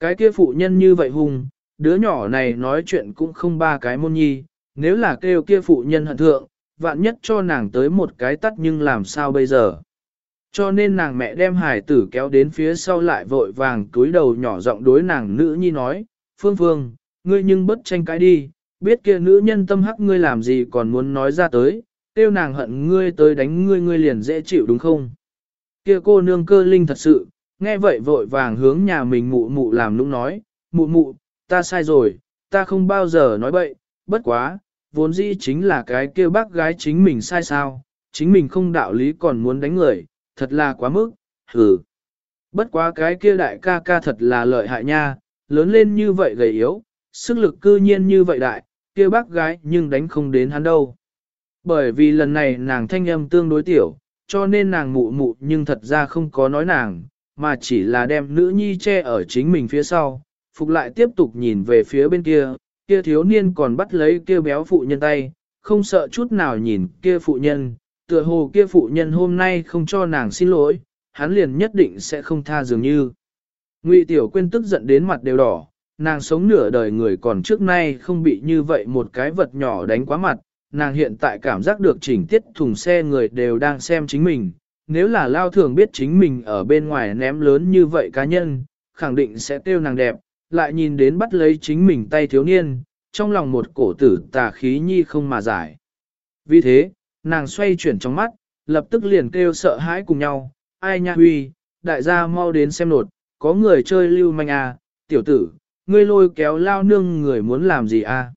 Cái kia phụ nhân như vậy hùng, đứa nhỏ này nói chuyện cũng không ba cái môn nhi, nếu là kêu kia phụ nhân hận thượng, vạn nhất cho nàng tới một cái tắt nhưng làm sao bây giờ. Cho nên nàng mẹ đem hải tử kéo đến phía sau lại vội vàng túi đầu nhỏ giọng đối nàng nữ nhi nói, Phương Phương, ngươi nhưng bất tranh cãi đi, biết kia nữ nhân tâm hắc ngươi làm gì còn muốn nói ra tới, tiêu nàng hận ngươi tới đánh ngươi ngươi liền dễ chịu đúng không? Kia cô nương cơ linh thật sự, nghe vậy vội vàng hướng nhà mình mụ mụ làm nũng nói, mụ mụ, ta sai rồi, ta không bao giờ nói bậy, bất quá, vốn dĩ chính là cái kia bác gái chính mình sai sao, chính mình không đạo lý còn muốn đánh người, thật là quá mức, hừ. Bất quá cái kia đại ca ca thật là lợi hại nha, lớn lên như vậy gầy yếu, sức lực cư nhiên như vậy đại, kia bác gái nhưng đánh không đến hắn đâu. Bởi vì lần này nàng thanh âm tương đối tiểu, cho nên nàng mụ mụ nhưng thật ra không có nói nàng, mà chỉ là đem nữ nhi che ở chính mình phía sau, phục lại tiếp tục nhìn về phía bên kia, kia thiếu niên còn bắt lấy kia béo phụ nhân tay, không sợ chút nào nhìn kia phụ nhân, tựa hồ kia phụ nhân hôm nay không cho nàng xin lỗi, hắn liền nhất định sẽ không tha dường như. Ngụy Tiểu Quyên tức giận đến mặt đều đỏ, nàng sống nửa đời người còn trước nay không bị như vậy một cái vật nhỏ đánh quá mặt, nàng hiện tại cảm giác được chỉnh tiết thùng xe người đều đang xem chính mình, nếu là lao thường biết chính mình ở bên ngoài ném lớn như vậy cá nhân, khẳng định sẽ tiêu nàng đẹp, lại nhìn đến bắt lấy chính mình tay thiếu niên, trong lòng một cổ tử tà khí nhi không mà giải. Vì thế, nàng xoay chuyển trong mắt, lập tức liền kêu sợ hãi cùng nhau, ai nha huy, đại gia mau đến xem nột, có người chơi lưu manh à, tiểu tử, ngươi lôi kéo lao nương người muốn làm gì à?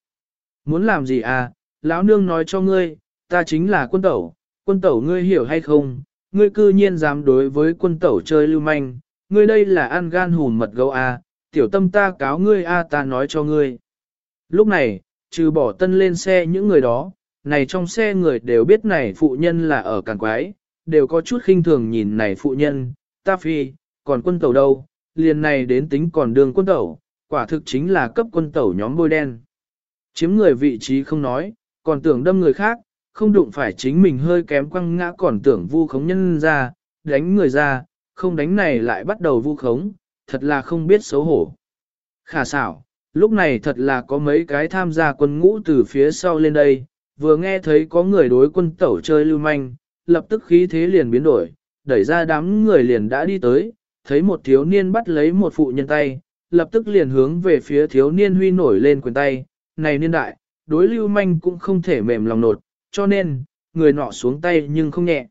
Muốn làm gì à? Lão nương nói cho ngươi, ta chính là quân tẩu, quân tẩu ngươi hiểu hay không? Ngươi cư nhiên dám đối với quân tẩu chơi lưu manh, ngươi đây là ăn gan hùn mật gấu à, tiểu tâm ta cáo ngươi a ta nói cho ngươi. Lúc này, trừ bỏ tân lên xe những người đó, này trong xe người đều biết này phụ nhân là ở càng quái, đều có chút khinh thường nhìn này phụ nhân, ta phi, còn quân tẩu đâu, liền này đến tính còn đường quân tẩu, quả thực chính là cấp quân tẩu nhóm bôi đen. Chiếm người vị trí không nói, còn tưởng đâm người khác, không đụng phải chính mình hơi kém quăng ngã còn tưởng vu khống nhân ra, đánh người ra, không đánh này lại bắt đầu vu khống, thật là không biết xấu hổ. Khả xảo, lúc này thật là có mấy cái tham gia quân ngũ từ phía sau lên đây, vừa nghe thấy có người đối quân tẩu chơi lưu manh, lập tức khí thế liền biến đổi, đẩy ra đám người liền đã đi tới, thấy một thiếu niên bắt lấy một phụ nhân tay, lập tức liền hướng về phía thiếu niên huy nổi lên quyền tay, này niên đại, đối lưu manh cũng không thể mềm lòng nột, cho nên, người nọ xuống tay nhưng không nhẹ.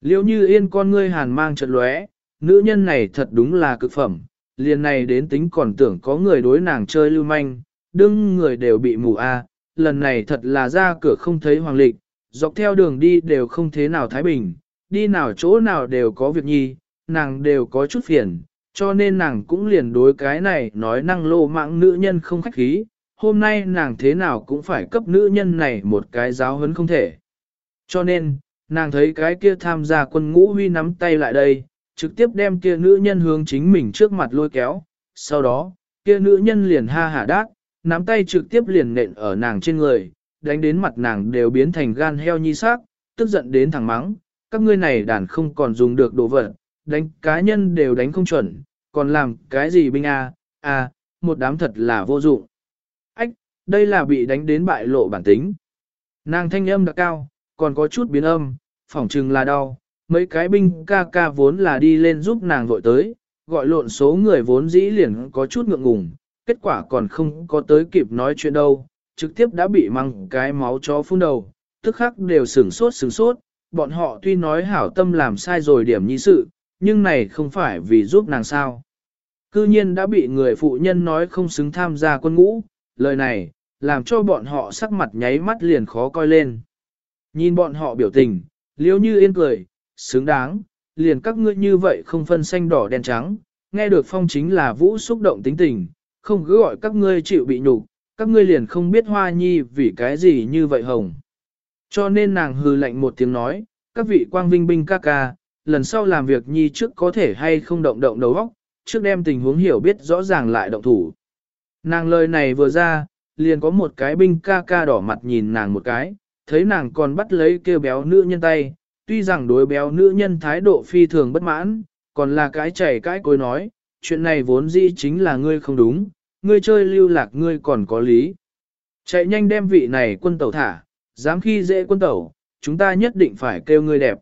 Liêu như yên con ngươi hàn mang chật lóe, nữ nhân này thật đúng là cực phẩm, liền này đến tính còn tưởng có người đối nàng chơi lưu manh, đương người đều bị mù a. lần này thật là ra cửa không thấy hoàng lịch, dọc theo đường đi đều không thế nào thái bình, đi nào chỗ nào đều có việc nhi, nàng đều có chút phiền, cho nên nàng cũng liền đối cái này nói năng lô mạng nữ nhân không khách khí, hôm nay nàng thế nào cũng phải cấp nữ nhân này một cái giáo huấn không thể. Cho nên, nàng thấy cái kia tham gia quân ngũ huy nắm tay lại đây, trực tiếp đem kia nữ nhân hướng chính mình trước mặt lôi kéo, sau đó, kia nữ nhân liền ha hả đát, nắm tay trực tiếp liền nện ở nàng trên người, đánh đến mặt nàng đều biến thành gan heo nhi xác, tức giận đến thẳng mắng, các ngươi này đàn không còn dùng được đồ vật, đánh cá nhân đều đánh không chuẩn, còn làm cái gì binh a, a, à, một đám thật là vô dụng. Đây là bị đánh đến bại lộ bản tính. Nàng thanh âm đã cao, còn có chút biến âm, phỏng chừng là đau, mấy cái binh ca ca vốn là đi lên giúp nàng vội tới, gọi lộn số người vốn dĩ liền có chút ngượng ngùng, kết quả còn không có tới kịp nói chuyện đâu, trực tiếp đã bị mang cái máu chó phun đầu, tức khắc đều sửng sốt sửng sốt, bọn họ tuy nói hảo tâm làm sai rồi điểm nhi sự, nhưng này không phải vì giúp nàng sao. Cư nhiên đã bị người phụ nhân nói không xứng tham gia quân ngũ, lời này, làm cho bọn họ sắc mặt nháy mắt liền khó coi lên. Nhìn bọn họ biểu tình, liếu như yên cười, xứng đáng, liền các ngươi như vậy không phân xanh đỏ đen trắng, nghe được phong chính là vũ xúc động tính tình, không cứ gọi các ngươi chịu bị nhục, các ngươi liền không biết hoa nhi vì cái gì như vậy hồng. Cho nên nàng hư lạnh một tiếng nói, các vị quang vinh binh ca ca, lần sau làm việc nhi trước có thể hay không động động đầu óc, trước đem tình huống hiểu biết rõ ràng lại động thủ. Nàng lời này vừa ra, liền có một cái binh ca ca đỏ mặt nhìn nàng một cái, thấy nàng còn bắt lấy kêu béo nữ nhân tay, tuy rằng đối béo nữ nhân thái độ phi thường bất mãn, còn là cái chảy cái cối nói, chuyện này vốn dĩ chính là ngươi không đúng, ngươi chơi lưu lạc ngươi còn có lý. Chạy nhanh đem vị này quân tẩu thả, dám khi dễ quân tẩu, chúng ta nhất định phải kêu ngươi đẹp.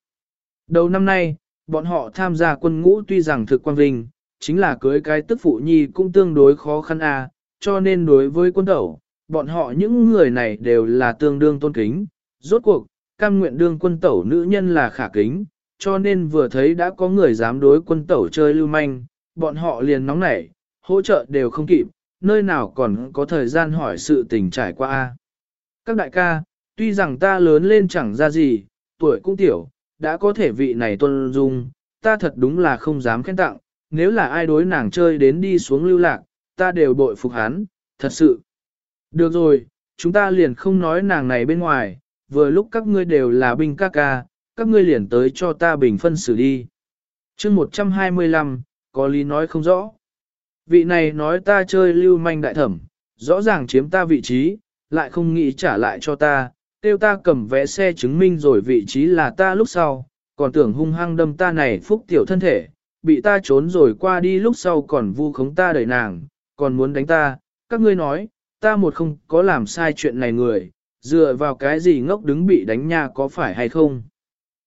Đầu năm nay, bọn họ tham gia quân ngũ tuy rằng thực quan vinh, chính là cưới cái tức phụ nhi cũng tương đối khó khăn a, à, cho nên đối với quân tẩu, bọn họ những người này đều là tương đương tôn kính. Rốt cuộc, cam nguyện đương quân tẩu nữ nhân là khả kính, cho nên vừa thấy đã có người dám đối quân tẩu chơi lưu manh, bọn họ liền nóng nảy, hỗ trợ đều không kịp, nơi nào còn có thời gian hỏi sự tình trải qua. a Các đại ca, tuy rằng ta lớn lên chẳng ra gì, tuổi cũng tiểu, đã có thể vị này tuân dung, ta thật đúng là không dám khen tặng, nếu là ai đối nàng chơi đến đi xuống lưu lạc, ta đều bội phục hắn, thật sự. Được rồi, chúng ta liền không nói nàng này bên ngoài, vừa lúc các ngươi đều là binh ca ca, các ngươi liền tới cho ta bình phân xử đi. chương 125, có lý nói không rõ. Vị này nói ta chơi lưu manh đại thẩm, rõ ràng chiếm ta vị trí, lại không nghĩ trả lại cho ta, tiêu ta cầm vé xe chứng minh rồi vị trí là ta lúc sau, còn tưởng hung hăng đâm ta này phúc tiểu thân thể, bị ta trốn rồi qua đi lúc sau còn vu khống ta đời nàng, còn muốn đánh ta, các ngươi nói, ta một không có làm sai chuyện này người, dựa vào cái gì ngốc đứng bị đánh nha có phải hay không.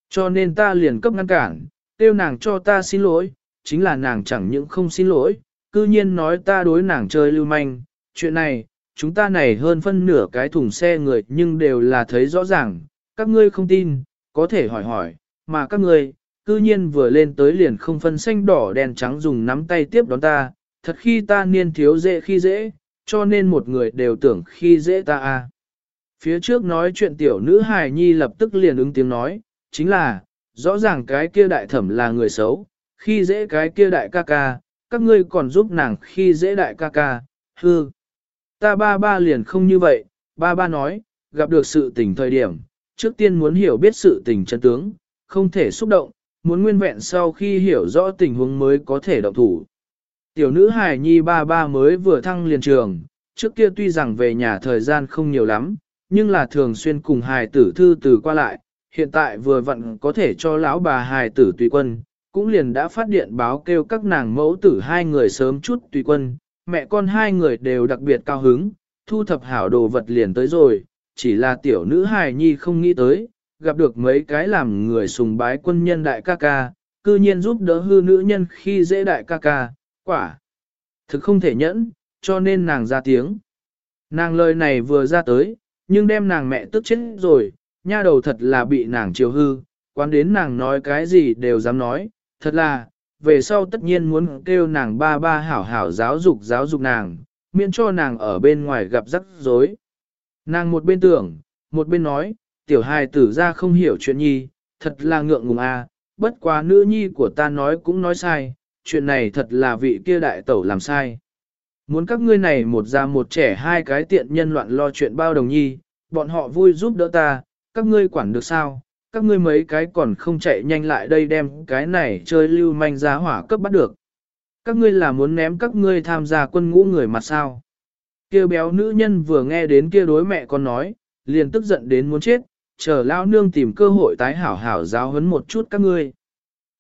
Cho nên ta liền cấp ngăn cản, tiêu nàng cho ta xin lỗi, chính là nàng chẳng những không xin lỗi, cư nhiên nói ta đối nàng chơi lưu manh, chuyện này, chúng ta này hơn phân nửa cái thùng xe người nhưng đều là thấy rõ ràng, các ngươi không tin, có thể hỏi hỏi, mà các ngươi, cư nhiên vừa lên tới liền không phân xanh đỏ đen trắng dùng nắm tay tiếp đón ta, thật khi ta niên thiếu dễ khi dễ, cho nên một người đều tưởng khi dễ ta a. À. Phía trước nói chuyện tiểu nữ hài nhi lập tức liền ứng tiếng nói, chính là, rõ ràng cái kia đại thẩm là người xấu, khi dễ cái kia đại ca ca, các ngươi còn giúp nàng khi dễ đại ca ca, hư. Ta ba ba liền không như vậy, ba ba nói, gặp được sự tình thời điểm, trước tiên muốn hiểu biết sự tình chân tướng, không thể xúc động, muốn nguyên vẹn sau khi hiểu rõ tình huống mới có thể động thủ. Tiểu nữ Hải nhi ba ba mới vừa thăng liền trường, trước kia tuy rằng về nhà thời gian không nhiều lắm, nhưng là thường xuyên cùng hài tử thư từ qua lại, hiện tại vừa vặn có thể cho lão bà hài tử tùy quân, cũng liền đã phát điện báo kêu các nàng mẫu tử hai người sớm chút tùy quân, mẹ con hai người đều đặc biệt cao hứng, thu thập hảo đồ vật liền tới rồi, chỉ là tiểu nữ hài nhi không nghĩ tới, gặp được mấy cái làm người sùng bái quân nhân đại ca ca, cư nhiên giúp đỡ hư nữ nhân khi dễ đại ca ca, quả. Thực không thể nhẫn, cho nên nàng ra tiếng. Nàng lời này vừa ra tới, nhưng đem nàng mẹ tức chết rồi, nha đầu thật là bị nàng chiều hư, quán đến nàng nói cái gì đều dám nói, thật là, về sau tất nhiên muốn kêu nàng ba ba hảo hảo giáo dục giáo dục nàng, miễn cho nàng ở bên ngoài gặp rắc rối. Nàng một bên tưởng, một bên nói, tiểu hài tử ra không hiểu chuyện nhi, thật là ngượng ngùng a. bất quá nữ nhi của ta nói cũng nói sai, chuyện này thật là vị kia đại tẩu làm sai. Muốn các ngươi này một già một trẻ hai cái tiện nhân loạn lo chuyện bao đồng nhi, bọn họ vui giúp đỡ ta, các ngươi quản được sao, các ngươi mấy cái còn không chạy nhanh lại đây đem cái này chơi lưu manh giá hỏa cấp bắt được. Các ngươi là muốn ném các ngươi tham gia quân ngũ người mặt sao. Kia béo nữ nhân vừa nghe đến kia đối mẹ con nói, liền tức giận đến muốn chết, chờ lao nương tìm cơ hội tái hảo hảo giáo huấn một chút các ngươi.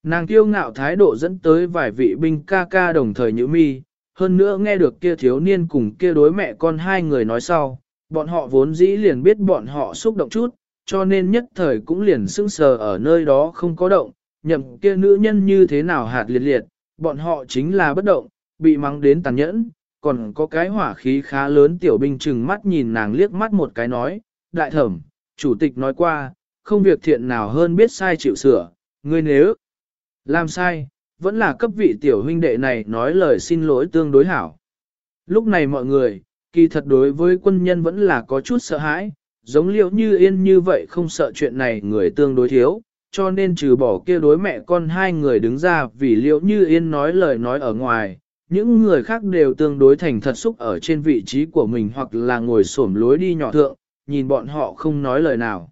Nàng kiêu ngạo thái độ dẫn tới vài vị binh ca ca đồng thời nhữ mi, hơn nữa nghe được kia thiếu niên cùng kia đối mẹ con hai người nói sau, bọn họ vốn dĩ liền biết bọn họ xúc động chút, cho nên nhất thời cũng liền sững sờ ở nơi đó không có động, nhậm kia nữ nhân như thế nào hạt liệt liệt, bọn họ chính là bất động, bị mắng đến tàn nhẫn, còn có cái hỏa khí khá lớn tiểu binh chừng mắt nhìn nàng liếc mắt một cái nói, đại thẩm, chủ tịch nói qua, không việc thiện nào hơn biết sai chịu sửa, ngươi nếu làm sai, vẫn là cấp vị tiểu huynh đệ này nói lời xin lỗi tương đối hảo. Lúc này mọi người, kỳ thật đối với quân nhân vẫn là có chút sợ hãi, giống liệu như yên như vậy không sợ chuyện này người tương đối thiếu, cho nên trừ bỏ kia đối mẹ con hai người đứng ra vì liệu như yên nói lời nói ở ngoài, những người khác đều tương đối thành thật xúc ở trên vị trí của mình hoặc là ngồi xổm lối đi nhỏ thượng, nhìn bọn họ không nói lời nào.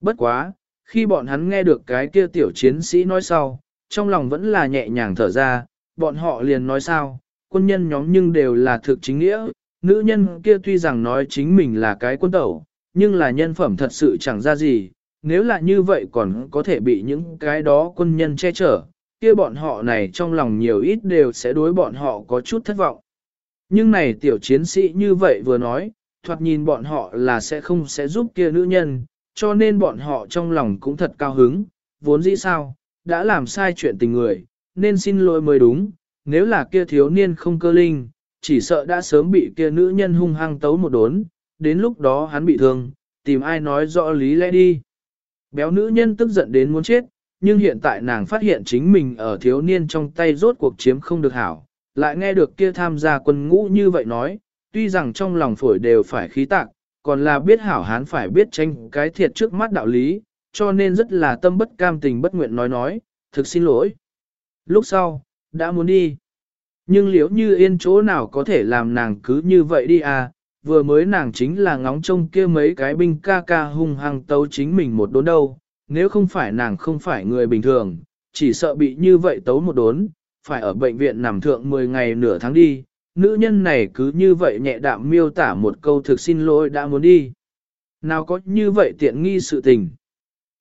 Bất quá, khi bọn hắn nghe được cái kia tiểu chiến sĩ nói sau, trong lòng vẫn là nhẹ nhàng thở ra, bọn họ liền nói sao, quân nhân nhóm nhưng đều là thực chính nghĩa, nữ nhân kia tuy rằng nói chính mình là cái quân tẩu, nhưng là nhân phẩm thật sự chẳng ra gì, nếu là như vậy còn có thể bị những cái đó quân nhân che chở, kia bọn họ này trong lòng nhiều ít đều sẽ đối bọn họ có chút thất vọng. Nhưng này tiểu chiến sĩ như vậy vừa nói, thoạt nhìn bọn họ là sẽ không sẽ giúp kia nữ nhân, cho nên bọn họ trong lòng cũng thật cao hứng, vốn dĩ sao, đã làm sai chuyện tình người, nên xin lỗi mới đúng, nếu là kia thiếu niên không cơ linh, chỉ sợ đã sớm bị kia nữ nhân hung hăng tấu một đốn, đến lúc đó hắn bị thương, tìm ai nói rõ lý lẽ đi. Béo nữ nhân tức giận đến muốn chết, nhưng hiện tại nàng phát hiện chính mình ở thiếu niên trong tay rốt cuộc chiếm không được hảo, lại nghe được kia tham gia quân ngũ như vậy nói, tuy rằng trong lòng phổi đều phải khí tạc, còn là biết hảo hán phải biết tranh cái thiệt trước mắt đạo lý, cho nên rất là tâm bất cam tình bất nguyện nói nói, thực xin lỗi. Lúc sau, đã muốn đi. Nhưng liễu như yên chỗ nào có thể làm nàng cứ như vậy đi à, vừa mới nàng chính là ngóng trông kia mấy cái binh ca ca hung hăng tấu chính mình một đốn đâu, nếu không phải nàng không phải người bình thường, chỉ sợ bị như vậy tấu một đốn, phải ở bệnh viện nằm thượng 10 ngày nửa tháng đi, nữ nhân này cứ như vậy nhẹ đạm miêu tả một câu thực xin lỗi đã muốn đi. Nào có như vậy tiện nghi sự tình.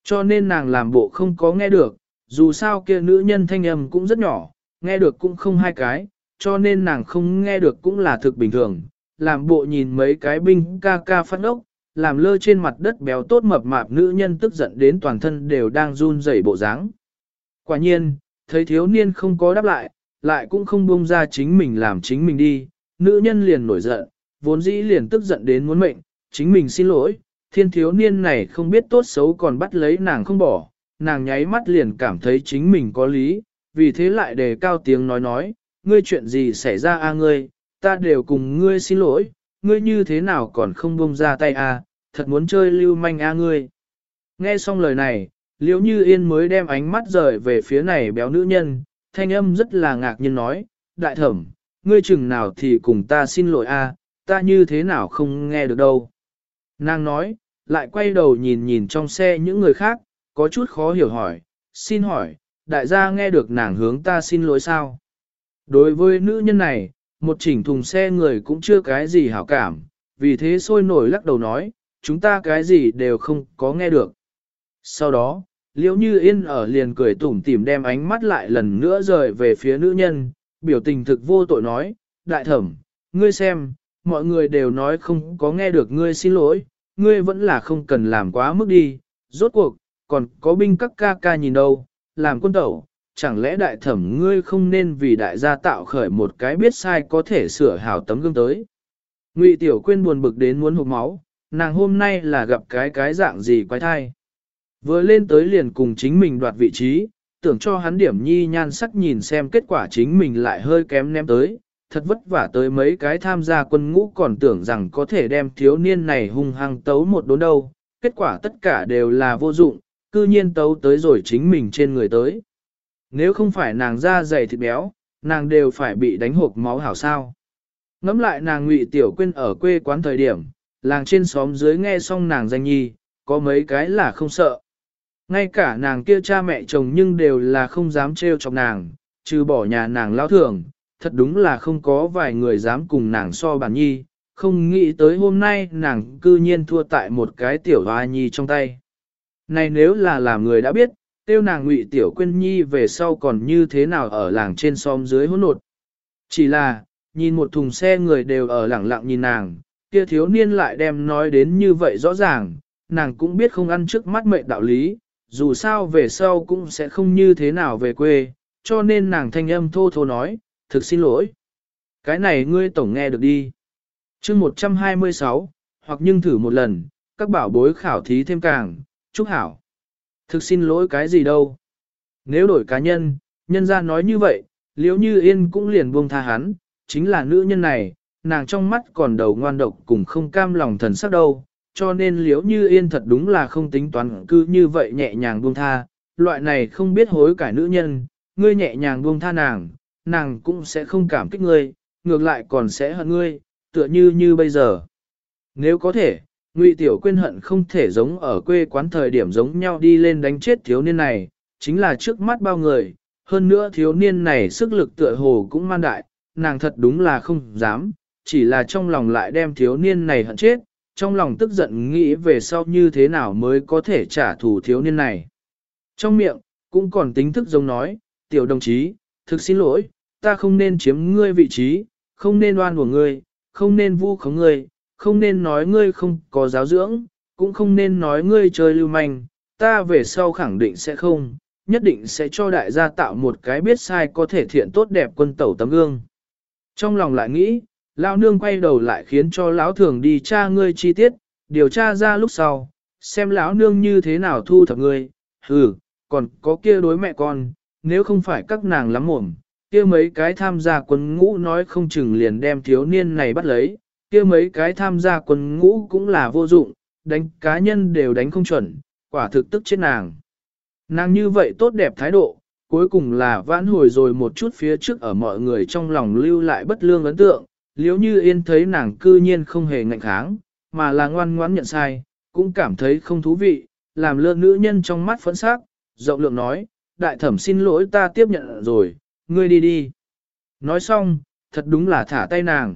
Cho nên nàng làm bộ không có nghe được, dù sao kia nữ nhân thanh âm cũng rất nhỏ, nghe được cũng không hai cái, cho nên nàng không nghe được cũng là thực bình thường, làm bộ nhìn mấy cái binh ca ca phát ốc, làm lơ trên mặt đất béo tốt mập mạp nữ nhân tức giận đến toàn thân đều đang run rẩy bộ dáng. Quả nhiên, thấy thiếu niên không có đáp lại, lại cũng không buông ra chính mình làm chính mình đi, nữ nhân liền nổi giận, vốn dĩ liền tức giận đến muốn mệnh, chính mình xin lỗi, thiên thiếu niên này không biết tốt xấu còn bắt lấy nàng không bỏ, nàng nháy mắt liền cảm thấy chính mình có lý, vì thế lại đề cao tiếng nói nói, ngươi chuyện gì xảy ra a ngươi, ta đều cùng ngươi xin lỗi, ngươi như thế nào còn không buông ra tay a, thật muốn chơi lưu manh a ngươi. Nghe xong lời này, liễu như yên mới đem ánh mắt rời về phía này béo nữ nhân, thanh âm rất là ngạc nhiên nói, đại thẩm, ngươi chừng nào thì cùng ta xin lỗi a, ta như thế nào không nghe được đâu. Nàng nói, lại quay đầu nhìn nhìn trong xe những người khác, có chút khó hiểu hỏi, xin hỏi, đại gia nghe được nàng hướng ta xin lỗi sao? Đối với nữ nhân này, một chỉnh thùng xe người cũng chưa cái gì hảo cảm, vì thế sôi nổi lắc đầu nói, chúng ta cái gì đều không có nghe được. Sau đó, liễu như yên ở liền cười tủm tỉm đem ánh mắt lại lần nữa rời về phía nữ nhân, biểu tình thực vô tội nói, đại thẩm, ngươi xem, mọi người đều nói không có nghe được ngươi xin lỗi, ngươi vẫn là không cần làm quá mức đi, rốt cuộc, còn có binh các ca ca nhìn đâu, làm quân tẩu, chẳng lẽ đại thẩm ngươi không nên vì đại gia tạo khởi một cái biết sai có thể sửa hảo tấm gương tới. Ngụy Tiểu Quyên buồn bực đến muốn hụt máu, nàng hôm nay là gặp cái cái dạng gì quái thai. Vừa lên tới liền cùng chính mình đoạt vị trí, tưởng cho hắn điểm nhi nhan sắc nhìn xem kết quả chính mình lại hơi kém ném tới, thật vất vả tới mấy cái tham gia quân ngũ còn tưởng rằng có thể đem thiếu niên này hung hăng tấu một đốn đâu, kết quả tất cả đều là vô dụng, cư nhiên tấu tới rồi chính mình trên người tới. Nếu không phải nàng da dày thịt béo, nàng đều phải bị đánh hộp máu hảo sao. Ngắm lại nàng ngụy tiểu quên ở quê quán thời điểm, làng trên xóm dưới nghe xong nàng danh nhi, có mấy cái là không sợ. Ngay cả nàng kia cha mẹ chồng nhưng đều là không dám trêu chọc nàng, trừ bỏ nhà nàng lao thường, thật đúng là không có vài người dám cùng nàng so bản nhi, không nghĩ tới hôm nay nàng cư nhiên thua tại một cái tiểu hoa nhi trong tay. Này nếu là làm người đã biết, tiêu nàng ngụy tiểu quyên nhi về sau còn như thế nào ở làng trên xóm dưới hỗn nột. Chỉ là, nhìn một thùng xe người đều ở lẳng lặng nhìn nàng, kia thiếu niên lại đem nói đến như vậy rõ ràng, nàng cũng biết không ăn trước mắt mệnh đạo lý, dù sao về sau cũng sẽ không như thế nào về quê, cho nên nàng thanh âm thô thô nói, thực xin lỗi. Cái này ngươi tổng nghe được đi. chương 126, hoặc nhưng thử một lần, các bảo bối khảo thí thêm càng, chúc hảo. Thực xin lỗi cái gì đâu. Nếu đổi cá nhân, nhân ra nói như vậy, liếu như yên cũng liền buông tha hắn, chính là nữ nhân này, nàng trong mắt còn đầu ngoan độc cùng không cam lòng thần sắc đâu, cho nên liếu như yên thật đúng là không tính toán cứ như vậy nhẹ nhàng buông tha, loại này không biết hối cải nữ nhân, ngươi nhẹ nhàng buông tha nàng, nàng cũng sẽ không cảm kích ngươi, ngược lại còn sẽ hận ngươi, tựa như như bây giờ. Nếu có thể, Ngụy Tiểu Quyên hận không thể giống ở quê quán thời điểm giống nhau đi lên đánh chết thiếu niên này, chính là trước mắt bao người, hơn nữa thiếu niên này sức lực tựa hồ cũng man đại, nàng thật đúng là không dám, chỉ là trong lòng lại đem thiếu niên này hận chết, trong lòng tức giận nghĩ về sau như thế nào mới có thể trả thù thiếu niên này. Trong miệng, cũng còn tính thức giống nói, tiểu đồng chí, thực xin lỗi, ta không nên chiếm ngươi vị trí, không nên oan của ngươi, không nên vu khống ngươi, không nên nói ngươi không có giáo dưỡng, cũng không nên nói ngươi chơi lưu manh, ta về sau khẳng định sẽ không, nhất định sẽ cho đại gia tạo một cái biết sai có thể thiện tốt đẹp quân tẩu tấm gương. Trong lòng lại nghĩ, lão nương quay đầu lại khiến cho lão thường đi tra ngươi chi tiết, điều tra ra lúc sau, xem lão nương như thế nào thu thập ngươi, hừ, còn có kia đối mẹ con, nếu không phải các nàng lắm mồm, kia mấy cái tham gia quân ngũ nói không chừng liền đem thiếu niên này bắt lấy, kia mấy cái tham gia quân ngũ cũng là vô dụng, đánh cá nhân đều đánh không chuẩn, quả thực tức chết nàng. Nàng như vậy tốt đẹp thái độ, cuối cùng là vãn hồi rồi một chút phía trước ở mọi người trong lòng lưu lại bất lương ấn tượng, liếu như yên thấy nàng cư nhiên không hề ngạnh kháng, mà là ngoan ngoãn nhận sai, cũng cảm thấy không thú vị, làm lơ nữ nhân trong mắt phẫn sắc, rộng lượng nói, đại thẩm xin lỗi ta tiếp nhận rồi, ngươi đi đi. Nói xong, thật đúng là thả tay nàng.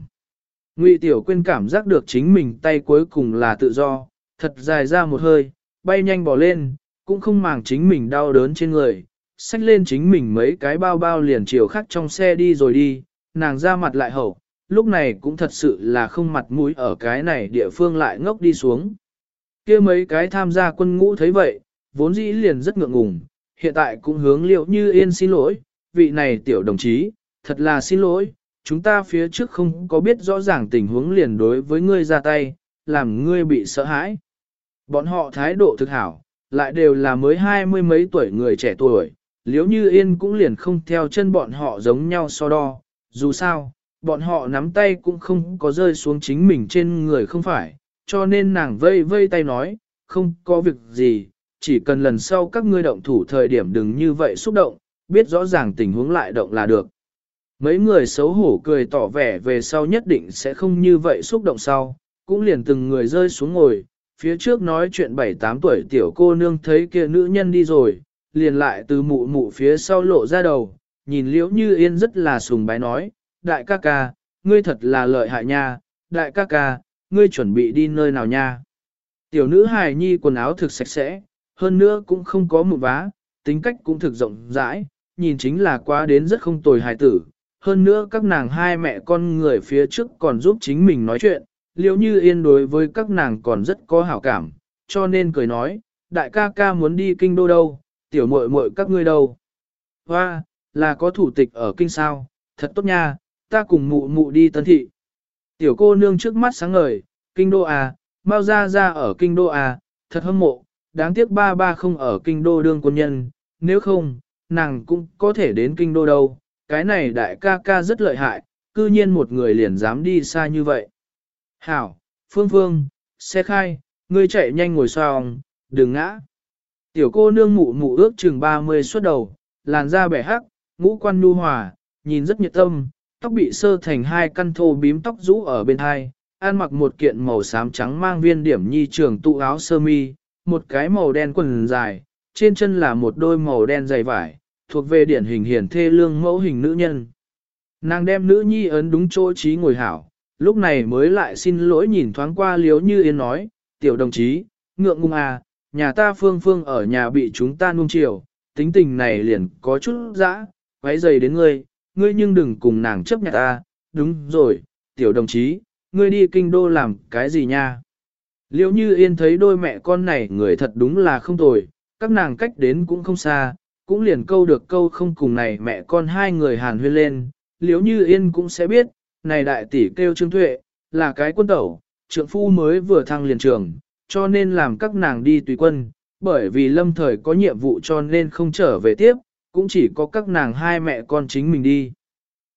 Ngụy Tiểu Quyên cảm giác được chính mình tay cuối cùng là tự do, thật dài ra một hơi, bay nhanh bỏ lên, cũng không màng chính mình đau đớn trên người, xách lên chính mình mấy cái bao bao liền chiều khác trong xe đi rồi đi, nàng ra mặt lại hậu, lúc này cũng thật sự là không mặt mũi ở cái này địa phương lại ngốc đi xuống. kia mấy cái tham gia quân ngũ thấy vậy, vốn dĩ liền rất ngượng ngùng, hiện tại cũng hướng liệu như yên xin lỗi, vị này tiểu đồng chí, thật là xin lỗi, chúng ta phía trước không có biết rõ ràng tình huống liền đối với ngươi ra tay, làm ngươi bị sợ hãi. Bọn họ thái độ thực hảo, lại đều là mới hai mươi mấy tuổi người trẻ tuổi, liếu như yên cũng liền không theo chân bọn họ giống nhau so đo, dù sao, bọn họ nắm tay cũng không có rơi xuống chính mình trên người không phải, cho nên nàng vây vây tay nói, không có việc gì, chỉ cần lần sau các ngươi động thủ thời điểm đừng như vậy xúc động, biết rõ ràng tình huống lại động là được. Mấy người xấu hổ cười tỏ vẻ về sau nhất định sẽ không như vậy xúc động sau, cũng liền từng người rơi xuống ngồi, phía trước nói chuyện 7-8 tuổi tiểu cô nương thấy kia nữ nhân đi rồi, liền lại từ mụ mụ phía sau lộ ra đầu, nhìn liễu như yên rất là sùng bái nói, đại ca ca, ngươi thật là lợi hại nha, đại ca ca, ngươi chuẩn bị đi nơi nào nha. Tiểu nữ hài nhi quần áo thực sạch sẽ, hơn nữa cũng không có mụn vá, tính cách cũng thực rộng rãi, nhìn chính là quá đến rất không tồi hài tử. Hơn nữa các nàng hai mẹ con người phía trước còn giúp chính mình nói chuyện, liếu như yên đối với các nàng còn rất có hảo cảm, cho nên cười nói, đại ca ca muốn đi kinh đô đâu, tiểu muội muội các ngươi đâu. Hoa, là có thủ tịch ở kinh sao, thật tốt nha, ta cùng mụ mụ đi tân thị. Tiểu cô nương trước mắt sáng ngời, kinh đô à, mau ra ra ở kinh đô à, thật hâm mộ, đáng tiếc ba ba không ở kinh đô đương quân nhân, nếu không, nàng cũng có thể đến kinh đô đâu, cái này đại ca ca rất lợi hại, cư nhiên một người liền dám đi xa như vậy. Hảo, Phương Phương, xe khai, ngươi chạy nhanh ngồi xong, đừng ngã. Tiểu cô nương mụ mụ ước chừng 30 xuất đầu, làn da bẻ hắc, ngũ quan nhu hòa, nhìn rất nhiệt tâm, tóc bị sơ thành hai căn thô bím tóc rũ ở bên hai, ăn mặc một kiện màu xám trắng mang viên điểm nhi trường tụ áo sơ mi, một cái màu đen quần dài, trên chân là một đôi màu đen dày vải, thuộc về điển hình hiển thê lương mẫu hình nữ nhân. Nàng đem nữ nhi ấn đúng chỗ trí ngồi hảo, lúc này mới lại xin lỗi nhìn thoáng qua liếu như yên nói, tiểu đồng chí, ngượng ngung à, nhà ta phương phương ở nhà bị chúng ta nuông chiều, tính tình này liền có chút dã, quấy dày đến ngươi, ngươi nhưng đừng cùng nàng chấp nhận ta, đúng rồi, tiểu đồng chí, ngươi đi kinh đô làm cái gì nha? Liêu như yên thấy đôi mẹ con này người thật đúng là không tồi, các nàng cách đến cũng không xa, cũng liền câu được câu không cùng này mẹ con hai người hàn huyên lên, liếu như yên cũng sẽ biết, này đại tỷ kêu trương tuệ, là cái quân tẩu, trượng phu mới vừa thăng liền trường, cho nên làm các nàng đi tùy quân, bởi vì lâm thời có nhiệm vụ cho nên không trở về tiếp, cũng chỉ có các nàng hai mẹ con chính mình đi.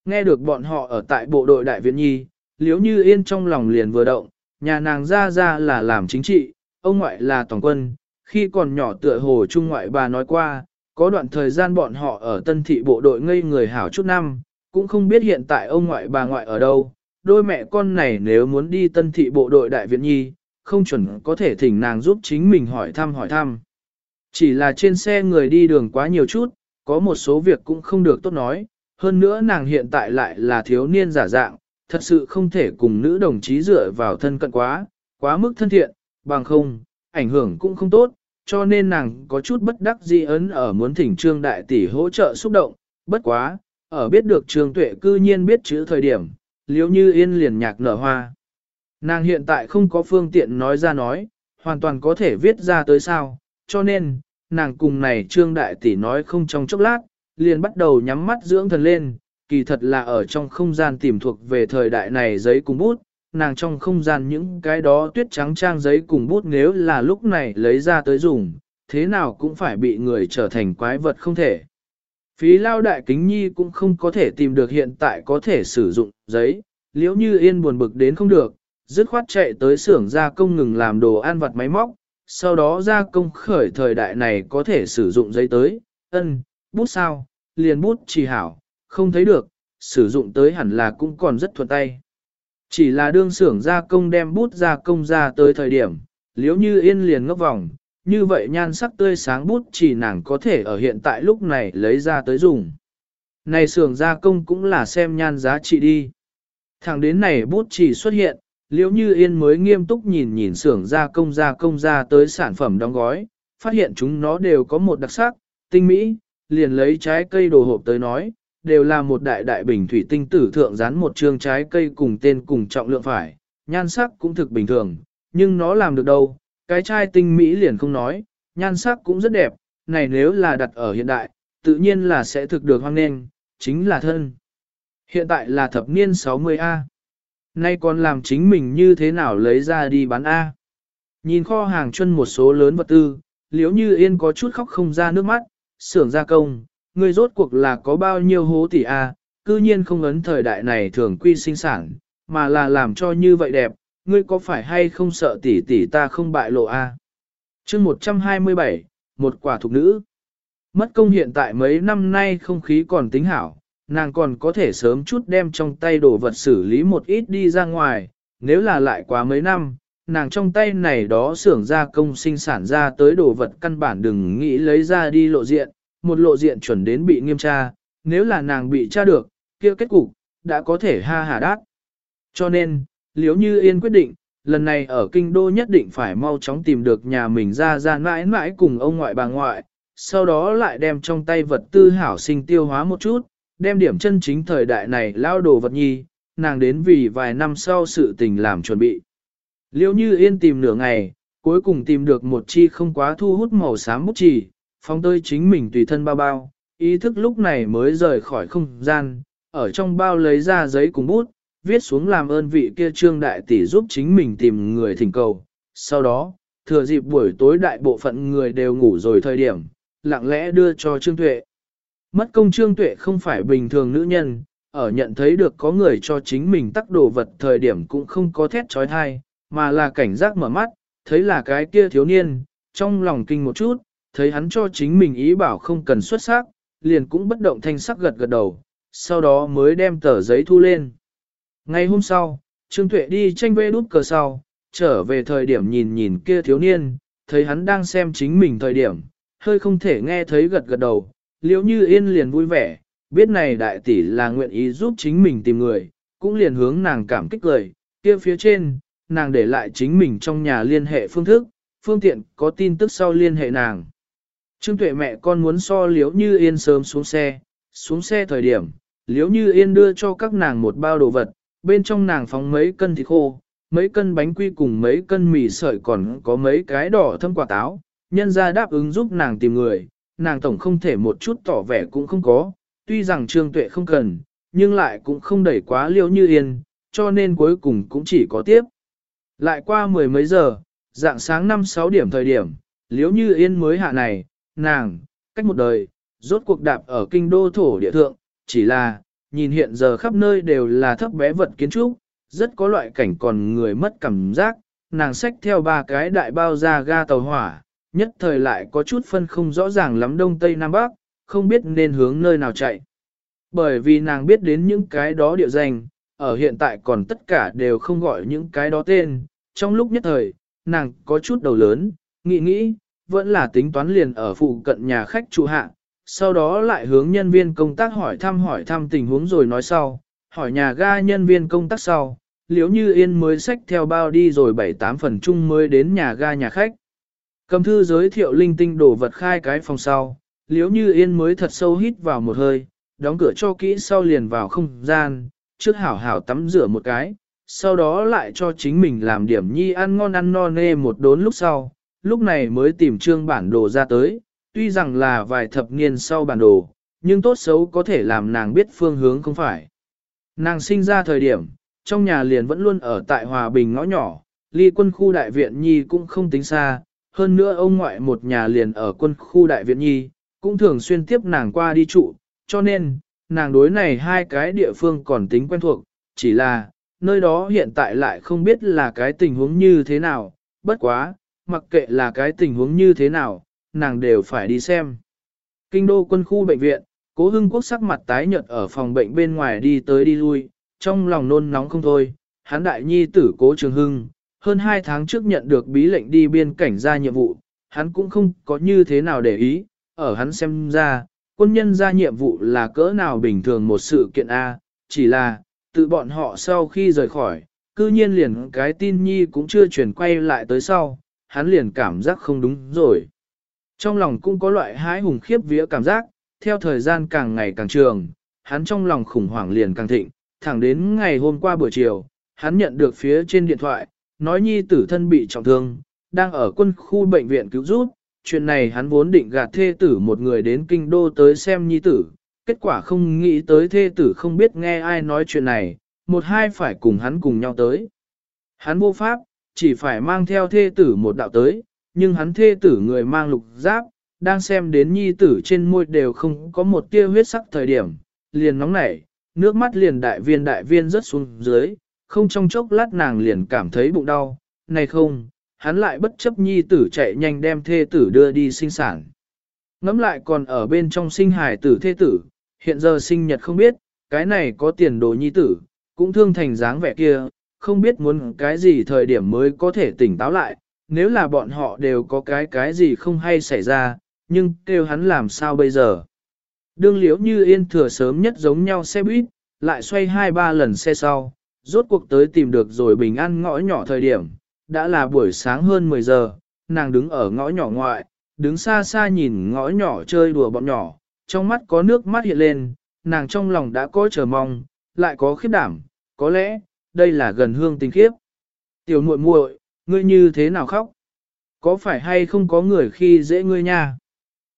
Nghe được bọn họ ở tại bộ đội đại viện nhi, liếu như yên trong lòng liền vừa động, nhà nàng ra ra là làm chính trị, ông ngoại là tổng quân, khi còn nhỏ tựa hồ trung ngoại bà nói qua, có đoạn thời gian bọn họ ở tân thị bộ đội ngây người hảo chút năm, cũng không biết hiện tại ông ngoại bà ngoại ở đâu, đôi mẹ con này nếu muốn đi tân thị bộ đội đại viện nhi, không chuẩn có thể thỉnh nàng giúp chính mình hỏi thăm hỏi thăm. Chỉ là trên xe người đi đường quá nhiều chút, có một số việc cũng không được tốt nói, hơn nữa nàng hiện tại lại là thiếu niên giả dạng, thật sự không thể cùng nữ đồng chí dựa vào thân cận quá, quá mức thân thiện, bằng không, ảnh hưởng cũng không tốt, cho nên nàng có chút bất đắc dĩ ấn ở muốn thỉnh trương đại tỷ hỗ trợ xúc động, Bất quá, ở biết được Trương Tuệ cư nhiên biết chữ thời điểm, liếu như yên liền nhạc nở hoa. Nàng hiện tại không có phương tiện nói ra nói, hoàn toàn có thể viết ra tới sao, cho nên, nàng cùng này Trương Đại Tỷ nói không trong chốc lát, liền bắt đầu nhắm mắt dưỡng thần lên, kỳ thật là ở trong không gian tìm thuộc về thời đại này giấy cùng bút, nàng trong không gian những cái đó tuyết trắng trang giấy cùng bút nếu là lúc này lấy ra tới dùng, thế nào cũng phải bị người trở thành quái vật không thể. Phí lao đại kính nhi cũng không có thể tìm được hiện tại có thể sử dụng giấy, liễu như yên buồn bực đến không được, dứt khoát chạy tới xưởng gia công ngừng làm đồ ăn vặt máy móc, sau đó gia công khởi thời đại này có thể sử dụng giấy tới, ân, bút sao, liền bút chỉ hảo, không thấy được, sử dụng tới hẳn là cũng còn rất thuận tay. Chỉ là đương xưởng gia công đem bút gia công ra tới thời điểm, liếu như yên liền ngốc vòng, như vậy nhan sắc tươi sáng bút chỉ nàng có thể ở hiện tại lúc này lấy ra tới dùng. Này xưởng gia công cũng là xem nhan giá trị đi. Thẳng đến này bút chỉ xuất hiện, liếu như yên mới nghiêm túc nhìn nhìn xưởng gia công gia công ra tới sản phẩm đóng gói, phát hiện chúng nó đều có một đặc sắc, tinh mỹ, liền lấy trái cây đồ hộp tới nói, đều là một đại đại bình thủy tinh tử thượng dán một chương trái cây cùng tên cùng trọng lượng phải, nhan sắc cũng thực bình thường, nhưng nó làm được đâu, cái chai tinh mỹ liền không nói, nhan sắc cũng rất đẹp, này nếu là đặt ở hiện đại, tự nhiên là sẽ thực được hoang nên, chính là thân. Hiện tại là thập niên 60A. Nay còn làm chính mình như thế nào lấy ra đi bán A. Nhìn kho hàng chân một số lớn vật tư, liếu như yên có chút khóc không ra nước mắt, xưởng gia công, ngươi rốt cuộc là có bao nhiêu hố tỷ A, cư nhiên không ấn thời đại này thường quy sinh sản, mà là làm cho như vậy đẹp, ngươi có phải hay không sợ tỷ tỷ ta không bại lộ A. chương 127, một quả thục nữ. Mất công hiện tại mấy năm nay không khí còn tính hảo, nàng còn có thể sớm chút đem trong tay đồ vật xử lý một ít đi ra ngoài, nếu là lại quá mấy năm, nàng trong tay này đó xưởng gia công sinh sản ra tới đồ vật căn bản đừng nghĩ lấy ra đi lộ diện, một lộ diện chuẩn đến bị nghiêm tra, nếu là nàng bị tra được, kia kết cục, đã có thể ha hà đát. Cho nên, liếu như yên quyết định, lần này ở kinh đô nhất định phải mau chóng tìm được nhà mình ra ra mãi mãi cùng ông ngoại bà ngoại, sau đó lại đem trong tay vật tư hảo sinh tiêu hóa một chút, đem điểm chân chính thời đại này lao đồ vật nhi, nàng đến vì vài năm sau sự tình làm chuẩn bị. Liêu như yên tìm nửa ngày, cuối cùng tìm được một chi không quá thu hút màu xám bút chỉ, phong tơi chính mình tùy thân bao bao, ý thức lúc này mới rời khỏi không gian, ở trong bao lấy ra giấy cùng bút, viết xuống làm ơn vị kia trương đại tỷ giúp chính mình tìm người thỉnh cầu. Sau đó, thừa dịp buổi tối đại bộ phận người đều ngủ rồi thời điểm, lặng lẽ đưa cho trương tuệ. Mất công trương tuệ không phải bình thường nữ nhân, ở nhận thấy được có người cho chính mình tắc đồ vật thời điểm cũng không có thét trói thai, mà là cảnh giác mở mắt, thấy là cái kia thiếu niên, trong lòng kinh một chút, thấy hắn cho chính mình ý bảo không cần xuất sắc, liền cũng bất động thanh sắc gật gật đầu, sau đó mới đem tờ giấy thu lên. Ngày hôm sau, Trương Tuệ đi tranh vê đút cờ sau, trở về thời điểm nhìn nhìn kia thiếu niên, thấy hắn đang xem chính mình thời điểm, hơi không thể nghe thấy gật gật đầu, liếu như yên liền vui vẻ, biết này đại tỷ là nguyện ý giúp chính mình tìm người, cũng liền hướng nàng cảm kích lời, kia phía trên, nàng để lại chính mình trong nhà liên hệ phương thức, phương tiện có tin tức sau liên hệ nàng. Trương tuệ mẹ con muốn so liếu như yên sớm xuống xe, xuống xe thời điểm, liếu như yên đưa cho các nàng một bao đồ vật, bên trong nàng phóng mấy cân thịt khô, mấy cân bánh quy cùng mấy cân mì sợi còn có mấy cái đỏ thâm quả táo, nhân ra đáp ứng giúp nàng tìm người, nàng tổng không thể một chút tỏ vẻ cũng không có, tuy rằng trương tuệ không cần, nhưng lại cũng không đẩy quá liêu như yên, cho nên cuối cùng cũng chỉ có tiếp. Lại qua mười mấy giờ, dạng sáng 5-6 điểm thời điểm, liếu như yên mới hạ này, nàng, cách một đời, rốt cuộc đạp ở kinh đô thổ địa thượng, chỉ là, nhìn hiện giờ khắp nơi đều là thấp bé vật kiến trúc, rất có loại cảnh còn người mất cảm giác, nàng xách theo ba cái đại bao ra ga tàu hỏa, nhất thời lại có chút phân không rõ ràng lắm đông tây nam bắc, không biết nên hướng nơi nào chạy. Bởi vì nàng biết đến những cái đó địa danh, ở hiện tại còn tất cả đều không gọi những cái đó tên, trong lúc nhất thời, nàng có chút đầu lớn, nghĩ nghĩ, vẫn là tính toán liền ở phụ cận nhà khách trụ hạ, sau đó lại hướng nhân viên công tác hỏi thăm hỏi thăm tình huống rồi nói sau, hỏi nhà ga nhân viên công tác sau, liếu như yên mới xách theo bao đi rồi 7-8 phần chung mới đến nhà ga nhà khách. Cầm thư giới thiệu linh tinh đồ vật khai cái phòng sau, liếu như yên mới thật sâu hít vào một hơi, đóng cửa cho kỹ sau liền vào không gian, trước hảo hảo tắm rửa một cái, sau đó lại cho chính mình làm điểm nhi ăn ngon ăn no nê một đốn lúc sau, lúc này mới tìm trương bản đồ ra tới, tuy rằng là vài thập niên sau bản đồ, nhưng tốt xấu có thể làm nàng biết phương hướng không phải. Nàng sinh ra thời điểm, trong nhà liền vẫn luôn ở tại Hòa Bình ngõ nhỏ, ly quân khu đại viện nhi cũng không tính xa, hơn nữa ông ngoại một nhà liền ở quân khu đại viện nhi, cũng thường xuyên tiếp nàng qua đi trụ, cho nên, nàng đối này hai cái địa phương còn tính quen thuộc, chỉ là, nơi đó hiện tại lại không biết là cái tình huống như thế nào, bất quá, mặc kệ là cái tình huống như thế nào, nàng đều phải đi xem. Kinh đô quân khu bệnh viện, cố hưng quốc sắc mặt tái nhợt ở phòng bệnh bên ngoài đi tới đi lui, trong lòng nôn nóng không thôi, hắn đại nhi tử cố trường hưng, hơn hai tháng trước nhận được bí lệnh đi biên cảnh ra nhiệm vụ, hắn cũng không có như thế nào để ý, ở hắn xem ra, quân nhân ra nhiệm vụ là cỡ nào bình thường một sự kiện A, chỉ là, tự bọn họ sau khi rời khỏi, cư nhiên liền cái tin nhi cũng chưa chuyển quay lại tới sau, hắn liền cảm giác không đúng rồi. Trong lòng cũng có loại hái hùng khiếp vía cảm giác, theo thời gian càng ngày càng trường, hắn trong lòng khủng hoảng liền càng thịnh, thẳng đến ngày hôm qua buổi chiều, hắn nhận được phía trên điện thoại, nói nhi tử thân bị trọng thương, đang ở quân khu bệnh viện cứu giúp, chuyện này hắn vốn định gạt thê tử một người đến kinh đô tới xem nhi tử, kết quả không nghĩ tới thê tử không biết nghe ai nói chuyện này, một hai phải cùng hắn cùng nhau tới. Hắn vô pháp, chỉ phải mang theo thê tử một đạo tới, nhưng hắn thê tử người mang lục giáp, đang xem đến nhi tử trên môi đều không có một tia huyết sắc thời điểm, liền nóng nảy, nước mắt liền đại viên đại viên rớt xuống dưới, không trong chốc lát nàng liền cảm thấy bụng đau, này không, hắn lại bất chấp nhi tử chạy nhanh đem thê tử đưa đi sinh sản. Ngắm lại còn ở bên trong sinh hài tử thê tử, hiện giờ sinh nhật không biết, cái này có tiền đồ nhi tử, cũng thương thành dáng vẻ kia, không biết muốn cái gì thời điểm mới có thể tỉnh táo lại, nếu là bọn họ đều có cái cái gì không hay xảy ra, nhưng kêu hắn làm sao bây giờ. Đương liễu như yên thừa sớm nhất giống nhau xe buýt, lại xoay hai ba lần xe sau, rốt cuộc tới tìm được rồi bình an ngõ nhỏ thời điểm, đã là buổi sáng hơn 10 giờ, nàng đứng ở ngõ nhỏ ngoại, đứng xa xa nhìn ngõ nhỏ chơi đùa bọn nhỏ, trong mắt có nước mắt hiện lên, nàng trong lòng đã có chờ mong, lại có khiếp đảm, có lẽ, đây là gần hương tình khiếp. Tiểu muội muội, ngươi như thế nào khóc? Có phải hay không có người khi dễ ngươi nha?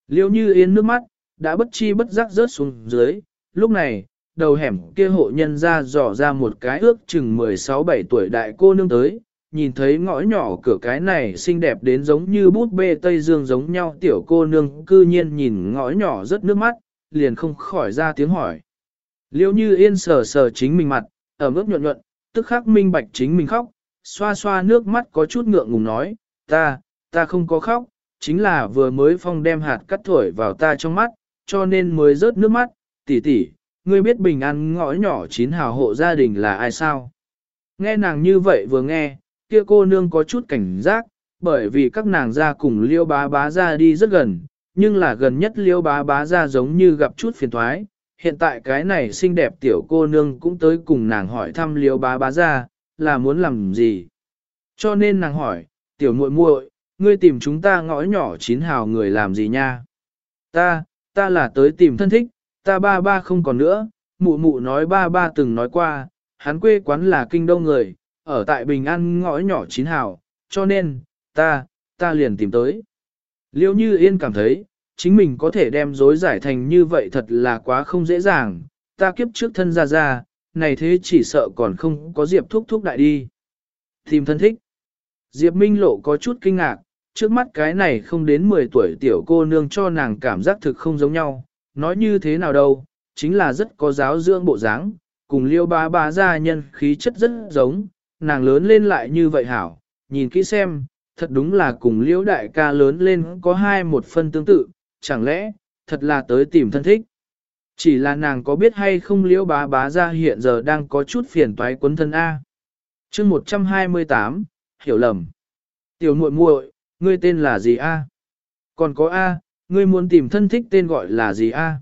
Liêu như yên nước mắt, đã bất chi bất giác rớt xuống dưới, lúc này, đầu hẻm kia hộ nhân ra dò ra một cái ước chừng 16-17 tuổi đại cô nương tới, nhìn thấy ngõ nhỏ cửa cái này xinh đẹp đến giống như bút bê Tây Dương giống nhau tiểu cô nương cư nhiên nhìn ngõ nhỏ rất nước mắt, liền không khỏi ra tiếng hỏi. Liêu như yên sờ sờ chính mình mặt, ở mức nhuận nhuận, tức khắc minh bạch chính mình khóc, xoa xoa nước mắt có chút ngượng ngùng nói, ta, ta không có khóc, chính là vừa mới phong đem hạt cắt thổi vào ta trong mắt, cho nên mới rớt nước mắt, tỷ tỷ, ngươi biết bình an ngõ nhỏ chín hào hộ gia đình là ai sao? Nghe nàng như vậy vừa nghe, kia cô nương có chút cảnh giác, bởi vì các nàng ra cùng liêu bá bá ra đi rất gần, nhưng là gần nhất liêu bá bá ra giống như gặp chút phiền thoái. Hiện tại cái này xinh đẹp tiểu cô nương cũng tới cùng nàng hỏi thăm liêu bá bá ra, là muốn làm gì. Cho nên nàng hỏi, tiểu muội muội, ngươi tìm chúng ta ngõ nhỏ chín hào người làm gì nha? Ta, ta là tới tìm thân thích, ta ba ba không còn nữa, mụ mụ nói ba ba từng nói qua, hắn quê quán là kinh đông người, ở tại Bình An ngõ nhỏ chín hào, cho nên, ta, ta liền tìm tới. Liêu như yên cảm thấy, chính mình có thể đem dối giải thành như vậy thật là quá không dễ dàng, ta kiếp trước thân ra ra, này thế chỉ sợ còn không có Diệp thúc thúc đại đi. Tìm thân thích. Diệp Minh Lộ có chút kinh ngạc, trước mắt cái này không đến 10 tuổi tiểu cô nương cho nàng cảm giác thực không giống nhau, nói như thế nào đâu, chính là rất có giáo dưỡng bộ dáng, cùng liêu bá bá gia nhân khí chất rất giống, nàng lớn lên lại như vậy hảo, nhìn kỹ xem, thật đúng là cùng liễu đại ca lớn lên có hai một phân tương tự, chẳng lẽ, thật là tới tìm thân thích. Chỉ là nàng có biết hay không liễu bá bá ra hiện giờ đang có chút phiền toái quấn thân A. chương 128, hiểu lầm. Tiểu muội muội, ngươi tên là gì A? Còn có A, ngươi muốn tìm thân thích tên gọi là gì A?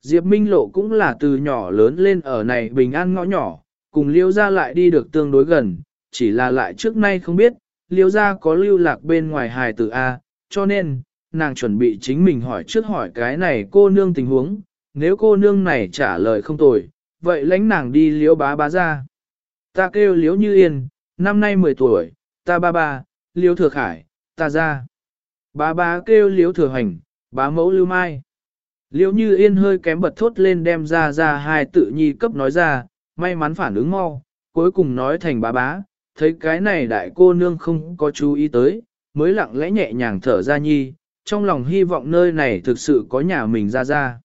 Diệp Minh Lộ cũng là từ nhỏ lớn lên ở này bình an ngõ nhỏ, cùng liễu ra lại đi được tương đối gần, chỉ là lại trước nay không biết, liễu ra có lưu lạc bên ngoài hài tử A, cho nên, nàng chuẩn bị chính mình hỏi trước hỏi cái này cô nương tình huống, nếu cô nương này trả lời không tồi, vậy lãnh nàng đi liễu bá bá ra. Ta kêu liễu như yên, năm nay 10 tuổi, ta ba ba, liễu thừa khải, ta ra. Bá bá kêu liễu thừa hành, bá mẫu lưu mai. Liễu như yên hơi kém bật thốt lên đem ra ra hai tự nhi cấp nói ra, may mắn phản ứng mau, cuối cùng nói thành bá bá, thấy cái này đại cô nương không có chú ý tới, mới lặng lẽ nhẹ nhàng thở ra nhi, trong lòng hy vọng nơi này thực sự có nhà mình ra ra.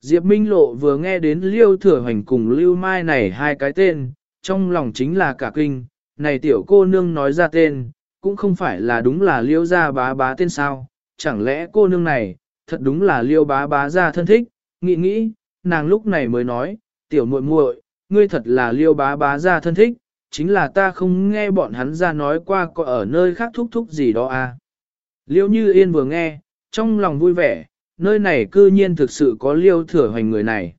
Diệp Minh Lộ vừa nghe đến Liêu Thừa Hoành cùng Lưu Mai này hai cái tên, trong lòng chính là cả kinh, này tiểu cô nương nói ra tên, cũng không phải là đúng là Liêu gia bá bá tên sao, chẳng lẽ cô nương này, thật đúng là Liêu bá bá gia thân thích, nghĩ nghĩ, nàng lúc này mới nói, tiểu muội muội, ngươi thật là Liêu bá bá gia thân thích, chính là ta không nghe bọn hắn ra nói qua có ở nơi khác thúc thúc gì đó à. Liêu như yên vừa nghe, trong lòng vui vẻ, nơi này cư nhiên thực sự có liêu thừa hoành người này.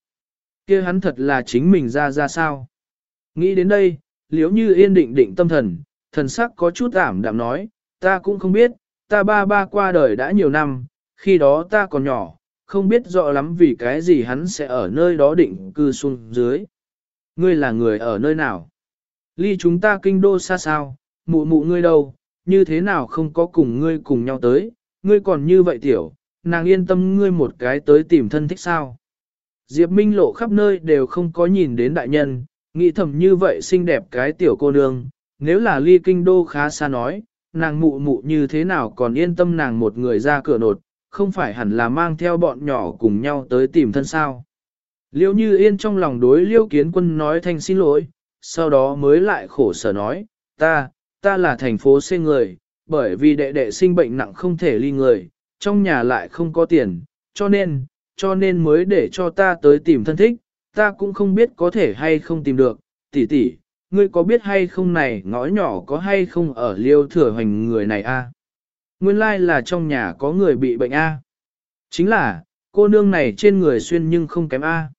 kia hắn thật là chính mình ra ra sao. Nghĩ đến đây, Liêu như yên định định tâm thần, thần sắc có chút ảm đạm nói, ta cũng không biết, ta ba ba qua đời đã nhiều năm, khi đó ta còn nhỏ, không biết rõ lắm vì cái gì hắn sẽ ở nơi đó định cư xuống dưới. Ngươi là người ở nơi nào? Ly chúng ta kinh đô xa sao, mụ mụ ngươi đâu, như thế nào không có cùng ngươi cùng nhau tới, ngươi còn như vậy tiểu, nàng yên tâm ngươi một cái tới tìm thân thích sao. Diệp Minh lộ khắp nơi đều không có nhìn đến đại nhân, nghĩ thầm như vậy xinh đẹp cái tiểu cô nương, nếu là ly kinh đô khá xa nói, nàng mụ mụ như thế nào còn yên tâm nàng một người ra cửa nột, không phải hẳn là mang theo bọn nhỏ cùng nhau tới tìm thân sao. Liêu như yên trong lòng đối liêu kiến quân nói thanh xin lỗi, sau đó mới lại khổ sở nói, ta, ta là thành phố xê người, bởi vì đệ đệ sinh bệnh nặng không thể ly người, trong nhà lại không có tiền, cho nên, cho nên mới để cho ta tới tìm thân thích, ta cũng không biết có thể hay không tìm được, tỷ tỷ, ngươi có biết hay không này ngõ nhỏ có hay không ở liêu thừa hoành người này a? Nguyên lai like là trong nhà có người bị bệnh a. Chính là, cô nương này trên người xuyên nhưng không kém a.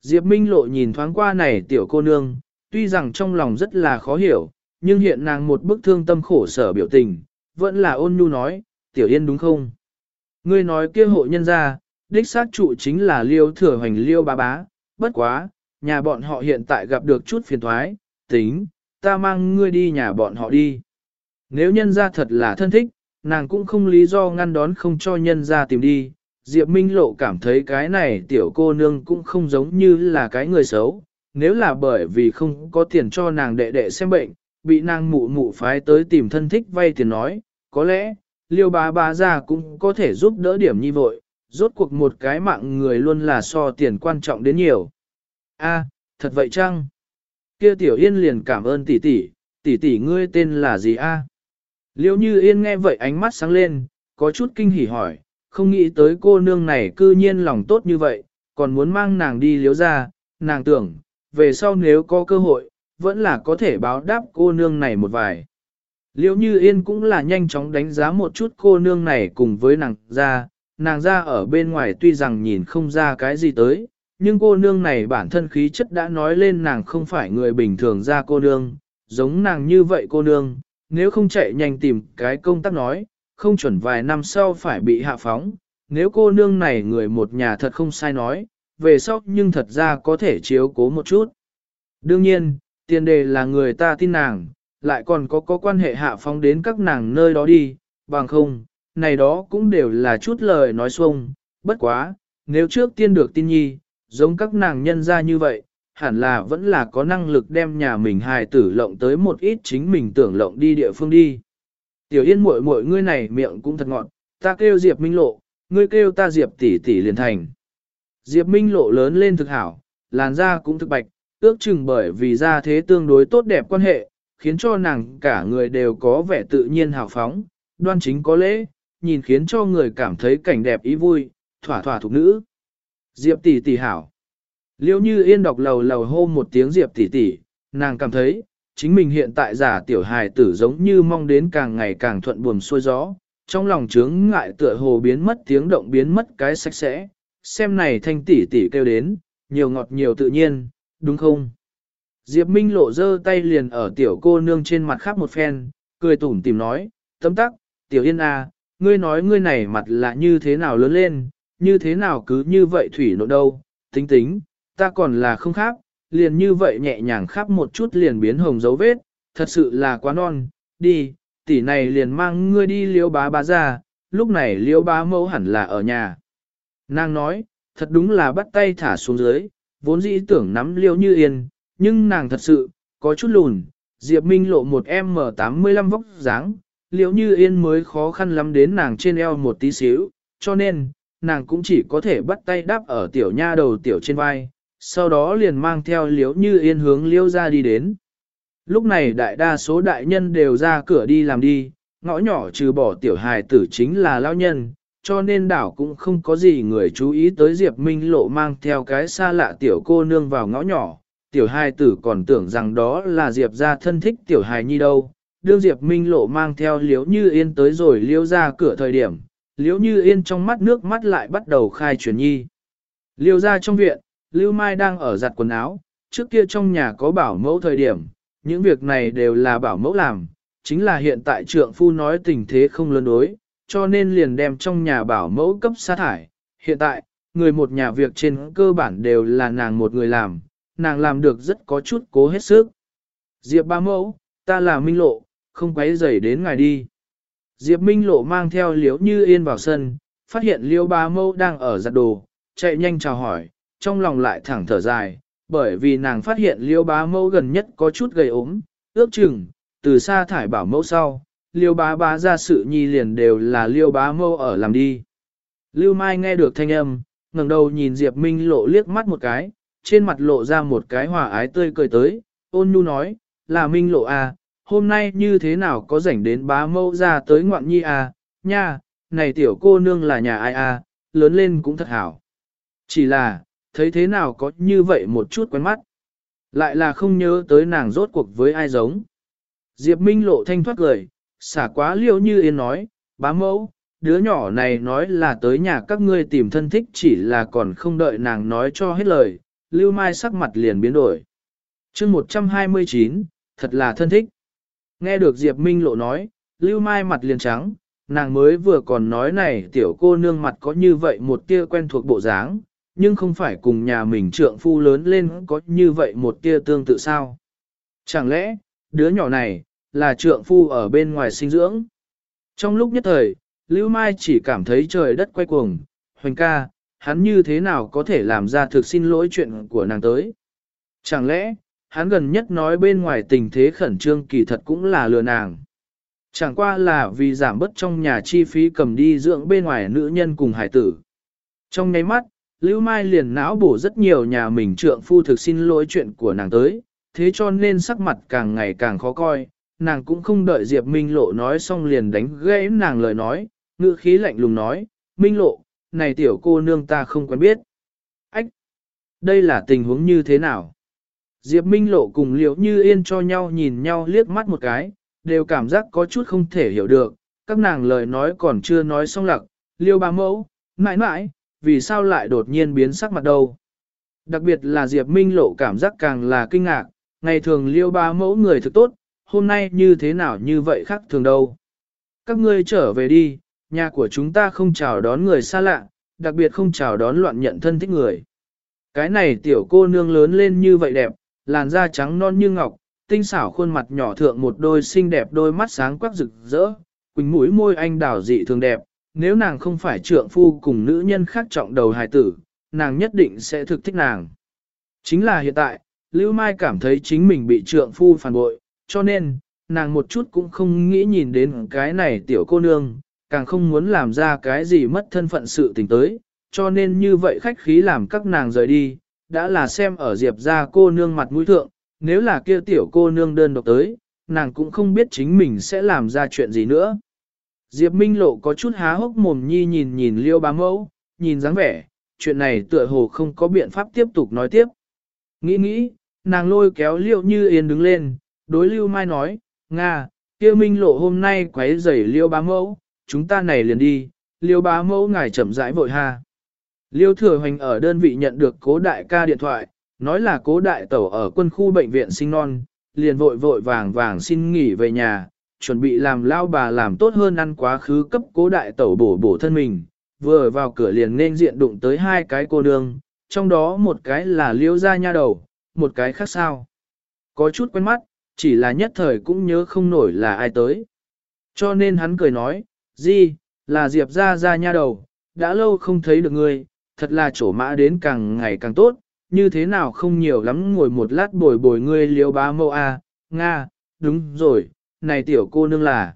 Diệp Minh Lộ nhìn thoáng qua này tiểu cô nương, tuy rằng trong lòng rất là khó hiểu, nhưng hiện nàng một bức thương tâm khổ sở biểu tình, vẫn là ôn nhu nói, tiểu yên đúng không? Ngươi nói kia hộ nhân ra, đích xác trụ chính là liêu thừa hoành liêu bá bá, bất quá, nhà bọn họ hiện tại gặp được chút phiền thoái, tính, ta mang ngươi đi nhà bọn họ đi. Nếu nhân ra thật là thân thích, nàng cũng không lý do ngăn đón không cho nhân ra tìm đi. Diệp Minh Lộ cảm thấy cái này tiểu cô nương cũng không giống như là cái người xấu, nếu là bởi vì không có tiền cho nàng đệ đệ xem bệnh, bị nàng mụ mụ phái tới tìm thân thích vay tiền nói, có lẽ, liêu bá bá ra cũng có thể giúp đỡ điểm nhi vội, rốt cuộc một cái mạng người luôn là so tiền quan trọng đến nhiều. A, thật vậy chăng? Kia tiểu yên liền cảm ơn tỷ tỷ, tỷ tỷ ngươi tên là gì a? Liêu như yên nghe vậy ánh mắt sáng lên, có chút kinh hỉ hỏi, không nghĩ tới cô nương này cư nhiên lòng tốt như vậy, còn muốn mang nàng đi liếu ra, nàng tưởng, về sau nếu có cơ hội, vẫn là có thể báo đáp cô nương này một vài. liễu như yên cũng là nhanh chóng đánh giá một chút cô nương này cùng với nàng ra, nàng ra ở bên ngoài tuy rằng nhìn không ra cái gì tới, nhưng cô nương này bản thân khí chất đã nói lên nàng không phải người bình thường ra cô nương, giống nàng như vậy cô nương, nếu không chạy nhanh tìm cái công tác nói, không chuẩn vài năm sau phải bị hạ phóng, nếu cô nương này người một nhà thật không sai nói, về sau nhưng thật ra có thể chiếu cố một chút. Đương nhiên, tiền đề là người ta tin nàng, lại còn có có quan hệ hạ phóng đến các nàng nơi đó đi, bằng không, này đó cũng đều là chút lời nói xuông, bất quá, nếu trước tiên được tin nhi, giống các nàng nhân ra như vậy, hẳn là vẫn là có năng lực đem nhà mình hài tử lộng tới một ít chính mình tưởng lộng đi địa phương đi. Tiểu yên muội muội ngươi này miệng cũng thật ngọt, ta kêu Diệp Minh Lộ, ngươi kêu ta Diệp tỷ tỷ liền thành. Diệp Minh Lộ lớn lên thực hảo, làn da cũng thực bạch, ước chừng bởi vì ra thế tương đối tốt đẹp quan hệ, khiến cho nàng cả người đều có vẻ tự nhiên hào phóng, đoan chính có lễ, nhìn khiến cho người cảm thấy cảnh đẹp ý vui, thỏa thỏa thục nữ. Diệp tỷ tỷ hảo. Liêu như yên đọc lầu lầu hô một tiếng Diệp tỷ tỷ, nàng cảm thấy, chính mình hiện tại giả tiểu hài tử giống như mong đến càng ngày càng thuận buồm xuôi gió, trong lòng chướng ngại tựa hồ biến mất tiếng động biến mất cái sạch sẽ, xem này thanh tỷ tỷ kêu đến, nhiều ngọt nhiều tự nhiên, đúng không? Diệp Minh lộ dơ tay liền ở tiểu cô nương trên mặt khác một phen, cười tủm tìm nói, tấm tắc, tiểu yên à, ngươi nói ngươi này mặt là như thế nào lớn lên, như thế nào cứ như vậy thủy nộ đâu, tính tính, ta còn là không khác, liền như vậy nhẹ nhàng khắp một chút liền biến hồng dấu vết, thật sự là quá non, đi, tỷ này liền mang ngươi đi liêu bá bá ra, lúc này liêu bá mẫu hẳn là ở nhà. Nàng nói, thật đúng là bắt tay thả xuống dưới, vốn dĩ tưởng nắm liêu như yên, nhưng nàng thật sự, có chút lùn, Diệp Minh lộ một M85 vóc dáng, liêu như yên mới khó khăn lắm đến nàng trên eo một tí xíu, cho nên, nàng cũng chỉ có thể bắt tay đáp ở tiểu nha đầu tiểu trên vai, sau đó liền mang theo liếu như yên hướng liêu ra đi đến. Lúc này đại đa số đại nhân đều ra cửa đi làm đi, ngõ nhỏ trừ bỏ tiểu hài tử chính là lao nhân, cho nên đảo cũng không có gì người chú ý tới Diệp Minh Lộ mang theo cái xa lạ tiểu cô nương vào ngõ nhỏ. Tiểu hài tử còn tưởng rằng đó là Diệp ra thân thích tiểu hài nhi đâu. Đương Diệp Minh Lộ mang theo liếu như yên tới rồi liễu ra cửa thời điểm, liếu như yên trong mắt nước mắt lại bắt đầu khai chuyển nhi. Liêu ra trong viện, Lưu Mai đang ở giặt quần áo, trước kia trong nhà có bảo mẫu thời điểm, những việc này đều là bảo mẫu làm, chính là hiện tại trượng phu nói tình thế không lớn đối, cho nên liền đem trong nhà bảo mẫu cấp sát thải. Hiện tại, người một nhà việc trên cơ bản đều là nàng một người làm, nàng làm được rất có chút cố hết sức. Diệp ba mẫu, ta là Minh Lộ, không quấy rầy đến ngài đi. Diệp Minh Lộ mang theo liễu như yên vào sân, phát hiện liễu ba mẫu đang ở giặt đồ, chạy nhanh chào hỏi, trong lòng lại thẳng thở dài, bởi vì nàng phát hiện liễu ba mẫu gần nhất có chút gầy ốm, ước chừng, từ xa thải bảo mẫu sau, liêu bá bá ra sự nhi liền đều là liêu bá mâu ở làm đi. Lưu Mai nghe được thanh âm, ngẩng đầu nhìn Diệp Minh lộ liếc mắt một cái, trên mặt lộ ra một cái hòa ái tươi cười tới, ôn nhu nói, là Minh lộ à, hôm nay như thế nào có rảnh đến bá mâu ra tới ngoạn nhi à, nha, này tiểu cô nương là nhà ai à, lớn lên cũng thật hảo. Chỉ là, thấy thế nào có như vậy một chút quen mắt. Lại là không nhớ tới nàng rốt cuộc với ai giống. Diệp Minh lộ thanh thoát cười, xả quá liêu như yên nói, bá mẫu, đứa nhỏ này nói là tới nhà các ngươi tìm thân thích chỉ là còn không đợi nàng nói cho hết lời, lưu mai sắc mặt liền biến đổi. chương 129, thật là thân thích. Nghe được Diệp Minh lộ nói, lưu mai mặt liền trắng, nàng mới vừa còn nói này tiểu cô nương mặt có như vậy một tia quen thuộc bộ dáng, nhưng không phải cùng nhà mình trượng phu lớn lên có như vậy một tia tương tự sao. Chẳng lẽ, đứa nhỏ này, là trượng phu ở bên ngoài sinh dưỡng. Trong lúc nhất thời, Lưu Mai chỉ cảm thấy trời đất quay cuồng, hoành ca, hắn như thế nào có thể làm ra thực xin lỗi chuyện của nàng tới. Chẳng lẽ, hắn gần nhất nói bên ngoài tình thế khẩn trương kỳ thật cũng là lừa nàng. Chẳng qua là vì giảm bớt trong nhà chi phí cầm đi dưỡng bên ngoài nữ nhân cùng hải tử. Trong nháy mắt, Lưu Mai liền não bổ rất nhiều nhà mình trượng phu thực xin lỗi chuyện của nàng tới, thế cho nên sắc mặt càng ngày càng khó coi, nàng cũng không đợi Diệp Minh Lộ nói xong liền đánh gãy nàng lời nói, ngữ khí lạnh lùng nói, Minh Lộ, này tiểu cô nương ta không quen biết. Ách! Đây là tình huống như thế nào? Diệp Minh Lộ cùng Liễu Như Yên cho nhau nhìn nhau liếc mắt một cái, đều cảm giác có chút không thể hiểu được, các nàng lời nói còn chưa nói xong lặc, Liêu bà mẫu, mãi mãi, vì sao lại đột nhiên biến sắc mặt đâu? Đặc biệt là Diệp Minh Lộ cảm giác càng là kinh ngạc, ngày thường Liêu ba mẫu người thực tốt, hôm nay như thế nào như vậy khác thường đâu. Các ngươi trở về đi, nhà của chúng ta không chào đón người xa lạ, đặc biệt không chào đón loạn nhận thân thích người. Cái này tiểu cô nương lớn lên như vậy đẹp, làn da trắng non như ngọc, tinh xảo khuôn mặt nhỏ thượng một đôi xinh đẹp đôi mắt sáng quắc rực rỡ, quỳnh mũi môi anh đào dị thường đẹp, nếu nàng không phải trượng phu cùng nữ nhân khác trọng đầu hài tử, nàng nhất định sẽ thực thích nàng. Chính là hiện tại, Lưu Mai cảm thấy chính mình bị trượng phu phản bội, cho nên, nàng một chút cũng không nghĩ nhìn đến cái này tiểu cô nương, càng không muốn làm ra cái gì mất thân phận sự tình tới, cho nên như vậy khách khí làm các nàng rời đi, đã là xem ở Diệp ra cô nương mặt mũi thượng, nếu là kia tiểu cô nương đơn độc tới, nàng cũng không biết chính mình sẽ làm ra chuyện gì nữa. Diệp Minh Lộ có chút há hốc mồm nhi nhìn nhìn liêu bá mẫu, nhìn dáng vẻ, chuyện này tựa hồ không có biện pháp tiếp tục nói tiếp. Nghĩ nghĩ, nàng lôi kéo liêu như yên đứng lên, đối Lưu Mai nói, Nga, kia minh lộ hôm nay quấy rầy Liêu bá mẫu, chúng ta này liền đi, Liêu bá mẫu ngài chậm rãi vội ha. Liêu thừa hoành ở đơn vị nhận được cố đại ca điện thoại, nói là cố đại tẩu ở quân khu bệnh viện sinh non, liền vội vội vàng vàng xin nghỉ về nhà, chuẩn bị làm lao bà làm tốt hơn ăn quá khứ cấp cố đại tẩu bổ bổ thân mình, vừa vào cửa liền nên diện đụng tới hai cái cô nương, trong đó một cái là liêu ra nha đầu, một cái khác sao. Có chút quen mắt, chỉ là nhất thời cũng nhớ không nổi là ai tới. Cho nên hắn cười nói, Di, là Diệp ra ra nha đầu, đã lâu không thấy được ngươi, thật là chỗ mã đến càng ngày càng tốt, như thế nào không nhiều lắm ngồi một lát bồi bồi ngươi liêu bá mâu a Nga, đúng rồi, này tiểu cô nương là.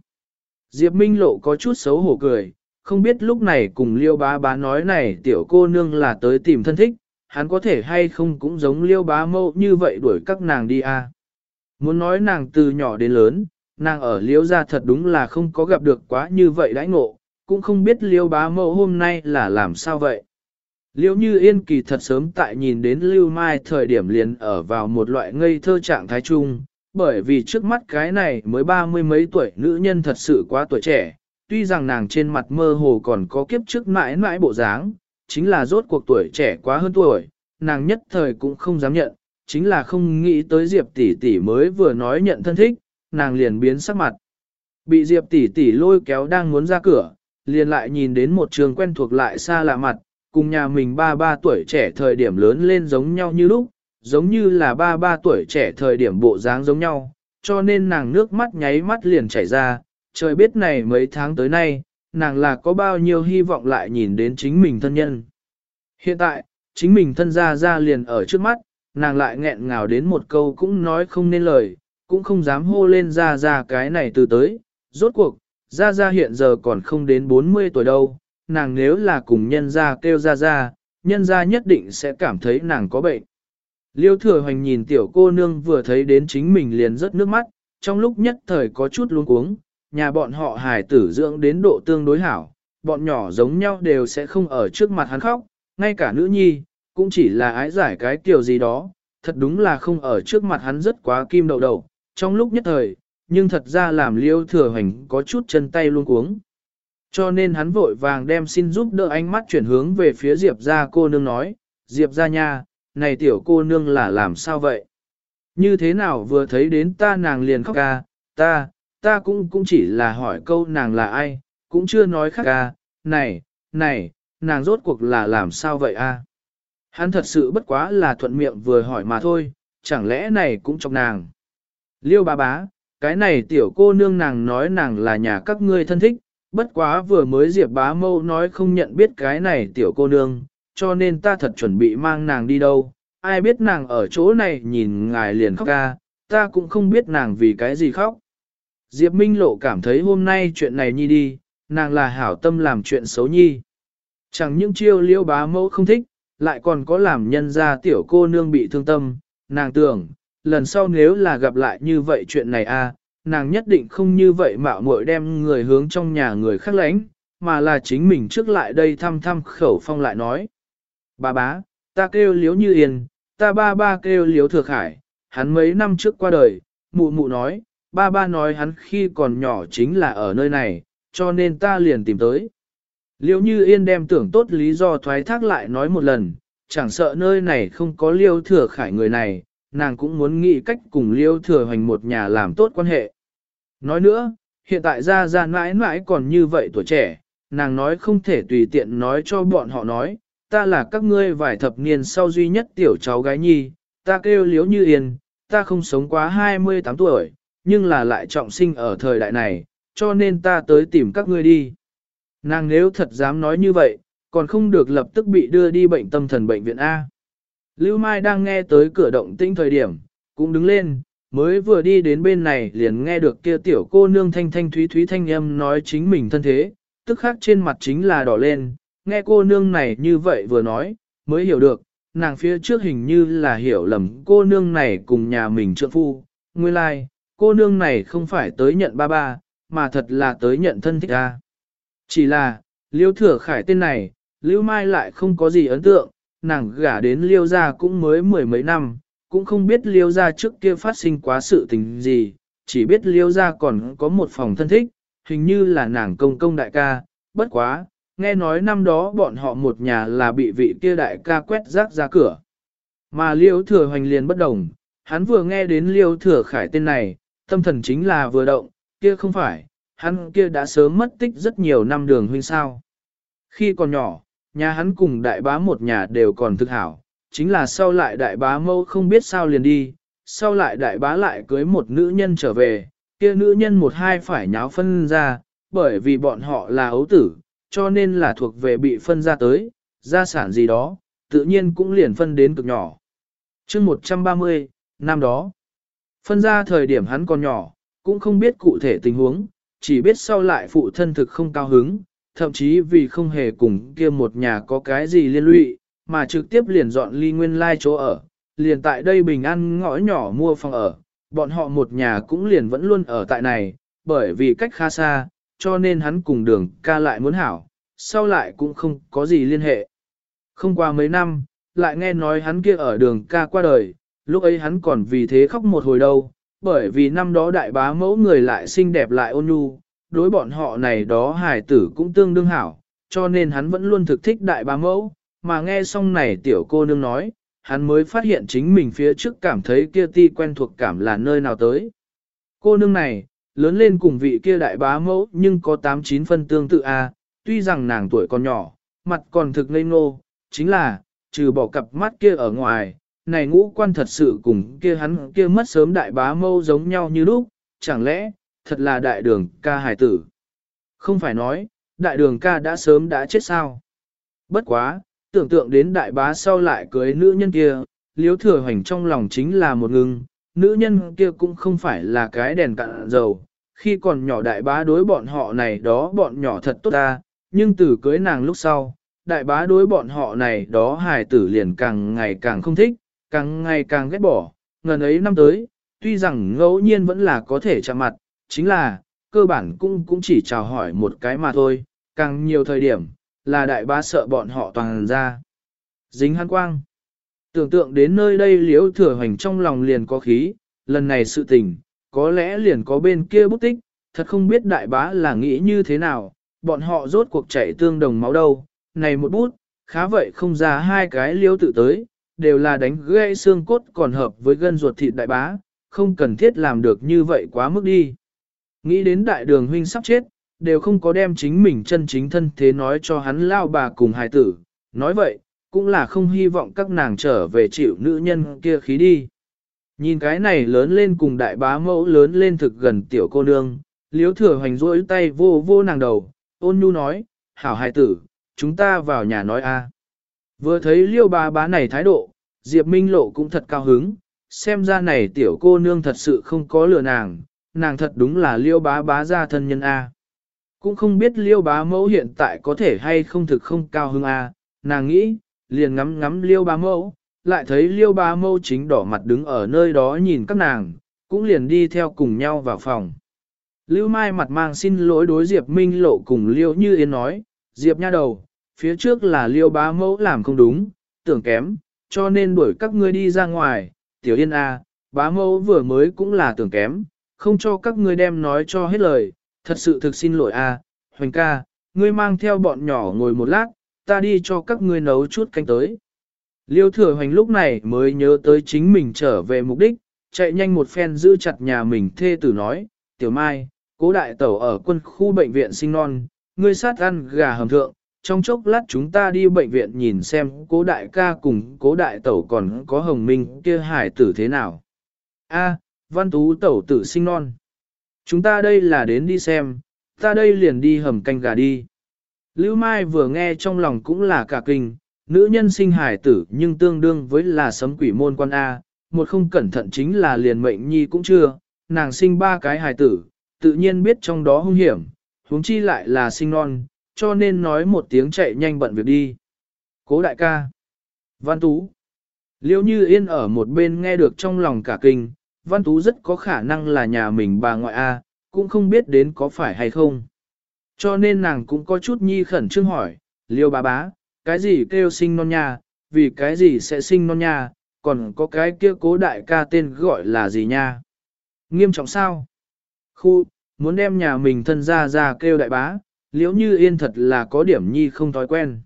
Diệp Minh Lộ có chút xấu hổ cười, không biết lúc này cùng liêu bá bá nói này tiểu cô nương là tới tìm thân thích, hắn có thể hay không cũng giống liêu bá mâu như vậy đuổi các nàng đi a Muốn nói nàng từ nhỏ đến lớn, nàng ở Liễu gia thật đúng là không có gặp được quá như vậy đãi ngộ, cũng không biết Liễu bá mẫu hôm nay là làm sao vậy. Liễu như yên kỳ thật sớm tại nhìn đến lưu mai thời điểm liền ở vào một loại ngây thơ trạng thái chung, bởi vì trước mắt cái này mới ba mươi mấy tuổi nữ nhân thật sự quá tuổi trẻ, tuy rằng nàng trên mặt mơ hồ còn có kiếp trước mãi mãi bộ dáng, chính là rốt cuộc tuổi trẻ quá hơn tuổi, nàng nhất thời cũng không dám nhận, chính là không nghĩ tới Diệp tỷ tỷ mới vừa nói nhận thân thích, nàng liền biến sắc mặt. Bị Diệp tỷ tỷ lôi kéo đang muốn ra cửa, liền lại nhìn đến một trường quen thuộc lại xa lạ mặt, cùng nhà mình ba ba tuổi trẻ thời điểm lớn lên giống nhau như lúc, giống như là ba ba tuổi trẻ thời điểm bộ dáng giống nhau, cho nên nàng nước mắt nháy mắt liền chảy ra, trời biết này mấy tháng tới nay, nàng là có bao nhiêu hy vọng lại nhìn đến chính mình thân nhân. Hiện tại, chính mình thân ra ra liền ở trước mắt, nàng lại nghẹn ngào đến một câu cũng nói không nên lời, cũng không dám hô lên ra ra cái này từ tới. Rốt cuộc, ra ra hiện giờ còn không đến 40 tuổi đâu, nàng nếu là cùng nhân ra kêu ra ra, nhân ra nhất định sẽ cảm thấy nàng có bệnh. Liêu thừa hoành nhìn tiểu cô nương vừa thấy đến chính mình liền rớt nước mắt, trong lúc nhất thời có chút luống cuống, nhà bọn họ hài tử dưỡng đến độ tương đối hảo, bọn nhỏ giống nhau đều sẽ không ở trước mặt hắn khóc, ngay cả nữ nhi, cũng chỉ là ái giải cái kiểu gì đó, thật đúng là không ở trước mặt hắn rất quá kim đầu đầu, trong lúc nhất thời, nhưng thật ra làm liêu thừa hành có chút chân tay luôn cuống. Cho nên hắn vội vàng đem xin giúp đỡ ánh mắt chuyển hướng về phía Diệp ra cô nương nói, Diệp ra nha, này tiểu cô nương là làm sao vậy? Như thế nào vừa thấy đến ta nàng liền khóc ca, ta, ta cũng cũng chỉ là hỏi câu nàng là ai, cũng chưa nói khác ca, này, này, nàng rốt cuộc là làm sao vậy a? Hắn thật sự bất quá là thuận miệng vừa hỏi mà thôi, chẳng lẽ này cũng trong nàng. Liêu bà bá, cái này tiểu cô nương nàng nói nàng là nhà các ngươi thân thích, bất quá vừa mới diệp bá mâu nói không nhận biết cái này tiểu cô nương, cho nên ta thật chuẩn bị mang nàng đi đâu. Ai biết nàng ở chỗ này nhìn ngài liền khóc ca, ta cũng không biết nàng vì cái gì khóc. Diệp Minh Lộ cảm thấy hôm nay chuyện này nhi đi, nàng là hảo tâm làm chuyện xấu nhi. Chẳng những chiêu liêu bá mẫu không thích, lại còn có làm nhân ra tiểu cô nương bị thương tâm, nàng tưởng, lần sau nếu là gặp lại như vậy chuyện này a, nàng nhất định không như vậy mạo muội đem người hướng trong nhà người khác lãnh, mà là chính mình trước lại đây thăm thăm khẩu phong lại nói. Bà bá, ta kêu liếu như yên, ta ba ba kêu liếu thừa khải, hắn mấy năm trước qua đời, mụ mụ nói, ba ba nói hắn khi còn nhỏ chính là ở nơi này, cho nên ta liền tìm tới. Liêu như yên đem tưởng tốt lý do thoái thác lại nói một lần, chẳng sợ nơi này không có liêu thừa khải người này, nàng cũng muốn nghĩ cách cùng liêu thừa hoành một nhà làm tốt quan hệ. Nói nữa, hiện tại ra ra mãi mãi còn như vậy tuổi trẻ, nàng nói không thể tùy tiện nói cho bọn họ nói, ta là các ngươi vài thập niên sau duy nhất tiểu cháu gái nhi, ta kêu liếu như yên, ta không sống quá 28 tuổi, nhưng là lại trọng sinh ở thời đại này, cho nên ta tới tìm các ngươi đi. Nàng nếu thật dám nói như vậy, còn không được lập tức bị đưa đi bệnh tâm thần bệnh viện A. Lưu Mai đang nghe tới cửa động tinh thời điểm, cũng đứng lên, mới vừa đi đến bên này liền nghe được kia tiểu cô nương thanh thanh thúy thúy thanh âm nói chính mình thân thế, tức khác trên mặt chính là đỏ lên, nghe cô nương này như vậy vừa nói, mới hiểu được, nàng phía trước hình như là hiểu lầm cô nương này cùng nhà mình trượng phu, nguyên lai, like, cô nương này không phải tới nhận ba ba, mà thật là tới nhận thân thích ra. Chỉ là, liêu thừa khải tên này, liêu mai lại không có gì ấn tượng, nàng gả đến liêu gia cũng mới mười mấy năm, cũng không biết liêu gia trước kia phát sinh quá sự tình gì, chỉ biết liêu gia còn có một phòng thân thích, hình như là nàng công công đại ca, bất quá, nghe nói năm đó bọn họ một nhà là bị vị kia đại ca quét rác ra cửa. Mà liêu thừa hoành liền bất đồng, hắn vừa nghe đến liêu thừa khải tên này, tâm thần chính là vừa động, kia không phải, hắn kia đã sớm mất tích rất nhiều năm đường huynh sao. Khi còn nhỏ, nhà hắn cùng đại bá một nhà đều còn thực hảo, chính là sau lại đại bá mâu không biết sao liền đi, sau lại đại bá lại cưới một nữ nhân trở về, kia nữ nhân một hai phải nháo phân ra, bởi vì bọn họ là ấu tử, cho nên là thuộc về bị phân ra tới, gia sản gì đó, tự nhiên cũng liền phân đến cực nhỏ. chương 130, năm đó, phân ra thời điểm hắn còn nhỏ, cũng không biết cụ thể tình huống, chỉ biết sau lại phụ thân thực không cao hứng, thậm chí vì không hề cùng kia một nhà có cái gì liên lụy, mà trực tiếp liền dọn ly nguyên lai chỗ ở, liền tại đây bình an ngõ nhỏ mua phòng ở, bọn họ một nhà cũng liền vẫn luôn ở tại này, bởi vì cách khá xa, cho nên hắn cùng đường ca lại muốn hảo, sau lại cũng không có gì liên hệ. Không qua mấy năm, lại nghe nói hắn kia ở đường ca qua đời, lúc ấy hắn còn vì thế khóc một hồi đâu, bởi vì năm đó đại bá mẫu người lại xinh đẹp lại ôn nhu, đối bọn họ này đó hài tử cũng tương đương hảo, cho nên hắn vẫn luôn thực thích đại bá mẫu, mà nghe xong này tiểu cô nương nói, hắn mới phát hiện chính mình phía trước cảm thấy kia ti quen thuộc cảm là nơi nào tới. Cô nương này, lớn lên cùng vị kia đại bá mẫu nhưng có 8-9 phân tương tự a tuy rằng nàng tuổi còn nhỏ, mặt còn thực ngây ngô, chính là, trừ bỏ cặp mắt kia ở ngoài, này ngũ quan thật sự cùng kia hắn kia mất sớm đại bá mâu giống nhau như lúc, chẳng lẽ, thật là đại đường ca hài tử. Không phải nói, đại đường ca đã sớm đã chết sao. Bất quá, tưởng tượng đến đại bá sau lại cưới nữ nhân kia, liếu thừa hoành trong lòng chính là một ngưng, nữ nhân kia cũng không phải là cái đèn cạn dầu, khi còn nhỏ đại bá đối bọn họ này đó bọn nhỏ thật tốt ta, nhưng từ cưới nàng lúc sau, đại bá đối bọn họ này đó hài tử liền càng ngày càng không thích, càng ngày càng ghét bỏ, ngần ấy năm tới, tuy rằng ngẫu nhiên vẫn là có thể chạm mặt, chính là, cơ bản cũng cũng chỉ chào hỏi một cái mà thôi, càng nhiều thời điểm, là đại bá sợ bọn họ toàn ra. Dính hắn quang. Tưởng tượng đến nơi đây liễu thừa hoành trong lòng liền có khí, lần này sự tình, có lẽ liền có bên kia bút tích, thật không biết đại bá là nghĩ như thế nào, bọn họ rốt cuộc chạy tương đồng máu đâu, này một bút, khá vậy không ra hai cái liễu tự tới, đều là đánh gãy xương cốt còn hợp với gân ruột thịt đại bá, không cần thiết làm được như vậy quá mức đi. Nghĩ đến đại đường huynh sắp chết, đều không có đem chính mình chân chính thân thế nói cho hắn lao bà cùng hài tử, nói vậy, cũng là không hy vọng các nàng trở về chịu nữ nhân kia khí đi. Nhìn cái này lớn lên cùng đại bá mẫu lớn lên thực gần tiểu cô nương, liếu thừa hoành rỗi tay vô vô nàng đầu, ôn nhu nói, hảo hài tử, chúng ta vào nhà nói a. Vừa thấy liêu bà bá này thái độ, Diệp Minh Lộ cũng thật cao hứng, xem ra này tiểu cô nương thật sự không có lừa nàng, nàng thật đúng là liêu bá bá gia thân nhân A. Cũng không biết liêu bá mẫu hiện tại có thể hay không thực không cao hứng A, nàng nghĩ, liền ngắm ngắm liêu bá mẫu, lại thấy liêu bá mẫu chính đỏ mặt đứng ở nơi đó nhìn các nàng, cũng liền đi theo cùng nhau vào phòng. Lưu Mai mặt mang xin lỗi đối Diệp Minh Lộ cùng Liêu Như Yên nói, Diệp nha đầu, phía trước là Liêu bá mẫu làm không đúng, tưởng kém, cho nên đuổi các ngươi đi ra ngoài, Tiểu Yên A, bá mẫu vừa mới cũng là tưởng kém, không cho các ngươi đem nói cho hết lời, thật sự thực xin lỗi A, Hoành ca, ngươi mang theo bọn nhỏ ngồi một lát, ta đi cho các ngươi nấu chút canh tới. Liêu thừa hoành lúc này mới nhớ tới chính mình trở về mục đích, chạy nhanh một phen giữ chặt nhà mình thê tử nói, tiểu mai, cố đại tẩu ở quân khu bệnh viện sinh non, ngươi sát ăn gà hầm thượng, trong chốc lát chúng ta đi bệnh viện nhìn xem cố đại ca cùng cố đại tẩu còn có hồng minh kia hải tử thế nào. A, văn tú tẩu tử sinh non. Chúng ta đây là đến đi xem, ta đây liền đi hầm canh gà đi. Lưu Mai vừa nghe trong lòng cũng là cả kinh, nữ nhân sinh hải tử nhưng tương đương với là sấm quỷ môn quan A, một không cẩn thận chính là liền mệnh nhi cũng chưa, nàng sinh ba cái hải tử, tự nhiên biết trong đó hung hiểm, huống chi lại là sinh non, cho nên nói một tiếng chạy nhanh bận việc đi. Cố đại ca. Văn Tú. Liêu như yên ở một bên nghe được trong lòng cả kinh, Văn Tú rất có khả năng là nhà mình bà ngoại A, cũng không biết đến có phải hay không. Cho nên nàng cũng có chút nhi khẩn trương hỏi, Liêu bà bá, cái gì kêu sinh non nha, vì cái gì sẽ sinh non nha, còn có cái kia cố đại ca tên gọi là gì nha. Nghiêm trọng sao? Khu, muốn đem nhà mình thân ra ra kêu đại bá, liễu như yên thật là có điểm nhi không thói quen.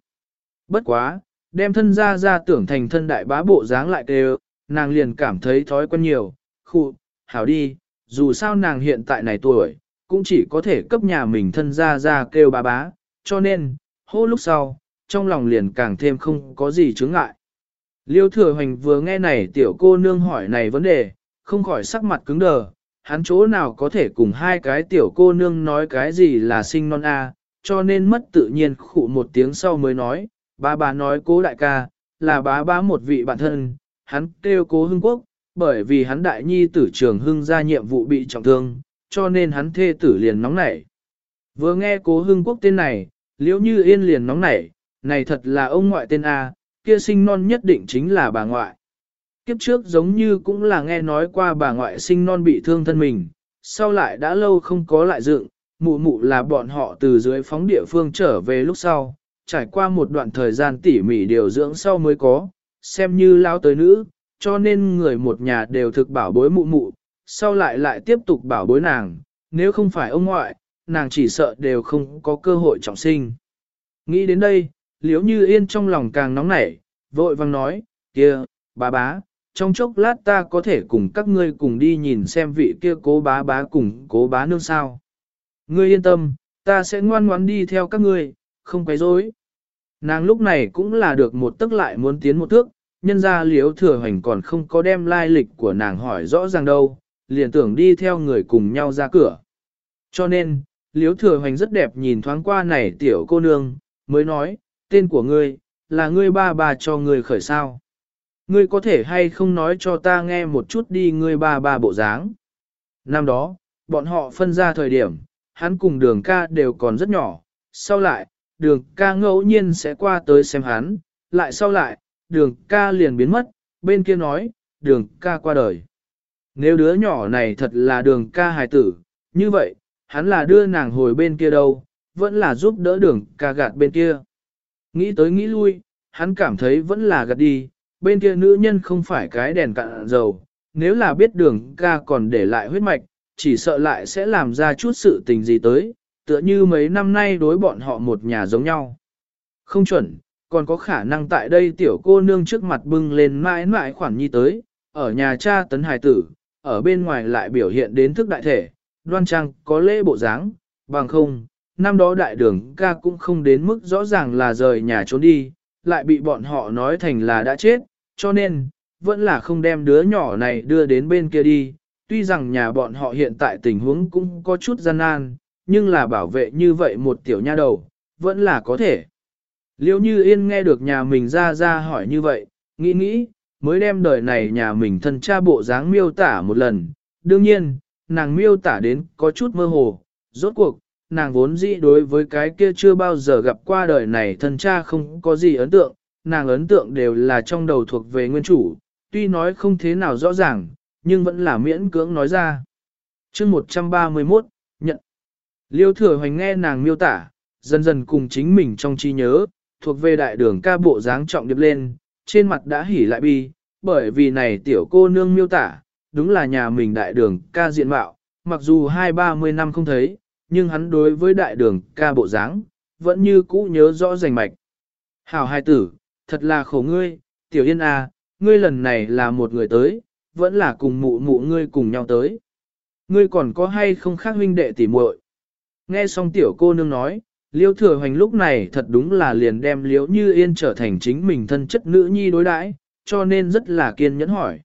Bất quá, đem thân ra ra tưởng thành thân đại bá bộ dáng lại đều, nàng liền cảm thấy thói quen nhiều, khu, hảo đi, dù sao nàng hiện tại này tuổi, cũng chỉ có thể cấp nhà mình thân ra ra kêu bá bá, cho nên, hô lúc sau, trong lòng liền càng thêm không có gì chướng ngại. Liêu thừa hoành vừa nghe này tiểu cô nương hỏi này vấn đề, không khỏi sắc mặt cứng đờ, hắn chỗ nào có thể cùng hai cái tiểu cô nương nói cái gì là sinh non a, cho nên mất tự nhiên khụ một tiếng sau mới nói, ba bà nói cố đại ca, là bá bá một vị bạn thân, hắn kêu cố hưng quốc, bởi vì hắn đại nhi tử trường hưng ra nhiệm vụ bị trọng thương, cho nên hắn thê tử liền nóng nảy. Vừa nghe cố hưng quốc tên này, liễu như yên liền nóng nảy, này thật là ông ngoại tên A, kia sinh non nhất định chính là bà ngoại. Kiếp trước giống như cũng là nghe nói qua bà ngoại sinh non bị thương thân mình, sau lại đã lâu không có lại dựng, mụ mụ là bọn họ từ dưới phóng địa phương trở về lúc sau, trải qua một đoạn thời gian tỉ mỉ điều dưỡng sau mới có, xem như lao tới nữ, cho nên người một nhà đều thực bảo bối mụ mụ, sau lại lại tiếp tục bảo bối nàng, nếu không phải ông ngoại, nàng chỉ sợ đều không có cơ hội trọng sinh. Nghĩ đến đây, liếu như yên trong lòng càng nóng nảy, vội vang nói, kia, bà bá, trong chốc lát ta có thể cùng các ngươi cùng đi nhìn xem vị kia cố bá bá cùng cố bá nương sao. Ngươi yên tâm, ta sẽ ngoan ngoãn đi theo các ngươi, không quấy rối. Nàng lúc này cũng là được một tức lại muốn tiến một thước, nhân ra liếu thừa hoành còn không có đem lai lịch của nàng hỏi rõ ràng đâu, liền tưởng đi theo người cùng nhau ra cửa. Cho nên, liếu thừa hoành rất đẹp nhìn thoáng qua này tiểu cô nương, mới nói, tên của ngươi, là ngươi ba bà cho ngươi khởi sao. Ngươi có thể hay không nói cho ta nghe một chút đi ngươi ba ba bộ dáng. Năm đó, bọn họ phân ra thời điểm, hắn cùng đường ca đều còn rất nhỏ, sau lại, đường ca ngẫu nhiên sẽ qua tới xem hắn, lại sau lại, đường ca liền biến mất, bên kia nói, đường ca qua đời. Nếu đứa nhỏ này thật là đường ca hài tử, như vậy, hắn là đưa nàng hồi bên kia đâu, vẫn là giúp đỡ đường ca gạt bên kia. Nghĩ tới nghĩ lui, hắn cảm thấy vẫn là gạt đi, bên kia nữ nhân không phải cái đèn cạn dầu, nếu là biết đường ca còn để lại huyết mạch, chỉ sợ lại sẽ làm ra chút sự tình gì tới, tựa như mấy năm nay đối bọn họ một nhà giống nhau. Không chuẩn, còn có khả năng tại đây tiểu cô nương trước mặt bưng lên mãi mãi khoản nhi tới, ở nhà cha tấn hài tử, ở bên ngoài lại biểu hiện đến thức đại thể, đoan trang có lễ bộ dáng, bằng không, năm đó đại đường ca cũng không đến mức rõ ràng là rời nhà trốn đi, lại bị bọn họ nói thành là đã chết, cho nên, vẫn là không đem đứa nhỏ này đưa đến bên kia đi, tuy rằng nhà bọn họ hiện tại tình huống cũng có chút gian nan, nhưng là bảo vệ như vậy một tiểu nha đầu, vẫn là có thể. Liêu như yên nghe được nhà mình ra ra hỏi như vậy, nghĩ nghĩ, mới đem đời này nhà mình thân cha bộ dáng miêu tả một lần. Đương nhiên, nàng miêu tả đến có chút mơ hồ, rốt cuộc, nàng vốn dĩ đối với cái kia chưa bao giờ gặp qua đời này thân cha không có gì ấn tượng, nàng ấn tượng đều là trong đầu thuộc về nguyên chủ, tuy nói không thế nào rõ ràng, nhưng vẫn là miễn cưỡng nói ra. chương 131, nhận. Liêu thừa hoành nghe nàng miêu tả, dần dần cùng chính mình trong trí nhớ, thuộc về đại đường ca bộ dáng trọng điệp lên, trên mặt đã hỉ lại bi, bởi vì này tiểu cô nương miêu tả, đúng là nhà mình đại đường ca diện mạo, mặc dù hai ba mươi năm không thấy, nhưng hắn đối với đại đường ca bộ dáng, vẫn như cũ nhớ rõ rành mạch. Hảo hai tử, thật là khổ ngươi, tiểu yên à, ngươi lần này là một người tới, vẫn là cùng mụ mụ ngươi cùng nhau tới. Ngươi còn có hay không khác huynh đệ tỉ muội? Nghe xong tiểu cô nương nói, liêu thừa hoành lúc này thật đúng là liền đem liễu như yên trở thành chính mình thân chất nữ nhi đối đãi, cho nên rất là kiên nhẫn hỏi.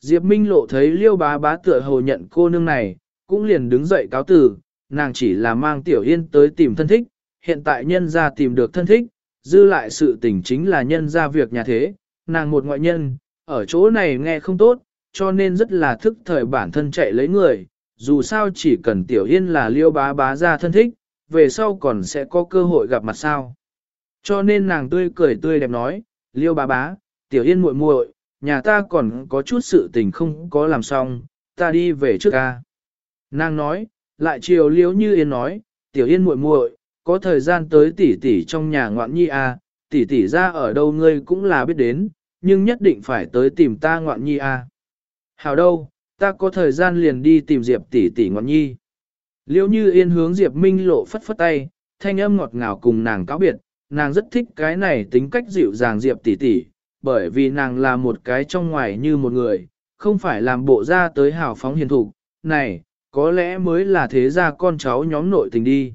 Diệp Minh lộ thấy liêu bá bá tựa hồ nhận cô nương này, cũng liền đứng dậy cáo từ, nàng chỉ là mang tiểu yên tới tìm thân thích, hiện tại nhân ra tìm được thân thích, dư lại sự tình chính là nhân ra việc nhà thế, nàng một ngoại nhân, ở chỗ này nghe không tốt, cho nên rất là thức thời bản thân chạy lấy người, dù sao chỉ cần tiểu yên là liêu bá bá ra thân thích, về sau còn sẽ có cơ hội gặp mặt sao. Cho nên nàng tươi cười tươi đẹp nói, liêu bá bá, tiểu yên muội muội, nhà ta còn có chút sự tình không có làm xong, ta đi về trước ca. Nàng nói, lại chiều liếu như yên nói, tiểu yên muội muội, có thời gian tới tỷ tỷ trong nhà ngoạn nhi à, tỷ tỷ ra ở đâu ngươi cũng là biết đến, nhưng nhất định phải tới tìm ta ngoạn nhi à. Hảo đâu, ta có thời gian liền đi tìm Diệp tỷ tỷ ngoạn nhi. Liêu như yên hướng Diệp Minh lộ phất phất tay, thanh âm ngọt ngào cùng nàng cáo biệt, nàng rất thích cái này tính cách dịu dàng Diệp tỷ tỷ, bởi vì nàng là một cái trong ngoài như một người, không phải làm bộ ra tới hào phóng hiền thục, này, có lẽ mới là thế gia con cháu nhóm nội tình đi.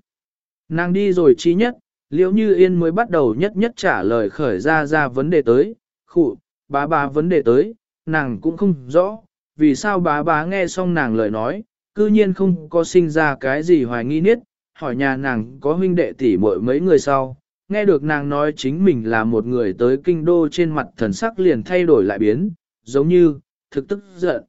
Nàng đi rồi chi nhất, liễu như yên mới bắt đầu nhất nhất trả lời khởi ra ra vấn đề tới, khụ, bá bá vấn đề tới, nàng cũng không rõ, vì sao bá bá nghe xong nàng lời nói, cư nhiên không có sinh ra cái gì hoài nghi niết, hỏi nhà nàng có huynh đệ tỷ muội mấy người sau, nghe được nàng nói chính mình là một người tới kinh đô trên mặt thần sắc liền thay đổi lại biến, giống như, thực tức giận.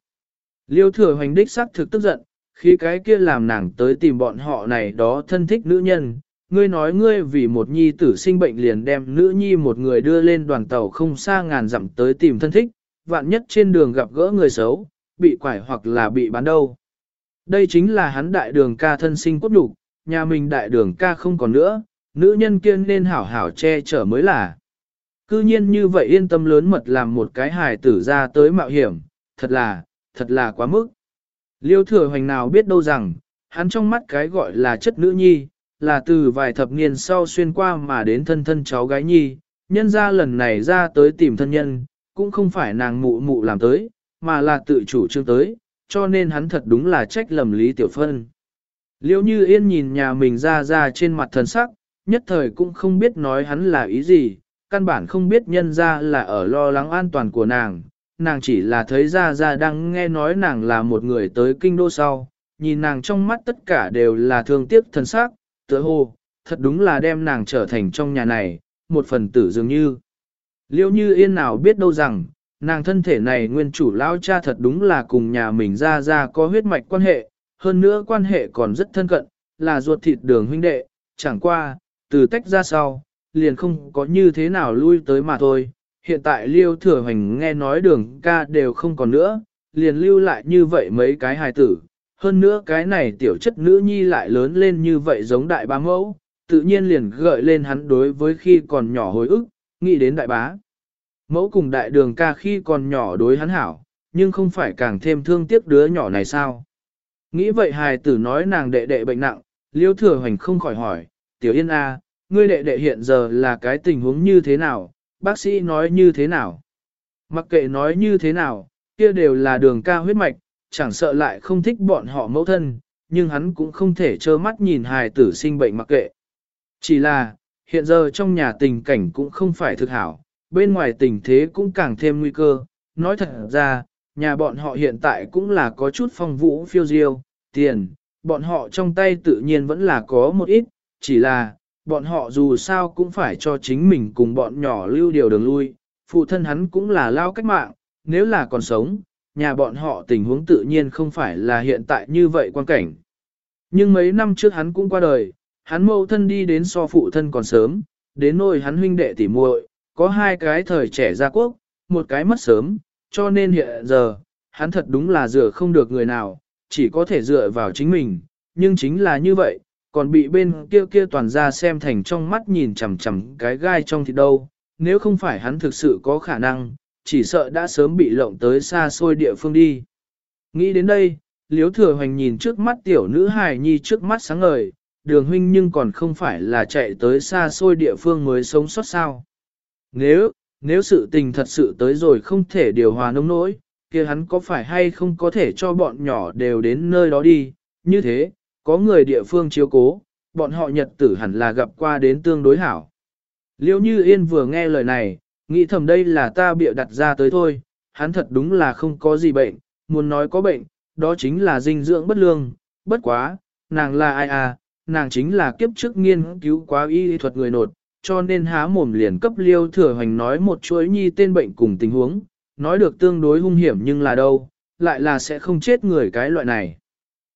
Liêu thừa hoành đích sắc thực tức giận, khi cái kia làm nàng tới tìm bọn họ này đó thân thích nữ nhân, ngươi nói ngươi vì một nhi tử sinh bệnh liền đem nữ nhi một người đưa lên đoàn tàu không xa ngàn dặm tới tìm thân thích, vạn nhất trên đường gặp gỡ người xấu, bị quải hoặc là bị bán đâu. Đây chính là hắn đại đường ca thân sinh cốt đục, nhà mình đại đường ca không còn nữa, nữ nhân kiên nên hảo hảo che chở mới là. Cư nhiên như vậy yên tâm lớn mật làm một cái hài tử ra tới mạo hiểm, thật là, thật là quá mức. Liêu thừa hoành nào biết đâu rằng, hắn trong mắt cái gọi là chất nữ nhi, là từ vài thập niên sau xuyên qua mà đến thân thân cháu gái nhi, nhân ra lần này ra tới tìm thân nhân, cũng không phải nàng mụ mụ làm tới, mà là tự chủ trương tới, cho nên hắn thật đúng là trách lầm Lý Tiểu Phân. Liêu như yên nhìn nhà mình ra ra trên mặt thần sắc, nhất thời cũng không biết nói hắn là ý gì, căn bản không biết nhân ra là ở lo lắng an toàn của nàng, nàng chỉ là thấy ra ra đang nghe nói nàng là một người tới kinh đô sau, nhìn nàng trong mắt tất cả đều là thương tiếc thân xác, tựa hồ, thật đúng là đem nàng trở thành trong nhà này, một phần tử dường như. Liêu như yên nào biết đâu rằng, nàng thân thể này nguyên chủ lão cha thật đúng là cùng nhà mình ra ra có huyết mạch quan hệ, hơn nữa quan hệ còn rất thân cận, là ruột thịt đường huynh đệ, chẳng qua, từ tách ra sau, liền không có như thế nào lui tới mà thôi. Hiện tại liêu thừa hoành nghe nói đường ca đều không còn nữa, liền lưu lại như vậy mấy cái hài tử. Hơn nữa cái này tiểu chất nữ nhi lại lớn lên như vậy giống đại bá mẫu, tự nhiên liền gợi lên hắn đối với khi còn nhỏ hồi ức, nghĩ đến đại bá. Mẫu cùng đại đường ca khi còn nhỏ đối hắn hảo, nhưng không phải càng thêm thương tiếc đứa nhỏ này sao. Nghĩ vậy hài tử nói nàng đệ đệ bệnh nặng, liêu thừa hoành không khỏi hỏi, tiểu yên a, ngươi đệ đệ hiện giờ là cái tình huống như thế nào, bác sĩ nói như thế nào. Mặc kệ nói như thế nào, kia đều là đường ca huyết mạch, chẳng sợ lại không thích bọn họ mẫu thân, nhưng hắn cũng không thể trơ mắt nhìn hài tử sinh bệnh mặc kệ. Chỉ là, hiện giờ trong nhà tình cảnh cũng không phải thực hảo, bên ngoài tình thế cũng càng thêm nguy cơ. Nói thật ra, nhà bọn họ hiện tại cũng là có chút phong vũ phiêu diêu, tiền, bọn họ trong tay tự nhiên vẫn là có một ít, chỉ là, bọn họ dù sao cũng phải cho chính mình cùng bọn nhỏ lưu điều đường lui, phụ thân hắn cũng là lao cách mạng, nếu là còn sống, nhà bọn họ tình huống tự nhiên không phải là hiện tại như vậy quan cảnh. Nhưng mấy năm trước hắn cũng qua đời, hắn mâu thân đi đến so phụ thân còn sớm, đến nỗi hắn huynh đệ tỉ muội, có hai cái thời trẻ ra quốc, một cái mất sớm, cho nên hiện giờ, hắn thật đúng là dựa không được người nào, chỉ có thể dựa vào chính mình, nhưng chính là như vậy, còn bị bên kia kia toàn ra xem thành trong mắt nhìn chằm chằm cái gai trong thịt đâu, nếu không phải hắn thực sự có khả năng, chỉ sợ đã sớm bị lộng tới xa xôi địa phương đi. Nghĩ đến đây, liếu thừa hoành nhìn trước mắt tiểu nữ hài nhi trước mắt sáng ngời, đường huynh nhưng còn không phải là chạy tới xa xôi địa phương mới sống sót sao. Nếu, nếu sự tình thật sự tới rồi không thể điều hòa nông nỗi, kia hắn có phải hay không có thể cho bọn nhỏ đều đến nơi đó đi, như thế, có người địa phương chiếu cố, bọn họ nhật tử hẳn là gặp qua đến tương đối hảo. Liêu như yên vừa nghe lời này, nghĩ thầm đây là ta bịa đặt ra tới thôi, hắn thật đúng là không có gì bệnh, muốn nói có bệnh, đó chính là dinh dưỡng bất lương, bất quá, nàng là ai à, nàng chính là kiếp trước nghiên cứu quá y thuật người nột, cho nên há mồm liền cấp liêu thừa hoành nói một chuỗi nhi tên bệnh cùng tình huống, nói được tương đối hung hiểm nhưng là đâu, lại là sẽ không chết người cái loại này.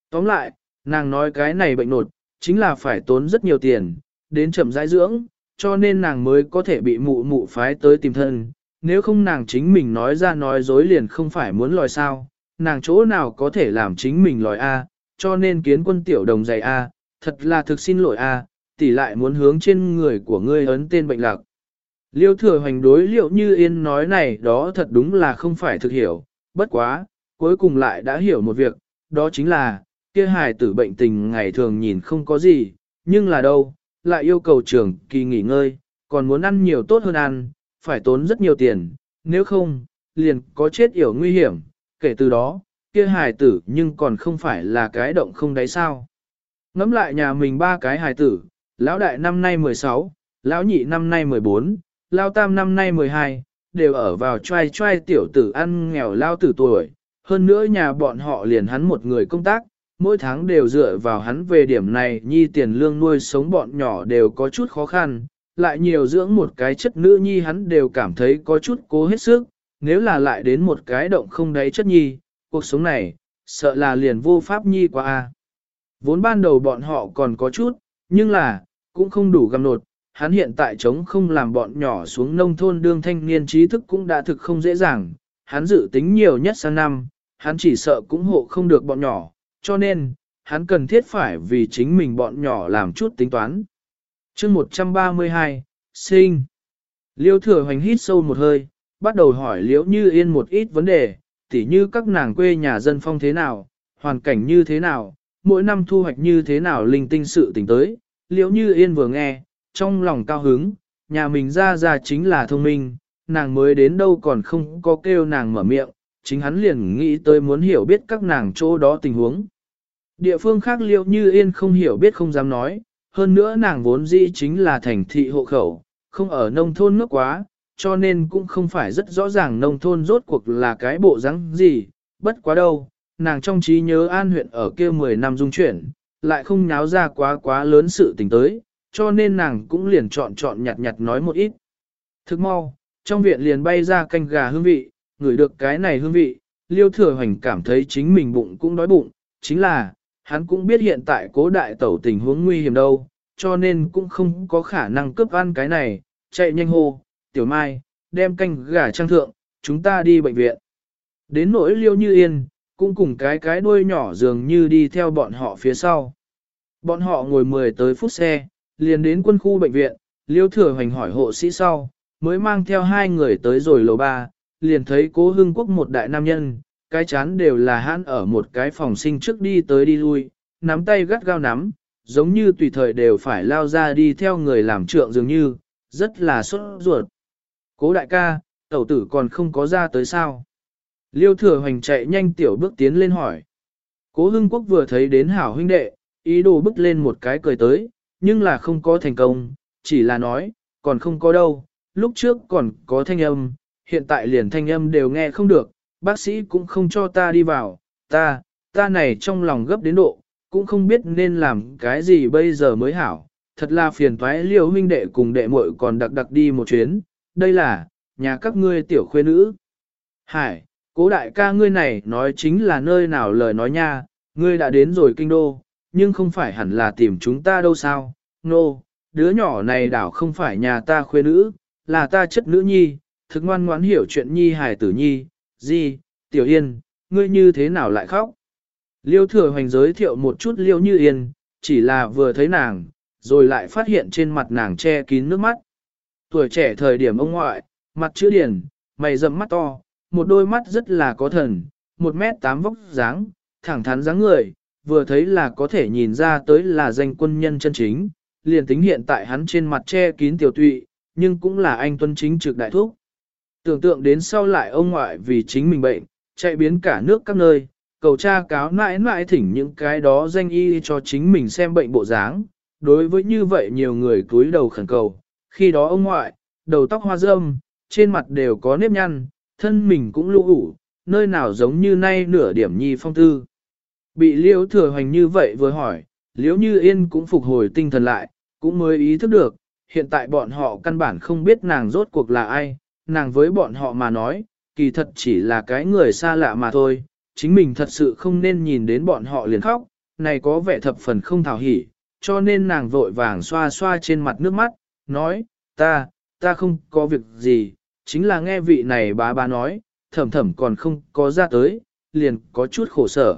Tóm lại, nàng nói cái này bệnh nột, chính là phải tốn rất nhiều tiền, đến chậm rãi dưỡng, cho nên nàng mới có thể bị mụ mụ phái tới tìm thân. Nếu không nàng chính mình nói ra nói dối liền không phải muốn lòi sao, nàng chỗ nào có thể làm chính mình lòi A, cho nên kiến quân tiểu đồng dạy A, thật là thực xin lỗi A, tỷ lại muốn hướng trên người của ngươi ấn tên bệnh lạc. Liêu thừa hoành đối liệu như yên nói này đó thật đúng là không phải thực hiểu, bất quá, cuối cùng lại đã hiểu một việc, đó chính là, kia hài tử bệnh tình ngày thường nhìn không có gì, nhưng là đâu, lại yêu cầu trưởng kỳ nghỉ ngơi, còn muốn ăn nhiều tốt hơn ăn, phải tốn rất nhiều tiền, nếu không, liền có chết yểu nguy hiểm, kể từ đó, kia hài tử nhưng còn không phải là cái động không đáy sao. Ngắm lại nhà mình ba cái hài tử, Lão đại năm nay 16, lão nhị năm nay 14, lão tam năm nay 12, đều ở vào trai trai tiểu tử ăn nghèo lao tử tuổi. Hơn nữa nhà bọn họ liền hắn một người công tác, mỗi tháng đều dựa vào hắn về điểm này nhi tiền lương nuôi sống bọn nhỏ đều có chút khó khăn, lại nhiều dưỡng một cái chất nữ nhi hắn đều cảm thấy có chút cố hết sức, nếu là lại đến một cái động không đáy chất nhi, cuộc sống này, sợ là liền vô pháp nhi qua a. Vốn ban đầu bọn họ còn có chút, nhưng là, cũng không đủ găm nột, hắn hiện tại chống không làm bọn nhỏ xuống nông thôn đương thanh niên trí thức cũng đã thực không dễ dàng, hắn dự tính nhiều nhất sang năm, hắn chỉ sợ cũng hộ không được bọn nhỏ, cho nên, hắn cần thiết phải vì chính mình bọn nhỏ làm chút tính toán. chương 132, sinh. Liêu thừa hoành hít sâu một hơi, bắt đầu hỏi liễu như yên một ít vấn đề, tỉ như các nàng quê nhà dân phong thế nào, hoàn cảnh như thế nào, mỗi năm thu hoạch như thế nào linh tinh sự tình tới. Liễu như yên vừa nghe, trong lòng cao hứng, nhà mình ra ra chính là thông minh, nàng mới đến đâu còn không có kêu nàng mở miệng, chính hắn liền nghĩ tới muốn hiểu biết các nàng chỗ đó tình huống. Địa phương khác liệu như yên không hiểu biết không dám nói, hơn nữa nàng vốn dĩ chính là thành thị hộ khẩu, không ở nông thôn nước quá, cho nên cũng không phải rất rõ ràng nông thôn rốt cuộc là cái bộ rắn gì, bất quá đâu, nàng trong trí nhớ an huyện ở kia 10 năm dung chuyển, lại không nháo ra quá quá lớn sự tình tới, cho nên nàng cũng liền chọn chọn nhặt nhặt nói một ít. Thức mau, trong viện liền bay ra canh gà hương vị, ngửi được cái này hương vị, liêu thừa hoành cảm thấy chính mình bụng cũng đói bụng, chính là, hắn cũng biết hiện tại cố đại tẩu tình huống nguy hiểm đâu, cho nên cũng không có khả năng cướp ăn cái này, chạy nhanh hô, tiểu mai, đem canh gà trang thượng, chúng ta đi bệnh viện. Đến nỗi liêu như yên, cũng cùng cái cái đuôi nhỏ dường như đi theo bọn họ phía sau. Bọn họ ngồi 10 tới phút xe, liền đến quân khu bệnh viện, liêu thừa hoành hỏi hộ sĩ sau, mới mang theo hai người tới rồi lầu ba, liền thấy cố hưng quốc một đại nam nhân, cái chán đều là hãn ở một cái phòng sinh trước đi tới đi lui, nắm tay gắt gao nắm, giống như tùy thời đều phải lao ra đi theo người làm trượng dường như, rất là sốt ruột. Cố đại ca, tẩu tử còn không có ra tới sao. Liêu thừa hoành chạy nhanh tiểu bước tiến lên hỏi. Cố hưng quốc vừa thấy đến hảo huynh đệ, ý đồ bước lên một cái cười tới, nhưng là không có thành công, chỉ là nói, còn không có đâu, lúc trước còn có thanh âm, hiện tại liền thanh âm đều nghe không được, bác sĩ cũng không cho ta đi vào, ta, ta này trong lòng gấp đến độ, cũng không biết nên làm cái gì bây giờ mới hảo, thật là phiền toái liều huynh đệ cùng đệ muội còn đặc đặc đi một chuyến, đây là, nhà các ngươi tiểu khuê nữ. Hải, cố đại ca ngươi này nói chính là nơi nào lời nói nha, ngươi đã đến rồi kinh đô, nhưng không phải hẳn là tìm chúng ta đâu sao, nô, no, đứa nhỏ này đảo không phải nhà ta khuê nữ, là ta chất nữ nhi, thực ngoan ngoãn hiểu chuyện nhi hài tử nhi, gì, tiểu yên, ngươi như thế nào lại khóc? Liêu thừa hoành giới thiệu một chút liêu như yên, chỉ là vừa thấy nàng, rồi lại phát hiện trên mặt nàng che kín nước mắt. Tuổi trẻ thời điểm ông ngoại, mặt chữ điển, mày rậm mắt to, một đôi mắt rất là có thần, một mét tám vóc dáng, thẳng thắn dáng người, vừa thấy là có thể nhìn ra tới là danh quân nhân chân chính, liền tính hiện tại hắn trên mặt che kín tiểu tụy, nhưng cũng là anh tuân chính trực đại thúc. Tưởng tượng đến sau lại ông ngoại vì chính mình bệnh, chạy biến cả nước các nơi, cầu cha cáo nãi mãi thỉnh những cái đó danh y cho chính mình xem bệnh bộ dáng. Đối với như vậy nhiều người cúi đầu khẩn cầu, khi đó ông ngoại, đầu tóc hoa râm, trên mặt đều có nếp nhăn, thân mình cũng lũ ủ, nơi nào giống như nay nửa điểm nhi phong tư. Bị liễu thừa hoành như vậy vừa hỏi, liễu như yên cũng phục hồi tinh thần lại, cũng mới ý thức được, hiện tại bọn họ căn bản không biết nàng rốt cuộc là ai, nàng với bọn họ mà nói, kỳ thật chỉ là cái người xa lạ mà thôi, chính mình thật sự không nên nhìn đến bọn họ liền khóc, này có vẻ thập phần không thảo hỉ, cho nên nàng vội vàng xoa xoa trên mặt nước mắt, nói, ta, ta không có việc gì, chính là nghe vị này bá bá nói, thầm thầm còn không có ra tới, liền có chút khổ sở.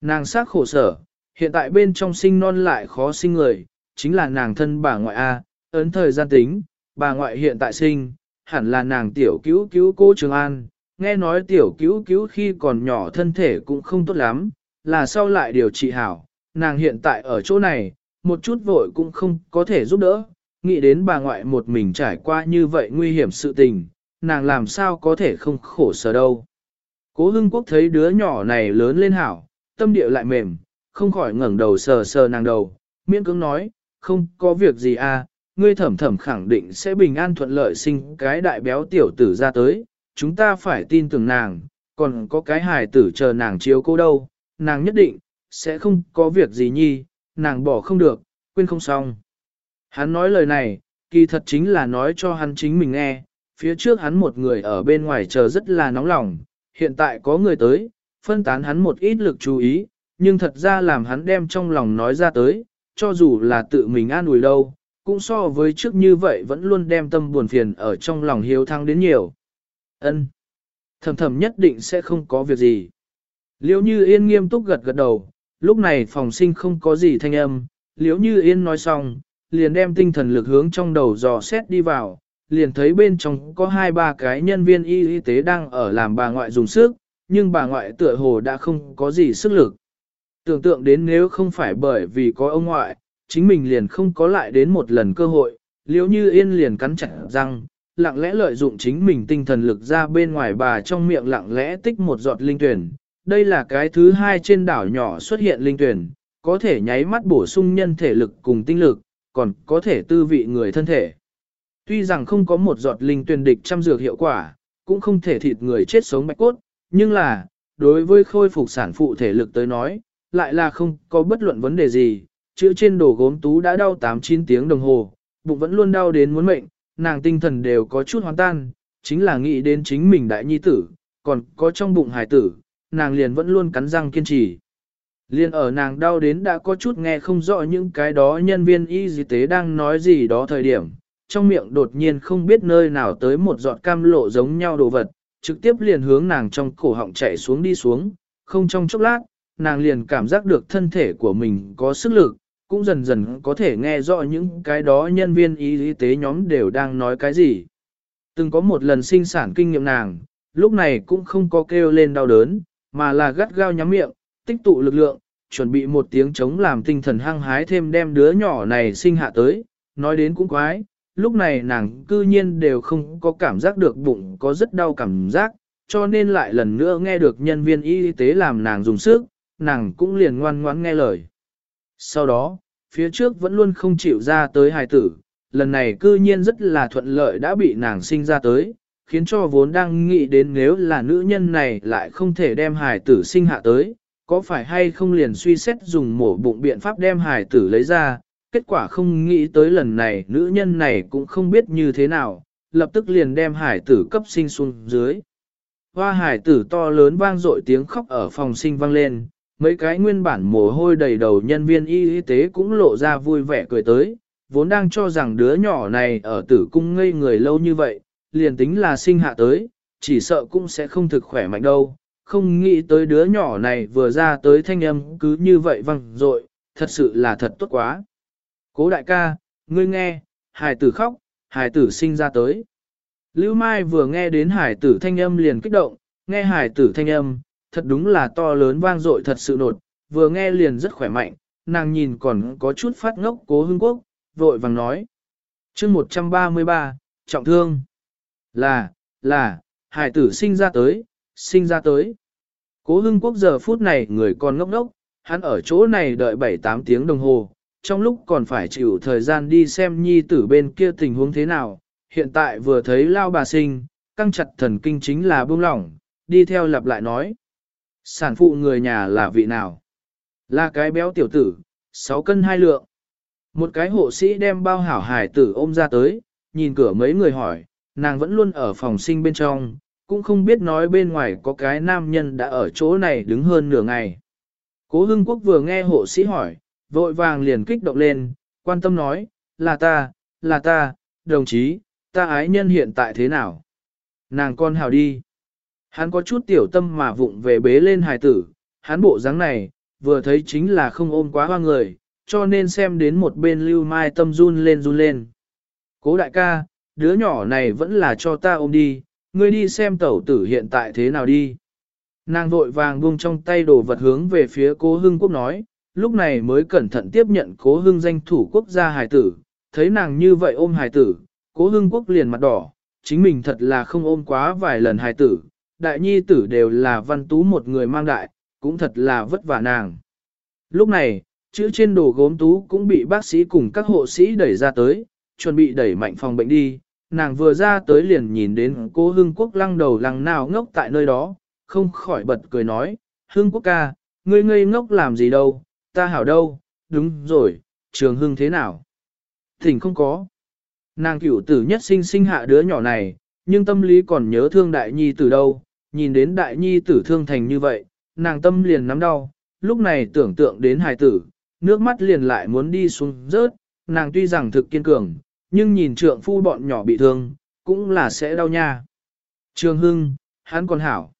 Nàng xác khổ sở, hiện tại bên trong sinh non lại khó sinh người, chính là nàng thân bà ngoại A, ấn thời gian tính, bà ngoại hiện tại sinh, hẳn là nàng tiểu cứu cứu cô Trường An, nghe nói tiểu cứu cứu khi còn nhỏ thân thể cũng không tốt lắm, là sau lại điều trị hảo, nàng hiện tại ở chỗ này, một chút vội cũng không có thể giúp đỡ, nghĩ đến bà ngoại một mình trải qua như vậy nguy hiểm sự tình, nàng làm sao có thể không khổ sở đâu. Cố hưng quốc thấy đứa nhỏ này lớn lên hảo, tâm địa lại mềm, không khỏi ngẩng đầu sờ sờ nàng đầu, miễn cưỡng nói, không có việc gì à, ngươi thẩm thẩm khẳng định sẽ bình an thuận lợi sinh cái đại béo tiểu tử ra tới, chúng ta phải tin tưởng nàng, còn có cái hài tử chờ nàng chiếu cô đâu, nàng nhất định, sẽ không có việc gì nhi, nàng bỏ không được, quên không xong. Hắn nói lời này, kỳ thật chính là nói cho hắn chính mình nghe, phía trước hắn một người ở bên ngoài chờ rất là nóng lòng, hiện tại có người tới, phân tán hắn một ít lực chú ý, nhưng thật ra làm hắn đem trong lòng nói ra tới, cho dù là tự mình an ủi đâu, cũng so với trước như vậy vẫn luôn đem tâm buồn phiền ở trong lòng hiếu thăng đến nhiều. Ân, Thầm thầm nhất định sẽ không có việc gì. Liễu như yên nghiêm túc gật gật đầu, lúc này phòng sinh không có gì thanh âm, liễu như yên nói xong, liền đem tinh thần lực hướng trong đầu dò xét đi vào, liền thấy bên trong có hai ba cái nhân viên y y tế đang ở làm bà ngoại dùng sức, nhưng bà ngoại tựa hồ đã không có gì sức lực. Tưởng tượng đến nếu không phải bởi vì có ông ngoại, chính mình liền không có lại đến một lần cơ hội, liếu như yên liền cắn chặt răng, lặng lẽ lợi dụng chính mình tinh thần lực ra bên ngoài bà trong miệng lặng lẽ tích một giọt linh tuyển. Đây là cái thứ hai trên đảo nhỏ xuất hiện linh tuyển, có thể nháy mắt bổ sung nhân thể lực cùng tinh lực, còn có thể tư vị người thân thể. Tuy rằng không có một giọt linh tuyển địch trăm dược hiệu quả, cũng không thể thịt người chết sống bạch cốt, nhưng là, đối với khôi phục sản phụ thể lực tới nói, lại là không có bất luận vấn đề gì, chữ trên đồ gốm tú đã đau 8-9 tiếng đồng hồ, bụng vẫn luôn đau đến muốn mệnh, nàng tinh thần đều có chút hoang tan, chính là nghĩ đến chính mình đại nhi tử, còn có trong bụng hải tử, nàng liền vẫn luôn cắn răng kiên trì. Liên ở nàng đau đến đã có chút nghe không rõ những cái đó nhân viên y tế đang nói gì đó thời điểm, trong miệng đột nhiên không biết nơi nào tới một giọt cam lộ giống nhau đồ vật, trực tiếp liền hướng nàng trong cổ họng chạy xuống đi xuống, không trong chốc lát, nàng liền cảm giác được thân thể của mình có sức lực, cũng dần dần có thể nghe rõ những cái đó nhân viên y tế nhóm đều đang nói cái gì. Từng có một lần sinh sản kinh nghiệm nàng, lúc này cũng không có kêu lên đau đớn, mà là gắt gao nhắm miệng, tích tụ lực lượng, chuẩn bị một tiếng chống làm tinh thần hăng hái thêm đem đứa nhỏ này sinh hạ tới, nói đến cũng quái, lúc này nàng cư nhiên đều không có cảm giác được bụng có rất đau cảm giác, cho nên lại lần nữa nghe được nhân viên y tế làm nàng dùng sức, nàng cũng liền ngoan ngoãn nghe lời. Sau đó, phía trước vẫn luôn không chịu ra tới hài tử, lần này cư nhiên rất là thuận lợi đã bị nàng sinh ra tới, khiến cho vốn đang nghĩ đến nếu là nữ nhân này lại không thể đem hài tử sinh hạ tới, có phải hay không liền suy xét dùng mổ bụng biện pháp đem hài tử lấy ra, kết quả không nghĩ tới lần này nữ nhân này cũng không biết như thế nào, lập tức liền đem hải tử cấp sinh xuống dưới. Hoa hải tử to lớn vang dội tiếng khóc ở phòng sinh vang lên, mấy cái nguyên bản mồ hôi đầy đầu nhân viên y tế cũng lộ ra vui vẻ cười tới, vốn đang cho rằng đứa nhỏ này ở tử cung ngây người lâu như vậy, liền tính là sinh hạ tới, chỉ sợ cũng sẽ không thực khỏe mạnh đâu, không nghĩ tới đứa nhỏ này vừa ra tới thanh âm cứ như vậy văng rồi, thật sự là thật tốt quá. Cố đại ca, ngươi nghe, hải tử khóc, hải tử sinh ra tới. Lưu Mai vừa nghe đến hải tử thanh âm liền kích động, nghe hải tử thanh âm, thật đúng là to lớn vang dội thật sự nột, vừa nghe liền rất khỏe mạnh, nàng nhìn còn có chút phát ngốc cố hưng quốc, vội vàng nói. chương 133, trọng thương. Là, là, hải tử sinh ra tới, sinh ra tới. Cố hưng quốc giờ phút này người còn ngốc ngốc, hắn ở chỗ này đợi 7-8 tiếng đồng hồ, trong lúc còn phải chịu thời gian đi xem nhi tử bên kia tình huống thế nào, hiện tại vừa thấy lao bà sinh, căng chặt thần kinh chính là buông lỏng, đi theo lặp lại nói. Sản phụ người nhà là vị nào? Là cái béo tiểu tử, 6 cân 2 lượng. Một cái hộ sĩ đem bao hảo hải tử ôm ra tới, nhìn cửa mấy người hỏi, nàng vẫn luôn ở phòng sinh bên trong, cũng không biết nói bên ngoài có cái nam nhân đã ở chỗ này đứng hơn nửa ngày. Cố Hưng Quốc vừa nghe hộ sĩ hỏi, vội vàng liền kích động lên, quan tâm nói, là ta, là ta, đồng chí, ta ái nhân hiện tại thế nào? Nàng con hào đi. Hắn có chút tiểu tâm mà vụng về bế lên hài tử, hắn bộ dáng này, vừa thấy chính là không ôm quá hoa người, cho nên xem đến một bên lưu mai tâm run lên run lên. Cố đại ca, đứa nhỏ này vẫn là cho ta ôm đi, ngươi đi xem tẩu tử hiện tại thế nào đi. Nàng vội vàng buông trong tay đồ vật hướng về phía cố hưng quốc nói, lúc này mới cẩn thận tiếp nhận cố hưng danh thủ quốc gia hài tử, thấy nàng như vậy ôm hài tử, cố hưng quốc liền mặt đỏ, chính mình thật là không ôm quá vài lần hài tử, đại nhi tử đều là văn tú một người mang đại, cũng thật là vất vả nàng. Lúc này, Chữ trên đồ gốm tú cũng bị bác sĩ cùng các hộ sĩ đẩy ra tới, chuẩn bị đẩy mạnh phòng bệnh đi. Nàng vừa ra tới liền nhìn đến cô Hương Quốc lăng đầu lăng nào ngốc tại nơi đó, không khỏi bật cười nói, Hương Quốc ca, ngươi ngây ngốc làm gì đâu, ta hảo đâu, đúng rồi, trường hương thế nào? Thỉnh không có. Nàng cửu tử nhất sinh sinh hạ đứa nhỏ này, nhưng tâm lý còn nhớ thương đại nhi từ đâu, nhìn đến đại nhi tử thương thành như vậy, nàng tâm liền nắm đau, lúc này tưởng tượng đến hài tử, nước mắt liền lại muốn đi xuống rớt, nàng tuy rằng thực kiên cường, nhưng nhìn trượng phu bọn nhỏ bị thương, cũng là sẽ đau nha. Trường Hưng, hắn còn hảo.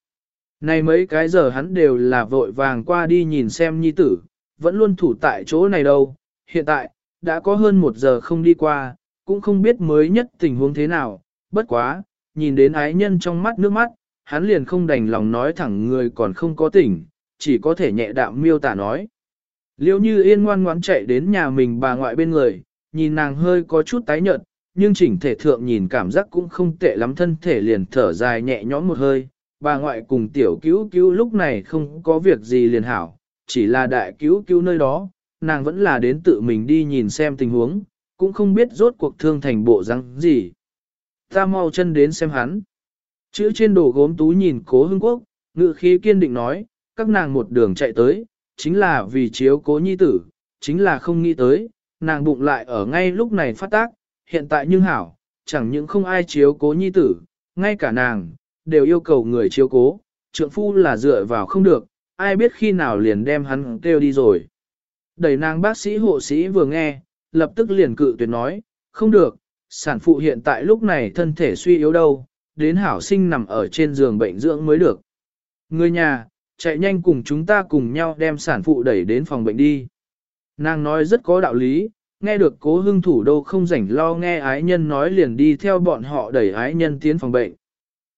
Này mấy cái giờ hắn đều là vội vàng qua đi nhìn xem nhi tử, vẫn luôn thủ tại chỗ này đâu. Hiện tại, đã có hơn một giờ không đi qua, cũng không biết mới nhất tình huống thế nào, bất quá, nhìn đến ái nhân trong mắt nước mắt, hắn liền không đành lòng nói thẳng người còn không có tỉnh, chỉ có thể nhẹ đạm miêu tả nói. Liêu như yên ngoan ngoãn chạy đến nhà mình bà ngoại bên người, nhìn nàng hơi có chút tái nhợt, nhưng chỉnh thể thượng nhìn cảm giác cũng không tệ lắm thân thể liền thở dài nhẹ nhõm một hơi. Bà ngoại cùng tiểu cứu cứu lúc này không có việc gì liền hảo, chỉ là đại cứu cứu nơi đó, nàng vẫn là đến tự mình đi nhìn xem tình huống, cũng không biết rốt cuộc thương thành bộ răng gì. Ta mau chân đến xem hắn. Chữ trên đồ gốm tú nhìn cố hưng quốc, ngự khí kiên định nói, các nàng một đường chạy tới, chính là vì chiếu cố nhi tử, chính là không nghĩ tới, nàng bụng lại ở ngay lúc này phát tác, hiện tại nhưng hảo, chẳng những không ai chiếu cố nhi tử, ngay cả nàng, đều yêu cầu người chiếu cố, trượng phu là dựa vào không được, ai biết khi nào liền đem hắn kêu đi rồi. Đẩy nàng bác sĩ hộ sĩ vừa nghe, lập tức liền cự tuyệt nói, không được, sản phụ hiện tại lúc này thân thể suy yếu đâu, đến hảo sinh nằm ở trên giường bệnh dưỡng mới được. Người nhà, chạy nhanh cùng chúng ta cùng nhau đem sản phụ đẩy đến phòng bệnh đi. Nàng nói rất có đạo lý, nghe được cố hưng thủ đô không rảnh lo nghe ái nhân nói liền đi theo bọn họ đẩy ái nhân tiến phòng bệnh.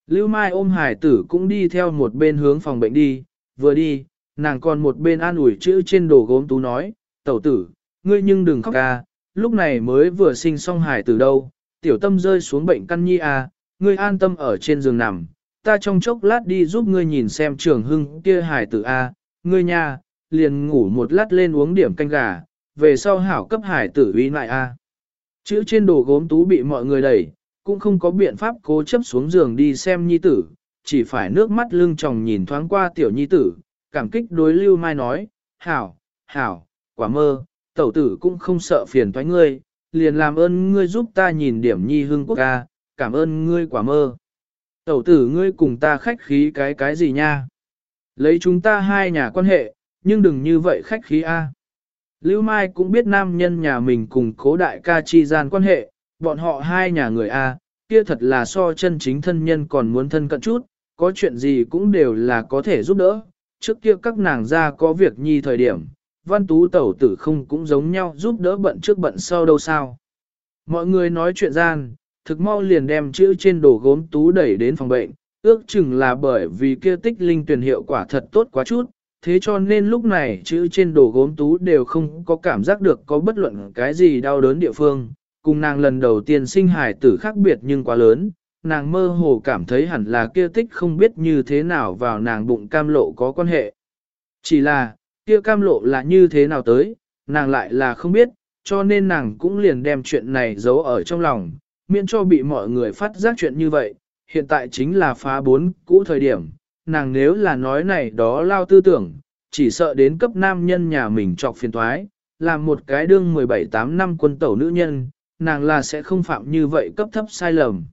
Lưu Mai ôm hải tử cũng đi theo một bên hướng phòng bệnh đi, vừa đi, nàng còn một bên an ủi chữ trên đồ gốm tú nói, tẩu tử, ngươi nhưng đừng khóc ca, lúc này mới vừa sinh xong hải tử đâu, tiểu tâm rơi xuống bệnh căn nhi à, ngươi an tâm ở trên giường nằm, ta trong chốc lát đi giúp ngươi nhìn xem trường hưng kia hải tử A, ngươi nha, liền ngủ một lát lên uống điểm canh gà, về sau hảo cấp hải tử uy lại A. Chữ trên đồ gốm tú bị mọi người đẩy, cũng không có biện pháp cố chấp xuống giường đi xem nhi tử, chỉ phải nước mắt lưng tròng nhìn thoáng qua tiểu nhi tử, cảm kích đối lưu mai nói, hảo, hảo, quả mơ, tẩu tử cũng không sợ phiền thoái ngươi, liền làm ơn ngươi giúp ta nhìn điểm nhi hương quốc ca, cảm ơn ngươi quả mơ. Tẩu tử ngươi cùng ta khách khí cái cái gì nha? Lấy chúng ta hai nhà quan hệ, nhưng đừng như vậy khách khí a. Lưu Mai cũng biết nam nhân nhà mình cùng cố đại ca chi gian quan hệ, bọn họ hai nhà người a, kia thật là so chân chính thân nhân còn muốn thân cận chút, có chuyện gì cũng đều là có thể giúp đỡ. Trước kia các nàng ra có việc nhi thời điểm, văn tú tẩu tử không cũng giống nhau giúp đỡ bận trước bận sau đâu sao. Mọi người nói chuyện gian, thực mau liền đem chữ trên đồ gốm tú đẩy đến phòng bệnh, ước chừng là bởi vì kia tích linh tuyển hiệu quả thật tốt quá chút, thế cho nên lúc này chữ trên đồ gốm tú đều không có cảm giác được có bất luận cái gì đau đớn địa phương, cùng nàng lần đầu tiên sinh hài tử khác biệt nhưng quá lớn, nàng mơ hồ cảm thấy hẳn là kia tích không biết như thế nào vào nàng bụng cam lộ có quan hệ. Chỉ là, kia cam lộ là như thế nào tới, nàng lại là không biết, cho nên nàng cũng liền đem chuyện này giấu ở trong lòng, miễn cho bị mọi người phát giác chuyện như vậy, hiện tại chính là phá bốn cũ thời điểm, nàng nếu là nói này đó lao tư tưởng, chỉ sợ đến cấp nam nhân nhà mình trọc phiền thoái, làm một cái đương 17-8 năm quân tẩu nữ nhân, nàng là sẽ không phạm như vậy cấp thấp sai lầm.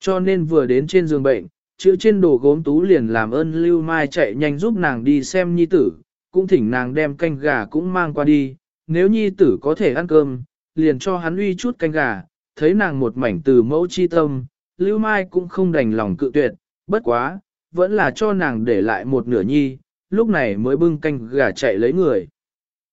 Cho nên vừa đến trên giường bệnh, chữ trên đồ gốm tú liền làm ơn Lưu Mai chạy nhanh giúp nàng đi xem nhi tử, cũng thỉnh nàng đem canh gà cũng mang qua đi, nếu nhi tử có thể ăn cơm, liền cho hắn uy chút canh gà, thấy nàng một mảnh từ mẫu chi tâm, Lưu Mai cũng không đành lòng cự tuyệt, bất quá, vẫn là cho nàng để lại một nửa nhi, lúc này mới bưng canh gà chạy lấy người.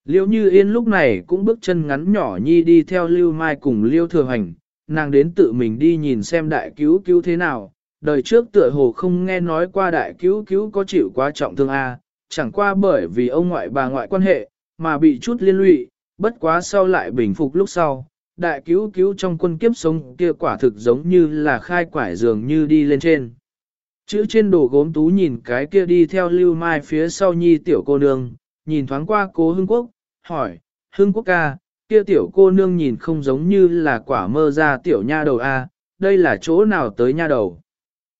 Liêu Như Yên lúc này cũng bước chân ngắn nhỏ nhi đi theo Lưu Mai cùng Liêu Thừa Hành, nàng đến tự mình đi nhìn xem đại cứu cứu thế nào, đời trước tựa hồ không nghe nói qua đại cứu cứu có chịu quá trọng thương A, chẳng qua bởi vì ông ngoại bà ngoại quan hệ, mà bị chút liên lụy, bất quá sau lại bình phục lúc sau, đại cứu cứu trong quân kiếp sống kia quả thực giống như là khai quải dường như đi lên trên. Chữ trên đồ gốm tú nhìn cái kia đi theo lưu mai phía sau nhi tiểu cô nương, nhìn thoáng qua cố hưng quốc, hỏi, Hưng Quốc ca, kia tiểu cô nương nhìn không giống như là quả mơ ra tiểu nha đầu a, đây là chỗ nào tới nha đầu.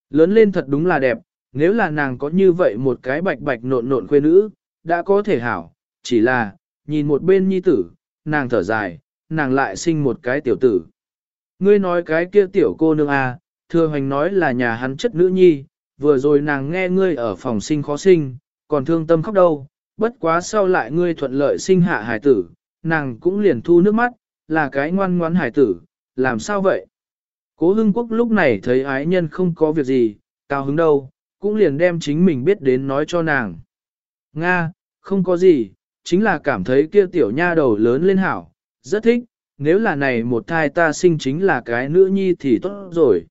Lớn lên thật đúng là đẹp, nếu là nàng có như vậy một cái bạch bạch nộn nộn khuê nữ, đã có thể hảo, chỉ là, nhìn một bên nhi tử, nàng thở dài, nàng lại sinh một cái tiểu tử. Ngươi nói cái kia tiểu cô nương à, thừa hoành nói là nhà hắn chất nữ nhi, vừa rồi nàng nghe ngươi ở phòng sinh khó sinh, còn thương tâm khóc đâu, bất quá sau lại ngươi thuận lợi sinh hạ hải tử, nàng cũng liền thu nước mắt, là cái ngoan ngoãn hải tử, làm sao vậy? Cố hưng quốc lúc này thấy ái nhân không có việc gì, cao hứng đâu, cũng liền đem chính mình biết đến nói cho nàng. Nga, không có gì, chính là cảm thấy kia tiểu nha đầu lớn lên hảo, rất thích, nếu là này một thai ta sinh chính là cái nữ nhi thì tốt rồi.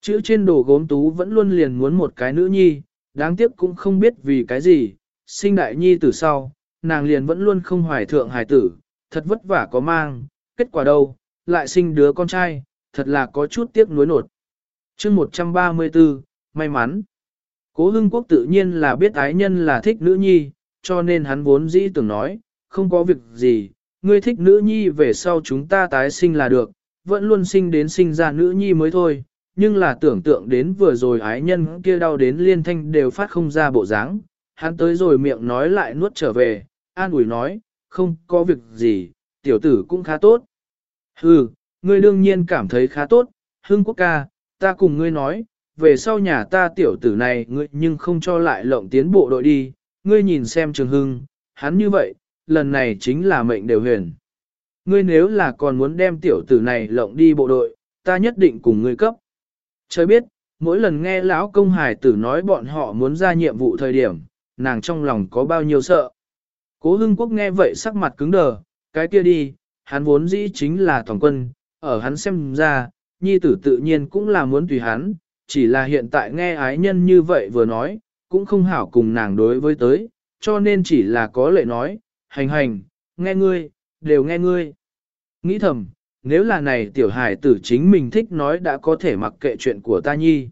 Chữ trên đồ gốm tú vẫn luôn liền muốn một cái nữ nhi, đáng tiếc cũng không biết vì cái gì, sinh đại nhi từ sau, nàng liền vẫn luôn không hoài thượng hài tử, thật vất vả có mang, kết quả đâu, lại sinh đứa con trai, thật là có chút tiếc nuối nột. chương 134, may mắn. Cố hưng quốc tự nhiên là biết ái nhân là thích nữ nhi, cho nên hắn vốn dĩ tưởng nói, không có việc gì, ngươi thích nữ nhi về sau chúng ta tái sinh là được, vẫn luôn sinh đến sinh ra nữ nhi mới thôi, nhưng là tưởng tượng đến vừa rồi ái nhân kia đau đến liên thanh đều phát không ra bộ dáng, hắn tới rồi miệng nói lại nuốt trở về, an ủi nói, không có việc gì, tiểu tử cũng khá tốt. Hừ, ngươi đương nhiên cảm thấy khá tốt, hưng quốc ca, ta cùng ngươi nói, về sau nhà ta tiểu tử này ngươi nhưng không cho lại lộng tiến bộ đội đi, ngươi nhìn xem trường hưng, hắn như vậy, lần này chính là mệnh đều huyền. Ngươi nếu là còn muốn đem tiểu tử này lộng đi bộ đội, ta nhất định cùng ngươi cấp. Trời biết, mỗi lần nghe lão công hải tử nói bọn họ muốn ra nhiệm vụ thời điểm, nàng trong lòng có bao nhiêu sợ. Cố hưng quốc nghe vậy sắc mặt cứng đờ, cái kia đi, hắn vốn dĩ chính là toàn quân, ở hắn xem ra, nhi tử tự nhiên cũng là muốn tùy hắn, chỉ là hiện tại nghe ái nhân như vậy vừa nói, cũng không hảo cùng nàng đối với tới, cho nên chỉ là có lệ nói, hành hành, nghe ngươi, đều nghe ngươi. Nghĩ thầm, nếu là này tiểu hải tử chính mình thích nói đã có thể mặc kệ chuyện của ta nhi.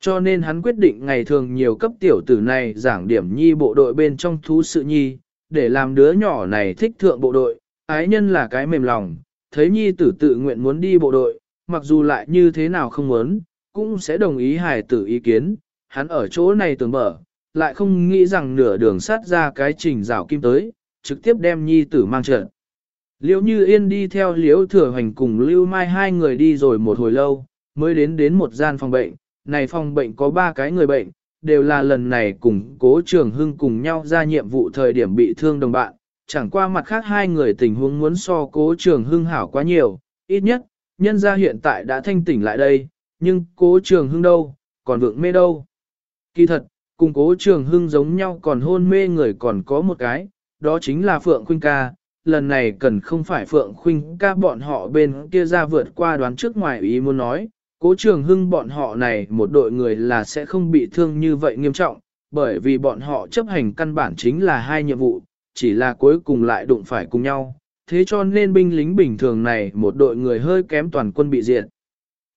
Cho nên hắn quyết định ngày thường nhiều cấp tiểu tử này giảng điểm nhi bộ đội bên trong thú sự nhi, để làm đứa nhỏ này thích thượng bộ đội, ái nhân là cái mềm lòng, thấy nhi tử tự nguyện muốn đi bộ đội, mặc dù lại như thế nào không muốn, cũng sẽ đồng ý hài tử ý kiến, hắn ở chỗ này tưởng mở, lại không nghĩ rằng nửa đường sát ra cái trình rào kim tới, trực tiếp đem nhi tử mang trợ. Liễu Như Yên đi theo Liễu Thừa Hoành cùng Lưu Mai hai người đi rồi một hồi lâu, mới đến đến một gian phòng bệnh, này phòng bệnh có ba cái người bệnh, đều là lần này cùng cố trường hưng cùng nhau ra nhiệm vụ thời điểm bị thương đồng bạn, chẳng qua mặt khác hai người tình huống muốn so cố trường hưng hảo quá nhiều, ít nhất, nhân gia hiện tại đã thanh tỉnh lại đây, nhưng cố trường hưng đâu, còn vượng mê đâu. Kỳ thật, cùng cố trường hưng giống nhau còn hôn mê người còn có một cái, đó chính là Phượng Khuynh ca. Lần này cần không phải Phượng Khuynh ca bọn họ bên kia ra vượt qua đoán trước ngoài ý muốn nói, cố trường hưng bọn họ này một đội người là sẽ không bị thương như vậy nghiêm trọng, bởi vì bọn họ chấp hành căn bản chính là hai nhiệm vụ, chỉ là cuối cùng lại đụng phải cùng nhau, thế cho nên binh lính bình thường này một đội người hơi kém toàn quân bị diệt.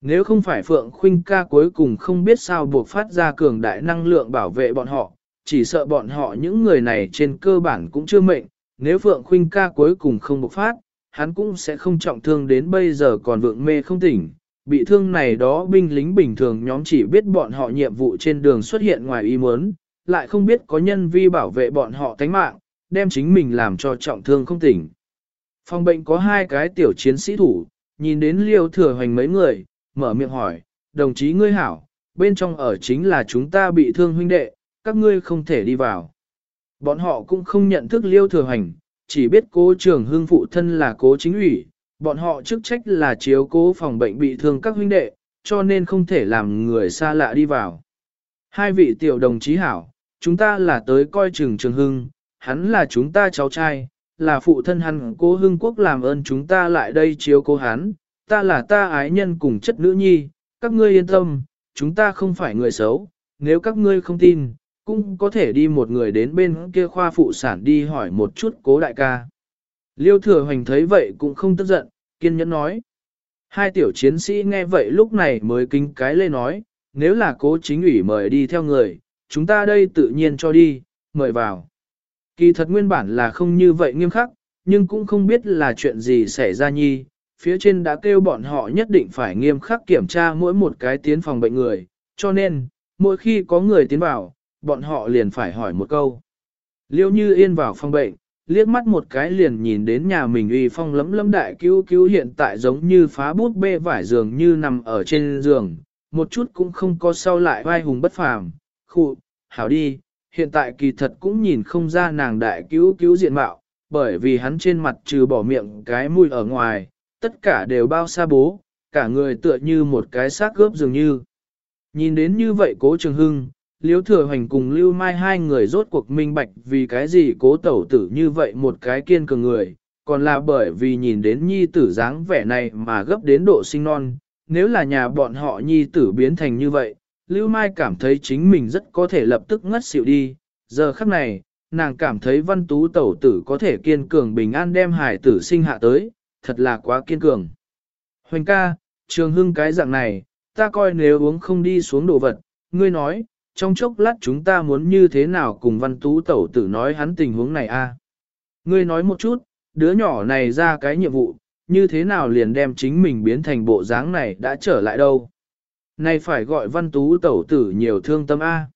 Nếu không phải Phượng Khuynh ca cuối cùng không biết sao buộc phát ra cường đại năng lượng bảo vệ bọn họ, chỉ sợ bọn họ những người này trên cơ bản cũng chưa mệnh, nếu Phượng Khuynh ca cuối cùng không bộc phát, hắn cũng sẽ không trọng thương đến bây giờ còn vượng mê không tỉnh. Bị thương này đó binh lính bình thường nhóm chỉ biết bọn họ nhiệm vụ trên đường xuất hiện ngoài ý muốn, lại không biết có nhân vi bảo vệ bọn họ tánh mạng, đem chính mình làm cho trọng thương không tỉnh. Phòng bệnh có hai cái tiểu chiến sĩ thủ, nhìn đến liêu thừa hoành mấy người, mở miệng hỏi, đồng chí ngươi hảo, bên trong ở chính là chúng ta bị thương huynh đệ, các ngươi không thể đi vào. Bọn họ cũng không nhận thức liêu thừa hành, chỉ biết cố trường hương phụ thân là cố chính ủy, bọn họ chức trách là chiếu cố phòng bệnh bị thương các huynh đệ, cho nên không thể làm người xa lạ đi vào. Hai vị tiểu đồng chí hảo, chúng ta là tới coi trường trường hưng, hắn là chúng ta cháu trai, là phụ thân hắn cố hưng quốc làm ơn chúng ta lại đây chiếu cố hắn, ta là ta ái nhân cùng chất nữ nhi, các ngươi yên tâm, chúng ta không phải người xấu, nếu các ngươi không tin, cũng có thể đi một người đến bên kia khoa phụ sản đi hỏi một chút cố đại ca. Liêu thừa hoành thấy vậy cũng không tức giận, kiên nhẫn nói. Hai tiểu chiến sĩ nghe vậy lúc này mới kính cái lên nói, nếu là cố chính ủy mời đi theo người, chúng ta đây tự nhiên cho đi, mời vào. Kỳ thật nguyên bản là không như vậy nghiêm khắc, nhưng cũng không biết là chuyện gì xảy ra nhi. Phía trên đã kêu bọn họ nhất định phải nghiêm khắc kiểm tra mỗi một cái tiến phòng bệnh người, cho nên, mỗi khi có người tiến vào, bọn họ liền phải hỏi một câu. Liêu như yên vào phòng bệnh, liếc mắt một cái liền nhìn đến nhà mình uy phong lấm lấm đại cứu cứu hiện tại giống như phá bút bê vải giường như nằm ở trên giường, một chút cũng không có sau lại vai hùng bất phàm. Khụ, hảo đi, hiện tại kỳ thật cũng nhìn không ra nàng đại cứu cứu diện mạo, bởi vì hắn trên mặt trừ bỏ miệng cái mũi ở ngoài, tất cả đều bao xa bố, cả người tựa như một cái xác gớp dường như. Nhìn đến như vậy cố trường hưng, Liêu thừa hoành cùng Lưu Mai hai người rốt cuộc minh bạch vì cái gì cố tẩu tử như vậy một cái kiên cường người, còn là bởi vì nhìn đến nhi tử dáng vẻ này mà gấp đến độ sinh non, nếu là nhà bọn họ nhi tử biến thành như vậy, Lưu Mai cảm thấy chính mình rất có thể lập tức ngất xỉu đi, giờ khắc này, nàng cảm thấy văn tú tẩu tử có thể kiên cường bình an đem hải tử sinh hạ tới, thật là quá kiên cường. Hoành ca, trường hưng cái dạng này, ta coi nếu uống không đi xuống đồ vật, ngươi nói, trong chốc lát chúng ta muốn như thế nào cùng văn tú tẩu tử nói hắn tình huống này a Ngươi nói một chút, đứa nhỏ này ra cái nhiệm vụ, như thế nào liền đem chính mình biến thành bộ dáng này đã trở lại đâu. Này phải gọi văn tú tẩu tử nhiều thương tâm A.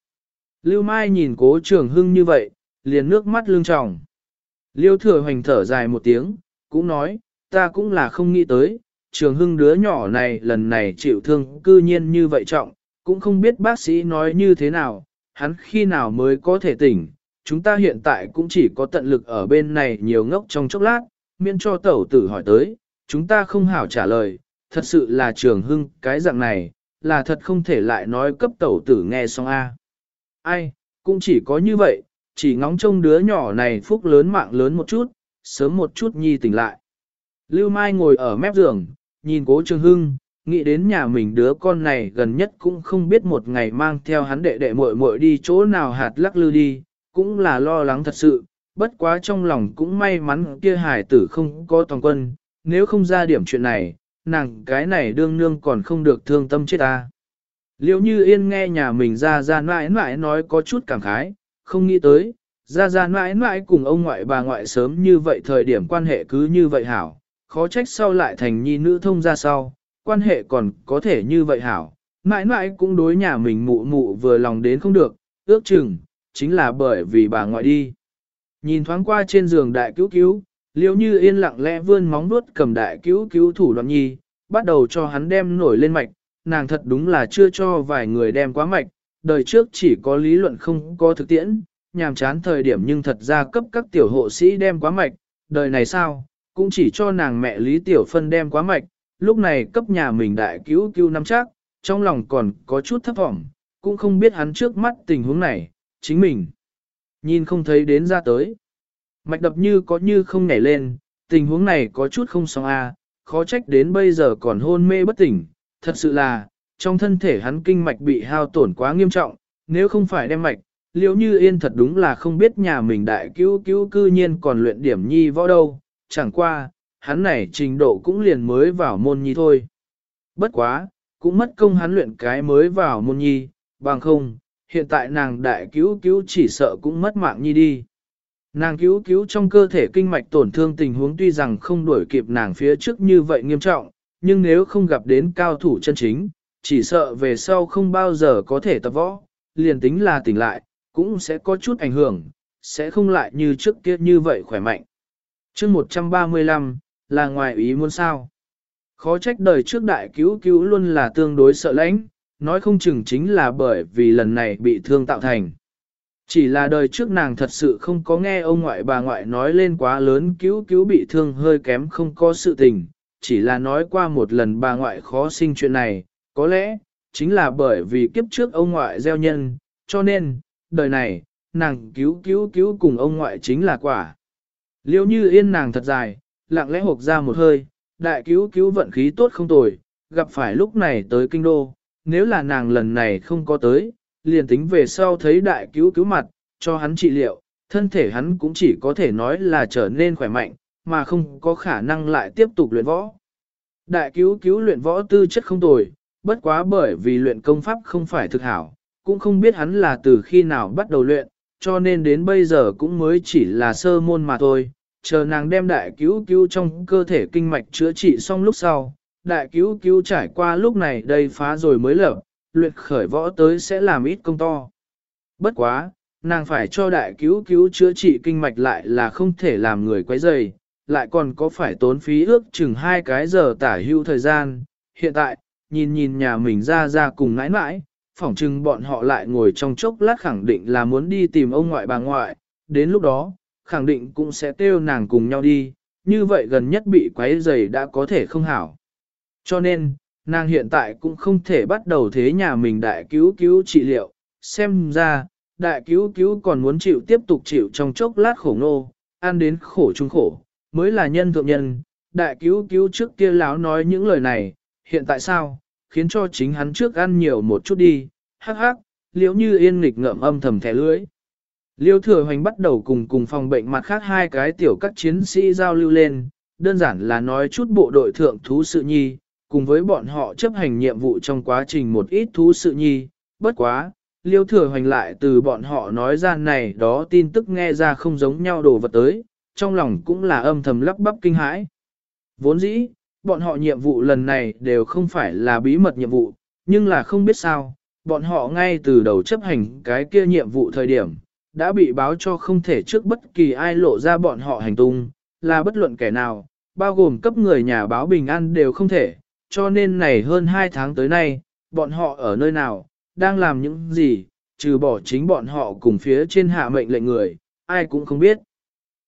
Lưu Mai nhìn cố trường hưng như vậy, liền nước mắt lưng tròng. Liêu thừa hoành thở dài một tiếng, cũng nói, ta cũng là không nghĩ tới, trường hưng đứa nhỏ này lần này chịu thương cư nhiên như vậy trọng, cũng không biết bác sĩ nói như thế nào, hắn khi nào mới có thể tỉnh. Chúng ta hiện tại cũng chỉ có tận lực ở bên này nhiều ngốc trong chốc lát, miễn cho tẩu tử hỏi tới, chúng ta không hảo trả lời, thật sự là trường hưng cái dạng này, là thật không thể lại nói cấp tẩu tử nghe xong A. Ai, cũng chỉ có như vậy, chỉ ngóng trông đứa nhỏ này phúc lớn mạng lớn một chút, sớm một chút nhi tỉnh lại. Lưu Mai ngồi ở mép giường, nhìn cố trường hưng, nghĩ đến nhà mình đứa con này gần nhất cũng không biết một ngày mang theo hắn đệ đệ muội muội đi chỗ nào hạt lắc lư đi, cũng là lo lắng thật sự, bất quá trong lòng cũng may mắn kia hải tử không có toàn quân, nếu không ra điểm chuyện này, nàng cái này đương nương còn không được thương tâm chết ta. Liệu như yên nghe nhà mình ra ra mãi mãi nói có chút cảm khái, không nghĩ tới, ra ra mãi mãi cùng ông ngoại bà ngoại sớm như vậy thời điểm quan hệ cứ như vậy hảo, khó trách sau lại thành nhi nữ thông ra sau, quan hệ còn có thể như vậy hảo, mãi mãi cũng đối nhà mình mụ mụ vừa lòng đến không được, ước chừng, chính là bởi vì bà ngoại đi. Nhìn thoáng qua trên giường đại cứu cứu, liễu như yên lặng lẽ vươn móng vuốt cầm đại cứu cứu thủ đoạn nhi, bắt đầu cho hắn đem nổi lên mạch, nàng thật đúng là chưa cho vài người đem quá mạch, đời trước chỉ có lý luận không có thực tiễn, nhàm chán thời điểm nhưng thật ra cấp các tiểu hộ sĩ đem quá mạch, đời này sao, cũng chỉ cho nàng mẹ Lý Tiểu Phân đem quá mạch, lúc này cấp nhà mình đại cứu cứu nắm chắc, trong lòng còn có chút thấp vọng, cũng không biết hắn trước mắt tình huống này, chính mình. Nhìn không thấy đến ra tới. Mạch đập như có như không nhảy lên, tình huống này có chút không xong a, khó trách đến bây giờ còn hôn mê bất tỉnh, thật sự là, trong thân thể hắn kinh mạch bị hao tổn quá nghiêm trọng, nếu không phải đem mạch, liễu như yên thật đúng là không biết nhà mình đại cứu cứu cư nhiên còn luyện điểm nhi võ đâu, chẳng qua, hắn này trình độ cũng liền mới vào môn nhi thôi. Bất quá, cũng mất công hắn luyện cái mới vào môn nhi, bằng không, hiện tại nàng đại cứu cứu chỉ sợ cũng mất mạng nhi đi. Nàng cứu cứu trong cơ thể kinh mạch tổn thương tình huống tuy rằng không đuổi kịp nàng phía trước như vậy nghiêm trọng, nhưng nếu không gặp đến cao thủ chân chính, chỉ sợ về sau không bao giờ có thể tập võ, liền tính là tỉnh lại, cũng sẽ có chút ảnh hưởng, sẽ không lại như trước kia như vậy khỏe mạnh. chương 135, là ngoài ý muốn sao. Khó trách đời trước đại cứu cứu luôn là tương đối sợ lãnh, nói không chừng chính là bởi vì lần này bị thương tạo thành. Chỉ là đời trước nàng thật sự không có nghe ông ngoại bà ngoại nói lên quá lớn cứu cứu bị thương hơi kém không có sự tình, chỉ là nói qua một lần bà ngoại khó sinh chuyện này, có lẽ, chính là bởi vì kiếp trước ông ngoại gieo nhân, cho nên, đời này, nàng cứu cứu cứu cùng ông ngoại chính là quả. Liêu như yên nàng thật dài, lặng lẽ hộp ra một hơi, đại cứu cứu vận khí tốt không tồi, gặp phải lúc này tới kinh đô, nếu là nàng lần này không có tới, liền tính về sau thấy đại cứu cứu mặt, cho hắn trị liệu, thân thể hắn cũng chỉ có thể nói là trở nên khỏe mạnh, mà không có khả năng lại tiếp tục luyện võ. Đại cứu cứu luyện võ tư chất không tồi, bất quá bởi vì luyện công pháp không phải thực hảo, cũng không biết hắn là từ khi nào bắt đầu luyện, cho nên đến bây giờ cũng mới chỉ là sơ môn mà thôi, chờ nàng đem đại cứu cứu trong cơ thể kinh mạch chữa trị xong lúc sau, đại cứu cứu trải qua lúc này đây phá rồi mới lở luyện khởi võ tới sẽ làm ít công to. Bất quá, nàng phải cho đại cứu cứu chữa trị kinh mạch lại là không thể làm người quấy rầy, lại còn có phải tốn phí ước chừng hai cái giờ tả hưu thời gian. Hiện tại, nhìn nhìn nhà mình ra ra cùng ngãi mãi, phỏng chừng bọn họ lại ngồi trong chốc lát khẳng định là muốn đi tìm ông ngoại bà ngoại, đến lúc đó, khẳng định cũng sẽ kêu nàng cùng nhau đi, như vậy gần nhất bị quấy rầy đã có thể không hảo. Cho nên, nàng hiện tại cũng không thể bắt đầu thế nhà mình đại cứu cứu trị liệu, xem ra, đại cứu cứu còn muốn chịu tiếp tục chịu trong chốc lát khổ nô, ăn đến khổ chung khổ, mới là nhân thượng nhân, đại cứu cứu trước kia láo nói những lời này, hiện tại sao, khiến cho chính hắn trước ăn nhiều một chút đi, hắc hắc, liễu như yên nghịch ngợm âm thầm thẻ lưới. Liêu thừa hoành bắt đầu cùng cùng phòng bệnh mặt khác hai cái tiểu các chiến sĩ giao lưu lên, đơn giản là nói chút bộ đội thượng thú sự nhi, cùng với bọn họ chấp hành nhiệm vụ trong quá trình một ít thú sự nhi, bất quá, liêu thừa hoành lại từ bọn họ nói ra này đó tin tức nghe ra không giống nhau đồ vật tới, trong lòng cũng là âm thầm lắp bắp kinh hãi. Vốn dĩ, bọn họ nhiệm vụ lần này đều không phải là bí mật nhiệm vụ, nhưng là không biết sao, bọn họ ngay từ đầu chấp hành cái kia nhiệm vụ thời điểm, đã bị báo cho không thể trước bất kỳ ai lộ ra bọn họ hành tung, là bất luận kẻ nào, bao gồm cấp người nhà báo bình an đều không thể, cho nên này hơn 2 tháng tới nay, bọn họ ở nơi nào, đang làm những gì, trừ bỏ chính bọn họ cùng phía trên hạ mệnh lệnh người, ai cũng không biết.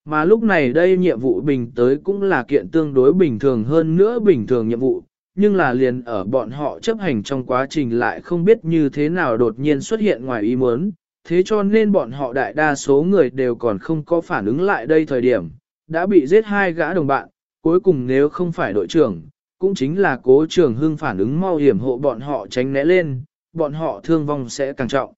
Mà lúc này đây nhiệm vụ bình tới cũng là kiện tương đối bình thường hơn nữa bình thường nhiệm vụ, nhưng là liền ở bọn họ chấp hành trong quá trình lại không biết như thế nào đột nhiên xuất hiện ngoài ý muốn, thế cho nên bọn họ đại đa số người đều còn không có phản ứng lại đây thời điểm, đã bị giết hai gã đồng bạn, cuối cùng nếu không phải đội trưởng, cũng chính là cố trường hưng phản ứng mau hiểm hộ bọn họ tránh né lên, bọn họ thương vong sẽ càng trọng.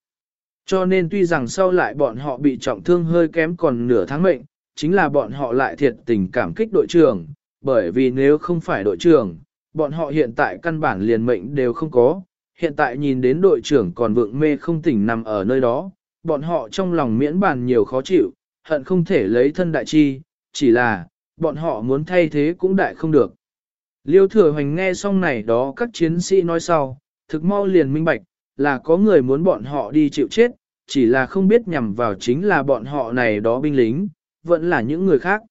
Cho nên tuy rằng sau lại bọn họ bị trọng thương hơi kém còn nửa tháng mệnh, chính là bọn họ lại thiệt tình cảm kích đội trưởng, bởi vì nếu không phải đội trưởng, bọn họ hiện tại căn bản liền mệnh đều không có, hiện tại nhìn đến đội trưởng còn vượng mê không tỉnh nằm ở nơi đó, bọn họ trong lòng miễn bàn nhiều khó chịu, hận không thể lấy thân đại chi, chỉ là, bọn họ muốn thay thế cũng đại không được. Liêu thừa hoành nghe xong này đó các chiến sĩ nói sau, thực mau liền minh bạch, là có người muốn bọn họ đi chịu chết, chỉ là không biết nhằm vào chính là bọn họ này đó binh lính, vẫn là những người khác.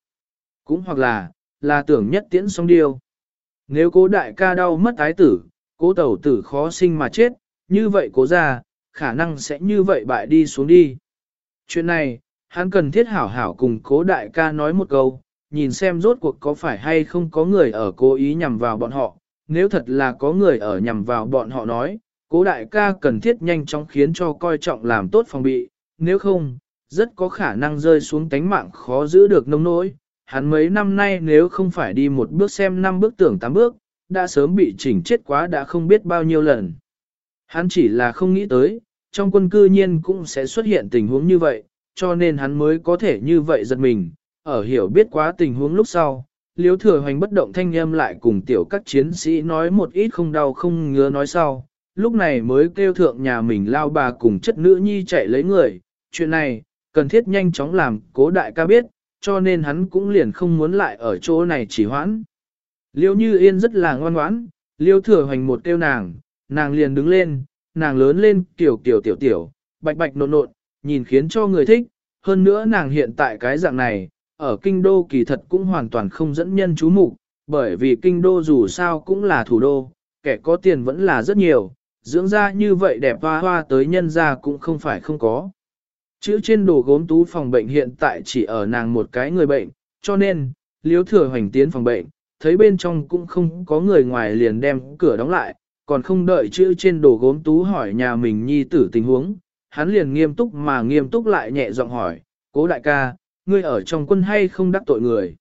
Cũng hoặc là, là tưởng nhất tiễn xong điêu. Nếu cố đại ca đau mất ái tử, cố tẩu tử khó sinh mà chết, như vậy cố ra, khả năng sẽ như vậy bại đi xuống đi. Chuyện này, hắn cần thiết hảo hảo cùng cố đại ca nói một câu, nhìn xem rốt cuộc có phải hay không có người ở cố ý nhằm vào bọn họ, nếu thật là có người ở nhằm vào bọn họ nói, cố đại ca cần thiết nhanh chóng khiến cho coi trọng làm tốt phòng bị, nếu không, rất có khả năng rơi xuống tánh mạng khó giữ được nông nỗi. Hắn mấy năm nay nếu không phải đi một bước xem năm bước tưởng tám bước, đã sớm bị chỉnh chết quá đã không biết bao nhiêu lần. Hắn chỉ là không nghĩ tới, trong quân cư nhiên cũng sẽ xuất hiện tình huống như vậy, cho nên hắn mới có thể như vậy giật mình, ở hiểu biết quá tình huống lúc sau. Liếu thừa hoành bất động thanh âm lại cùng tiểu các chiến sĩ nói một ít không đau không ngứa nói sau, lúc này mới kêu thượng nhà mình lao bà cùng chất nữ nhi chạy lấy người, chuyện này, cần thiết nhanh chóng làm cố đại ca biết, cho nên hắn cũng liền không muốn lại ở chỗ này chỉ hoãn. Liêu như yên rất là ngoan ngoãn, liêu thừa hoành một kêu nàng, nàng liền đứng lên, nàng lớn lên kiểu kiểu tiểu tiểu, bạch bạch nộn nộn, nhìn khiến cho người thích, hơn nữa nàng hiện tại cái dạng này, ở kinh đô kỳ thật cũng hoàn toàn không dẫn nhân chú mục, bởi vì kinh đô dù sao cũng là thủ đô, kẻ có tiền vẫn là rất nhiều, dưỡng ra như vậy đẹp hoa hoa tới nhân ra cũng không phải không có. Chữ trên đồ gốm tú phòng bệnh hiện tại chỉ ở nàng một cái người bệnh, cho nên, liếu thừa hoành tiến phòng bệnh, thấy bên trong cũng không có người ngoài liền đem cửa đóng lại, còn không đợi chữ trên đồ gốm tú hỏi nhà mình nhi tử tình huống, hắn liền nghiêm túc mà nghiêm túc lại nhẹ giọng hỏi, cố đại ca, ngươi ở trong quân hay không đắc tội người.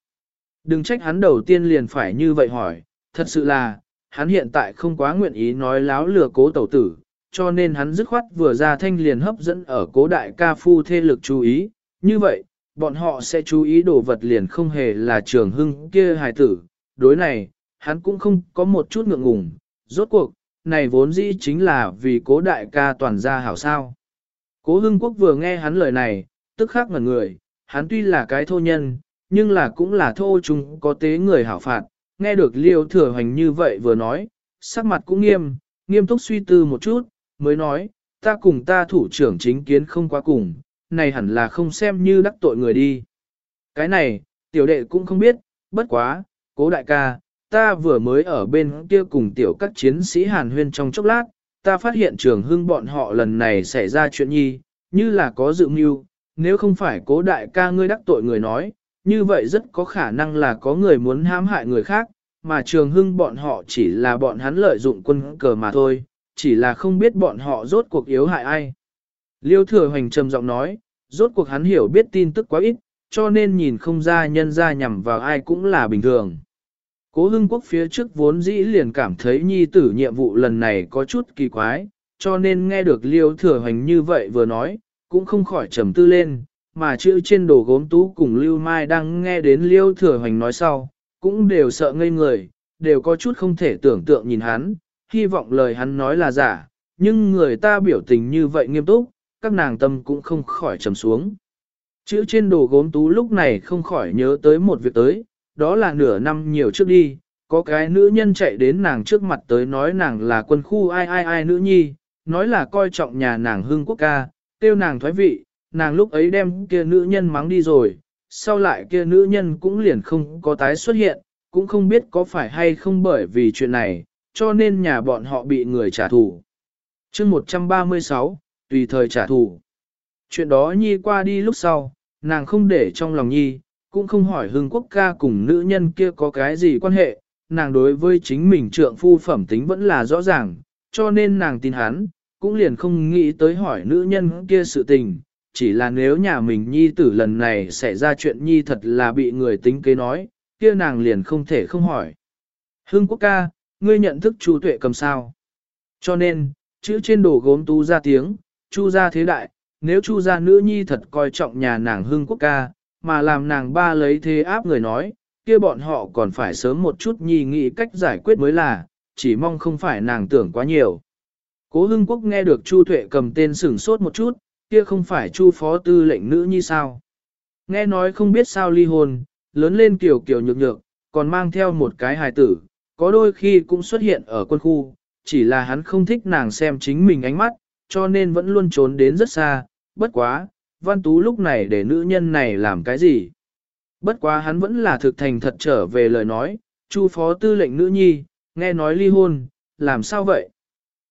Đừng trách hắn đầu tiên liền phải như vậy hỏi, thật sự là, hắn hiện tại không quá nguyện ý nói láo lừa cố tẩu tử, cho nên hắn dứt khoát vừa ra thanh liền hấp dẫn ở cố đại ca phu thê lực chú ý, như vậy, bọn họ sẽ chú ý đồ vật liền không hề là trường hưng kia hài tử, đối này, hắn cũng không có một chút ngượng ngùng, rốt cuộc, này vốn dĩ chính là vì cố đại ca toàn gia hảo sao. Cố hưng quốc vừa nghe hắn lời này, tức khắc ngẩn người, hắn tuy là cái thô nhân, nhưng là cũng là thô chúng có tế người hảo phạt, nghe được liêu thừa hoành như vậy vừa nói, sắc mặt cũng nghiêm, nghiêm túc suy tư một chút, mới nói, ta cùng ta thủ trưởng chính kiến không quá cùng, này hẳn là không xem như đắc tội người đi. Cái này, tiểu đệ cũng không biết, bất quá, cố đại ca, ta vừa mới ở bên kia cùng tiểu các chiến sĩ hàn huyên trong chốc lát, ta phát hiện trường hưng bọn họ lần này xảy ra chuyện nhi, như là có dự mưu, nếu không phải cố đại ca ngươi đắc tội người nói, như vậy rất có khả năng là có người muốn hãm hại người khác, mà trường hưng bọn họ chỉ là bọn hắn lợi dụng quân cờ mà thôi, chỉ là không biết bọn họ rốt cuộc yếu hại ai. Liêu thừa hoành trầm giọng nói, rốt cuộc hắn hiểu biết tin tức quá ít, cho nên nhìn không ra nhân ra nhằm vào ai cũng là bình thường. Cố hưng quốc phía trước vốn dĩ liền cảm thấy nhi tử nhiệm vụ lần này có chút kỳ quái, cho nên nghe được liêu thừa hoành như vậy vừa nói, cũng không khỏi trầm tư lên, mà chữ trên đồ gốm tú cùng Lưu Mai đang nghe đến liêu thừa hoành nói sau, cũng đều sợ ngây người, đều có chút không thể tưởng tượng nhìn hắn, hy vọng lời hắn nói là giả, nhưng người ta biểu tình như vậy nghiêm túc, các nàng tâm cũng không khỏi trầm xuống. Chữ trên đồ gốm tú lúc này không khỏi nhớ tới một việc tới, đó là nửa năm nhiều trước đi, có cái nữ nhân chạy đến nàng trước mặt tới nói nàng là quân khu ai ai ai nữ nhi, nói là coi trọng nhà nàng hương quốc ca, tiêu nàng thoái vị, nàng lúc ấy đem kia nữ nhân mắng đi rồi, sau lại kia nữ nhân cũng liền không có tái xuất hiện, cũng không biết có phải hay không bởi vì chuyện này, cho nên nhà bọn họ bị người trả thù. chương 136, tùy thời trả thù. Chuyện đó Nhi qua đi lúc sau, nàng không để trong lòng Nhi, cũng không hỏi hưng quốc ca cùng nữ nhân kia có cái gì quan hệ, nàng đối với chính mình trượng phu phẩm tính vẫn là rõ ràng, cho nên nàng tin hắn, cũng liền không nghĩ tới hỏi nữ nhân kia sự tình, chỉ là nếu nhà mình nhi tử lần này xảy ra chuyện nhi thật là bị người tính kế nói, kia nàng liền không thể không hỏi. Hưng quốc ca, ngươi nhận thức chu tuệ cầm sao? Cho nên, chữ trên đồ gốm tu ra tiếng, chu ra thế đại, nếu chu gia nữ nhi thật coi trọng nhà nàng hưng quốc ca, mà làm nàng ba lấy thế áp người nói, kia bọn họ còn phải sớm một chút nhi nghĩ cách giải quyết mới là, chỉ mong không phải nàng tưởng quá nhiều. Cố hưng quốc nghe được chu tuệ cầm tên sửng sốt một chút, kia không phải chu phó tư lệnh nữ như sao. Nghe nói không biết sao ly hôn, lớn lên kiểu kiểu nhược nhược, còn mang theo một cái hài tử, có đôi khi cũng xuất hiện ở quân khu, chỉ là hắn không thích nàng xem chính mình ánh mắt, cho nên vẫn luôn trốn đến rất xa, bất quá, văn tú lúc này để nữ nhân này làm cái gì. Bất quá hắn vẫn là thực thành thật trở về lời nói, chu phó tư lệnh nữ nhi, nghe nói ly hôn, làm sao vậy?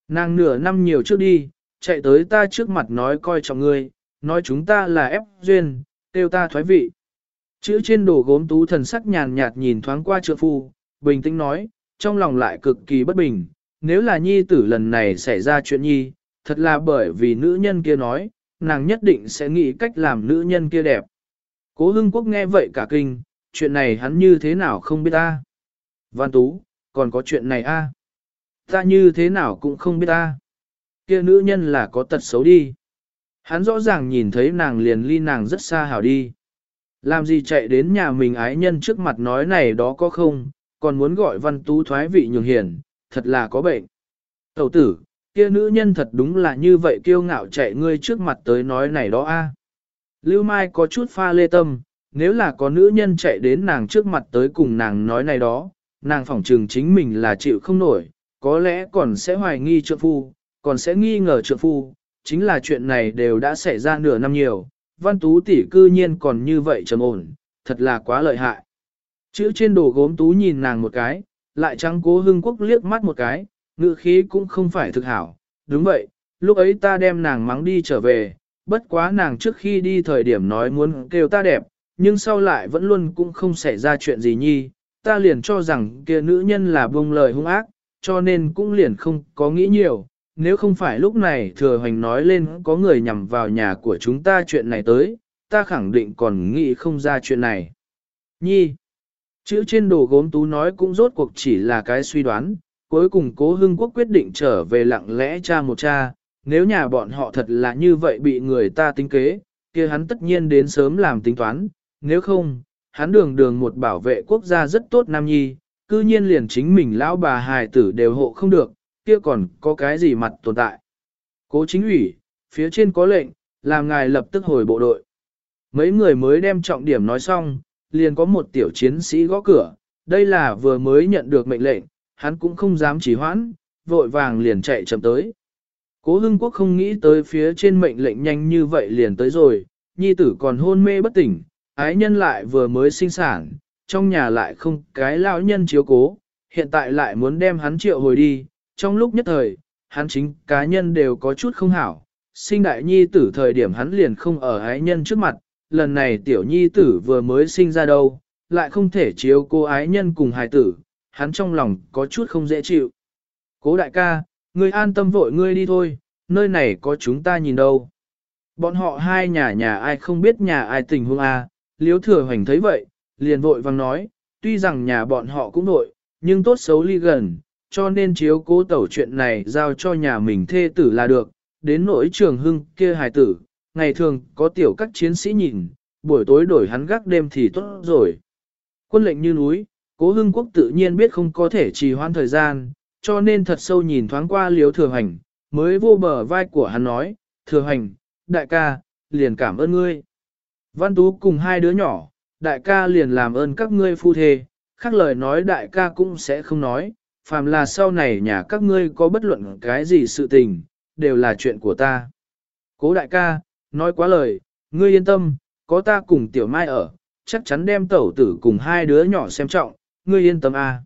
Nàng nửa năm nhiều trước đi, chạy tới ta trước mặt nói coi trọng ngươi, nói chúng ta là ép duyên, tiêu ta thoái vị. Chữ trên đồ gốm tú thần sắc nhàn nhạt nhìn thoáng qua trượng phu, bình tĩnh nói, trong lòng lại cực kỳ bất bình, nếu là nhi tử lần này xảy ra chuyện nhi, thật là bởi vì nữ nhân kia nói, nàng nhất định sẽ nghĩ cách làm nữ nhân kia đẹp. Cố hưng quốc nghe vậy cả kinh, chuyện này hắn như thế nào không biết ta. Văn Tú, còn có chuyện này a? Ta như thế nào cũng không biết ta. Kia nữ nhân là có tật xấu đi. Hắn rõ ràng nhìn thấy nàng liền ly nàng rất xa hảo đi. Làm gì chạy đến nhà mình ái nhân trước mặt nói này đó có không, còn muốn gọi văn tú thoái vị nhường hiền, thật là có bệnh. Tẩu tử, kia nữ nhân thật đúng là như vậy kiêu ngạo chạy ngươi trước mặt tới nói này đó a. Lưu Mai có chút pha lê tâm, nếu là có nữ nhân chạy đến nàng trước mặt tới cùng nàng nói này đó, nàng phỏng trừng chính mình là chịu không nổi, có lẽ còn sẽ hoài nghi trượng phu, còn sẽ nghi ngờ trượng phu, chính là chuyện này đều đã xảy ra nửa năm nhiều, văn tú tỷ cư nhiên còn như vậy trầm ổn, thật là quá lợi hại. Chữ trên đồ gốm tú nhìn nàng một cái, lại trắng cố hưng quốc liếc mắt một cái, ngữ khí cũng không phải thực hảo, đúng vậy, lúc ấy ta đem nàng mắng đi trở về, bất quá nàng trước khi đi thời điểm nói muốn kêu ta đẹp, nhưng sau lại vẫn luôn cũng không xảy ra chuyện gì nhi, ta liền cho rằng kia nữ nhân là bông lời hung ác, cho nên cũng liền không có nghĩ nhiều, nếu không phải lúc này thừa hoành nói lên có người nhằm vào nhà của chúng ta chuyện này tới, ta khẳng định còn nghĩ không ra chuyện này. Nhi, chữ trên đồ gốm tú nói cũng rốt cuộc chỉ là cái suy đoán, cuối cùng cố hưng quốc quyết định trở về lặng lẽ cha một cha, nếu nhà bọn họ thật là như vậy bị người ta tính kế, kia hắn tất nhiên đến sớm làm tính toán, nếu không, hắn đường đường một bảo vệ quốc gia rất tốt nam nhi, cư nhiên liền chính mình lão bà hài tử đều hộ không được, kia còn có cái gì mặt tồn tại. Cố chính ủy, phía trên có lệnh, làm ngài lập tức hồi bộ đội. Mấy người mới đem trọng điểm nói xong, liền có một tiểu chiến sĩ gõ cửa, đây là vừa mới nhận được mệnh lệnh, hắn cũng không dám trì hoãn, vội vàng liền chạy chậm tới. Cố hưng quốc không nghĩ tới phía trên mệnh lệnh nhanh như vậy liền tới rồi, nhi tử còn hôn mê bất tỉnh, ái nhân lại vừa mới sinh sản, trong nhà lại không cái lão nhân chiếu cố, hiện tại lại muốn đem hắn triệu hồi đi, trong lúc nhất thời, hắn chính cá nhân đều có chút không hảo, sinh đại nhi tử thời điểm hắn liền không ở ái nhân trước mặt, lần này tiểu nhi tử vừa mới sinh ra đâu, lại không thể chiếu cô ái nhân cùng hài tử, hắn trong lòng có chút không dễ chịu. Cố đại ca, ngươi an tâm vội ngươi đi thôi, nơi này có chúng ta nhìn đâu. Bọn họ hai nhà nhà ai không biết nhà ai tình huống à, liếu thừa hoành thấy vậy, liền vội vang nói, tuy rằng nhà bọn họ cũng vội, nhưng tốt xấu ly gần, cho nên chiếu cố tẩu chuyện này giao cho nhà mình thê tử là được, đến nỗi trường hưng kia hài tử, ngày thường có tiểu các chiến sĩ nhìn, buổi tối đổi hắn gác đêm thì tốt rồi. Quân lệnh như núi, cố hưng quốc tự nhiên biết không có thể trì hoãn thời gian, cho nên thật sâu nhìn thoáng qua Liễu thừa hành, mới vô bờ vai của hắn nói, thừa hành, đại ca, liền cảm ơn ngươi. Văn Tú cùng hai đứa nhỏ, đại ca liền làm ơn các ngươi phu thê, khác lời nói đại ca cũng sẽ không nói, phàm là sau này nhà các ngươi có bất luận cái gì sự tình, đều là chuyện của ta. Cố đại ca, nói quá lời, ngươi yên tâm, có ta cùng tiểu mai ở, chắc chắn đem tẩu tử cùng hai đứa nhỏ xem trọng, ngươi yên tâm a.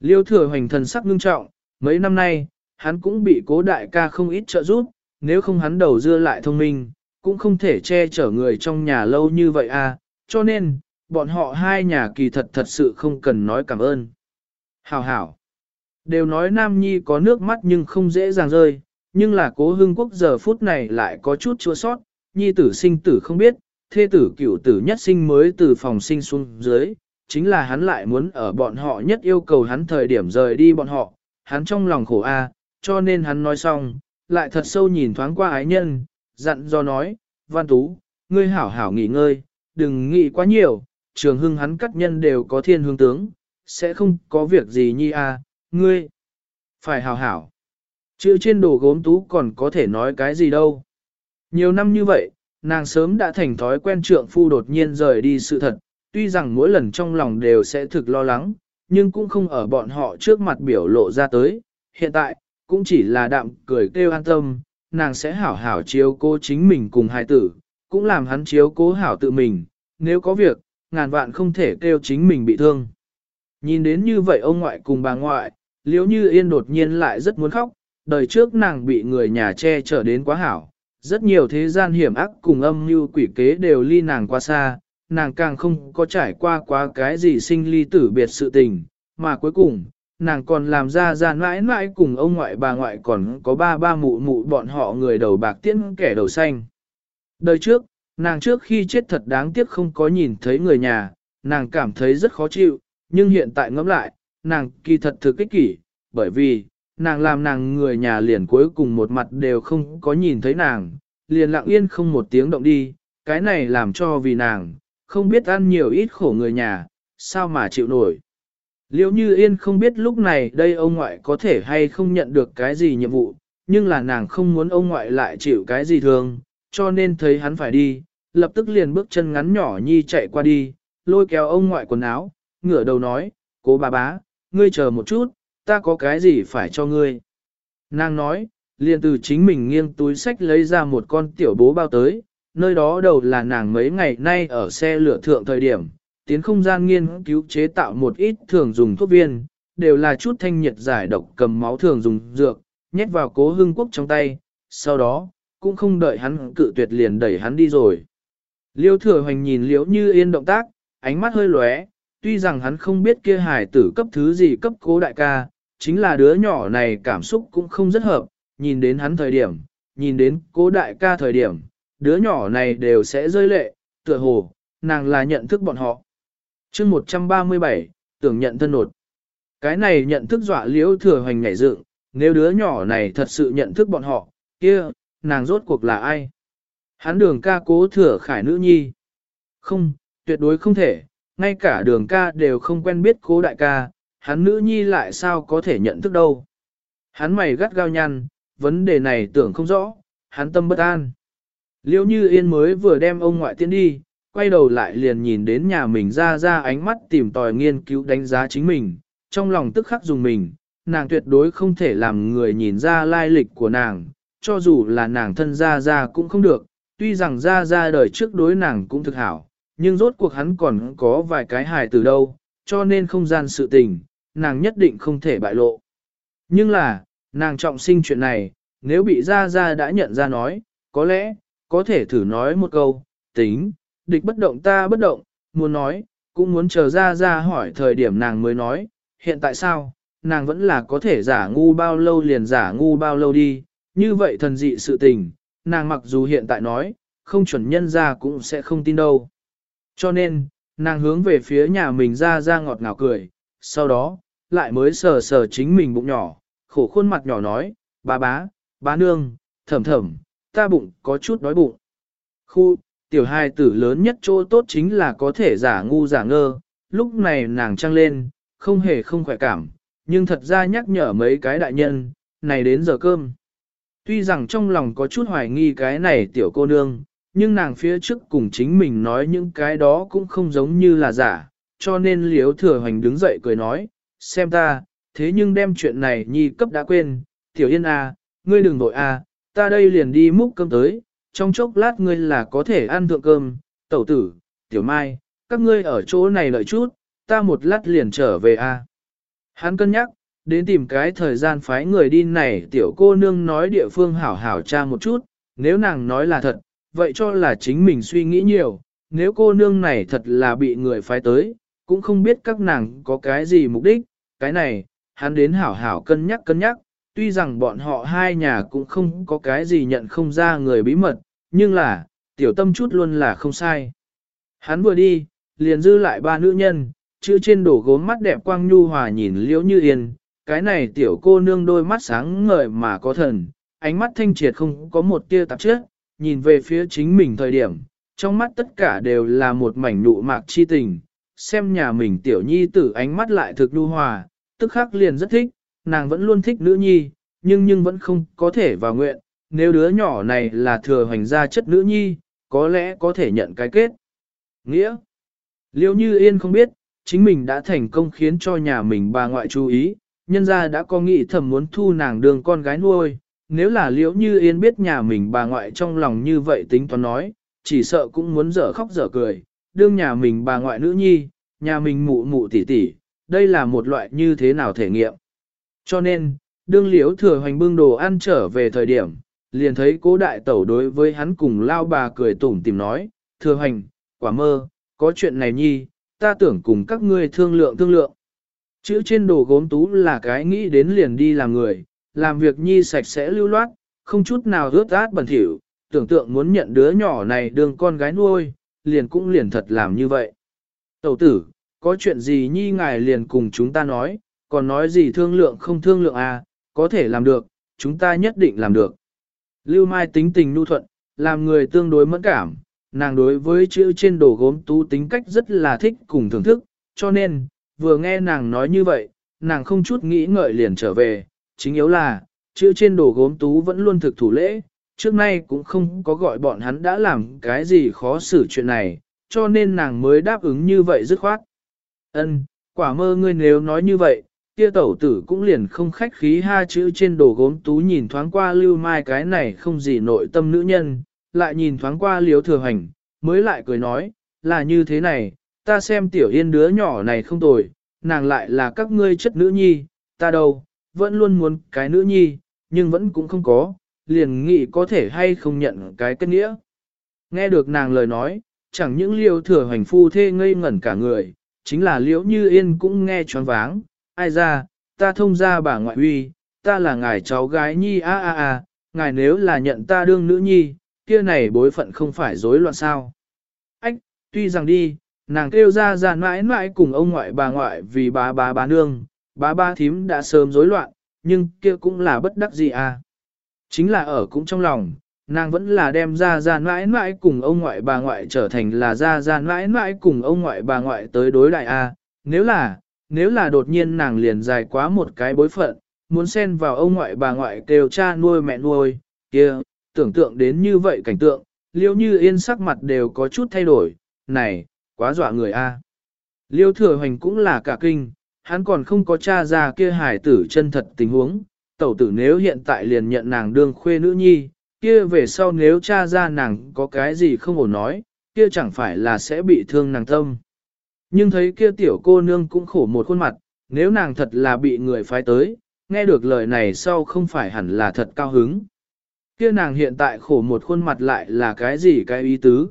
Liêu thừa hoành thần sắc ngưng trọng, mấy năm nay, hắn cũng bị cố đại ca không ít trợ giúp, nếu không hắn đầu dưa lại thông minh, cũng không thể che chở người trong nhà lâu như vậy a. cho nên, bọn họ hai nhà kỳ thật thật sự không cần nói cảm ơn. Hảo hảo, đều nói Nam Nhi có nước mắt nhưng không dễ dàng rơi, nhưng là cố hưng quốc giờ phút này lại có chút chua sót, Nhi tử sinh tử không biết, thê tử cửu tử nhất sinh mới từ phòng sinh xuống dưới, chính là hắn lại muốn ở bọn họ nhất yêu cầu hắn thời điểm rời đi bọn họ, hắn trong lòng khổ a, cho nên hắn nói xong, lại thật sâu nhìn thoáng qua ái nhân, dặn do nói, Văn Tú, ngươi hảo hảo nghỉ ngơi, đừng nghĩ quá nhiều, trường hưng hắn cắt nhân đều có thiên hương tướng, sẽ không có việc gì nhi a, ngươi, phải hảo hảo. Chữ trên đồ gốm tú còn có thể nói cái gì đâu. Nhiều năm như vậy, nàng sớm đã thành thói quen trượng phu đột nhiên rời đi sự thật, tuy rằng mỗi lần trong lòng đều sẽ thực lo lắng, nhưng cũng không ở bọn họ trước mặt biểu lộ ra tới. Hiện tại, cũng chỉ là đạm cười kêu an tâm, nàng sẽ hảo hảo chiếu cố chính mình cùng hai tử, cũng làm hắn chiếu cố hảo tự mình, nếu có việc, ngàn vạn không thể kêu chính mình bị thương. Nhìn đến như vậy ông ngoại cùng bà ngoại, liếu như yên đột nhiên lại rất muốn khóc, đời trước nàng bị người nhà che chở đến quá hảo, rất nhiều thế gian hiểm ác cùng âm như quỷ kế đều ly nàng quá xa, nàng càng không có trải qua quá cái gì sinh ly tử biệt sự tình, mà cuối cùng, nàng còn làm ra ra mãi mãi cùng ông ngoại bà ngoại còn có ba ba mụ mụ bọn họ người đầu bạc tiễn kẻ đầu xanh. Đời trước, nàng trước khi chết thật đáng tiếc không có nhìn thấy người nhà, nàng cảm thấy rất khó chịu, nhưng hiện tại ngẫm lại, nàng kỳ thật thực kích kỷ, bởi vì, nàng làm nàng người nhà liền cuối cùng một mặt đều không có nhìn thấy nàng, liền lặng yên không một tiếng động đi, cái này làm cho vì nàng, không biết ăn nhiều ít khổ người nhà, sao mà chịu nổi. Liệu như yên không biết lúc này đây ông ngoại có thể hay không nhận được cái gì nhiệm vụ, nhưng là nàng không muốn ông ngoại lại chịu cái gì thường, cho nên thấy hắn phải đi, lập tức liền bước chân ngắn nhỏ nhi chạy qua đi, lôi kéo ông ngoại quần áo, ngửa đầu nói, cố bà bá, ngươi chờ một chút, ta có cái gì phải cho ngươi. Nàng nói, liền từ chính mình nghiêng túi sách lấy ra một con tiểu bố bao tới, nơi đó đầu là nàng mấy ngày nay ở xe lửa thượng thời điểm, tiến không gian nghiên cứu chế tạo một ít thường dùng thuốc viên, đều là chút thanh nhiệt giải độc cầm máu thường dùng dược, nhét vào cố hưng quốc trong tay, sau đó, cũng không đợi hắn cự tuyệt liền đẩy hắn đi rồi. Liêu thừa hoành nhìn liễu như yên động tác, ánh mắt hơi lóe, tuy rằng hắn không biết kia hải tử cấp thứ gì cấp cố đại ca, chính là đứa nhỏ này cảm xúc cũng không rất hợp, nhìn đến hắn thời điểm, nhìn đến cố đại ca thời điểm, đứa nhỏ này đều sẽ rơi lệ, tựa hồ, nàng là nhận thức bọn họ. chương 137, tưởng nhận thân nột. Cái này nhận thức dọa liễu thừa hoành nhảy dựng, nếu đứa nhỏ này thật sự nhận thức bọn họ, kia, nàng rốt cuộc là ai? Hắn đường ca cố thừa khải nữ nhi. Không, tuyệt đối không thể, ngay cả đường ca đều không quen biết cố đại ca, hắn nữ nhi lại sao có thể nhận thức đâu. Hắn mày gắt gao nhăn, vấn đề này tưởng không rõ, hắn tâm bất an. Liêu như yên mới vừa đem ông ngoại tiến đi, quay đầu lại liền nhìn đến nhà mình ra ra ánh mắt tìm tòi nghiên cứu đánh giá chính mình, trong lòng tức khắc dùng mình, nàng tuyệt đối không thể làm người nhìn ra lai lịch của nàng, cho dù là nàng thân ra ra cũng không được, tuy rằng ra ra đời trước đối nàng cũng thực hảo, nhưng rốt cuộc hắn còn có vài cái hài từ đâu, cho nên không gian sự tình, nàng nhất định không thể bại lộ. Nhưng là, nàng trọng sinh chuyện này, nếu bị ra ra đã nhận ra nói, có lẽ, có thể thử nói một câu, tính, địch bất động ta bất động, muốn nói, cũng muốn chờ ra ra hỏi thời điểm nàng mới nói, hiện tại sao, nàng vẫn là có thể giả ngu bao lâu liền giả ngu bao lâu đi, như vậy thần dị sự tình, nàng mặc dù hiện tại nói, không chuẩn nhân ra cũng sẽ không tin đâu. Cho nên, nàng hướng về phía nhà mình ra ra ngọt ngào cười, sau đó, lại mới sờ sờ chính mình bụng nhỏ, khổ khuôn mặt nhỏ nói, bà bá, bá nương, thầm thầm, ta bụng có chút đói bụng. Khu, tiểu hài tử lớn nhất chỗ tốt chính là có thể giả ngu giả ngơ, lúc này nàng trăng lên, không hề không khỏe cảm, nhưng thật ra nhắc nhở mấy cái đại nhân, này đến giờ cơm. Tuy rằng trong lòng có chút hoài nghi cái này tiểu cô nương, nhưng nàng phía trước cùng chính mình nói những cái đó cũng không giống như là giả, cho nên liếu thừa hoành đứng dậy cười nói, xem ta, thế nhưng đem chuyện này nhi cấp đã quên, tiểu yên à, ngươi đừng vội à, ta đây liền đi múc cơm tới, trong chốc lát ngươi là có thể ăn thượng cơm, tẩu tử, tiểu mai, các ngươi ở chỗ này đợi chút, ta một lát liền trở về à. Hắn cân nhắc, đến tìm cái thời gian phái người đi này tiểu cô nương nói địa phương hảo hảo tra một chút, nếu nàng nói là thật, vậy cho là chính mình suy nghĩ nhiều, nếu cô nương này thật là bị người phái tới, cũng không biết các nàng có cái gì mục đích, cái này, hắn đến hảo hảo cân nhắc cân nhắc, tuy rằng bọn họ hai nhà cũng không có cái gì nhận không ra người bí mật, nhưng là, tiểu tâm chút luôn là không sai. Hắn vừa đi, liền dư lại ba nữ nhân, chữ trên đổ gốm mắt đẹp quang nhu hòa nhìn liễu như yên, cái này tiểu cô nương đôi mắt sáng ngời mà có thần, ánh mắt thanh triệt không có một tia tạp chất, nhìn về phía chính mình thời điểm, trong mắt tất cả đều là một mảnh nụ mạc chi tình, xem nhà mình tiểu nhi tử ánh mắt lại thực nhu hòa, tức khắc liền rất thích, nàng vẫn luôn thích nữ nhi, nhưng nhưng vẫn không có thể vào nguyện, nếu đứa nhỏ này là thừa hoành gia chất nữ nhi, có lẽ có thể nhận cái kết. Nghĩa, liêu như yên không biết, chính mình đã thành công khiến cho nhà mình bà ngoại chú ý, nhân gia đã có nghĩ thầm muốn thu nàng đường con gái nuôi, nếu là liễu như yên biết nhà mình bà ngoại trong lòng như vậy tính toán nói, chỉ sợ cũng muốn dở khóc dở cười, đương nhà mình bà ngoại nữ nhi, nhà mình mụ mụ tỷ tỷ, đây là một loại như thế nào thể nghiệm. Cho nên, đương liễu thừa hoành bưng đồ ăn trở về thời điểm, liền thấy cố đại tẩu đối với hắn cùng lao bà cười tủm tìm nói, thừa hoành, quả mơ, có chuyện này nhi, ta tưởng cùng các ngươi thương lượng thương lượng. Chữ trên đồ gốm tú là cái nghĩ đến liền đi làm người, làm việc nhi sạch sẽ lưu loát, không chút nào rớt át bẩn thỉu, tưởng tượng muốn nhận đứa nhỏ này đương con gái nuôi, liền cũng liền thật làm như vậy. Tẩu tử, có chuyện gì nhi ngài liền cùng chúng ta nói, còn nói gì thương lượng không thương lượng à, có thể làm được, chúng ta nhất định làm được. Lưu Mai tính tình nhu thuận, làm người tương đối mẫn cảm, nàng đối với chữ trên đồ gốm tú tính cách rất là thích cùng thưởng thức, cho nên, vừa nghe nàng nói như vậy, nàng không chút nghĩ ngợi liền trở về, chính yếu là, chữ trên đồ gốm tú vẫn luôn thực thủ lễ, trước nay cũng không có gọi bọn hắn đã làm cái gì khó xử chuyện này, cho nên nàng mới đáp ứng như vậy dứt khoát. Ân, quả mơ ngươi nếu nói như vậy, kia tẩu tử cũng liền không khách khí ha chữ trên đồ gốm tú nhìn thoáng qua lưu mai cái này không gì nội tâm nữ nhân, lại nhìn thoáng qua liếu thừa hành, mới lại cười nói, là như thế này, ta xem tiểu yên đứa nhỏ này không tồi, nàng lại là các ngươi chất nữ nhi, ta đâu, vẫn luôn muốn cái nữ nhi, nhưng vẫn cũng không có, liền nghĩ có thể hay không nhận cái kết nghĩa. Nghe được nàng lời nói, chẳng những liêu thừa hành phu thê ngây ngẩn cả người, chính là liễu như yên cũng nghe choáng váng, ai ra, ta thông ra bà ngoại huy, ta là ngài cháu gái nhi a a a, ngài nếu là nhận ta đương nữ nhi, kia này bối phận không phải rối loạn sao. Ách, tuy rằng đi, nàng kêu ra ra mãi mãi cùng ông ngoại bà ngoại vì bà bà bà nương, bà ba thím đã sớm rối loạn, nhưng kia cũng là bất đắc gì à. Chính là ở cũng trong lòng, nàng vẫn là đem ra ra mãi mãi cùng ông ngoại bà ngoại trở thành là ra ra mãi mãi cùng ông ngoại bà ngoại tới đối đại a. À. Nếu là, nếu là đột nhiên nàng liền dài quá một cái bối phận, muốn xen vào ông ngoại bà ngoại kêu cha nuôi mẹ nuôi, kia, tưởng tượng đến như vậy cảnh tượng, liêu như yên sắc mặt đều có chút thay đổi, này, quá dọa người a. Liêu thừa hoành cũng là cả kinh, hắn còn không có cha ra kia hải tử chân thật tình huống, tẩu tử nếu hiện tại liền nhận nàng đương khuê nữ nhi, kia về sau nếu cha ra nàng có cái gì không ổn nói, kia chẳng phải là sẽ bị thương nàng tâm. Nhưng thấy kia tiểu cô nương cũng khổ một khuôn mặt, nếu nàng thật là bị người phái tới, nghe được lời này sau không phải hẳn là thật cao hứng. Kia nàng hiện tại khổ một khuôn mặt lại là cái gì cái ý tứ.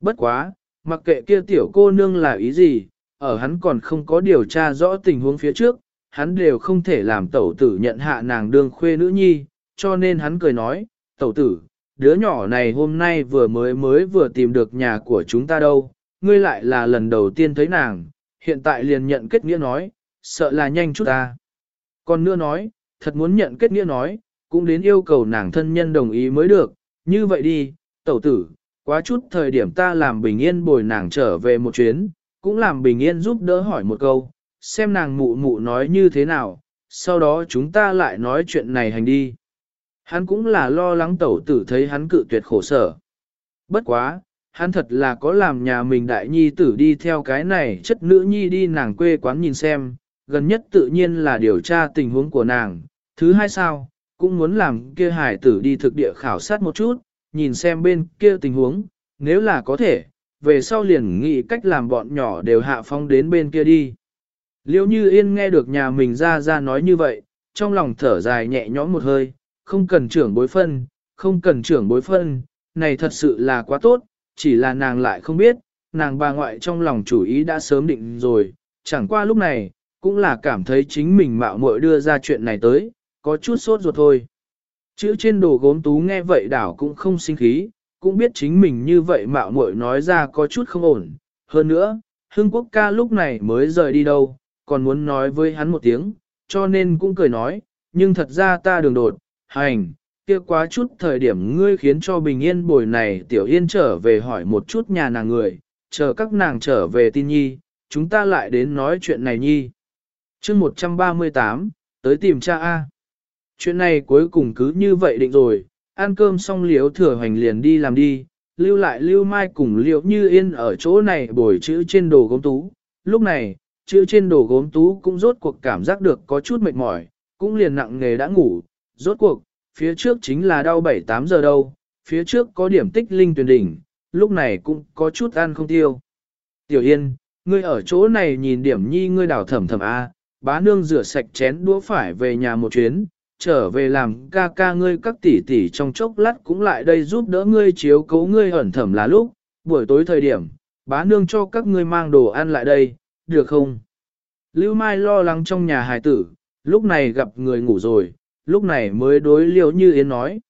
Bất quá, mặc kệ kia tiểu cô nương là ý gì, ở hắn còn không có điều tra rõ tình huống phía trước, hắn đều không thể làm tẩu tử nhận hạ nàng đương khuê nữ nhi, cho nên hắn cười nói, tẩu tử, đứa nhỏ này hôm nay vừa mới mới vừa tìm được nhà của chúng ta đâu, ngươi lại là lần đầu tiên thấy nàng, hiện tại liền nhận kết nghĩa nói, sợ là nhanh chút ta. Còn nữa nói, thật muốn nhận kết nghĩa nói, cũng đến yêu cầu nàng thân nhân đồng ý mới được, như vậy đi, tẩu tử, quá chút thời điểm ta làm bình yên bồi nàng trở về một chuyến, cũng làm bình yên giúp đỡ hỏi một câu, xem nàng mụ mụ nói như thế nào, sau đó chúng ta lại nói chuyện này hành đi. Hắn cũng là lo lắng tẩu tử thấy hắn cự tuyệt khổ sở. Bất quá, hắn thật là có làm nhà mình đại nhi tử đi theo cái này chất nữ nhi đi nàng quê quán nhìn xem, gần nhất tự nhiên là điều tra tình huống của nàng. Thứ hai sao, cũng muốn làm kia hải tử đi thực địa khảo sát một chút, nhìn xem bên kia tình huống, nếu là có thể, về sau liền nghĩ cách làm bọn nhỏ đều hạ phong đến bên kia đi. Liêu như yên nghe được nhà mình ra ra nói như vậy, trong lòng thở dài nhẹ nhõm một hơi, không cần trưởng bối phân, không cần trưởng bối phân, này thật sự là quá tốt, chỉ là nàng lại không biết, nàng bà ngoại trong lòng chủ ý đã sớm định rồi, chẳng qua lúc này, cũng là cảm thấy chính mình mạo muội đưa ra chuyện này tới, có chút sốt ruột thôi. Chữ trên đồ gốm tú nghe vậy đảo cũng không sinh khí, cũng biết chính mình như vậy mạo muội nói ra có chút không ổn. Hơn nữa, Hương Quốc ca lúc này mới rời đi đâu, còn muốn nói với hắn một tiếng, cho nên cũng cười nói, nhưng thật ra ta đường đột, hành, kia quá chút thời điểm ngươi khiến cho bình yên bồi này tiểu yên trở về hỏi một chút nhà nàng người, chờ các nàng trở về tin nhi, chúng ta lại đến nói chuyện này nhi. chương 138, tới tìm cha A. Chuyện này cuối cùng cứ như vậy định rồi, ăn cơm xong liếu thừa hoành liền đi làm đi, lưu lại lưu mai cùng liễu như yên ở chỗ này bồi chữ trên đồ gốm tú. Lúc này, chữ trên đồ gốm tú cũng rốt cuộc cảm giác được có chút mệt mỏi, cũng liền nặng nghề đã ngủ, rốt cuộc, phía trước chính là đau 7-8 giờ đâu, phía trước có điểm tích linh tuyển đỉnh, lúc này cũng có chút ăn không tiêu. Tiểu Yên, ngươi ở chỗ này nhìn điểm nhi ngươi đào thầm thầm A, bá nương rửa sạch chén đũa phải về nhà một chuyến, trở về làm ca ca ngươi các tỷ tỷ trong chốc lát cũng lại đây giúp đỡ ngươi chiếu cố ngươi ẩn thầm là lúc, buổi tối thời điểm, bá nương cho các ngươi mang đồ ăn lại đây, được không? Lưu Mai lo lắng trong nhà hài tử, lúc này gặp người ngủ rồi, lúc này mới đối Liễu Như Yên nói.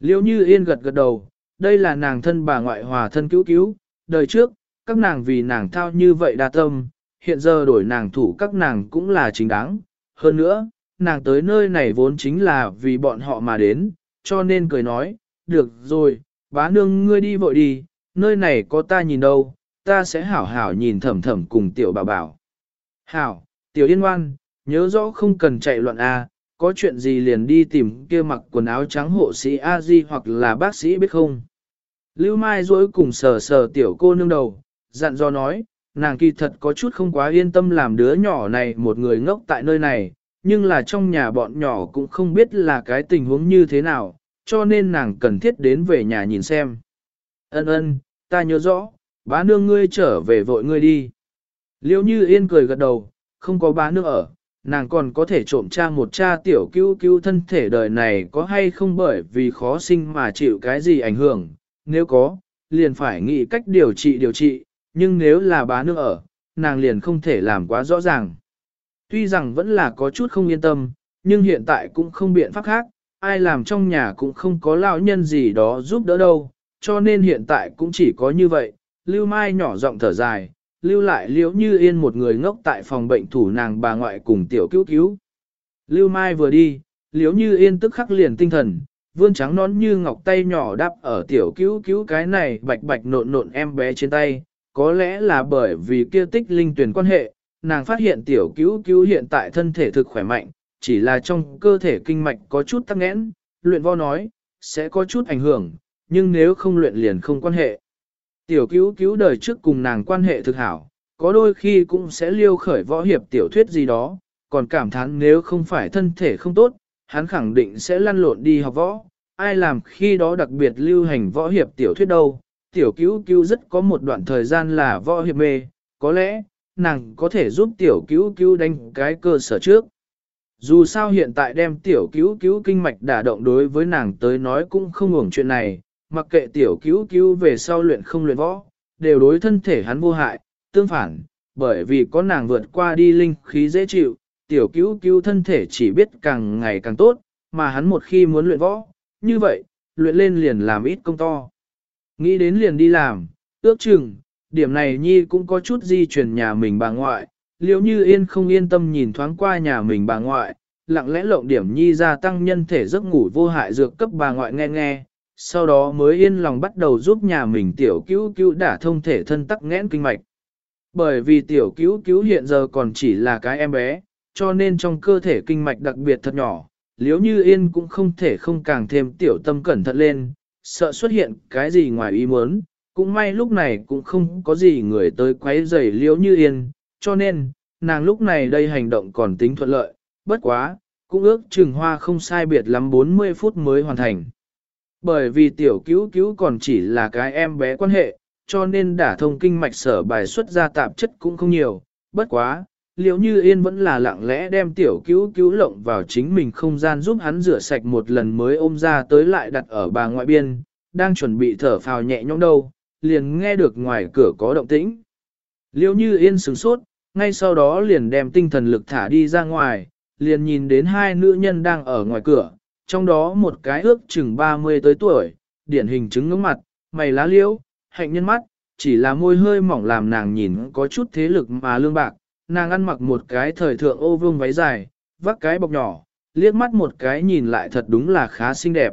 Liễu Như Yên gật gật đầu, đây là nàng thân bà ngoại hòa thân cứu cứu, đời trước, các nàng vì nàng thao như vậy đa tâm, hiện giờ đổi nàng thủ các nàng cũng là chính đáng. Hơn nữa, nàng tới nơi này vốn chính là vì bọn họ mà đến, cho nên cười nói, được rồi, bá nương ngươi đi vội đi, nơi này có ta nhìn đâu, ta sẽ hảo hảo nhìn thầm thầm cùng tiểu bảo bảo. Hảo, tiểu yên ngoan, nhớ rõ không cần chạy loạn A, có chuyện gì liền đi tìm kia mặc quần áo trắng hộ sĩ a di hoặc là bác sĩ biết không. Lưu Mai dối cùng sờ sờ tiểu cô nương đầu, dặn dò nói, nàng kỳ thật có chút không quá yên tâm làm đứa nhỏ này một người ngốc tại nơi này, nhưng là trong nhà bọn nhỏ cũng không biết là cái tình huống như thế nào, cho nên nàng cần thiết đến về nhà nhìn xem. Ân ân, ta nhớ rõ, bá nương ngươi trở về vội ngươi đi. Liêu như yên cười gật đầu, không có bá nương ở, nàng còn có thể trộm cha một cha tiểu cứu cứu thân thể đời này có hay không bởi vì khó sinh mà chịu cái gì ảnh hưởng, nếu có, liền phải nghĩ cách điều trị điều trị, nhưng nếu là bá nương ở, nàng liền không thể làm quá rõ ràng. Tuy rằng vẫn là có chút không yên tâm, nhưng hiện tại cũng không biện pháp khác, ai làm trong nhà cũng không có lão nhân gì đó giúp đỡ đâu, cho nên hiện tại cũng chỉ có như vậy, Lưu Mai nhỏ giọng thở dài, lưu lại liễu như yên một người ngốc tại phòng bệnh thủ nàng bà ngoại cùng tiểu cứu cứu. Lưu Mai vừa đi, liễu như yên tức khắc liền tinh thần, vươn trắng nón như ngọc tay nhỏ đắp ở tiểu cứu cứu cái này bạch bạch nộn nộn em bé trên tay, có lẽ là bởi vì kia tích linh tuyển quan hệ, nàng phát hiện tiểu cứu cứu hiện tại thân thể thực khỏe mạnh, chỉ là trong cơ thể kinh mạch có chút tắc nghẽn, luyện vo nói, sẽ có chút ảnh hưởng, nhưng nếu không luyện liền không quan hệ. Tiểu cứu cứu đời trước cùng nàng quan hệ thực hảo, có đôi khi cũng sẽ liêu khởi võ hiệp tiểu thuyết gì đó, còn cảm thán nếu không phải thân thể không tốt, hắn khẳng định sẽ lăn lộn đi học võ. Ai làm khi đó đặc biệt lưu hành võ hiệp tiểu thuyết đâu, tiểu cứu cứu rất có một đoạn thời gian là võ hiệp mê, có lẽ, nàng có thể giúp tiểu cứu cứu đánh cái cơ sở trước. Dù sao hiện tại đem tiểu cứu cứu kinh mạch đả động đối với nàng tới nói cũng không ngủng chuyện này, mặc kệ tiểu cứu cứu về sau luyện không luyện võ, đều đối thân thể hắn vô hại, tương phản, bởi vì có nàng vượt qua đi linh khí dễ chịu, tiểu cứu cứu thân thể chỉ biết càng ngày càng tốt, mà hắn một khi muốn luyện võ, như vậy, luyện lên liền làm ít công to. Nghĩ đến liền đi làm, ước chừng, điểm này nhi cũng có chút di chuyển nhà mình bà ngoại, liếu như yên không yên tâm nhìn thoáng qua nhà mình bà ngoại, lặng lẽ lộng điểm nhi gia tăng nhân thể giấc ngủ vô hại dược cấp bà ngoại nghe nghe, sau đó mới yên lòng bắt đầu giúp nhà mình tiểu cứu cứu đả thông thể thân tắc nghẽn kinh mạch. Bởi vì tiểu cứu cứu hiện giờ còn chỉ là cái em bé, cho nên trong cơ thể kinh mạch đặc biệt thật nhỏ, liếu như yên cũng không thể không càng thêm tiểu tâm cẩn thận lên, sợ xuất hiện cái gì ngoài ý muốn, cũng may lúc này cũng không có gì người tới quấy rầy liếu như yên, cho nên, nàng lúc này đây hành động còn tính thuận lợi, bất quá, cũng ước chừng hoa không sai biệt lắm 40 phút mới hoàn thành. Bởi vì tiểu cứu cứu còn chỉ là cái em bé quan hệ, cho nên đả thông kinh mạch sở bài xuất ra tạp chất cũng không nhiều, bất quá, liếu như yên vẫn là lặng lẽ đem tiểu cứu cứu lộng vào chính mình không gian giúp hắn rửa sạch một lần mới ôm ra tới lại đặt ở bà ngoại biên, đang chuẩn bị thở phào nhẹ nhõm đâu, liền nghe được ngoài cửa có động tĩnh. Liệu như yên sửng sốt, ngay sau đó liền đem tinh thần lực thả đi ra ngoài, liền nhìn đến hai nữ nhân đang ở ngoài cửa, trong đó một cái ước chừng 30 tới tuổi, điển hình chứng ngưỡng mặt, mày lá liễu, hạnh nhân mắt, chỉ là môi hơi mỏng làm nàng nhìn có chút thế lực mà lương bạc, nàng ăn mặc một cái thời thượng ô vương váy dài, vắt cái bọc nhỏ, liếc mắt một cái nhìn lại thật đúng là khá xinh đẹp.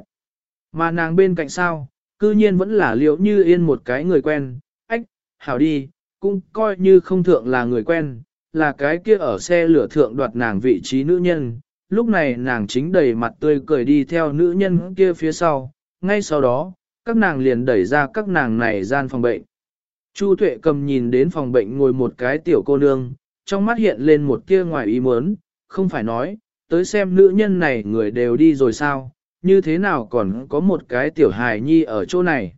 Mà nàng bên cạnh sao, cư nhiên vẫn là liễu như yên một cái người quen, ách, hảo đi, cũng coi như không thượng là người quen, là cái kia ở xe lửa thượng đoạt nàng vị trí nữ nhân. Lúc này nàng chính đầy mặt tươi cười đi theo nữ nhân kia phía sau, ngay sau đó, các nàng liền đẩy ra các nàng này gian phòng bệnh. Chu Tuệ cầm nhìn đến phòng bệnh ngồi một cái tiểu cô nương, trong mắt hiện lên một tia ngoài ý muốn, không phải nói, tới xem nữ nhân này người đều đi rồi sao, như thế nào còn có một cái tiểu hài nhi ở chỗ này.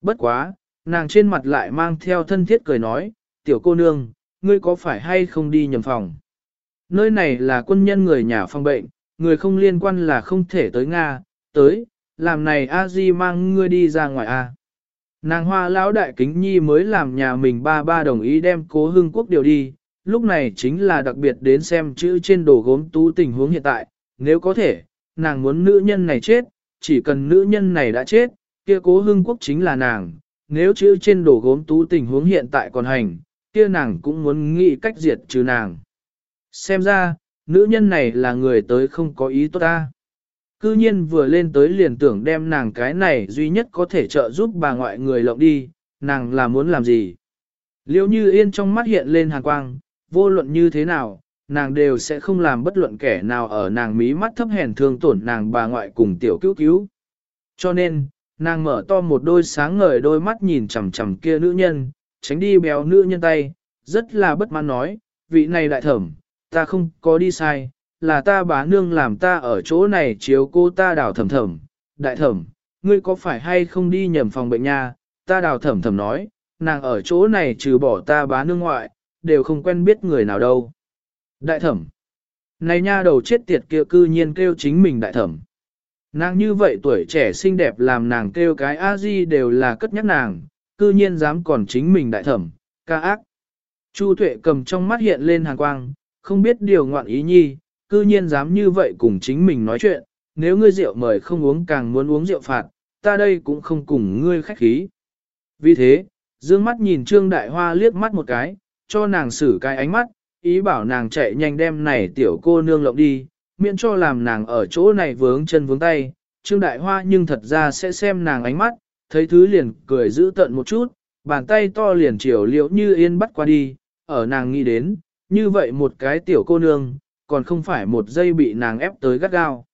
Bất quá, nàng trên mặt lại mang theo thân thiết cười nói, tiểu cô nương, ngươi có phải hay không đi nhầm phòng? Nơi này là quân nhân người nhà phòng bệnh, người không liên quan là không thể tới Nga, tới, làm này a di mang ngươi đi ra ngoài a. Nàng hoa lão đại kính nhi mới làm nhà mình ba ba đồng ý đem cố hương quốc điều đi, lúc này chính là đặc biệt đến xem chữ trên đồ gốm tú tình huống hiện tại, nếu có thể, nàng muốn nữ nhân này chết, chỉ cần nữ nhân này đã chết, kia cố hương quốc chính là nàng, nếu chữ trên đồ gốm tú tình huống hiện tại còn hành, kia nàng cũng muốn nghĩ cách diệt trừ nàng. Xem ra, nữ nhân này là người tới không có ý tốt ta. Cư nhiên vừa lên tới liền tưởng đem nàng cái này duy nhất có thể trợ giúp bà ngoại người lộng đi, nàng là muốn làm gì. Liêu như yên trong mắt hiện lên hàn quang, vô luận như thế nào, nàng đều sẽ không làm bất luận kẻ nào ở nàng mí mắt thấp hèn thương tổn nàng bà ngoại cùng tiểu cứu cứu. Cho nên, nàng mở to một đôi sáng ngời đôi mắt nhìn chằm chằm kia nữ nhân, tránh đi béo nữ nhân tay, rất là bất mãn nói, vị này đại thẩm, ta không có đi sai, là ta bá nương làm ta ở chỗ này chiếu cô ta đào thẩm thẩm, đại thẩm, ngươi có phải hay không đi nhầm phòng bệnh nha, ta đào thẩm thẩm nói, nàng ở chỗ này trừ bỏ ta bá nương ngoại, đều không quen biết người nào đâu. Đại thẩm, này nha đầu chết tiệt kia cư nhiên kêu chính mình đại thẩm. Nàng như vậy tuổi trẻ xinh đẹp làm nàng kêu cái a di đều là cất nhắc nàng, cư nhiên dám còn chính mình đại thẩm, ca ác. Chu tuệ cầm trong mắt hiện lên hàng quang, không biết điều ngoạn ý nhi, cư nhiên dám như vậy cùng chính mình nói chuyện, nếu ngươi rượu mời không uống càng muốn uống rượu phạt, ta đây cũng không cùng ngươi khách khí. Vì thế, dương mắt nhìn Trương Đại Hoa liếc mắt một cái, cho nàng xử cái ánh mắt, ý bảo nàng chạy nhanh đem này tiểu cô nương lộng đi, miễn cho làm nàng ở chỗ này vướng chân vướng tay. Trương Đại Hoa nhưng thật ra sẽ xem nàng ánh mắt, thấy thứ liền cười giữ tận một chút, bàn tay to liền chiều liễu như yên bắt qua đi, ở nàng nghĩ đến, như vậy một cái tiểu cô nương, còn không phải một giây bị nàng ép tới gắt gao.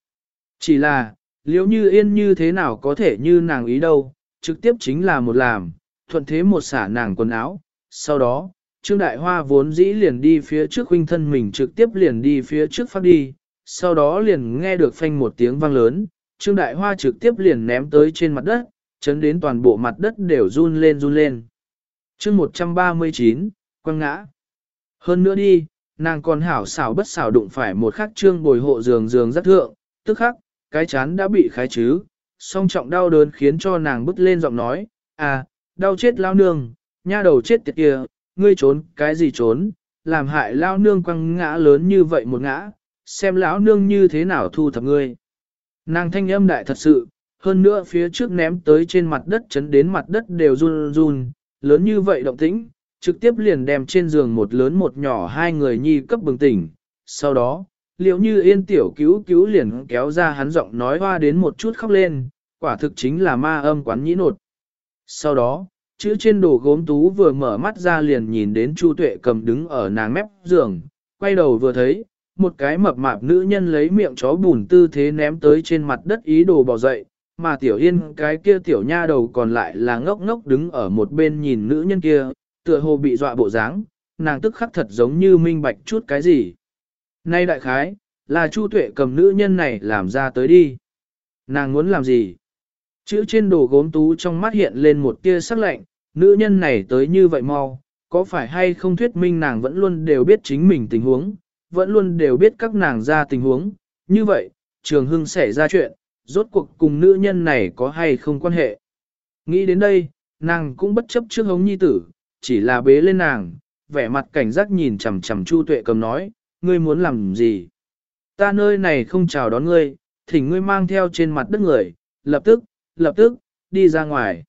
Chỉ là, liễu như yên như thế nào có thể như nàng ý đâu, trực tiếp chính là một làm, thuận thế một xả nàng quần áo, sau đó, Trương Đại Hoa vốn dĩ liền đi phía trước huynh thân mình trực tiếp liền đi phía trước phát đi, sau đó liền nghe được phanh một tiếng vang lớn, Trương Đại Hoa trực tiếp liền ném tới trên mặt đất, chấn đến toàn bộ mặt đất đều run lên run lên. chương 139, quăng ngã. Hơn nữa đi, nàng còn hảo xảo bất xảo đụng phải một khắc trương bồi hộ giường giường rất thượng, tức khắc, cái chán đã bị khái chứ, song trọng đau đớn khiến cho nàng bứt lên giọng nói, à, đau chết lao nương, nha đầu chết tiệt kia, ngươi trốn, cái gì trốn, làm hại lao nương quăng ngã lớn như vậy một ngã, xem lão nương như thế nào thu thập ngươi. Nàng thanh âm đại thật sự, hơn nữa phía trước ném tới trên mặt đất chấn đến mặt đất đều run run, lớn như vậy động tĩnh, trực tiếp liền đem trên giường một lớn một nhỏ hai người nhi cấp bừng tỉnh. Sau đó, liệu như yên tiểu cứu cứu liền kéo ra hắn giọng nói hoa đến một chút khóc lên, quả thực chính là ma âm quán nhĩ nột. Sau đó, chữ trên đồ gốm tú vừa mở mắt ra liền nhìn đến Chu Tuệ cầm đứng ở nàng mép giường, quay đầu vừa thấy, một cái mập mạp nữ nhân lấy miệng chó bùn tư thế ném tới trên mặt đất ý đồ bỏ dậy, mà tiểu yên cái kia tiểu nha đầu còn lại là ngốc ngốc đứng ở một bên nhìn nữ nhân kia, tựa hồ bị dọa bộ dáng, nàng tức khắc thật giống như minh bạch chút cái gì. Nay đại khái, là Chu Tuệ cầm nữ nhân này làm ra tới đi. Nàng muốn làm gì? Chữ trên đồ gốm tú trong mắt hiện lên một tia sắc lạnh, nữ nhân này tới như vậy mau, có phải hay không thuyết minh nàng vẫn luôn đều biết chính mình tình huống, vẫn luôn đều biết các nàng ra tình huống. Như vậy, trường hưng xảy ra chuyện, rốt cuộc cùng nữ nhân này có hay không quan hệ. Nghĩ đến đây, nàng cũng bất chấp trước hống nhi tử, chỉ là bế lên nàng, vẻ mặt cảnh giác nhìn chằm chằm Chu Tuệ cầm nói, ngươi muốn làm gì? Ta nơi này không chào đón ngươi, thỉnh ngươi mang theo trên mặt đất người, lập tức, lập tức, đi ra ngoài.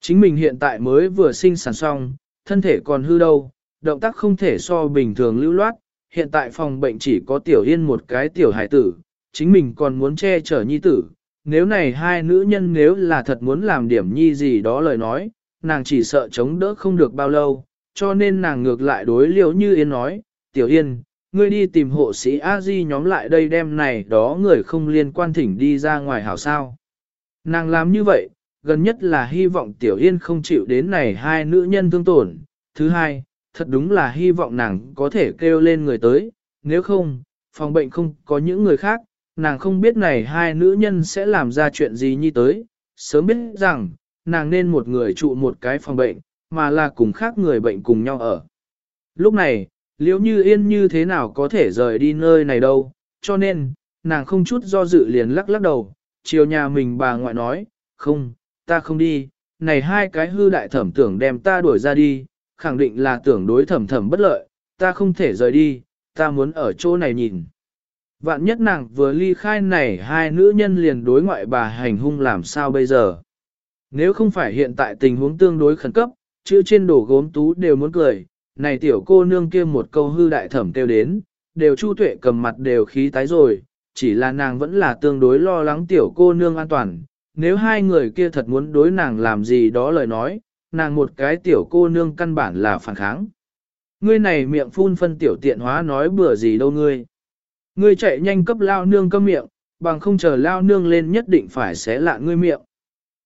Chính mình hiện tại mới vừa sinh sản xong, thân thể còn hư đâu, động tác không thể so bình thường lưu loát, hiện tại phòng bệnh chỉ có tiểu yên một cái tiểu hải tử, chính mình còn muốn che chở nhi tử. Nếu này hai nữ nhân nếu là thật muốn làm điểm nhi gì đó lời nói, nàng chỉ sợ chống đỡ không được bao lâu, cho nên nàng ngược lại đối liễu như yên nói, tiểu yên, ngươi đi tìm hộ sĩ a di nhóm lại đây đem này đó người không liên quan thỉnh đi ra ngoài hảo sao. Nàng làm như vậy, gần nhất là hy vọng tiểu yên không chịu đến này hai nữ nhân thương tổn, thứ hai, thật đúng là hy vọng nàng có thể kêu lên người tới, nếu không, phòng bệnh không có những người khác, nàng không biết này hai nữ nhân sẽ làm ra chuyện gì như tới, sớm biết rằng, nàng nên một người trụ một cái phòng bệnh, mà là cùng khác người bệnh cùng nhau ở. Lúc này, liễu như yên như thế nào có thể rời đi nơi này đâu, cho nên, nàng không chút do dự liền lắc lắc đầu, chiều nhà mình bà ngoại nói, không, ta không đi, này hai cái hư đại thẩm tưởng đem ta đuổi ra đi, khẳng định là tưởng đối thẩm thẩm bất lợi, ta không thể rời đi, ta muốn ở chỗ này nhìn. Vạn nhất nàng vừa ly khai này hai nữ nhân liền đối ngoại bà hành hung làm sao bây giờ. Nếu không phải hiện tại tình huống tương đối khẩn cấp, chữ trên đổ gốm tú đều muốn cười, này tiểu cô nương kia một câu hư đại thẩm kêu đến, đều chu tuệ cầm mặt đều khí tái rồi, chỉ là nàng vẫn là tương đối lo lắng tiểu cô nương an toàn. Nếu hai người kia thật muốn đối nàng làm gì đó lời nói, nàng một cái tiểu cô nương căn bản là phản kháng. Ngươi này miệng phun phân tiểu tiện hóa nói bừa gì đâu ngươi. Ngươi chạy nhanh cấp lao nương câm miệng, bằng không chờ lao nương lên nhất định phải xé lạ ngươi miệng.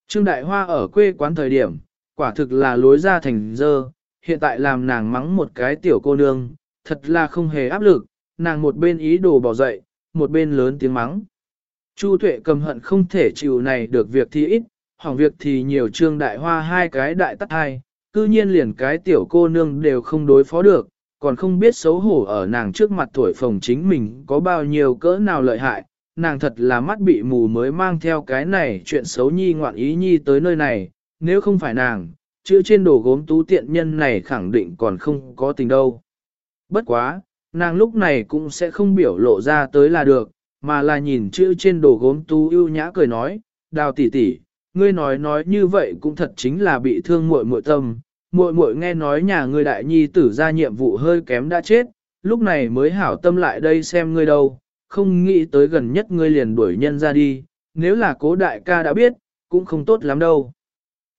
Trương Đại Hoa ở quê quán thời điểm, quả thực là lối ra thành dơ, hiện tại làm nàng mắng một cái tiểu cô nương, thật là không hề áp lực, nàng một bên ý đồ bỏ dậy, một bên lớn tiếng mắng. Chu Tuệ cầm hận không thể chịu này được việc thì ít, hỏng việc thì nhiều trương đại hoa hai cái đại tắt hai, cư nhiên liền cái tiểu cô nương đều không đối phó được, còn không biết xấu hổ ở nàng trước mặt tuổi phồng chính mình có bao nhiêu cỡ nào lợi hại, nàng thật là mắt bị mù mới mang theo cái này chuyện xấu nhi ngoạn ý nhi tới nơi này, nếu không phải nàng, chữ trên đồ gốm tú tiện nhân này khẳng định còn không có tình đâu. Bất quá, nàng lúc này cũng sẽ không biểu lộ ra tới là được, mà là nhìn chữ trên đồ gốm tú ưu nhã cười nói, đào tỷ tỷ, ngươi nói nói như vậy cũng thật chính là bị thương muội muội tâm. Muội muội nghe nói nhà ngươi đại nhi tử ra nhiệm vụ hơi kém đã chết, lúc này mới hảo tâm lại đây xem ngươi đâu, không nghĩ tới gần nhất ngươi liền đuổi nhân ra đi, nếu là cố đại ca đã biết, cũng không tốt lắm đâu.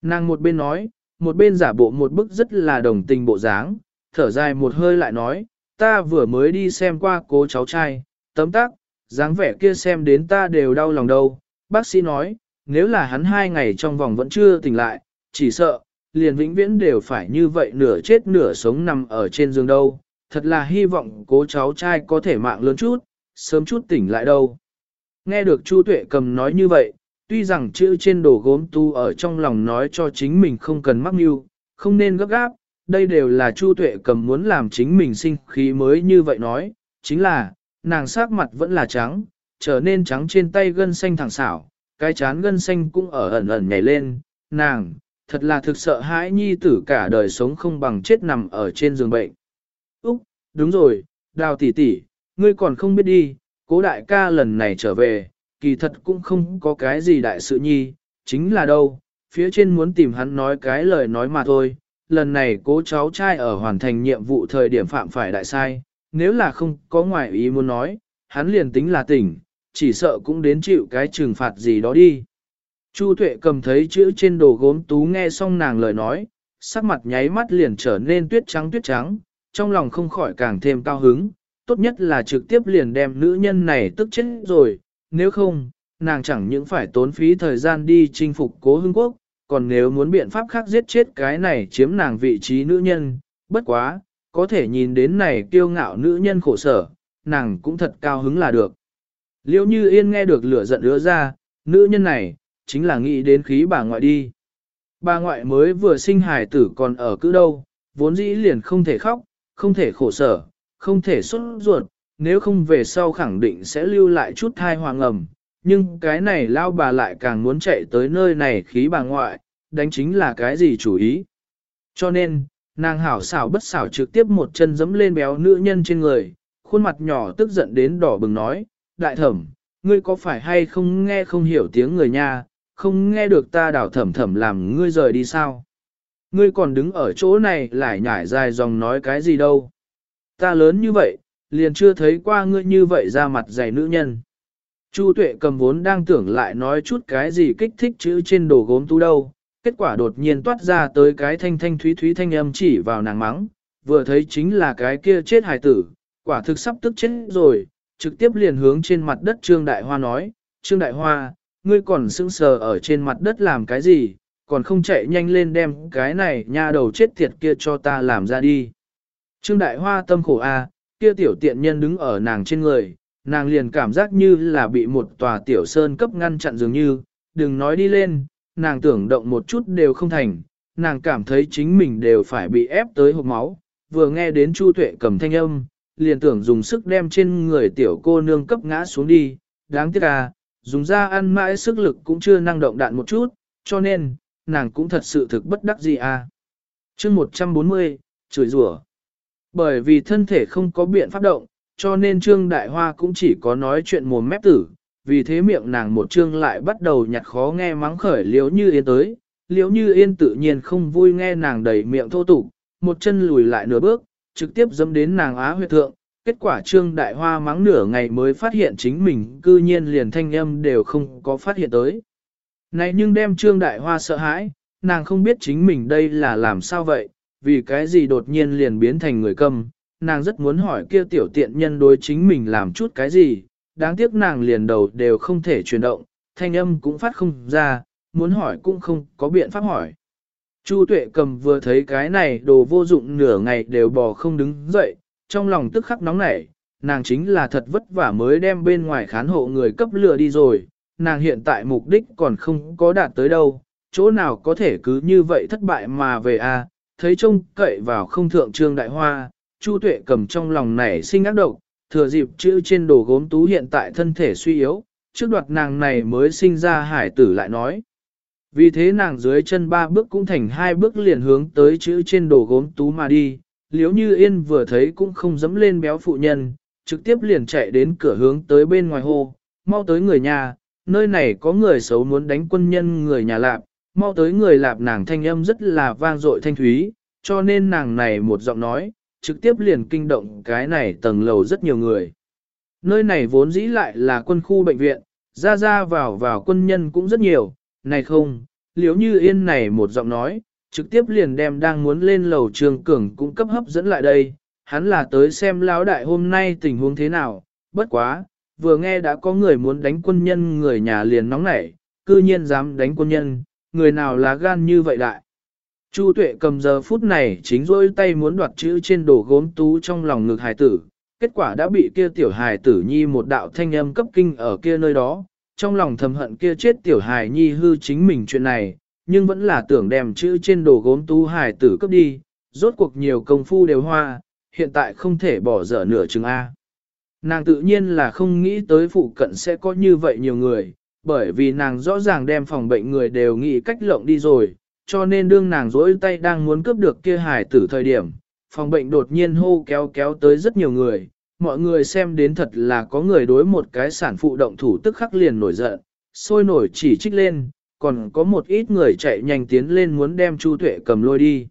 Nàng một bên nói, một bên giả bộ một bức rất là đồng tình bộ dáng, thở dài một hơi lại nói, ta vừa mới đi xem qua cố cháu trai, tấm tắc, dáng vẻ kia xem đến ta đều đau lòng đâu. Bác sĩ nói, nếu là hắn hai ngày trong vòng vẫn chưa tỉnh lại, chỉ sợ, liền vĩnh viễn đều phải như vậy nửa chết nửa sống nằm ở trên giường đâu, thật là hy vọng cố cháu trai có thể mạng lớn chút, sớm chút tỉnh lại đâu. Nghe được Chu Tuệ cầm nói như vậy, tuy rằng chữ trên đồ gốm tu ở trong lòng nói cho chính mình không cần mắc mưu, không nên gấp gáp, đây đều là Chu Tuệ cầm muốn làm chính mình sinh khí mới như vậy nói, chính là, nàng sắc mặt vẫn là trắng, trở nên trắng trên tay gân xanh thẳng xảo, cái chán gân xanh cũng ở ẩn ẩn nhảy lên, nàng, thật là thực sợ hãi nhi tử cả đời sống không bằng chết nằm ở trên giường bệnh. Úc, đúng rồi, đào tỷ tỷ, ngươi còn không biết đi, cố đại ca lần này trở về, kỳ thật cũng không có cái gì đại sự nhi, chính là đâu, phía trên muốn tìm hắn nói cái lời nói mà thôi, lần này cố cháu trai ở hoàn thành nhiệm vụ thời điểm phạm phải đại sai, nếu là không có ngoại ý muốn nói, hắn liền tính là tỉnh, chỉ sợ cũng đến chịu cái trừng phạt gì đó đi. Chu Tuệ cầm thấy chữ trên đồ gốm tú nghe xong nàng lời nói, sắc mặt nháy mắt liền trở nên tuyết trắng tuyết trắng, trong lòng không khỏi càng thêm cao hứng, tốt nhất là trực tiếp liền đem nữ nhân này tức chết rồi, nếu không, nàng chẳng những phải tốn phí thời gian đi chinh phục cố hương quốc, còn nếu muốn biện pháp khác giết chết cái này chiếm nàng vị trí nữ nhân, bất quá, có thể nhìn đến này kiêu ngạo nữ nhân khổ sở, nàng cũng thật cao hứng là được. Liêu như yên nghe được lửa giận ứa ra, nữ nhân này, chính là nghĩ đến khí bà ngoại đi. Bà ngoại mới vừa sinh hài tử còn ở cứ đâu, vốn dĩ liền không thể khóc, không thể khổ sở, không thể xuất ruột, nếu không về sau khẳng định sẽ lưu lại chút thai hoàng ẩm. Nhưng cái này lao bà lại càng muốn chạy tới nơi này khí bà ngoại, đánh chính là cái gì chủ ý. Cho nên, nàng hảo xảo bất xảo trực tiếp một chân giẫm lên béo nữ nhân trên người, khuôn mặt nhỏ tức giận đến đỏ bừng nói, đại thẩm, ngươi có phải hay không nghe không hiểu tiếng người nha, không nghe được ta đảo thẩm thẩm làm ngươi rời đi sao? Ngươi còn đứng ở chỗ này lại nhải dài dòng nói cái gì đâu? Ta lớn như vậy, liền chưa thấy qua ngươi như vậy ra mặt dày nữ nhân. Chu tuệ cầm vốn đang tưởng lại nói chút cái gì kích thích chữ trên đồ gốm tu đâu, kết quả đột nhiên toát ra tới cái thanh thanh thúy thúy thanh âm chỉ vào nàng mắng, vừa thấy chính là cái kia chết hài tử, quả thực sắp tức chết rồi, trực tiếp liền hướng trên mặt đất Trương Đại Hoa nói, Trương Đại Hoa, ngươi còn sững sờ ở trên mặt đất làm cái gì, còn không chạy nhanh lên đem cái này nha đầu chết tiệt kia cho ta làm ra đi. Trương Đại Hoa tâm khổ a, kia tiểu tiện nhân đứng ở nàng trên người, nàng liền cảm giác như là bị một tòa tiểu sơn cấp ngăn chặn dường như, đừng nói đi lên, nàng tưởng động một chút đều không thành, nàng cảm thấy chính mình đều phải bị ép tới hộp máu, vừa nghe đến Chu Tuệ cầm thanh âm, liền tưởng dùng sức đem trên người tiểu cô nương cấp ngã xuống đi, đáng tiếc à, dùng ra ăn mãi sức lực cũng chưa năng động đạn một chút, cho nên, nàng cũng thật sự thực bất đắc gì à. chương 140, chửi rủa bởi vì thân thể không có biện pháp động, cho nên Trương Đại Hoa cũng chỉ có nói chuyện mồm mép tử, vì thế miệng nàng một trương lại bắt đầu nhặt khó nghe mắng khởi liếu như yên tới, liếu như yên tự nhiên không vui nghe nàng đầy miệng thô tục, một chân lùi lại nửa bước, trực tiếp dâm đến nàng á huyệt thượng, kết quả trương đại hoa mắng nửa ngày mới phát hiện chính mình cư nhiên liền thanh âm đều không có phát hiện tới. Này nhưng đem trương đại hoa sợ hãi, nàng không biết chính mình đây là làm sao vậy, vì cái gì đột nhiên liền biến thành người câm, nàng rất muốn hỏi kia tiểu tiện nhân đối chính mình làm chút cái gì, đáng tiếc nàng liền đầu đều không thể chuyển động, thanh âm cũng phát không ra, muốn hỏi cũng không có biện pháp hỏi. Chu tuệ cầm vừa thấy cái này đồ vô dụng nửa ngày đều bò không đứng dậy, trong lòng tức khắc nóng nảy, nàng chính là thật vất vả mới đem bên ngoài khán hộ người cấp lừa đi rồi, nàng hiện tại mục đích còn không có đạt tới đâu, chỗ nào có thể cứ như vậy thất bại mà về a thấy trông cậy vào không thượng trương đại hoa, Chu tuệ cầm trong lòng nảy sinh ác độc, thừa dịp chữ trên đồ gốm tú hiện tại thân thể suy yếu, trước đoạt nàng này mới sinh ra hải tử lại nói. Vì thế nàng dưới chân ba bước cũng thành hai bước liền hướng tới chữ trên đồ gốm tú mà đi, liếu như yên vừa thấy cũng không dẫm lên béo phụ nhân, trực tiếp liền chạy đến cửa hướng tới bên ngoài hồ mau tới người nhà, nơi này có người xấu muốn đánh quân nhân người nhà lạp, mau tới người lạp nàng thanh âm rất là vang dội thanh thúy, cho nên nàng này một giọng nói, trực tiếp liền kinh động cái này tầng lầu rất nhiều người. Nơi này vốn dĩ lại là quân khu bệnh viện, ra ra vào vào quân nhân cũng rất nhiều, này không, liếu như yên này một giọng nói, trực tiếp liền đem đang muốn lên lầu trường cường cũng cấp hấp dẫn lại đây, hắn là tới xem lão đại hôm nay tình huống thế nào, bất quá, vừa nghe đã có người muốn đánh quân nhân người nhà liền nóng nảy, cư nhiên dám đánh quân nhân, người nào là gan như vậy đại. Chu tuệ cầm giờ phút này chính rôi tay muốn đoạt chữ trên đồ gốm tú trong lòng ngực hài tử, kết quả đã bị kia tiểu hài tử nhi một đạo thanh âm cấp kinh ở kia nơi đó, trong lòng thầm hận kia chết tiểu hài nhi hư chính mình chuyện này, nhưng vẫn là tưởng đem chữ trên đồ gốm tú hài tử cấp đi, rốt cuộc nhiều công phu đều hoa, hiện tại không thể bỏ dở nửa chừng A. Nàng tự nhiên là không nghĩ tới phụ cận sẽ có như vậy nhiều người, bởi vì nàng rõ ràng đem phòng bệnh người đều nghĩ cách lộng đi rồi, cho nên đương nàng dối tay đang muốn cướp được kia hải tử thời điểm, phòng bệnh đột nhiên hô kéo kéo tới rất nhiều người, mọi người xem đến thật là có người đối một cái sản phụ động thủ tức khắc liền nổi giận, sôi nổi chỉ trích lên, còn có một ít người chạy nhanh tiến lên muốn đem Chu Tuệ cầm lôi đi.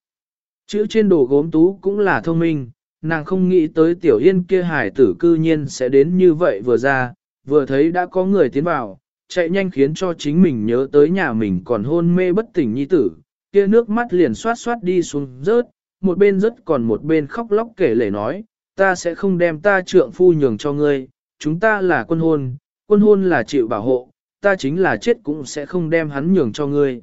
Chữ trên đồ gốm tú cũng là thông minh, nàng không nghĩ tới tiểu yên kia hải tử cư nhiên sẽ đến như vậy vừa ra, vừa thấy đã có người tiến vào, chạy nhanh khiến cho chính mình nhớ tới nhà mình còn hôn mê bất tỉnh nhi tử, kia nước mắt liền xoát xoát đi xuống rớt, một bên rớt còn một bên khóc lóc kể lể nói, ta sẽ không đem ta trượng phu nhường cho ngươi, chúng ta là quân hôn, quân hôn là chịu bảo hộ, ta chính là chết cũng sẽ không đem hắn nhường cho ngươi.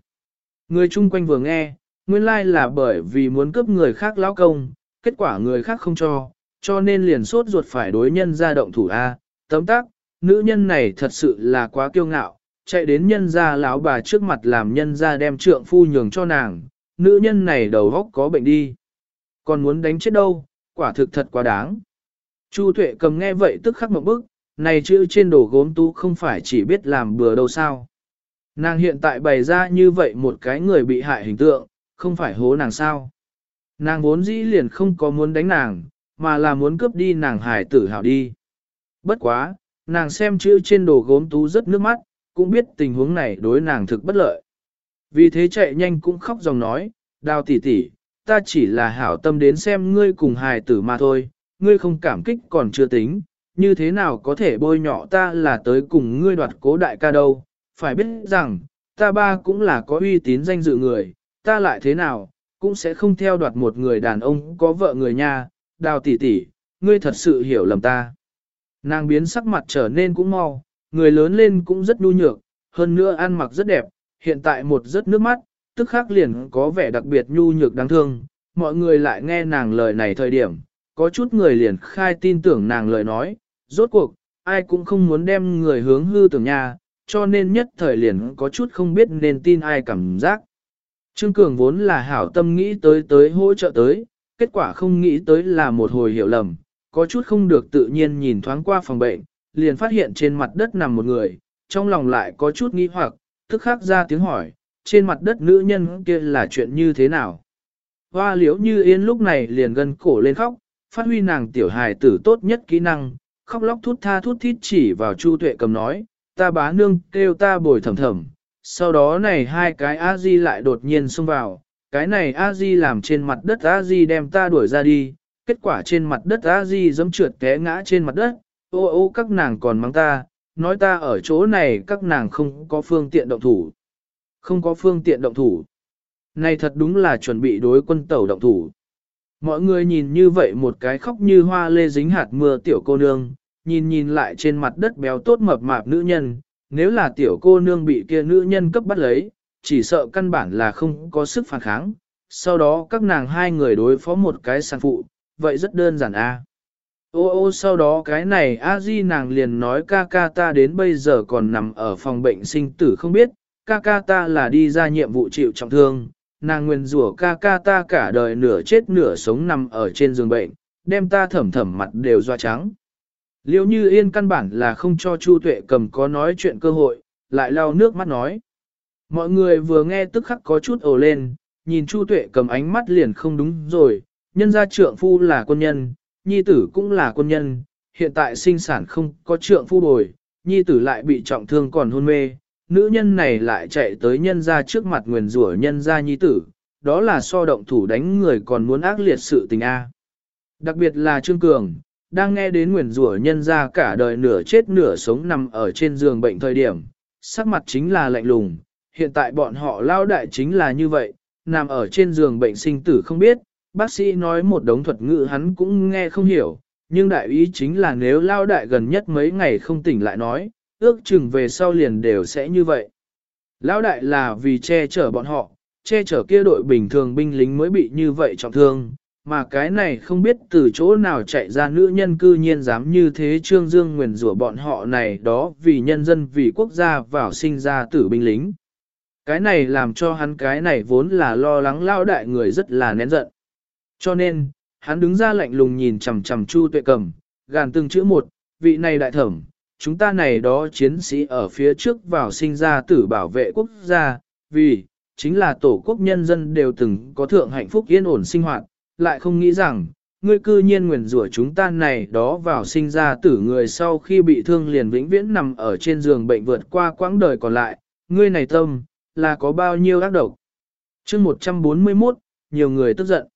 Người chung quanh vừa nghe, nguyên lai là bởi vì muốn cướp người khác lão công, kết quả người khác không cho, cho nên liền sốt ruột phải đối nhân ra động thủ A, tấm tác, nữ nhân này thật sự là quá kiêu ngạo, chạy đến nhân gia lão bà trước mặt làm nhân gia đem trượng phu nhường cho nàng, nữ nhân này đầu góc có bệnh đi. Còn muốn đánh chết đâu, quả thực thật quá đáng. Chu Tuệ cầm nghe vậy tức khắc một bức, này chữ trên đồ gốm tú không phải chỉ biết làm bừa đâu sao. Nàng hiện tại bày ra như vậy một cái người bị hại hình tượng, không phải hố nàng sao. Nàng vốn dĩ liền không có muốn đánh nàng, mà là muốn cướp đi nàng hải tử hảo đi. Bất quá, nàng xem chữ trên đồ gốm tú rất nước mắt, cũng biết tình huống này đối nàng thực bất lợi. Vì thế chạy nhanh cũng khóc dòng nói, đào tỷ tỷ, ta chỉ là hảo tâm đến xem ngươi cùng hài tử mà thôi, ngươi không cảm kích còn chưa tính, như thế nào có thể bôi nhọ ta là tới cùng ngươi đoạt cố đại ca đâu, phải biết rằng, ta ba cũng là có uy tín danh dự người, ta lại thế nào, cũng sẽ không theo đoạt một người đàn ông có vợ người nha, đào tỷ tỷ, ngươi thật sự hiểu lầm ta. Nàng biến sắc mặt trở nên cũng mau, người lớn lên cũng rất nhu nhược, hơn nữa ăn mặc rất đẹp, hiện tại một rất nước mắt, tức khắc liền có vẻ đặc biệt nhu nhược đáng thương, mọi người lại nghe nàng lời này thời điểm, có chút người liền khai tin tưởng nàng lời nói, rốt cuộc, ai cũng không muốn đem người hướng hư tưởng nhà, cho nên nhất thời liền có chút không biết nên tin ai cảm giác. Trương Cường vốn là hảo tâm nghĩ tới tới hỗ trợ tới, kết quả không nghĩ tới là một hồi hiểu lầm, có chút không được tự nhiên nhìn thoáng qua phòng bệnh, liền phát hiện trên mặt đất nằm một người, trong lòng lại có chút nghi hoặc, tức khắc ra tiếng hỏi, trên mặt đất nữ nhân kia là chuyện như thế nào. Hoa liễu như yên lúc này liền gân cổ lên khóc, phát huy nàng tiểu hài tử tốt nhất kỹ năng, khóc lóc thút tha thút thít chỉ vào Chu Tuệ cầm nói, ta bá nương kêu ta bồi thầm thầm. Sau đó này hai cái a di lại đột nhiên xông vào, cái này a di làm trên mặt đất a di đem ta đuổi ra đi, kết quả trên mặt đất a di dẫm trượt té ngã trên mặt đất, ô ô các nàng còn mắng ta, nói ta ở chỗ này các nàng không có phương tiện động thủ. Không có phương tiện động thủ. Này thật đúng là chuẩn bị đối quân tàu động thủ. Mọi người nhìn như vậy một cái khóc như hoa lê dính hạt mưa tiểu cô nương, nhìn nhìn lại trên mặt đất béo tốt mập mạp nữ nhân, nếu là tiểu cô nương bị kia nữ nhân cấp bắt lấy, chỉ sợ căn bản là không có sức phản kháng. Sau đó các nàng hai người đối phó một cái sản phụ, vậy rất đơn giản a. Ô ô sau đó cái này a di nàng liền nói ca ca ta đến bây giờ còn nằm ở phòng bệnh sinh tử không biết, ca ca ta là đi ra nhiệm vụ chịu trọng thương, nàng nguyên rủa ca ca ta cả đời nửa chết nửa sống nằm ở trên giường bệnh, đem ta thẩm thẩm mặt đều doa trắng. Liêu như yên căn bản là không cho Chu Tuệ cầm có nói chuyện cơ hội, lại lau nước mắt nói. Mọi người vừa nghe tức khắc có chút ồ lên, nhìn Chu Tuệ cầm ánh mắt liền không đúng rồi, nhân gia trượng phu là quân nhân, nhi tử cũng là quân nhân, hiện tại sinh sản không có trượng phu bồi, nhi tử lại bị trọng thương còn hôn mê, nữ nhân này lại chạy tới nhân gia trước mặt nguyền rủa nhân gia nhi tử, đó là so động thủ đánh người còn muốn ác liệt sự tình A. Đặc biệt là Trương Cường, đang nghe đến nguyền rủa nhân gia cả đời nửa chết nửa sống nằm ở trên giường bệnh thời điểm, sắc mặt chính là lạnh lùng, hiện tại bọn họ lao đại chính là như vậy, nằm ở trên giường bệnh sinh tử không biết, bác sĩ nói một đống thuật ngữ hắn cũng nghe không hiểu, nhưng đại ý chính là nếu lao đại gần nhất mấy ngày không tỉnh lại nói, ước chừng về sau liền đều sẽ như vậy. Lão đại là vì che chở bọn họ, che chở kia đội bình thường binh lính mới bị như vậy trọng thương, mà cái này không biết từ chỗ nào chạy ra nữ nhân cư nhiên dám như thế trương dương nguyền rủa bọn họ này đó vì nhân dân vì quốc gia vào sinh ra tử binh lính. Cái này làm cho hắn cái này vốn là lo lắng lao đại người rất là nén giận. Cho nên, hắn đứng ra lạnh lùng nhìn chằm chằm Chu Tuệ Cầm, gàn từng chữ một, vị này đại thẩm, chúng ta này đó chiến sĩ ở phía trước vào sinh ra tử bảo vệ quốc gia, vì, chính là tổ quốc nhân dân đều từng có thượng hạnh phúc yên ổn sinh hoạt, lại không nghĩ rằng, ngươi cư nhiên nguyền rủa chúng ta này đó vào sinh ra tử người sau khi bị thương liền vĩnh viễn nằm ở trên giường bệnh vượt qua quãng đời còn lại, ngươi này tâm, là có bao nhiêu ác độc. chương 141, nhiều người tức giận.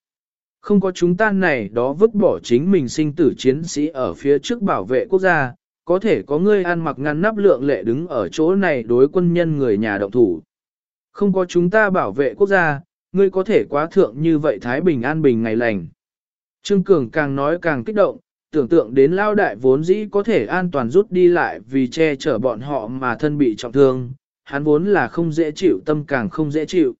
Không có chúng ta này đó vứt bỏ chính mình sinh tử chiến sĩ ở phía trước bảo vệ quốc gia, có thể có ngươi ăn mặc ngăn nắp lượng lệ đứng ở chỗ này đối quân nhân người nhà động thủ. Không có chúng ta bảo vệ quốc gia, ngươi có thể quá thượng như vậy Thái Bình an bình ngày lành. Trương Cường càng nói càng kích động, tưởng tượng đến lao đại vốn dĩ có thể an toàn rút đi lại vì che chở bọn họ mà thân bị trọng thương, hắn vốn là không dễ chịu tâm càng không dễ chịu.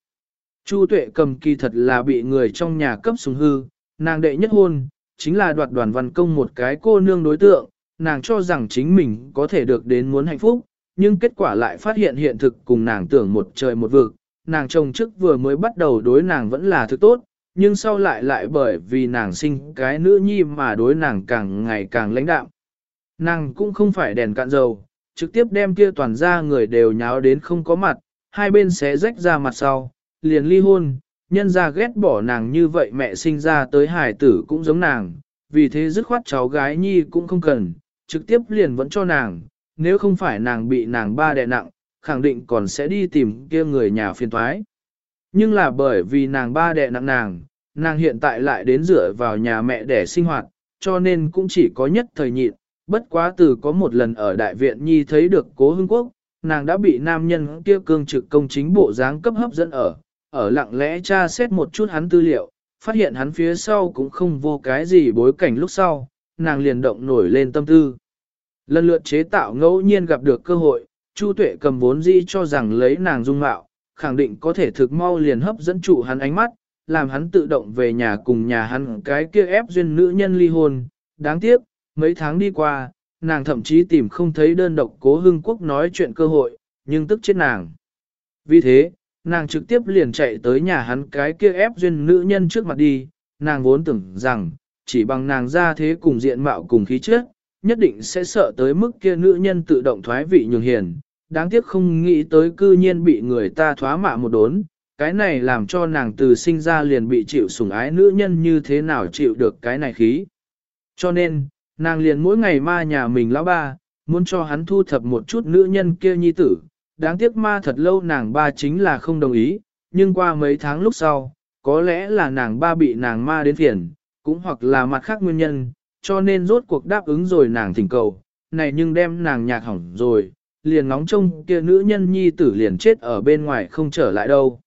Chu tuệ cầm kỳ thật là bị người trong nhà cấp súng hư, nàng đệ nhất hôn, chính là đoạt đoàn văn công một cái cô nương đối tượng, nàng cho rằng chính mình có thể được đến muốn hạnh phúc, nhưng kết quả lại phát hiện hiện thực cùng nàng tưởng một trời một vực, nàng chồng trước vừa mới bắt đầu đối nàng vẫn là thứ tốt, nhưng sau lại lại bởi vì nàng sinh cái nữ nhi mà đối nàng càng ngày càng lãnh đạm. Nàng cũng không phải đèn cạn dầu, trực tiếp đem kia toàn ra người đều nháo đến không có mặt, hai bên xé rách ra mặt sau, liền ly hôn, nhân ra ghét bỏ nàng như vậy mẹ sinh ra tới hải tử cũng giống nàng, vì thế dứt khoát cháu gái nhi cũng không cần, trực tiếp liền vẫn cho nàng, nếu không phải nàng bị nàng ba đè nặng, khẳng định còn sẽ đi tìm kia người nhà phiền thoái. Nhưng là bởi vì nàng ba đè nặng nàng, nàng hiện tại lại đến dựa vào nhà mẹ để sinh hoạt, cho nên cũng chỉ có nhất thời nhịn, bất quá từ có một lần ở đại viện nhi thấy được cố hưng quốc, nàng đã bị nam nhân kia cương trực công chính bộ dáng cấp hấp dẫn ở, ở lặng lẽ tra xét một chút hắn tư liệu, phát hiện hắn phía sau cũng không vô cái gì bối cảnh lúc sau, nàng liền động nổi lên tâm tư. Lần lượt chế tạo ngẫu nhiên gặp được cơ hội, Chu Tuệ cầm vốn dĩ cho rằng lấy nàng dung mạo, khẳng định có thể thực mau liền hấp dẫn trụ hắn ánh mắt, làm hắn tự động về nhà cùng nhà hắn cái kia ép duyên nữ nhân ly hôn. Đáng tiếc, mấy tháng đi qua, nàng thậm chí tìm không thấy đơn độc cố hưng quốc nói chuyện cơ hội, nhưng tức chết nàng. Vì thế, nàng trực tiếp liền chạy tới nhà hắn cái kia ép duyên nữ nhân trước mặt đi, nàng vốn tưởng rằng, chỉ bằng nàng ra thế cùng diện mạo cùng khí chất, nhất định sẽ sợ tới mức kia nữ nhân tự động thoái vị nhường hiền, đáng tiếc không nghĩ tới cư nhiên bị người ta thoá mạ một đốn, cái này làm cho nàng từ sinh ra liền bị chịu sủng ái nữ nhân như thế nào chịu được cái này khí. Cho nên, nàng liền mỗi ngày ma nhà mình lão ba, muốn cho hắn thu thập một chút nữ nhân kia nhi tử, đáng tiếc ma thật lâu nàng ba chính là không đồng ý, nhưng qua mấy tháng lúc sau, có lẽ là nàng ba bị nàng ma đến phiền, cũng hoặc là mặt khác nguyên nhân, cho nên rốt cuộc đáp ứng rồi nàng thỉnh cầu, này nhưng đem nàng nhạc hỏng rồi, liền ngóng trông kia nữ nhân nhi tử liền chết ở bên ngoài không trở lại đâu.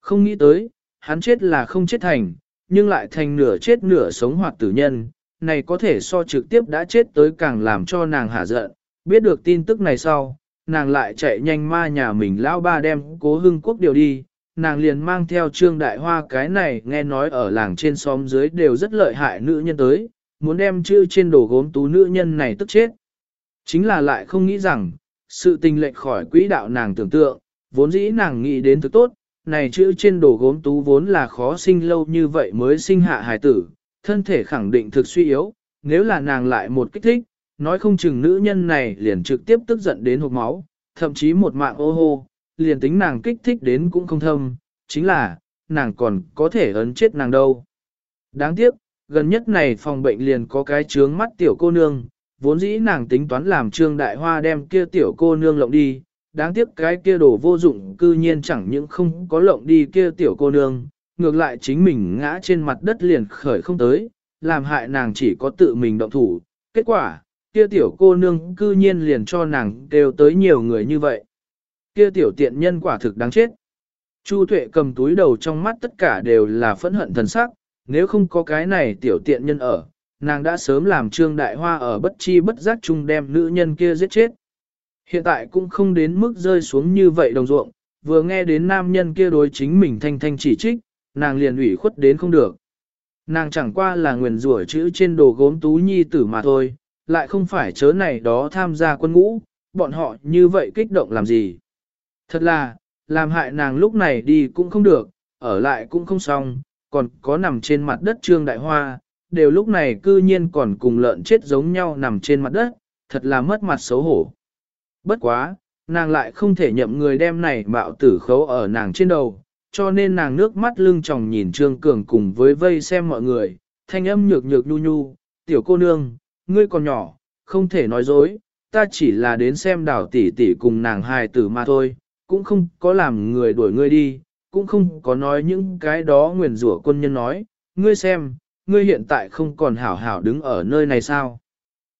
Không nghĩ tới, hắn chết là không chết thành, nhưng lại thành nửa chết nửa sống hoặc tử nhân, này có thể so trực tiếp đã chết tới càng làm cho nàng hả giận, biết được tin tức này sau, nàng lại chạy nhanh ma nhà mình lão ba đem cố hưng quốc điều đi, nàng liền mang theo trương đại hoa cái này nghe nói ở làng trên xóm dưới đều rất lợi hại nữ nhân tới, muốn đem chữ trên đồ gốm tú nữ nhân này tức chết. Chính là lại không nghĩ rằng, sự tình lệch khỏi quỹ đạo nàng tưởng tượng, vốn dĩ nàng nghĩ đến thực tốt, này chữ trên đồ gốm tú vốn là khó sinh lâu như vậy mới sinh hạ hài tử, thân thể khẳng định thực suy yếu, nếu là nàng lại một kích thích, nói không chừng nữ nhân này liền trực tiếp tức giận đến hộp máu, thậm chí một mạng ô hô, liền tính nàng kích thích đến cũng không thâm, chính là, nàng còn có thể ấn chết nàng đâu. Đáng tiếc, gần nhất này phòng bệnh liền có cái trướng mắt tiểu cô nương, vốn dĩ nàng tính toán làm trương đại hoa đem kia tiểu cô nương lộng đi, đáng tiếc cái kia đồ vô dụng cư nhiên chẳng những không có lộng đi kia tiểu cô nương, ngược lại chính mình ngã trên mặt đất liền khởi không tới, làm hại nàng chỉ có tự mình động thủ. Kết quả, kia tiểu cô nương cư nhiên liền cho nàng đều tới nhiều người như vậy. Kia tiểu tiện nhân quả thực đáng chết. Chu Tuệ cầm túi đầu trong mắt tất cả đều là phẫn hận thần sắc, nếu không có cái này tiểu tiện nhân ở, nàng đã sớm làm trương đại hoa ở bất chi bất giác chung đem nữ nhân kia giết chết. Hiện tại cũng không đến mức rơi xuống như vậy đồng ruộng, vừa nghe đến nam nhân kia đối chính mình thanh thanh chỉ trích, nàng liền ủy khuất đến không được. Nàng chẳng qua là nguyền rủa chữ trên đồ gốm tú nhi tử mà thôi, lại không phải chớ này đó tham gia quân ngũ, bọn họ như vậy kích động làm gì. Thật là, làm hại nàng lúc này đi cũng không được, ở lại cũng không xong, còn có nằm trên mặt đất trương đại hoa, đều lúc này cư nhiên còn cùng lợn chết giống nhau nằm trên mặt đất, thật là mất mặt xấu hổ. Bất quá, nàng lại không thể nhậm người đem này bạo tử khấu ở nàng trên đầu, cho nên nàng nước mắt lưng tròng nhìn Trương Cường cùng với vây xem mọi người, thanh âm nhược nhược nhu nhu, tiểu cô nương, ngươi còn nhỏ, không thể nói dối, ta chỉ là đến xem đảo tỷ tỷ cùng nàng hài tử mà thôi, cũng không có làm người đuổi ngươi đi, cũng không có nói những cái đó nguyền rủa quân nhân nói, ngươi xem, ngươi hiện tại không còn hảo hảo đứng ở nơi này sao?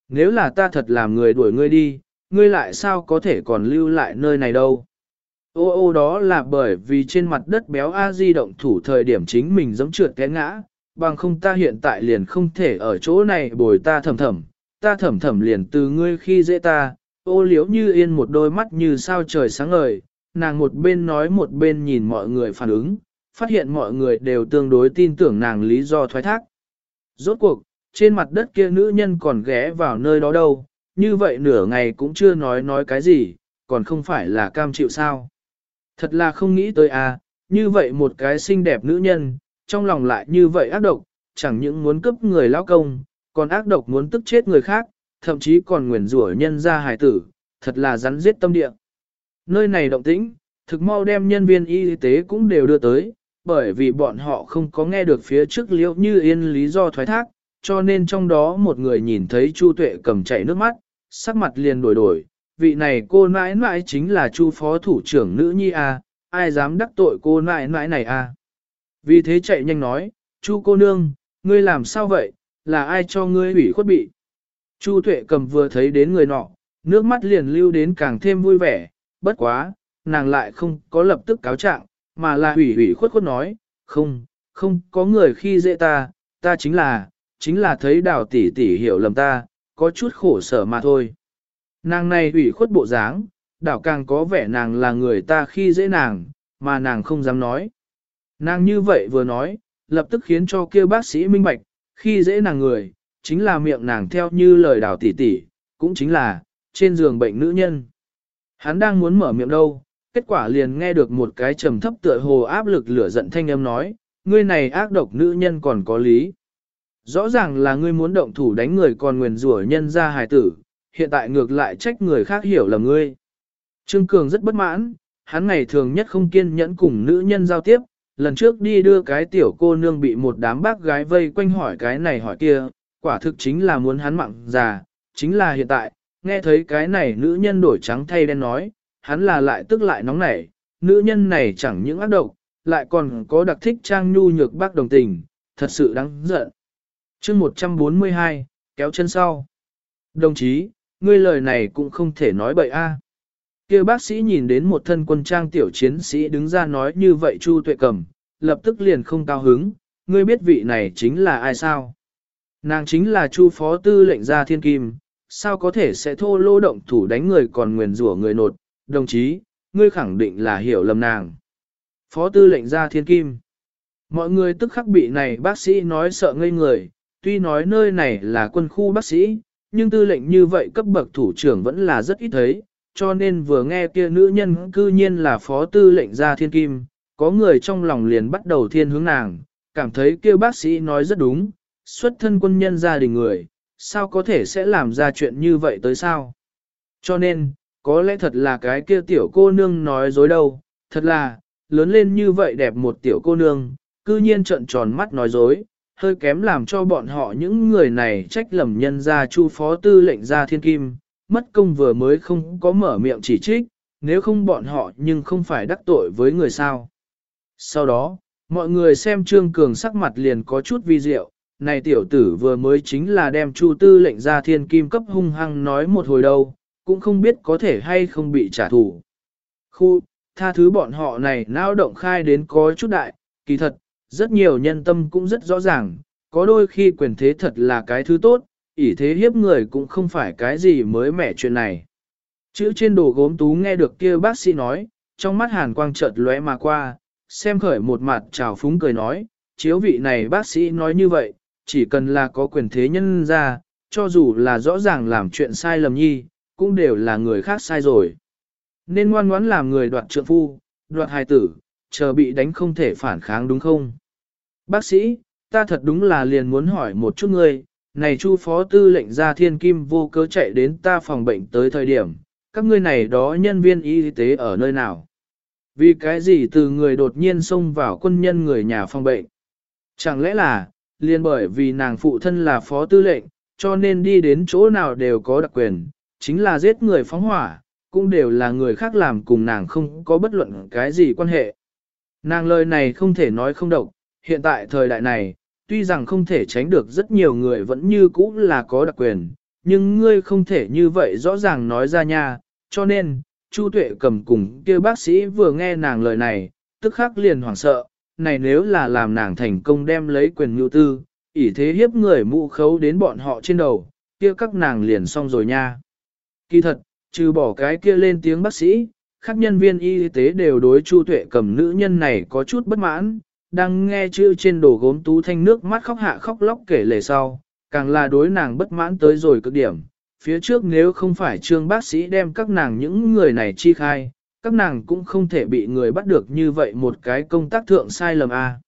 Nếu là ta thật làm người đuổi ngươi đi, ngươi lại sao có thể còn lưu lại nơi này đâu? Ô ô đó là bởi vì trên mặt đất béo A di động thủ thời điểm chính mình giống trượt té ngã, bằng không ta hiện tại liền không thể ở chỗ này bồi ta thầm thầm, ta thầm thầm liền từ ngươi khi dễ ta, ô liếu như yên một đôi mắt như sao trời sáng ngời, nàng một bên nói một bên nhìn mọi người phản ứng, phát hiện mọi người đều tương đối tin tưởng nàng lý do thoái thác. Rốt cuộc, trên mặt đất kia nữ nhân còn ghé vào nơi đó đâu, như vậy nửa ngày cũng chưa nói nói cái gì, còn không phải là cam chịu sao. Thật là không nghĩ tới à, như vậy một cái xinh đẹp nữ nhân, trong lòng lại như vậy ác độc, chẳng những muốn cướp người lao công, còn ác độc muốn tức chết người khác, thậm chí còn nguyền rủa nhân ra hài tử, thật là rắn giết tâm địa. Nơi này động tĩnh, thực mau đem nhân viên y tế cũng đều đưa tới, bởi vì bọn họ không có nghe được phía trước liễu như yên lý do thoái thác, cho nên trong đó một người nhìn thấy Chu Tuệ cầm chảy nước mắt, sắc mặt liền đổi đổi, vị này cô nãi nãi chính là Chu phó thủ trưởng nữ nhi a, à, ai dám đắc tội cô nãi nãi này a? À? Vì thế chạy nhanh nói, Chu cô nương, ngươi làm sao vậy, là ai cho ngươi ủy khuất bị? Chu Tuệ cầm vừa thấy đến người nọ, nước mắt liền lưu đến càng thêm vui vẻ, bất quá, nàng lại không có lập tức cáo trạng, mà là ủy ủy khuất khuất nói, không, không có người khi dễ ta, ta chính là, chính là thấy đào tỷ tỷ hiểu lầm ta, có chút khổ sở mà thôi. Nàng này ủy khuất bộ dáng, đảo càng có vẻ nàng là người ta khi dễ nàng, mà nàng không dám nói. Nàng như vậy vừa nói, lập tức khiến cho kia bác sĩ minh bạch, khi dễ nàng người, chính là miệng nàng theo như lời đào tỷ tỷ, cũng chính là, trên giường bệnh nữ nhân. Hắn đang muốn mở miệng đâu, kết quả liền nghe được một cái trầm thấp tựa hồ áp lực lửa giận thanh âm nói, ngươi này ác độc nữ nhân còn có lý. Rõ ràng là ngươi muốn động thủ đánh người còn nguyền rủa nhân ra hài tử, hiện tại ngược lại trách người khác hiểu là ngươi. Trương Cường rất bất mãn, hắn ngày thường nhất không kiên nhẫn cùng nữ nhân giao tiếp, lần trước đi đưa cái tiểu cô nương bị một đám bác gái vây quanh hỏi cái này hỏi kia, quả thực chính là muốn hắn mặn già, chính là hiện tại, nghe thấy cái này nữ nhân đổi trắng thay đen nói, hắn là lại tức lại nóng nảy, nữ nhân này chẳng những ác độc, lại còn có đặc thích trang nhu nhược bác đồng tình, thật sự đáng giận. chương 142, kéo chân sau. Đồng chí, ngươi lời này cũng không thể nói bậy a. À. Kia bác sĩ nhìn đến một thân quân trang tiểu chiến sĩ đứng ra nói như vậy Chu Tuệ Cầm, lập tức liền không cao hứng, ngươi biết vị này chính là ai sao? Nàng chính là Chu phó tư lệnh gia thiên kim, sao có thể sẽ thô lô động thủ đánh người còn nguyền rủa người nột, đồng chí, ngươi khẳng định là hiểu lầm nàng. Phó tư lệnh gia thiên kim. Mọi người tức khắc bị này bác sĩ nói sợ ngây người, tuy nói nơi này là quân khu bác sĩ, nhưng tư lệnh như vậy cấp bậc thủ trưởng vẫn là rất ít thấy, cho nên vừa nghe kia nữ nhân cư nhiên là phó tư lệnh gia thiên kim, có người trong lòng liền bắt đầu thiên hướng nàng, cảm thấy kia bác sĩ nói rất đúng, xuất thân quân nhân gia đình người, sao có thể sẽ làm ra chuyện như vậy tới sao? Cho nên, có lẽ thật là cái kia tiểu cô nương nói dối đâu, thật là, lớn lên như vậy đẹp một tiểu cô nương, cư nhiên trợn tròn mắt nói dối, hơi kém làm cho bọn họ những người này trách lầm nhân gia chu phó tư lệnh gia thiên kim, mất công vừa mới không có mở miệng chỉ trích, nếu không bọn họ nhưng không phải đắc tội với người sao. Sau đó, mọi người xem Trương Cường sắc mặt liền có chút vi diệu, này tiểu tử vừa mới chính là đem chu tư lệnh ra thiên kim cấp hung hăng nói một hồi đâu, cũng không biết có thể hay không bị trả thù. Khu, tha thứ bọn họ này nao động khai đến có chút đại, kỳ thật, rất nhiều nhân tâm cũng rất rõ ràng, có đôi khi quyền thế thật là cái thứ tốt, ỷ thế hiếp người cũng không phải cái gì mới mẻ chuyện này. Chữ trên đồ gốm tú nghe được kia bác sĩ nói, trong mắt hàn quang chợt lóe mà qua, xem khởi một mặt trào phúng cười nói, chiếu vị này bác sĩ nói như vậy, chỉ cần là có quyền thế nhân ra, cho dù là rõ ràng làm chuyện sai lầm nhi, cũng đều là người khác sai rồi. Nên ngoan ngoãn làm người đoạt trượng phu, đoạt hài tử, chờ bị đánh không thể phản kháng đúng không? Bác sĩ, ta thật đúng là liền muốn hỏi một chút ngươi, này chu phó tư lệnh ra thiên kim vô cớ chạy đến ta phòng bệnh tới thời điểm, các ngươi này đó nhân viên y tế ở nơi nào? Vì cái gì từ người đột nhiên xông vào quân nhân người nhà phòng bệnh? Chẳng lẽ là, liền bởi vì nàng phụ thân là phó tư lệnh, cho nên đi đến chỗ nào đều có đặc quyền, chính là giết người phóng hỏa, cũng đều là người khác làm cùng nàng không có bất luận cái gì quan hệ. Nàng lời này không thể nói không độc, hiện tại thời đại này, tuy rằng không thể tránh được rất nhiều người vẫn như cũ là có đặc quyền, nhưng ngươi không thể như vậy rõ ràng nói ra nha, cho nên, Chu Tuệ cầm cùng kia bác sĩ vừa nghe nàng lời này, tức khắc liền hoảng sợ, này nếu là làm nàng thành công đem lấy quyền mưu tư, ỷ thế hiếp người mụ khấu đến bọn họ trên đầu, kia các nàng liền xong rồi nha. Kỳ thật, trừ bỏ cái kia lên tiếng bác sĩ, các nhân viên y tế đều đối Chu Tuệ cầm nữ nhân này có chút bất mãn, đang nghe chữ trên đồ gốm tú thanh nước mắt khóc hạ khóc lóc kể lể sau, càng là đối nàng bất mãn tới rồi cực điểm. Phía trước nếu không phải trương bác sĩ đem các nàng những người này chi khai, các nàng cũng không thể bị người bắt được như vậy một cái công tác thượng sai lầm a. À.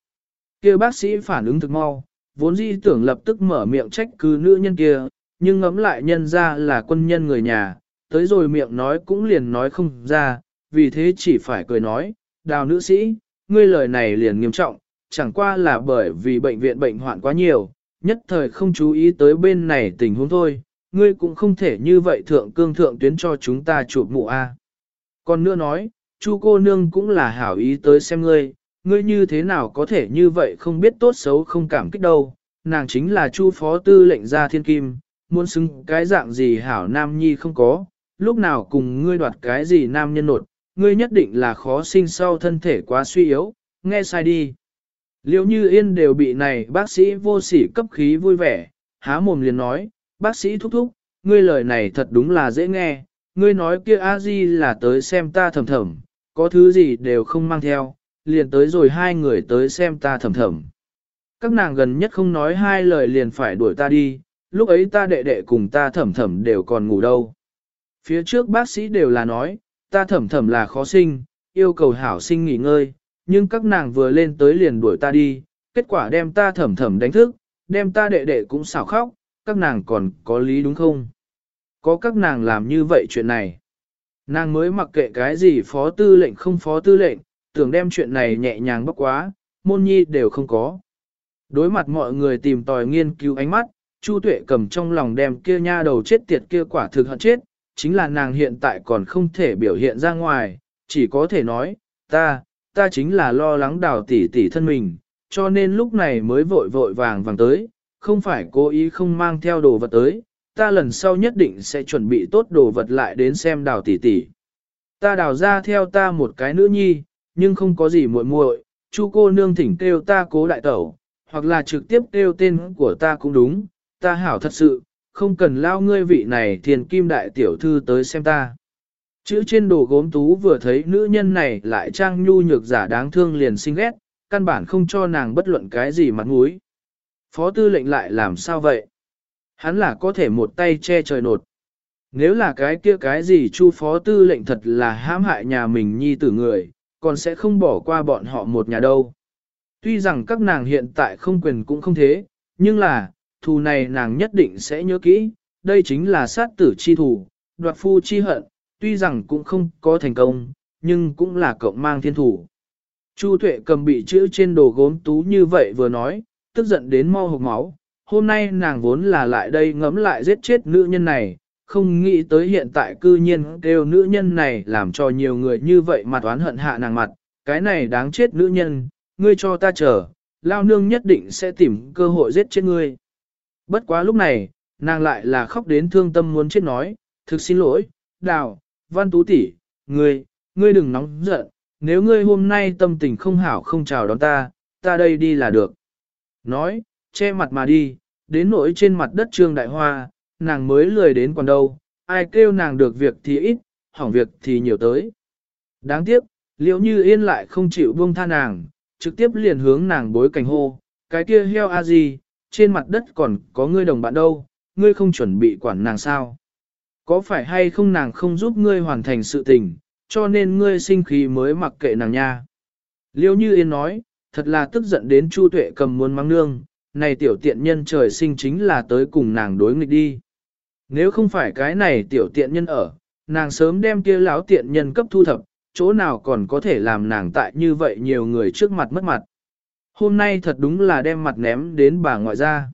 Kia bác sĩ phản ứng thực mau, vốn dĩ tưởng lập tức mở miệng trách cứ nữ nhân kia, nhưng ngẫm lại nhân ra là quân nhân người nhà, tới rồi miệng nói cũng liền nói không ra, vì thế chỉ phải cười nói, đào nữ sĩ, ngươi lời này liền nghiêm trọng, chẳng qua là bởi vì bệnh viện bệnh hoạn quá nhiều, nhất thời không chú ý tới bên này tình huống thôi, ngươi cũng không thể như vậy thượng cương thượng tuyến cho chúng ta chụp mụ A. Còn nữa nói, chu cô nương cũng là hảo ý tới xem ngươi, ngươi như thế nào có thể như vậy không biết tốt xấu không cảm kích đâu, nàng chính là chu phó tư lệnh gia thiên kim, muốn xứng cái dạng gì hảo nam nhi không có, lúc nào cùng ngươi đoạt cái gì nam nhân nột, ngươi nhất định là khó sinh sau thân thể quá suy yếu, nghe sai đi. Liêu như yên đều bị này bác sĩ vô sỉ cấp khí vui vẻ, há mồm liền nói, bác sĩ thúc thúc, ngươi lời này thật đúng là dễ nghe, ngươi nói kia a di là tới xem ta thầm thầm, có thứ gì đều không mang theo, liền tới rồi hai người tới xem ta thầm thầm. Các nàng gần nhất không nói hai lời liền phải đuổi ta đi, lúc ấy ta đệ đệ cùng ta thầm thầm đều còn ngủ đâu. Phía trước bác sĩ đều là nói, ta thầm thầm là khó sinh, yêu cầu hảo sinh nghỉ ngơi, nhưng các nàng vừa lên tới liền đuổi ta đi, kết quả đem ta thầm thầm đánh thức, đem ta đệ đệ cũng xảo khóc, các nàng còn có lý đúng không? Có các nàng làm như vậy chuyện này. Nàng mới mặc kệ cái gì phó tư lệnh không phó tư lệnh, tưởng đem chuyện này nhẹ nhàng bóc quá, môn nhi đều không có. Đối mặt mọi người tìm tòi nghiên cứu ánh mắt, Chu Tuệ cầm trong lòng đem kia nha đầu chết tiệt kia quả thực hận chết, chính là nàng hiện tại còn không thể biểu hiện ra ngoài, chỉ có thể nói, ta, ta chính là lo lắng đào tỷ tỷ thân mình, cho nên lúc này mới vội vội vàng vàng tới, không phải cố ý không mang theo đồ vật tới, ta lần sau nhất định sẽ chuẩn bị tốt đồ vật lại đến xem đào tỷ tỷ. Ta đào ra theo ta một cái nữ nhi, nhưng không có gì muội muội, chu cô nương thỉnh kêu ta cố đại tẩu, hoặc là trực tiếp kêu tên của ta cũng đúng, ta hảo thật sự, không cần lao ngươi vị này thiền kim đại tiểu thư tới xem ta. Chữ trên đồ gốm tú vừa thấy nữ nhân này lại trang nhu nhược giả đáng thương liền sinh ghét, căn bản không cho nàng bất luận cái gì mặt mũi. Phó tư lệnh lại làm sao vậy? Hắn là có thể một tay che trời nột. Nếu là cái kia cái gì chu phó tư lệnh thật là hãm hại nhà mình nhi tử người, còn sẽ không bỏ qua bọn họ một nhà đâu. Tuy rằng các nàng hiện tại không quyền cũng không thế, nhưng là, thù này nàng nhất định sẽ nhớ kỹ, đây chính là sát tử chi thù, đoạt phu chi hận, tuy rằng cũng không có thành công, nhưng cũng là cộng mang thiên thủ. Chu Tuệ cầm bị chữ trên đồ gốm tú như vậy vừa nói, tức giận đến mau hộc máu. Hôm nay nàng vốn là lại đây ngấm lại giết chết nữ nhân này, không nghĩ tới hiện tại cư nhiên kêu nữ nhân này làm cho nhiều người như vậy mà toán hận hạ nàng mặt. Cái này đáng chết nữ nhân, ngươi cho ta chờ, lao nương nhất định sẽ tìm cơ hội giết chết ngươi. Bất quá lúc này, nàng lại là khóc đến thương tâm muốn chết nói, thực xin lỗi, đào, văn tú tỷ, ngươi, ngươi đừng nóng giận, nếu ngươi hôm nay tâm tình không hảo không chào đón ta, ta đây đi là được. Nói, che mặt mà đi, đến nỗi trên mặt đất trương đại hoa, nàng mới lười đến còn đâu, ai kêu nàng được việc thì ít, hỏng việc thì nhiều tới. Đáng tiếc, liệu như yên lại không chịu buông tha nàng, trực tiếp liền hướng nàng bối cảnh hô, cái kia heo a gì, trên mặt đất còn có ngươi đồng bạn đâu, ngươi không chuẩn bị quản nàng sao. Có phải hay không nàng không giúp ngươi hoàn thành sự tình, cho nên ngươi sinh khí mới mặc kệ nàng nha. Liêu như yên nói, thật là tức giận đến Chu Tuệ cầm muốn mang nương, này tiểu tiện nhân trời sinh chính là tới cùng nàng đối nghịch đi. Nếu không phải cái này tiểu tiện nhân ở, nàng sớm đem kia lão tiện nhân cấp thu thập, chỗ nào còn có thể làm nàng tại như vậy nhiều người trước mặt mất mặt. Hôm nay thật đúng là đem mặt ném đến bà ngoại ra.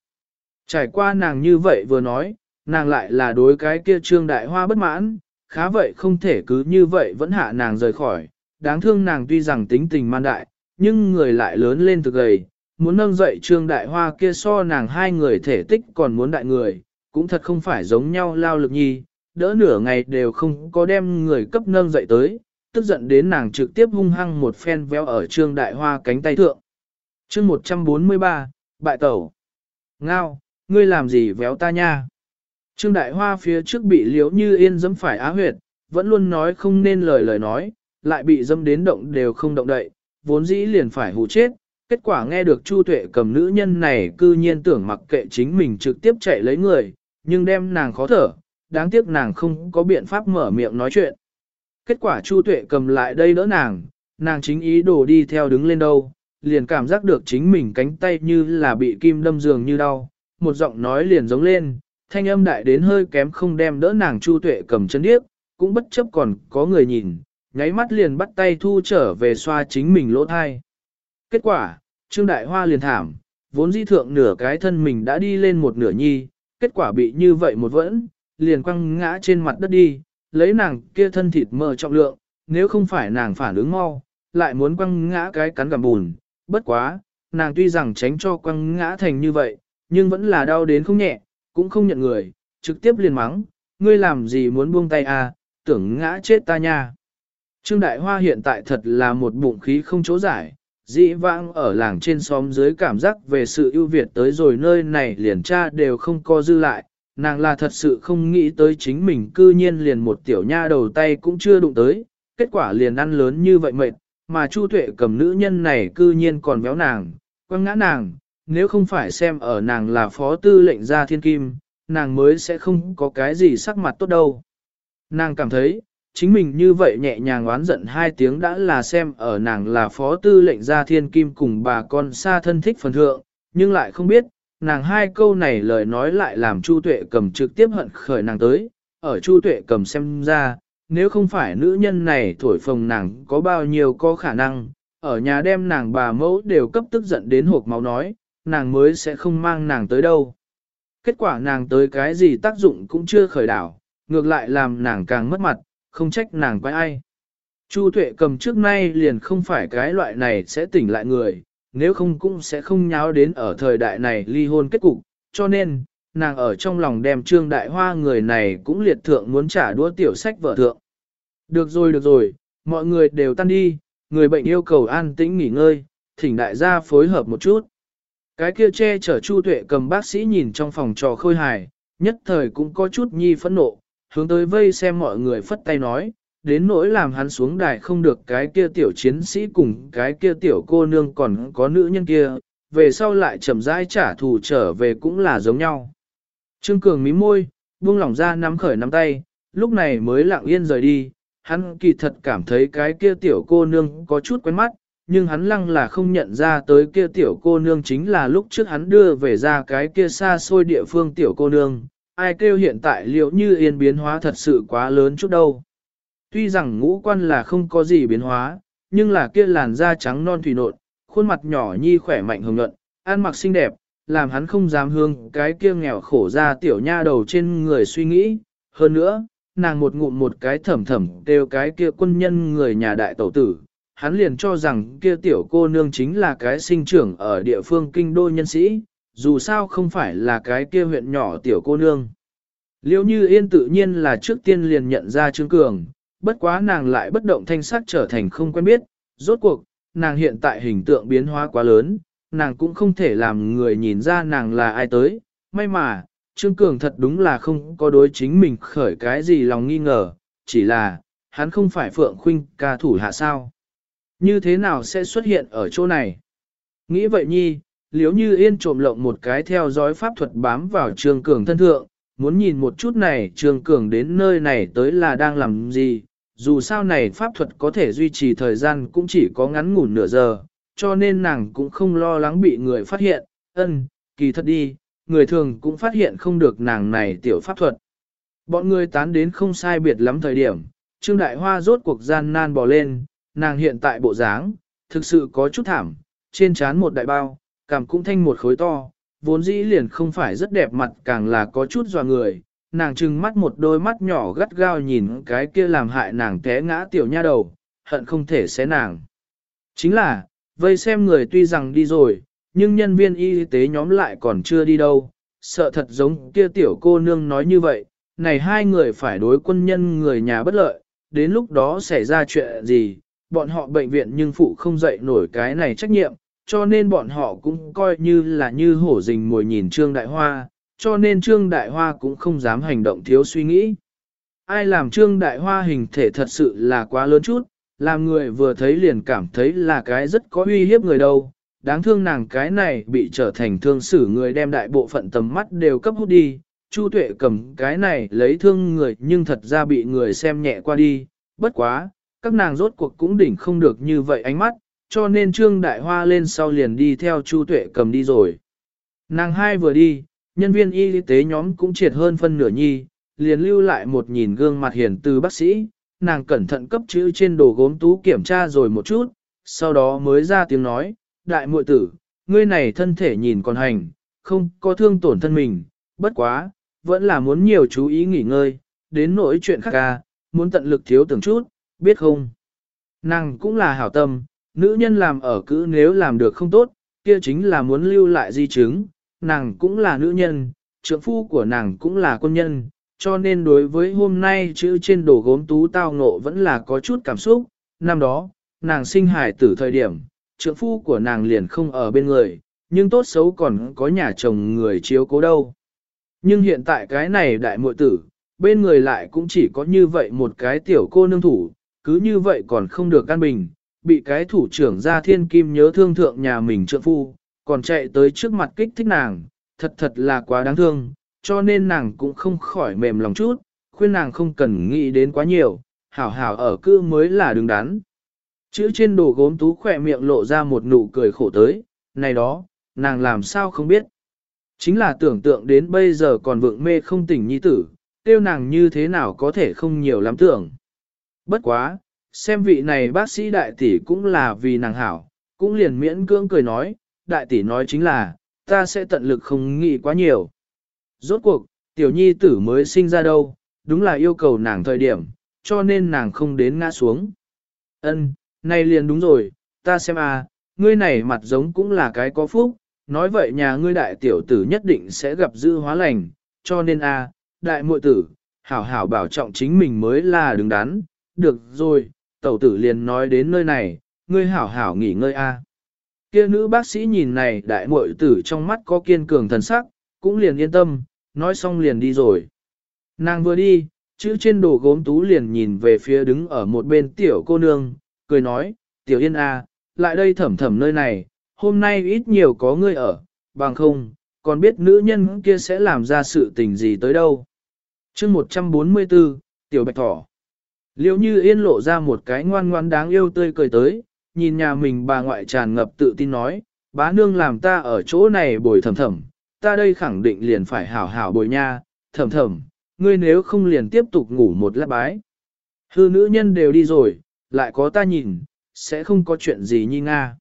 Trải qua nàng như vậy vừa nói, nàng lại là đối cái kia trương đại hoa bất mãn, khá vậy không thể cứ như vậy vẫn hạ nàng rời khỏi. Đáng thương nàng tuy rằng tính tình man đại, nhưng người lại lớn lên thực gầy, muốn nâng dậy trương đại hoa kia so nàng hai người thể tích còn muốn đại người, cũng thật không phải giống nhau lao lực nhi, đỡ nửa ngày đều không có đem người cấp nâng dậy tới, tức giận đến nàng trực tiếp hung hăng một phen véo ở trương đại hoa cánh tay thượng chương 143, bại tẩu. Ngao, ngươi làm gì véo ta nha? Trương đại hoa phía trước bị liếu như yên dẫm phải á huyệt, vẫn luôn nói không nên lời lời nói, lại bị dâm đến động đều không động đậy, vốn dĩ liền phải hù chết. Kết quả nghe được Chu Tuệ cầm nữ nhân này cư nhiên tưởng mặc kệ chính mình trực tiếp chạy lấy người, nhưng đem nàng khó thở, đáng tiếc nàng không có biện pháp mở miệng nói chuyện. Kết quả Chu Tuệ cầm lại đây đỡ nàng, nàng chính ý đồ đi theo đứng lên đâu, liền cảm giác được chính mình cánh tay như là bị kim đâm giường như đau, một giọng nói liền giống lên, thanh âm đại đến hơi kém không đem đỡ nàng Chu Tuệ cầm chân điếc, cũng bất chấp còn có người nhìn, nháy mắt liền bắt tay thu trở về xoa chính mình lỗ thai. Kết quả, Trương Đại Hoa liền thảm, vốn di thượng nửa cái thân mình đã đi lên một nửa nhi, kết quả bị như vậy một vẫn, liền quăng ngã trên mặt đất đi, lấy nàng kia thân thịt mờ trọng lượng, nếu không phải nàng phản ứng mau, lại muốn quăng ngã cái cắn gặm bùn, bất quá, nàng tuy rằng tránh cho quăng ngã thành như vậy, nhưng vẫn là đau đến không nhẹ, cũng không nhận người, trực tiếp liền mắng, ngươi làm gì muốn buông tay à, tưởng ngã chết ta nha. Trương Đại Hoa hiện tại thật là một bụng khí không chỗ giải, dĩ vãng ở làng trên xóm dưới cảm giác về sự ưu việt tới rồi nơi này liền cha đều không co dư lại, nàng là thật sự không nghĩ tới chính mình cư nhiên liền một tiểu nha đầu tay cũng chưa đụng tới, kết quả liền ăn lớn như vậy mệt, mà Chu Tuệ cầm nữ nhân này cư nhiên còn béo nàng, quăng ngã nàng, nếu không phải xem ở nàng là phó tư lệnh gia thiên kim, nàng mới sẽ không có cái gì sắc mặt tốt đâu. Nàng cảm thấy, chính mình như vậy nhẹ nhàng oán giận hai tiếng đã là xem ở nàng là phó tư lệnh gia thiên kim cùng bà con xa thân thích phần thượng, nhưng lại không biết, nàng hai câu này lời nói lại làm Chu Tuệ cầm trực tiếp hận khởi nàng tới, ở Chu Tuệ cầm xem ra, nếu không phải nữ nhân này thổi phồng nàng có bao nhiêu có khả năng, ở nhà đem nàng bà mẫu đều cấp tức giận đến hộp máu nói, nàng mới sẽ không mang nàng tới đâu. Kết quả nàng tới cái gì tác dụng cũng chưa khởi đảo, ngược lại làm nàng càng mất mặt, không trách nàng quay ai. Chu Tuệ cầm trước nay liền không phải cái loại này sẽ tỉnh lại người, nếu không cũng sẽ không nháo đến ở thời đại này ly hôn kết cục, cho nên, nàng ở trong lòng đem trương đại hoa người này cũng liệt thượng muốn trả đũa tiểu sách vợ thượng. Được rồi được rồi, mọi người đều tan đi, người bệnh yêu cầu an tĩnh nghỉ ngơi, thỉnh đại gia phối hợp một chút. Cái kia che chở Chu Tuệ cầm bác sĩ nhìn trong phòng trò khôi hài, nhất thời cũng có chút nhi phẫn nộ, hướng tới vây xem mọi người phất tay nói, đến nỗi làm hắn xuống đài không được cái kia tiểu chiến sĩ cùng cái kia tiểu cô nương còn có nữ nhân kia, về sau lại chậm rãi trả thù trở về cũng là giống nhau. Trương Cường mím môi, buông lỏng ra nắm khởi nắm tay, lúc này mới lặng yên rời đi, hắn kỳ thật cảm thấy cái kia tiểu cô nương có chút quen mắt, nhưng hắn lăng là không nhận ra tới kia tiểu cô nương chính là lúc trước hắn đưa về ra cái kia xa xôi địa phương tiểu cô nương, ai kêu hiện tại liệu như yên biến hóa thật sự quá lớn chút đâu. Tuy rằng ngũ quan là không có gì biến hóa, nhưng là kia làn da trắng non thủy nộn, khuôn mặt nhỏ nhi khỏe mạnh hồng nhuận, ăn mặc xinh đẹp, làm hắn không dám hương cái kia nghèo khổ ra tiểu nha đầu trên người suy nghĩ. Hơn nữa, nàng một ngụm một cái thầm thầm đều cái kia quân nhân người nhà đại tẩu tử, hắn liền cho rằng kia tiểu cô nương chính là cái sinh trưởng ở địa phương kinh đô nhân sĩ, dù sao không phải là cái kia huyện nhỏ tiểu cô nương. Liêu như yên tự nhiên là trước tiên liền nhận ra Trương Cường, bất quá nàng lại bất động thanh sắc trở thành không quen biết, rốt cuộc, nàng hiện tại hình tượng biến hóa quá lớn, nàng cũng không thể làm người nhìn ra nàng là ai tới, may mà, Trương Cường thật đúng là không có đối chính mình khởi cái gì lòng nghi ngờ, chỉ là, hắn không phải Phượng Khuynh ca thủ hạ sao. Như thế nào sẽ xuất hiện ở chỗ này? Nghĩ vậy nhi, liếu như yên trộm lộng một cái theo dõi pháp thuật bám vào trương cường thân thượng, muốn nhìn một chút này trương cường đến nơi này tới là đang làm gì, dù sao này pháp thuật có thể duy trì thời gian cũng chỉ có ngắn ngủn nửa giờ, cho nên nàng cũng không lo lắng bị người phát hiện, ân, kỳ thật đi, người thường cũng phát hiện không được nàng này tiểu pháp thuật. Bọn người tán đến không sai biệt lắm thời điểm, Trương Đại Hoa rốt cuộc gian nan bò lên, nàng hiện tại bộ dáng, thực sự có chút thảm, trên trán một đại bao, cảm cũng thanh một khối to, vốn dĩ liền không phải rất đẹp mặt càng là có chút dò người, nàng trừng mắt một đôi mắt nhỏ gắt gao nhìn cái kia làm hại nàng té ngã tiểu nha đầu, hận không thể xé nàng. Chính là, vây xem người tuy rằng đi rồi, nhưng nhân viên y tế nhóm lại còn chưa đi đâu, sợ thật giống kia tiểu cô nương nói như vậy, này hai người phải đối quân nhân người nhà bất lợi, đến lúc đó xảy ra chuyện gì, bọn họ bệnh viện nhưng phụ không dậy nổi cái này trách nhiệm, cho nên bọn họ cũng coi như là như hổ rình mồi nhìn Trương Đại Hoa, cho nên Trương Đại Hoa cũng không dám hành động thiếu suy nghĩ. Ai làm Trương Đại Hoa hình thể thật sự là quá lớn chút, làm người vừa thấy liền cảm thấy là cái rất có uy hiếp người đâu. Đáng thương nàng cái này bị trở thành thương xử người đem đại bộ phận tầm mắt đều cấp hút đi, Chu Tuệ cầm cái này lấy thương người nhưng thật ra bị người xem nhẹ qua đi, bất quá, các nàng rốt cuộc cũng đỉnh không được như vậy ánh mắt, cho nên Trương Đại Hoa lên sau liền đi theo Chu Tuệ cầm đi rồi. Nàng hai vừa đi, nhân viên y tế nhóm cũng triệt hơn phân nửa nhi, liền lưu lại một nhìn gương mặt hiền từ bác sĩ, nàng cẩn thận cấp chữ trên đồ gốm tú kiểm tra rồi một chút, sau đó mới ra tiếng nói, đại muội tử, ngươi này thân thể nhìn còn hành, không có thương tổn thân mình, bất quá, vẫn là muốn nhiều chú ý nghỉ ngơi, đến nỗi chuyện khác ca, muốn tận lực thiếu tưởng chút, biết không? Nàng cũng là hảo tâm, nữ nhân làm ở cữ nếu làm được không tốt, kia chính là muốn lưu lại di chứng, nàng cũng là nữ nhân, trưởng phu của nàng cũng là quân nhân, cho nên đối với hôm nay chữ trên đồ gốm tú tao ngộ vẫn là có chút cảm xúc, năm đó, nàng sinh hải tử thời điểm, trượng phu của nàng liền không ở bên người, nhưng tốt xấu còn có nhà chồng người chiếu cố đâu. Nhưng hiện tại cái này đại muội tử, bên người lại cũng chỉ có như vậy một cái tiểu cô nương thủ, cứ như vậy còn không được căn bình, bị cái thủ trưởng gia thiên kim nhớ thương thượng nhà mình trượng phu, còn chạy tới trước mặt kích thích nàng, thật thật là quá đáng thương, cho nên nàng cũng không khỏi mềm lòng chút, khuyên nàng không cần nghĩ đến quá nhiều, hảo hảo ở cư mới là đứng đắn. Chữ trên đồ gốm tú khỏe miệng lộ ra một nụ cười khổ tới, này đó, nàng làm sao không biết. Chính là tưởng tượng đến bây giờ còn vượng mê không tỉnh nhi tử, tiêu nàng như thế nào có thể không nhiều lắm tưởng. Bất quá, xem vị này bác sĩ đại tỷ cũng là vì nàng hảo, cũng liền miễn cưỡng cười nói, đại tỷ nói chính là, ta sẽ tận lực không nghĩ quá nhiều. Rốt cuộc, tiểu nhi tử mới sinh ra đâu, đúng là yêu cầu nàng thời điểm, cho nên nàng không đến ngã xuống. Ân, này liền đúng rồi, ta xem à, ngươi này mặt giống cũng là cái có phúc, nói vậy nhà ngươi đại tiểu tử nhất định sẽ gặp dư hóa lành, cho nên a, à, đại muội tử, hảo hảo bảo trọng chính mình mới là đứng đắn, được rồi, tẩu tử liền nói đến nơi này, ngươi hảo hảo nghỉ ngơi a. Kia nữ bác sĩ nhìn này đại muội tử trong mắt có kiên cường thần sắc, cũng liền yên tâm, nói xong liền đi rồi. Nàng vừa đi, chữ trên đồ gốm tú liền nhìn về phía đứng ở một bên tiểu cô nương, cười nói, tiểu yên a, lại đây thẩm thẩm nơi này, hôm nay ít nhiều có ngươi ở, bằng không, còn biết nữ nhân kia sẽ làm ra sự tình gì tới đâu. chương 144, Tiểu Bạch Thỏ Liệu như yên lộ ra một cái ngoan ngoan đáng yêu tươi cười tới, nhìn nhà mình bà ngoại tràn ngập tự tin nói, bá nương làm ta ở chỗ này bồi thầm thầm, ta đây khẳng định liền phải hảo hảo bồi nha, thầm thầm, ngươi nếu không liền tiếp tục ngủ một lát bái. Hư nữ nhân đều đi rồi, lại có ta nhìn, sẽ không có chuyện gì nhi nga.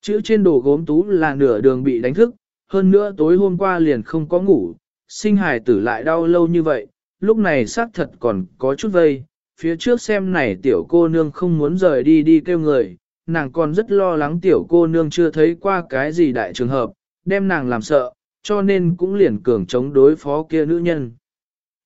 Chữ trên đồ gốm tú là nửa đường bị đánh thức, hơn nữa tối hôm qua liền không có ngủ, sinh hài tử lại đau lâu như vậy, lúc này xác thật còn có chút vây, phía trước xem này tiểu cô nương không muốn rời đi đi kêu người, nàng còn rất lo lắng tiểu cô nương chưa thấy qua cái gì đại trường hợp, đem nàng làm sợ, cho nên cũng liền cường chống đối phó kia nữ nhân.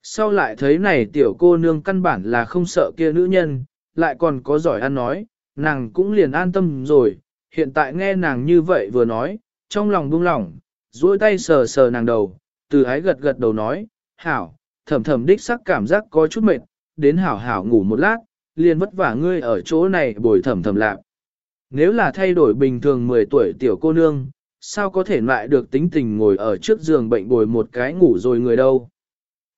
Sau lại thấy này tiểu cô nương căn bản là không sợ kia nữ nhân, lại còn có giỏi ăn nói, nàng cũng liền an tâm rồi, hiện tại nghe nàng như vậy vừa nói, trong lòng buông lỏng, duỗi tay sờ sờ nàng đầu, từ ái gật gật đầu nói, hảo, thầm thầm đích sắc cảm giác có chút mệt, đến hảo hảo ngủ một lát, liền vất vả ngươi ở chỗ này bồi thầm thầm lạc. Nếu là thay đổi bình thường 10 tuổi tiểu cô nương, sao có thể lại được tính tình ngồi ở trước giường bệnh bồi một cái ngủ rồi người đâu.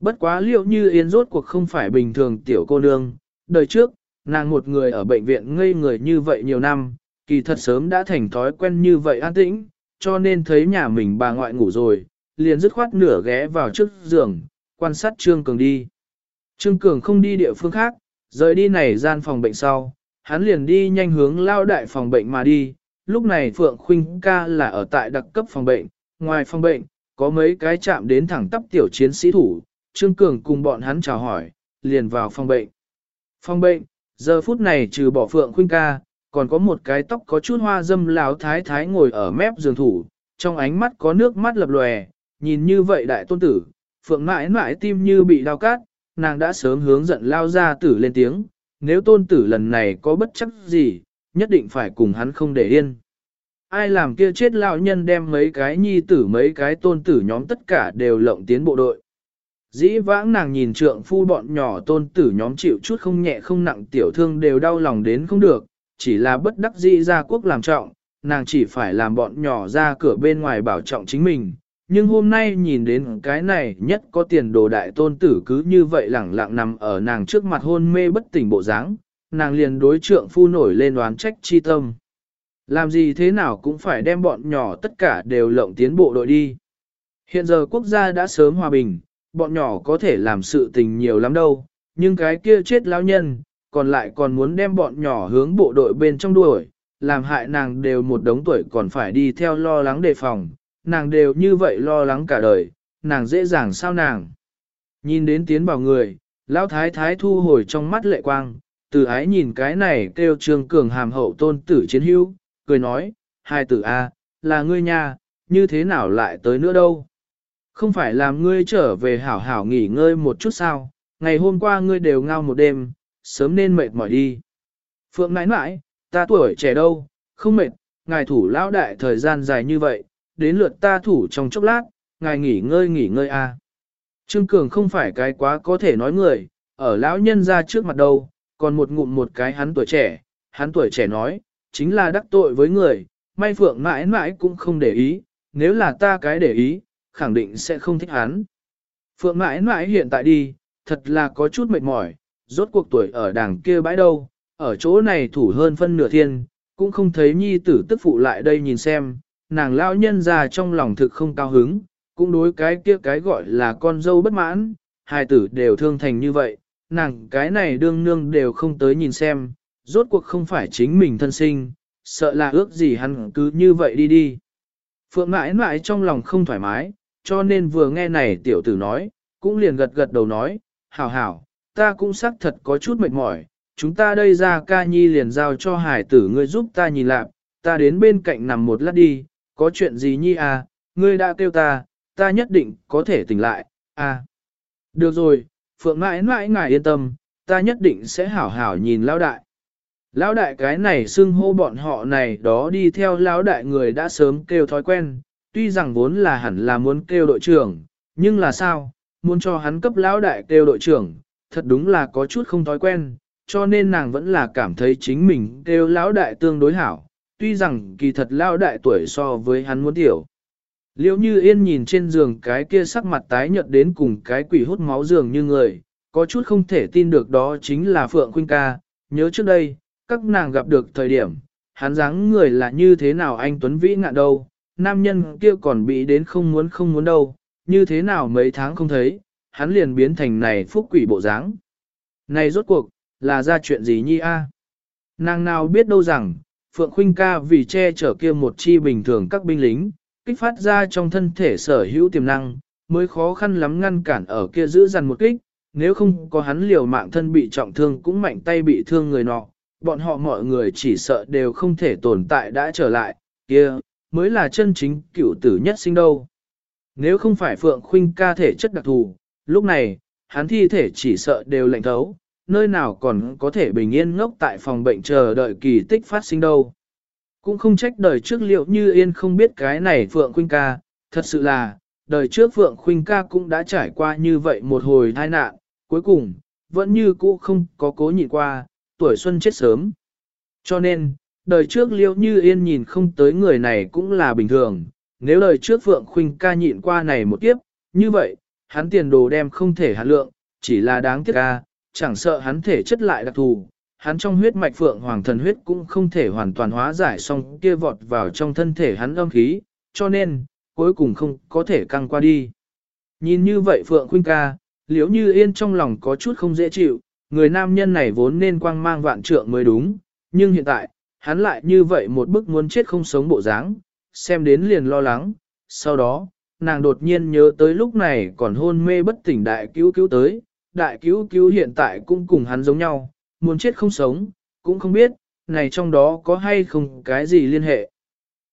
Bất quá liệu như yên rốt cuộc không phải bình thường tiểu cô nương, đời trước, nàng một người ở bệnh viện ngây người như vậy nhiều năm, kỳ thật sớm đã thành thói quen như vậy an tĩnh, cho nên thấy nhà mình bà ngoại ngủ rồi, liền dứt khoát nửa ghé vào trước giường, quan sát Trương Cường đi. Trương Cường không đi địa phương khác, rời đi này gian phòng bệnh sau, hắn liền đi nhanh hướng lao đại phòng bệnh mà đi. Lúc này Phượng Khuynh ca là ở tại đặc cấp phòng bệnh, ngoài phòng bệnh, có mấy cái chạm đến thẳng tắp tiểu chiến sĩ thủ, Trương Cường cùng bọn hắn chào hỏi, liền vào phòng bệnh. Phòng bệnh, giờ phút này trừ bỏ Phượng Khuynh ca, còn có một cái tóc có chút hoa dâm láo thái thái ngồi ở mép giường thủ, trong ánh mắt có nước mắt lập lòe, nhìn như vậy đại tôn tử, Phượng mãi mãi tim như bị đau cát, nàng đã sớm hướng giận lao ra tử lên tiếng, nếu tôn tử lần này có bất chấp gì, nhất định phải cùng hắn không để yên. Ai làm kia chết lão nhân đem mấy cái nhi tử mấy cái tôn tử nhóm tất cả đều lộng tiến bộ đội. Dĩ vãng nàng nhìn trượng phu bọn nhỏ tôn tử nhóm chịu chút không nhẹ không nặng tiểu thương đều đau lòng đến không được, chỉ là bất đắc dĩ ra quốc làm trọng, nàng chỉ phải làm bọn nhỏ ra cửa bên ngoài bảo trọng chính mình, nhưng hôm nay nhìn đến cái này nhất có tiền đồ đại tôn tử cứ như vậy lẳng lặng nằm ở nàng trước mặt hôn mê bất tỉnh bộ dáng, nàng liền đối trượng phu nổi lên đoán trách chi tâm. Làm gì thế nào cũng phải đem bọn nhỏ tất cả đều lộng tiến bộ đội đi. Hiện giờ quốc gia đã sớm hòa bình, bọn nhỏ có thể làm sự tình nhiều lắm đâu, nhưng cái kia chết lão nhân, còn lại còn muốn đem bọn nhỏ hướng bộ đội bên trong đuổi, làm hại nàng đều một đống tuổi còn phải đi theo lo lắng đề phòng, nàng đều như vậy lo lắng cả đời, nàng dễ dàng sao nàng. Nhìn đến tiến vào người, lão thái thái thu hồi trong mắt lệ quang, từ ái nhìn cái này kêu trương cường hàm hậu tôn tử chiến hữu, cười nói, hai tử A, là ngươi nha, như thế nào lại tới nữa đâu. Không phải làm ngươi trở về hảo hảo nghỉ ngơi một chút sao, ngày hôm qua ngươi đều ngao một đêm, sớm nên mệt mỏi đi. Phượng nãi nãi, ta tuổi trẻ đâu, không mệt, ngài thủ lão đại thời gian dài như vậy, đến lượt ta thủ trong chốc lát, ngài nghỉ ngơi nghỉ ngơi a. À. Trương Cường không phải cái quá có thể nói người, ở lão nhân ra trước mặt đâu, còn một ngụm một cái hắn tuổi trẻ, hắn tuổi trẻ nói, chính là đắc tội với người, may phượng mãi mãi cũng không để ý, nếu là ta cái để ý, khẳng định sẽ không thích hắn. Phượng mãi mãi hiện tại đi, thật là có chút mệt mỏi, rốt cuộc tuổi ở đảng kia bãi đâu, ở chỗ này thủ hơn phân nửa thiên, cũng không thấy nhi tử tức phụ lại đây nhìn xem, nàng lão nhân già trong lòng thực không cao hứng, cũng đối cái kia cái gọi là con dâu bất mãn, hai tử đều thương thành như vậy, nàng cái này đương nương đều không tới nhìn xem, rốt cuộc không phải chính mình thân sinh, sợ là ước gì hắn cứ như vậy đi đi. Phượng mãi mãi trong lòng không thoải mái, cho nên vừa nghe này tiểu tử nói, cũng liền gật gật đầu nói, hảo hảo, ta cũng xác thật có chút mệt mỏi, chúng ta đây ra ca nhi liền giao cho hải tử ngươi giúp ta nhìn lạc, ta đến bên cạnh nằm một lát đi, có chuyện gì nhi à, ngươi đã kêu ta, ta nhất định có thể tỉnh lại, à. Được rồi, Phượng mãi mãi ngài yên tâm, ta nhất định sẽ hảo hảo nhìn lão đại. Lão đại cái này xưng hô bọn họ này đó đi theo lão đại người đã sớm kêu thói quen, tuy rằng vốn là hẳn là muốn kêu đội trưởng, nhưng là sao, muốn cho hắn cấp lão đại kêu đội trưởng, thật đúng là có chút không thói quen, cho nên nàng vẫn là cảm thấy chính mình kêu lão đại tương đối hảo, tuy rằng kỳ thật lão đại tuổi so với hắn muốn tiểu. Liễu như yên nhìn trên giường cái kia sắc mặt tái nhợt đến cùng cái quỷ hút máu giường như người, có chút không thể tin được đó chính là Phượng Khuynh ca, nhớ trước đây, các nàng gặp được thời điểm, hắn dáng người là như thế nào anh Tuấn Vĩ ngạn đâu, nam nhân kia còn bị đến không muốn không muốn đâu, như thế nào mấy tháng không thấy, hắn liền biến thành này phúc quỷ bộ dáng. Này rốt cuộc, là ra chuyện gì nhi a? Nàng nào biết đâu rằng, Phượng Khuynh ca vì che chở kia một chi bình thường các binh lính, kích phát ra trong thân thể sở hữu tiềm năng, mới khó khăn lắm ngăn cản ở kia giữ dằn một kích, nếu không có hắn liều mạng thân bị trọng thương cũng mạnh tay bị thương người nọ, bọn họ mọi người chỉ sợ đều không thể tồn tại đã trở lại, kia mới là chân chính cựu tử nhất sinh đâu. Nếu không phải Phượng Khuynh ca thể chất đặc thù, lúc này, hắn thi thể chỉ sợ đều lạnh thấu, nơi nào còn có thể bình yên ngốc tại phòng bệnh chờ đợi kỳ tích phát sinh đâu. Cũng không trách đời trước liệu như yên không biết cái này Phượng Khuynh ca, thật sự là, đời trước Phượng Khuynh ca cũng đã trải qua như vậy một hồi tai nạn, cuối cùng, vẫn như cũ không có cố nhịn qua, tuổi xuân chết sớm. Cho nên, đời trước liệu như yên nhìn không tới người này cũng là bình thường, nếu đời trước Phượng Khuynh ca nhịn qua này một kiếp, như vậy, hắn tiền đồ đem không thể hạt lượng, chỉ là đáng tiếc ca, chẳng sợ hắn thể chất lại đặc thù, hắn trong huyết mạch Phượng Hoàng thần huyết cũng không thể hoàn toàn hóa giải xong kia vọt vào trong thân thể hắn âm khí, cho nên, cuối cùng không có thể căng qua đi. Nhìn như vậy Phượng Khuynh ca, liễu như yên trong lòng có chút không dễ chịu, người nam nhân này vốn nên quang mang vạn trượng mới đúng, nhưng hiện tại, hắn lại như vậy một bức muốn chết không sống bộ dáng, xem đến liền lo lắng, sau đó, nàng đột nhiên nhớ tới lúc này còn hôn mê bất tỉnh đại cứu cứu tới, đại cứu cứu hiện tại cũng cùng hắn giống nhau, muốn chết không sống, cũng không biết, này trong đó có hay không cái gì liên hệ.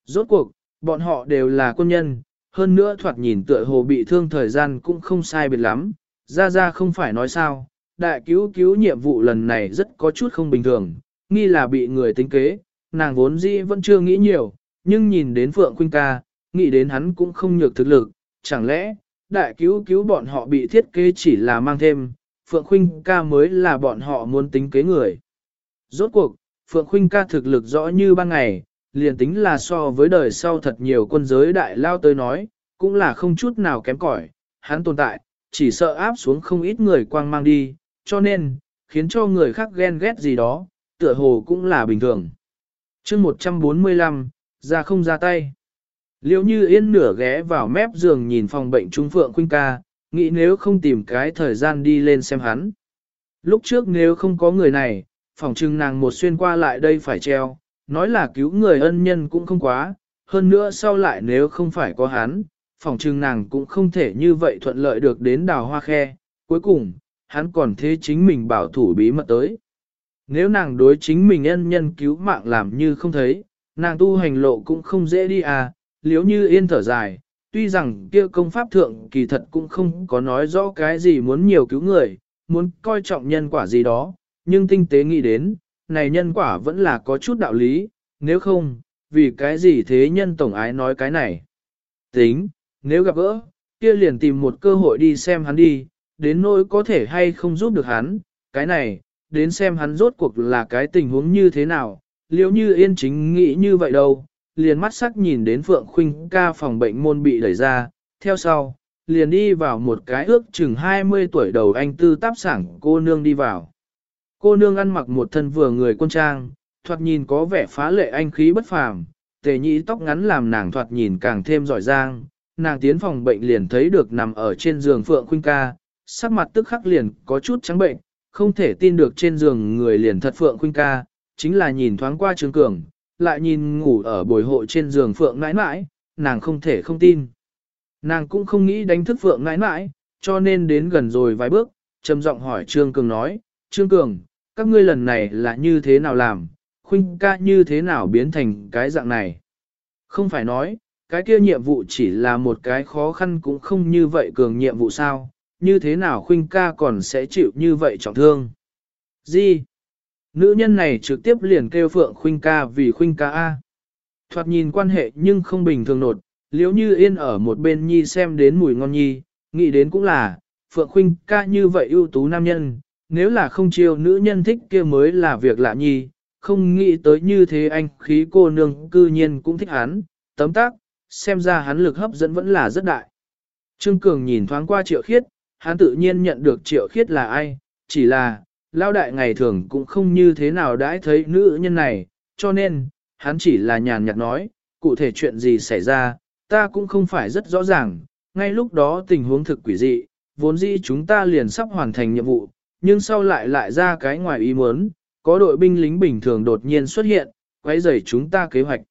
Rốt cuộc, bọn họ đều là quân nhân, hơn nữa thoạt nhìn tựa hồ bị thương thời gian cũng không sai biệt lắm, ra ra không phải nói sao, đại cứu cứu nhiệm vụ lần này rất có chút không bình thường, nghi là bị người tính kế, nàng vốn dĩ vẫn chưa nghĩ nhiều, nhưng nhìn đến Phượng quynh ca, nghĩ đến hắn cũng không nhược thực lực, chẳng lẽ, đại cứu cứu bọn họ bị thiết kế chỉ là mang thêm, Phượng Khuynh ca mới là bọn họ muốn tính kế người. Rốt cuộc, Phượng Khuynh ca thực lực rõ như ban ngày, liền tính là so với đời sau thật nhiều quân giới đại lao tới nói, cũng là không chút nào kém cỏi, hắn tồn tại, chỉ sợ áp xuống không ít người quang mang đi, cho nên, khiến cho người khác ghen ghét gì đó, tựa hồ cũng là bình thường. chương 145, ra không ra tay. Liêu như yên nửa ghé vào mép giường nhìn phòng bệnh trung phượng khuynh ca, nghĩ nếu không tìm cái thời gian đi lên xem hắn. Lúc trước nếu không có người này, phỏng trưng nàng một xuyên qua lại đây phải treo, nói là cứu người ân nhân cũng không quá, hơn nữa sau lại nếu không phải có hắn, phỏng trưng nàng cũng không thể như vậy thuận lợi được đến đào hoa khe, cuối cùng, hắn còn thế chính mình bảo thủ bí mật tới. Nếu nàng đối chính mình ân nhân cứu mạng làm như không thấy, nàng tu hành lộ cũng không dễ đi à, liếu như yên thở dài, tuy rằng kia công pháp thượng kỳ thật cũng không có nói rõ cái gì muốn nhiều cứu người, muốn coi trọng nhân quả gì đó, nhưng tinh tế nghĩ đến, này nhân quả vẫn là có chút đạo lý, nếu không, vì cái gì thế nhân tổng ái nói cái này. Tính, nếu gặp gỡ, kia liền tìm một cơ hội đi xem hắn đi, đến nỗi có thể hay không giúp được hắn, cái này, đến xem hắn rốt cuộc là cái tình huống như thế nào, liệu như yên chính nghĩ như vậy đâu, liền mắt sắc nhìn đến Phượng Khuynh ca phòng bệnh môn bị đẩy ra, theo sau, liền đi vào một cái ước chừng 20 tuổi đầu anh tư táp sảng cô nương đi vào. Cô nương ăn mặc một thân vừa người quân trang, thoạt nhìn có vẻ phá lệ anh khí bất phàm, tề nhĩ tóc ngắn làm nàng thoạt nhìn càng thêm giỏi giang, nàng tiến phòng bệnh liền thấy được nằm ở trên giường Phượng Khuynh ca, sắc mặt tức khắc liền có chút trắng bệnh, không thể tin được trên giường người liền thật Phượng Khuynh ca, chính là nhìn thoáng qua Trương Cường, lại nhìn ngủ ở bồi hộ trên giường Phượng nãi nãi, nàng không thể không tin. Nàng cũng không nghĩ đánh thức Phượng nãi nãi, cho nên đến gần rồi vài bước, trầm giọng hỏi Trương Cường nói, Trương Cường, các ngươi lần này là như thế nào làm, Khuynh ca như thế nào biến thành cái dạng này? Không phải nói, cái kia nhiệm vụ chỉ là một cái khó khăn cũng không như vậy cường nhiệm vụ sao, như thế nào Khuynh ca còn sẽ chịu như vậy trọng thương? Gì? Nữ nhân này trực tiếp liền kêu Phượng Khuynh ca vì Khuynh ca A. Thoạt nhìn quan hệ nhưng không bình thường nột, liếu như yên ở một bên nhi xem đến mùi ngon nhi, nghĩ đến cũng là, Phượng Khuynh ca như vậy ưu tú nam nhân, nếu là không chiêu nữ nhân thích kia mới là việc lạ nhi, không nghĩ tới như thế anh khí cô nương cư nhiên cũng thích hắn, tấm tác, xem ra hắn lực hấp dẫn vẫn là rất đại. Trương Cường nhìn thoáng qua triệu khiết, hắn tự nhiên nhận được triệu khiết là ai, chỉ là, lao đại ngày thường cũng không như thế nào đãi thấy nữ nhân này, cho nên, hắn chỉ là nhàn nhạt nói, cụ thể chuyện gì xảy ra, ta cũng không phải rất rõ ràng, ngay lúc đó tình huống thực quỷ dị, vốn dĩ chúng ta liền sắp hoàn thành nhiệm vụ, nhưng sau lại lại ra cái ngoài ý muốn, có đội binh lính bình thường đột nhiên xuất hiện, quấy rầy chúng ta kế hoạch.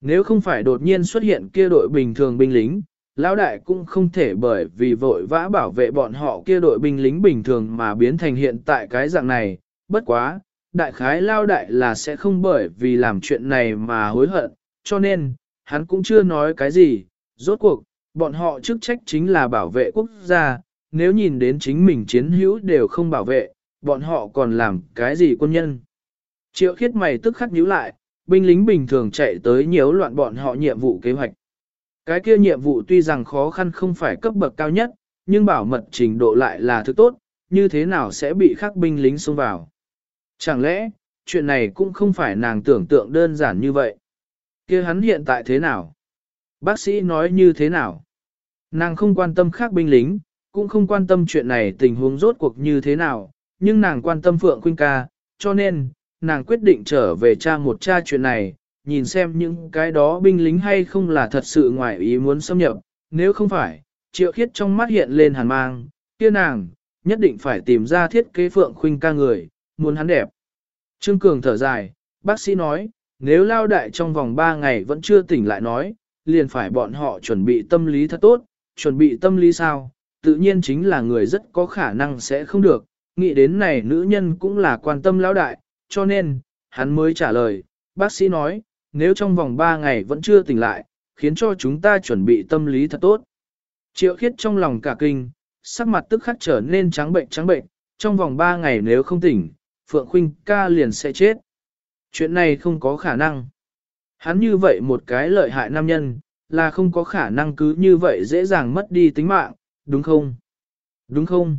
Nếu không phải đột nhiên xuất hiện kia đội bình thường binh lính, lão đại cũng không thể bởi vì vội vã bảo vệ bọn họ kia đội binh lính bình thường mà biến thành hiện tại cái dạng này, bất quá, đại khái lao đại là sẽ không bởi vì làm chuyện này mà hối hận, cho nên, hắn cũng chưa nói cái gì, rốt cuộc, bọn họ chức trách chính là bảo vệ quốc gia, nếu nhìn đến chính mình chiến hữu đều không bảo vệ, bọn họ còn làm cái gì quân nhân. Triệu khiết mày tức khắc nhíu lại, binh lính bình thường chạy tới nhiễu loạn bọn họ nhiệm vụ kế hoạch. Cái kia nhiệm vụ tuy rằng khó khăn không phải cấp bậc cao nhất, nhưng bảo mật trình độ lại là thứ tốt, như thế nào sẽ bị khắc binh lính xông vào. Chẳng lẽ, chuyện này cũng không phải nàng tưởng tượng đơn giản như vậy. kia hắn hiện tại thế nào? Bác sĩ nói như thế nào? Nàng không quan tâm khác binh lính, cũng không quan tâm chuyện này tình huống rốt cuộc như thế nào, nhưng nàng quan tâm Phượng Khuynh ca, cho nên, nàng quyết định trở về cha một cha chuyện này, nhìn xem những cái đó binh lính hay không là thật sự ngoài ý muốn xâm nhập, nếu không phải, triệu khiết trong mắt hiện lên hàn mang, kia nàng, nhất định phải tìm ra thiết kế Phượng Khuynh ca người, muốn hắn đẹp. Trương Cường thở dài, bác sĩ nói, nếu lao đại trong vòng 3 ngày vẫn chưa tỉnh lại nói, liền phải bọn họ chuẩn bị tâm lý thật tốt, chuẩn bị tâm lý sao, tự nhiên chính là người rất có khả năng sẽ không được, nghĩ đến này nữ nhân cũng là quan tâm lão đại, cho nên, hắn mới trả lời, bác sĩ nói, nếu trong vòng 3 ngày vẫn chưa tỉnh lại, khiến cho chúng ta chuẩn bị tâm lý thật tốt. Triệu khiết trong lòng cả kinh, sắc mặt tức khắc trở nên trắng bệnh trắng bệnh, trong vòng 3 ngày nếu không tỉnh, Phượng Khuynh ca liền sẽ chết. Chuyện này không có khả năng. Hắn như vậy một cái lợi hại nam nhân, là không có khả năng cứ như vậy dễ dàng mất đi tính mạng, đúng không? Đúng không?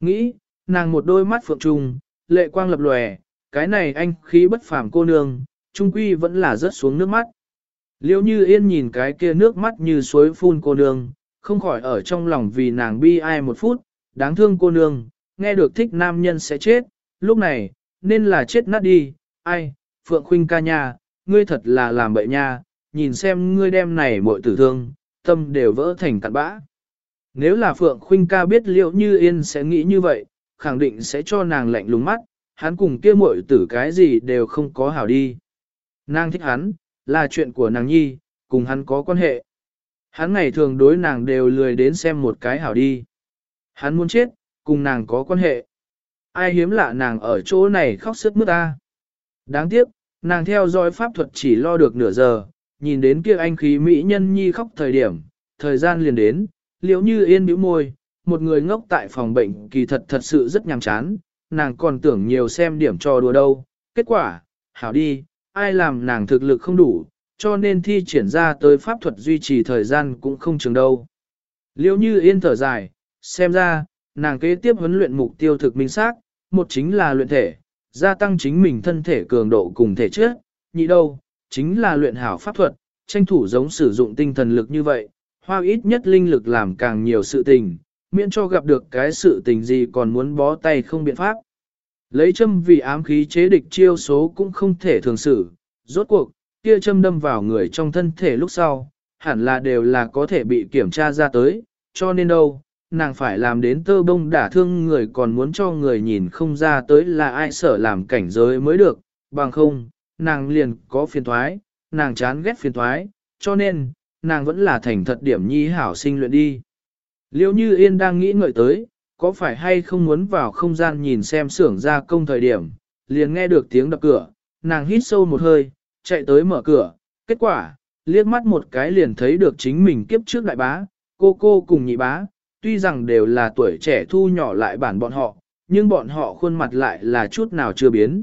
Nghĩ, nàng một đôi mắt phượng trùng, lệ quang lập lòe, cái này anh khí bất phàm cô nương, trung quy vẫn là rớt xuống nước mắt. Liêu như yên nhìn cái kia nước mắt như suối phun cô nương, không khỏi ở trong lòng vì nàng bi ai một phút, đáng thương cô nương, nghe được thích nam nhân sẽ chết, lúc này, nên là chết nát đi, ai, Phượng Khuynh ca nha, ngươi thật là làm bậy nha, nhìn xem ngươi đem này muội tử thương, tâm đều vỡ thành cặn bã. Nếu là Phượng Khuynh ca biết liệu như yên sẽ nghĩ như vậy, khẳng định sẽ cho nàng lạnh lùng mắt, hắn cùng kia muội tử cái gì đều không có hảo đi. Nàng thích hắn, là chuyện của nàng nhi, cùng hắn có quan hệ. Hắn ngày thường đối nàng đều lười đến xem một cái hảo đi. Hắn muốn chết, cùng nàng có quan hệ. Ai hiếm lạ nàng ở chỗ này khóc sức mướt ta. Đáng tiếc, nàng theo dõi pháp thuật chỉ lo được nửa giờ, nhìn đến kia anh khí mỹ nhân nhi khóc thời điểm, thời gian liền đến, liễu như yên bĩu môi, một người ngốc tại phòng bệnh kỳ thật thật sự rất nhàm chán, nàng còn tưởng nhiều xem điểm trò đùa đâu. Kết quả, hảo đi, ai làm nàng thực lực không đủ, cho nên thi triển ra tới pháp thuật duy trì thời gian cũng không trường đâu. Liễu như yên thở dài, xem ra, nàng kế tiếp huấn luyện mục tiêu thực minh xác, một chính là luyện thể, gia tăng chính mình thân thể cường độ cùng thể chất, nhị đâu, chính là luyện hảo pháp thuật, tranh thủ giống sử dụng tinh thần lực như vậy, hoa ít nhất linh lực làm càng nhiều sự tình, miễn cho gặp được cái sự tình gì còn muốn bó tay không biện pháp. Lấy châm vì ám khí chế địch chiêu số cũng không thể thường xử, rốt cuộc, kia châm đâm vào người trong thân thể lúc sau, hẳn là đều là có thể bị kiểm tra ra tới, cho nên đâu, nàng phải làm đến tơ bông đả thương người còn muốn cho người nhìn không ra tới là ai sợ làm cảnh giới mới được, bằng không, nàng liền có phiền thoái, nàng chán ghét phiền thoái, cho nên, nàng vẫn là thành thật điểm nhi hảo sinh luyện đi. Liêu như yên đang nghĩ ngợi tới, có phải hay không muốn vào không gian nhìn xem xưởng gia công thời điểm, liền nghe được tiếng đập cửa, nàng hít sâu một hơi, chạy tới mở cửa, kết quả, liếc mắt một cái liền thấy được chính mình kiếp trước đại bá, cô cô cùng nhị bá, tuy rằng đều là tuổi trẻ thu nhỏ lại bản bọn họ, nhưng bọn họ khuôn mặt lại là chút nào chưa biến.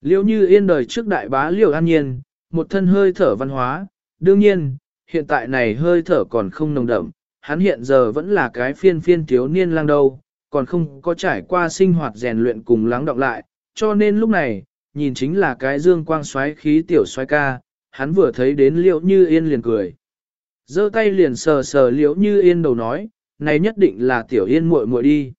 Liêu như yên đời trước đại bá liều an nhiên, một thân hơi thở văn hóa, đương nhiên, hiện tại này hơi thở còn không nồng đậm, hắn hiện giờ vẫn là cái phiên phiên thiếu niên lang đâu, còn không có trải qua sinh hoạt rèn luyện cùng lắng đọng lại, cho nên lúc này, nhìn chính là cái dương quang xoáy khí tiểu xoáy ca, hắn vừa thấy đến liễu như yên liền cười. giơ tay liền sờ sờ liễu như yên đầu nói, này nhất định là tiểu yên muội muội đi.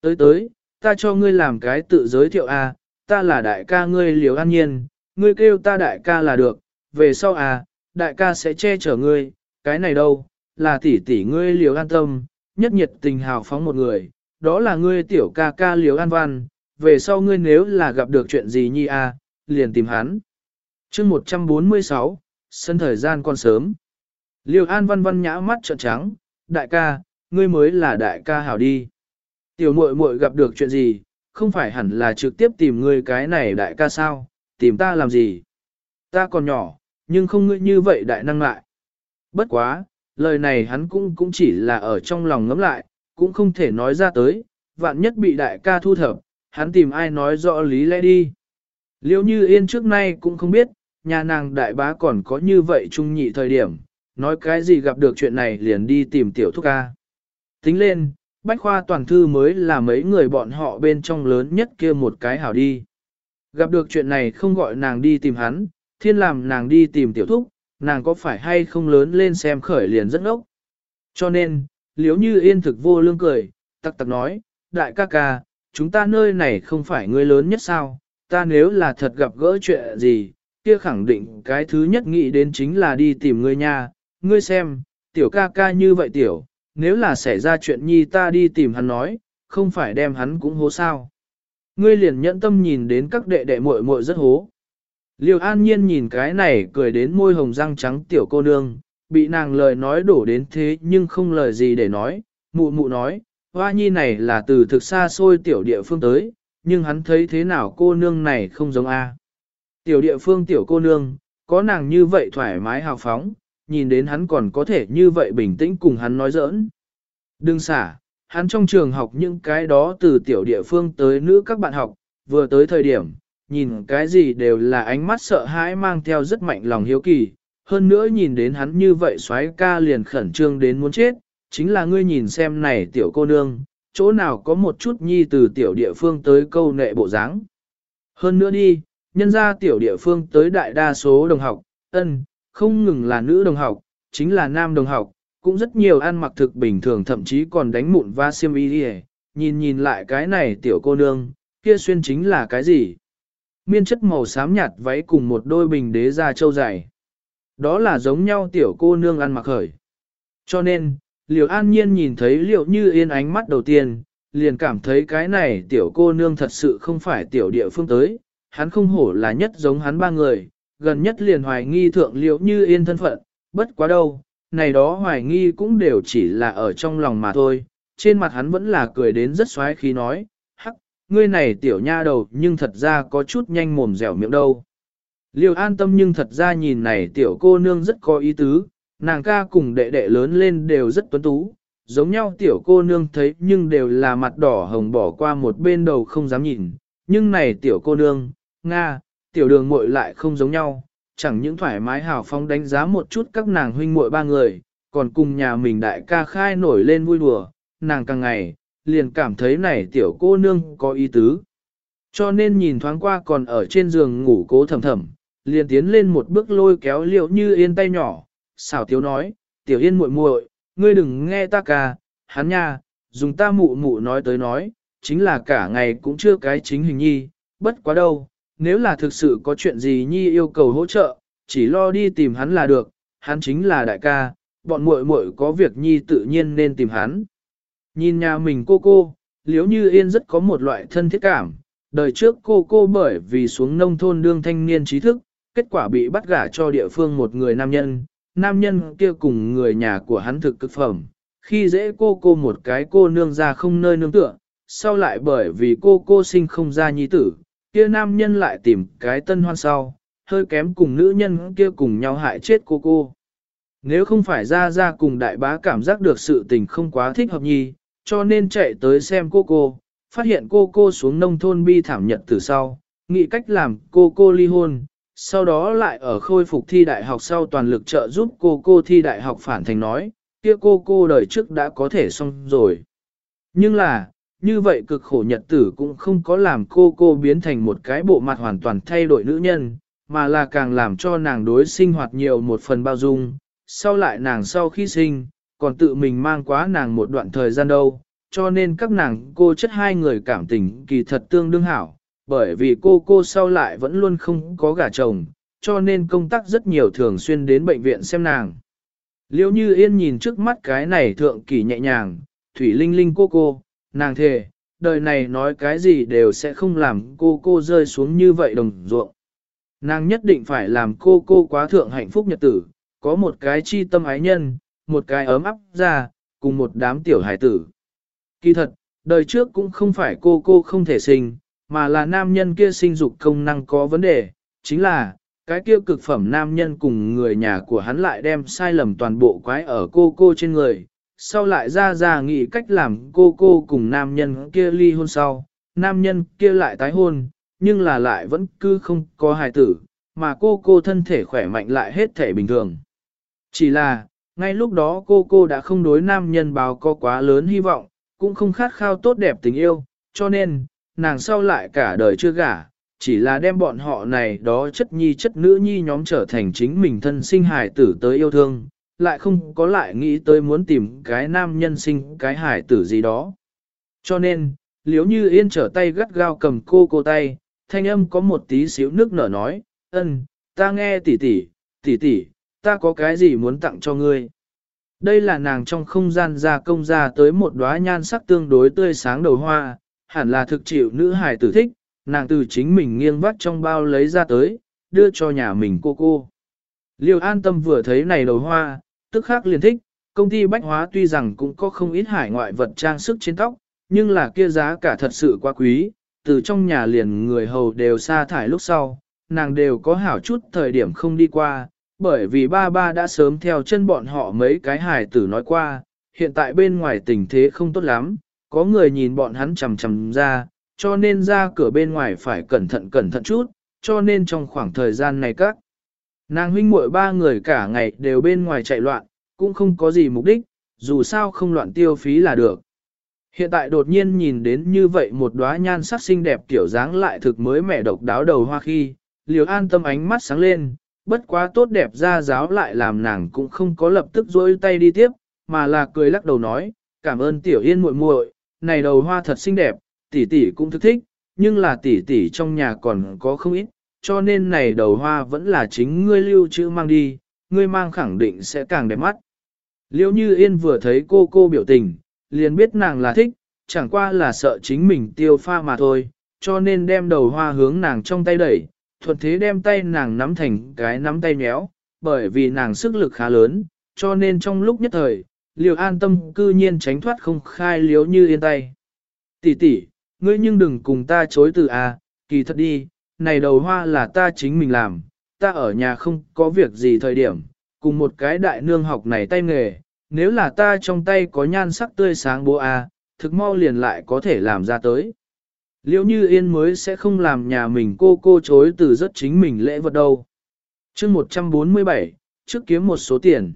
Tới tới, ta cho ngươi làm cái tự giới thiệu a, ta là đại ca ngươi liễu an nhiên, ngươi kêu ta đại ca là được, về sau à, đại ca sẽ che chở ngươi, cái này đâu, là tỷ tỷ ngươi liều an tâm, nhất nhiệt tình hào phóng một người, đó là ngươi tiểu ca ca liều an văn, về sau ngươi nếu là gặp được chuyện gì nhi a, liền tìm hắn. chương 146, sân thời gian còn sớm. Liều an văn văn nhã mắt trợn trắng, đại ca, ngươi mới là đại ca hảo đi. Tiểu muội muội gặp được chuyện gì, không phải hẳn là trực tiếp tìm ngươi cái này đại ca sao, tìm ta làm gì? Ta còn nhỏ, nhưng không ngươi như vậy đại năng lại. Bất quá, lời này hắn cũng cũng chỉ là ở trong lòng ngấm lại, cũng không thể nói ra tới, vạn nhất bị đại ca thu thập, hắn tìm ai nói rõ lý lẽ đi. Liêu như yên trước nay cũng không biết, nhà nàng đại bá còn có như vậy trung nhị thời điểm, nói cái gì gặp được chuyện này liền đi tìm tiểu thúc ca. Tính lên, bách khoa toàn thư mới là mấy người bọn họ bên trong lớn nhất kia một cái hảo đi. Gặp được chuyện này không gọi nàng đi tìm hắn, thiên làm nàng đi tìm tiểu thúc, nàng có phải hay không lớn lên xem khởi liền rất ngốc. Cho nên, liếu như yên thực vô lương cười, tặc tặc nói, đại ca ca, chúng ta nơi này không phải người lớn nhất sao, ta nếu là thật gặp gỡ chuyện gì, kia khẳng định cái thứ nhất nghĩ đến chính là đi tìm ngươi nha, ngươi xem, tiểu ca ca như vậy tiểu, nếu là xảy ra chuyện nhi ta đi tìm hắn nói, không phải đem hắn cũng hố sao. Ngươi liền nhẫn tâm nhìn đến các đệ đệ muội muội rất hố. Liêu an nhiên nhìn cái này cười đến môi hồng răng trắng tiểu cô nương, bị nàng lời nói đổ đến thế nhưng không lời gì để nói, mụ mụ nói, hoa nhi này là từ thực xa xôi tiểu địa phương tới, nhưng hắn thấy thế nào cô nương này không giống A. Tiểu địa phương tiểu cô nương, có nàng như vậy thoải mái hào phóng, nhìn đến hắn còn có thể như vậy bình tĩnh cùng hắn nói giỡn. Đừng xả, hắn trong trường học những cái đó từ tiểu địa phương tới nữ các bạn học, vừa tới thời điểm, nhìn cái gì đều là ánh mắt sợ hãi mang theo rất mạnh lòng hiếu kỳ, hơn nữa nhìn đến hắn như vậy xoái ca liền khẩn trương đến muốn chết, chính là ngươi nhìn xem này tiểu cô nương, chỗ nào có một chút nhi từ tiểu địa phương tới câu nệ bộ dáng. Hơn nữa đi, nhân ra tiểu địa phương tới đại đa số đồng học, ân, không ngừng là nữ đồng học, chính là nam đồng học, cũng rất nhiều ăn mặc thực bình thường thậm chí còn đánh mụn va xiêm y đi nhìn nhìn lại cái này tiểu cô nương, kia xuyên chính là cái gì? Miên chất màu xám nhạt váy cùng một đôi bình đế da trâu dày. Đó là giống nhau tiểu cô nương ăn mặc khởi. Cho nên, liều an nhiên nhìn thấy liệu như yên ánh mắt đầu tiên, liền cảm thấy cái này tiểu cô nương thật sự không phải tiểu địa phương tới, hắn không hổ là nhất giống hắn ba người, gần nhất liền hoài nghi thượng liệu như yên thân phận, bất quá đâu, này đó hoài nghi cũng đều chỉ là ở trong lòng mà thôi, trên mặt hắn vẫn là cười đến rất xoái khi nói, ngươi này tiểu nha đầu nhưng thật ra có chút nhanh mồm dẻo miệng đâu. Liêu an tâm nhưng thật ra nhìn này tiểu cô nương rất có ý tứ, nàng ca cùng đệ đệ lớn lên đều rất tuấn tú, giống nhau tiểu cô nương thấy nhưng đều là mặt đỏ hồng bỏ qua một bên đầu không dám nhìn, nhưng này tiểu cô nương, Nga, tiểu đường muội lại không giống nhau, chẳng những thoải mái hào phóng đánh giá một chút các nàng huynh muội ba người, còn cùng nhà mình đại ca khai nổi lên vui đùa, nàng càng ngày, liền cảm thấy này tiểu cô nương có ý tứ. Cho nên nhìn thoáng qua còn ở trên giường ngủ cố thầm thầm, liền tiến lên một bước lôi kéo liệu như yên tay nhỏ, xảo tiếu nói, tiểu yên muội muội, ngươi đừng nghe ta ca, hắn nha, dùng ta mụ mụ nói tới nói, chính là cả ngày cũng chưa cái chính hình nhi, bất quá đâu, nếu là thực sự có chuyện gì nhi yêu cầu hỗ trợ, chỉ lo đi tìm hắn là được, hắn chính là đại ca, bọn muội muội có việc nhi tự nhiên nên tìm hắn. Nhìn nhà mình cô cô, liếu như yên rất có một loại thân thiết cảm, đời trước cô cô bởi vì xuống nông thôn đương thanh niên trí thức, kết quả bị bắt gả cho địa phương một người nam nhân, nam nhân kia cùng người nhà của hắn thực cực phẩm, khi dễ cô cô một cái cô nương ra không nơi nương tựa, sau lại bởi vì cô cô sinh không ra nhi tử, kia nam nhân lại tìm cái tân hoan sau, hơi kém cùng nữ nhân kia cùng nhau hại chết cô cô. Nếu không phải ra ra cùng đại bá cảm giác được sự tình không quá thích hợp nhi, cho nên chạy tới xem cô cô, phát hiện cô cô xuống nông thôn bi thảm nhật từ sau, nghĩ cách làm cô cô ly hôn, sau đó lại ở khôi phục thi đại học sau toàn lực trợ giúp cô cô thi đại học phản thành nói, kia cô cô đời trước đã có thể xong rồi. Nhưng là, như vậy cực khổ nhật tử cũng không có làm cô cô biến thành một cái bộ mặt hoàn toàn thay đổi nữ nhân, mà là càng làm cho nàng đối sinh hoạt nhiều một phần bao dung, sau lại nàng sau khi sinh, còn tự mình mang quá nàng một đoạn thời gian đâu, cho nên các nàng cô chất hai người cảm tình kỳ thật tương đương hảo, bởi vì cô cô sau lại vẫn luôn không có gả chồng, cho nên công tác rất nhiều thường xuyên đến bệnh viện xem nàng. Liêu như yên nhìn trước mắt cái này thượng kỳ nhẹ nhàng, thủy linh linh cô cô, nàng thề, đời này nói cái gì đều sẽ không làm cô cô rơi xuống như vậy đồng ruộng. Nàng nhất định phải làm cô cô quá thượng hạnh phúc nhật tử, có một cái chi tâm ái nhân, một cái ấm áp ra, cùng một đám tiểu hải tử. Kỳ thật, đời trước cũng không phải cô cô không thể sinh, mà là nam nhân kia sinh dục công năng có vấn đề, chính là, cái kia cực phẩm nam nhân cùng người nhà của hắn lại đem sai lầm toàn bộ quái ở cô cô trên người, sau lại ra ra nghĩ cách làm cô cô cùng nam nhân kia ly hôn sau, nam nhân kia lại tái hôn, nhưng là lại vẫn cứ không có hài tử, mà cô cô thân thể khỏe mạnh lại hết thể bình thường. Chỉ là, ngay lúc đó cô cô đã không đối nam nhân báo có quá lớn hy vọng, cũng không khát khao tốt đẹp tình yêu, cho nên, nàng sau lại cả đời chưa gả, chỉ là đem bọn họ này đó chất nhi chất nữ nhi nhóm trở thành chính mình thân sinh hài tử tới yêu thương, lại không có lại nghĩ tới muốn tìm cái nam nhân sinh cái hài tử gì đó. Cho nên, liếu như yên trở tay gắt gao cầm cô cô tay, thanh âm có một tí xíu nước nở nói, ân, ta nghe tỷ tỷ, tỷ tỷ, ta có cái gì muốn tặng cho ngươi. Đây là nàng trong không gian ra công ra tới một đóa nhan sắc tương đối tươi sáng đầu hoa, hẳn là thực chịu nữ hài tử thích, nàng từ chính mình nghiêng vắt trong bao lấy ra tới, đưa cho nhà mình cô cô. Liêu an tâm vừa thấy này đầu hoa, tức khắc liền thích, công ty bách hóa tuy rằng cũng có không ít hải ngoại vật trang sức trên tóc, nhưng là kia giá cả thật sự quá quý, từ trong nhà liền người hầu đều sa thải lúc sau, nàng đều có hảo chút thời điểm không đi qua, bởi vì ba ba đã sớm theo chân bọn họ mấy cái hài tử nói qua, hiện tại bên ngoài tình thế không tốt lắm, có người nhìn bọn hắn chầm chầm ra, cho nên ra cửa bên ngoài phải cẩn thận cẩn thận chút, cho nên trong khoảng thời gian này các nàng huynh muội ba người cả ngày đều bên ngoài chạy loạn, cũng không có gì mục đích, dù sao không loạn tiêu phí là được. Hiện tại đột nhiên nhìn đến như vậy một đóa nhan sắc xinh đẹp tiểu dáng lại thực mới mẻ độc đáo đầu hoa khi, liều an tâm ánh mắt sáng lên, bất quá tốt đẹp ra giáo lại làm nàng cũng không có lập tức rỗi tay đi tiếp, mà là cười lắc đầu nói, cảm ơn tiểu yên muội muội, này đầu hoa thật xinh đẹp, tỷ tỷ cũng thức thích, nhưng là tỷ tỷ trong nhà còn có không ít, cho nên này đầu hoa vẫn là chính ngươi lưu trữ mang đi, ngươi mang khẳng định sẽ càng đẹp mắt. Liêu như yên vừa thấy cô cô biểu tình, liền biết nàng là thích, chẳng qua là sợ chính mình tiêu pha mà thôi, cho nên đem đầu hoa hướng nàng trong tay đẩy, thuận thế đem tay nàng nắm thành cái nắm tay méo, bởi vì nàng sức lực khá lớn, cho nên trong lúc nhất thời, liều an tâm cư nhiên tránh thoát không khai liếu như yên tay. Tỷ tỷ, ngươi nhưng đừng cùng ta chối từ à, kỳ thật đi, này đầu hoa là ta chính mình làm, ta ở nhà không có việc gì thời điểm, cùng một cái đại nương học này tay nghề, nếu là ta trong tay có nhan sắc tươi sáng bố à, thực mau liền lại có thể làm ra tới. Liễu như yên mới sẽ không làm nhà mình cô cô chối từ rất chính mình lễ vật đâu. chương 147, trước kiếm một số tiền.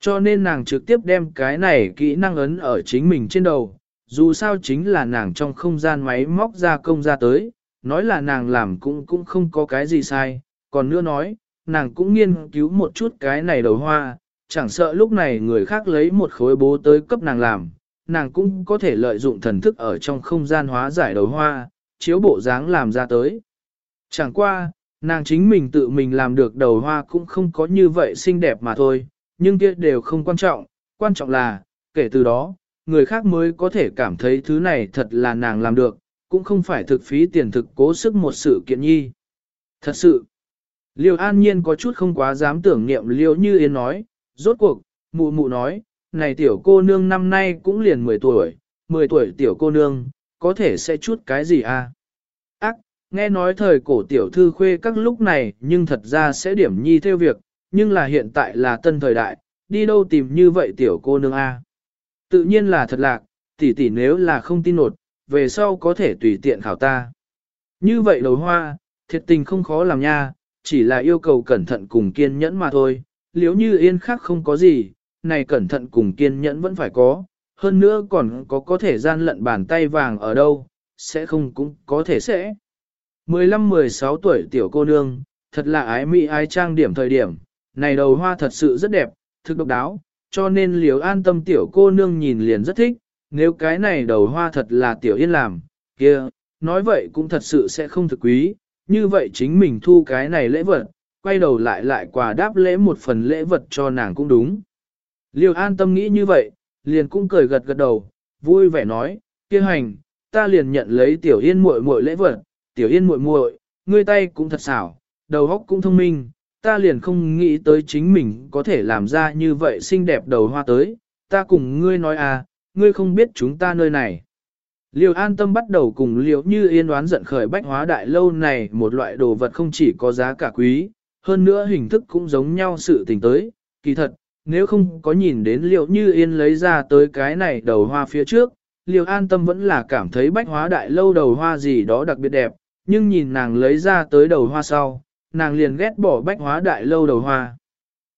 Cho nên nàng trực tiếp đem cái này kỹ năng ấn ở chính mình trên đầu, dù sao chính là nàng trong không gian máy móc ra công ra tới, nói là nàng làm cũng cũng không có cái gì sai, còn nữa nói, nàng cũng nghiên cứu một chút cái này đầu hoa, chẳng sợ lúc này người khác lấy một khối bố tới cấp nàng làm, nàng cũng có thể lợi dụng thần thức ở trong không gian hóa giải đầu hoa, chiếu bộ dáng làm ra tới. Chẳng qua, nàng chính mình tự mình làm được đầu hoa cũng không có như vậy xinh đẹp mà thôi, nhưng kia đều không quan trọng, quan trọng là, kể từ đó, người khác mới có thể cảm thấy thứ này thật là nàng làm được, cũng không phải thực phí tiền thực cố sức một sự kiện nhi. Thật sự, Liêu An Nhiên có chút không quá dám tưởng niệm Liêu Như Yên nói, rốt cuộc, mụ mụ nói, này tiểu cô nương năm nay cũng liền 10 tuổi, 10 tuổi tiểu cô nương, có thể sẽ chút cái gì à? Ác, nghe nói thời cổ tiểu thư khuê các lúc này nhưng thật ra sẽ điểm nhi theo việc, nhưng là hiện tại là tân thời đại, đi đâu tìm như vậy tiểu cô nương a? À? Tự nhiên là thật lạc, tỷ tỷ nếu là không tin nột, về sau có thể tùy tiện khảo ta. Như vậy đầu hoa, thiệt tình không khó làm nha, chỉ là yêu cầu cẩn thận cùng kiên nhẫn mà thôi, liếu như yên khác không có gì, này cẩn thận cùng kiên nhẫn vẫn phải có, hơn nữa còn có có thể gian lận bàn tay vàng ở đâu, sẽ không cũng có thể sẽ. 15-16 tuổi tiểu cô nương, thật là ái mỹ ái trang điểm thời điểm, này đầu hoa thật sự rất đẹp, thực độc đáo, cho nên liều an tâm tiểu cô nương nhìn liền rất thích, nếu cái này đầu hoa thật là tiểu yên làm, kia, nói vậy cũng thật sự sẽ không thực quý, như vậy chính mình thu cái này lễ vật, quay đầu lại lại quà đáp lễ một phần lễ vật cho nàng cũng đúng. Liêu an tâm nghĩ như vậy, liền cũng cười gật gật đầu, vui vẻ nói, kia hành, ta liền nhận lấy tiểu yên muội muội lễ vật, tiểu yên muội muội, ngươi tay cũng thật xảo, đầu óc cũng thông minh, ta liền không nghĩ tới chính mình có thể làm ra như vậy xinh đẹp đầu hoa tới, ta cùng ngươi nói à, ngươi không biết chúng ta nơi này. Liêu an tâm bắt đầu cùng liễu như yên đoán giận khởi bách hóa đại lâu này một loại đồ vật không chỉ có giá cả quý, hơn nữa hình thức cũng giống nhau sự tình tới, kỳ thật, nếu không có nhìn đến liệu như yên lấy ra tới cái này đầu hoa phía trước, liệu an tâm vẫn là cảm thấy bách hóa đại lâu đầu hoa gì đó đặc biệt đẹp, nhưng nhìn nàng lấy ra tới đầu hoa sau, nàng liền ghét bỏ bách hóa đại lâu đầu hoa.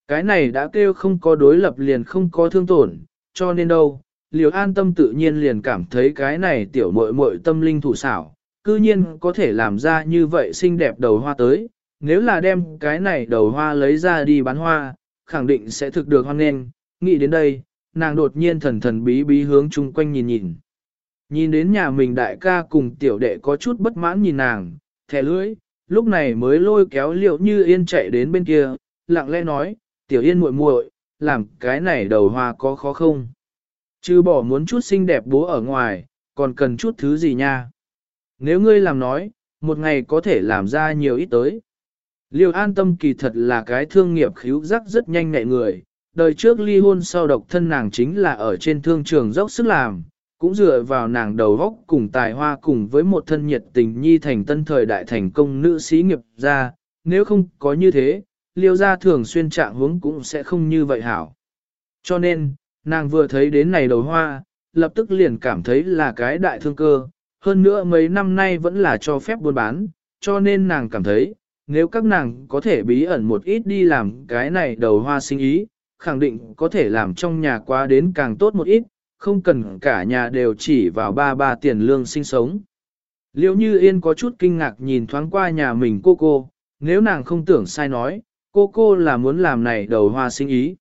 Cái này đã kêu không có đối lập liền không có thương tổn, cho nên đâu, liệu an tâm tự nhiên liền cảm thấy cái này tiểu muội muội tâm linh thủ xảo, cư nhiên có thể làm ra như vậy xinh đẹp đầu hoa tới, nếu là đem cái này đầu hoa lấy ra đi bán hoa, khẳng định sẽ thực được hoan nghênh, nghĩ đến đây, nàng đột nhiên thần thần bí bí hướng chung quanh nhìn nhìn. Nhìn đến nhà mình đại ca cùng tiểu đệ có chút bất mãn nhìn nàng, thẻ lưỡi, lúc này mới lôi kéo liệu như yên chạy đến bên kia, lặng lẽ nói, tiểu yên muội muội, làm cái này đầu hoa có khó không? Chứ bỏ muốn chút xinh đẹp bố ở ngoài, còn cần chút thứ gì nha? Nếu ngươi làm nói, một ngày có thể làm ra nhiều ít tới. Liêu an tâm kỳ thật là cái thương nghiệp khíu giác rất nhanh nhẹ người, đời trước ly hôn sau độc thân nàng chính là ở trên thương trường dốc sức làm, cũng dựa vào nàng đầu góc cùng tài hoa cùng với một thân nhiệt tình nhi thành tân thời đại thành công nữ sĩ nghiệp ra, nếu không có như thế, liêu gia thường xuyên trạng hướng cũng sẽ không như vậy hảo. Cho nên, nàng vừa thấy đến này đầu hoa, lập tức liền cảm thấy là cái đại thương cơ, hơn nữa mấy năm nay vẫn là cho phép buôn bán, cho nên nàng cảm thấy, nếu các nàng có thể bí ẩn một ít đi làm cái này đầu hoa sinh ý, khẳng định có thể làm trong nhà quá đến càng tốt một ít, không cần cả nhà đều chỉ vào ba ba tiền lương sinh sống. Liệu như yên có chút kinh ngạc nhìn thoáng qua nhà mình cô cô, nếu nàng không tưởng sai nói, cô cô là muốn làm này đầu hoa sinh ý.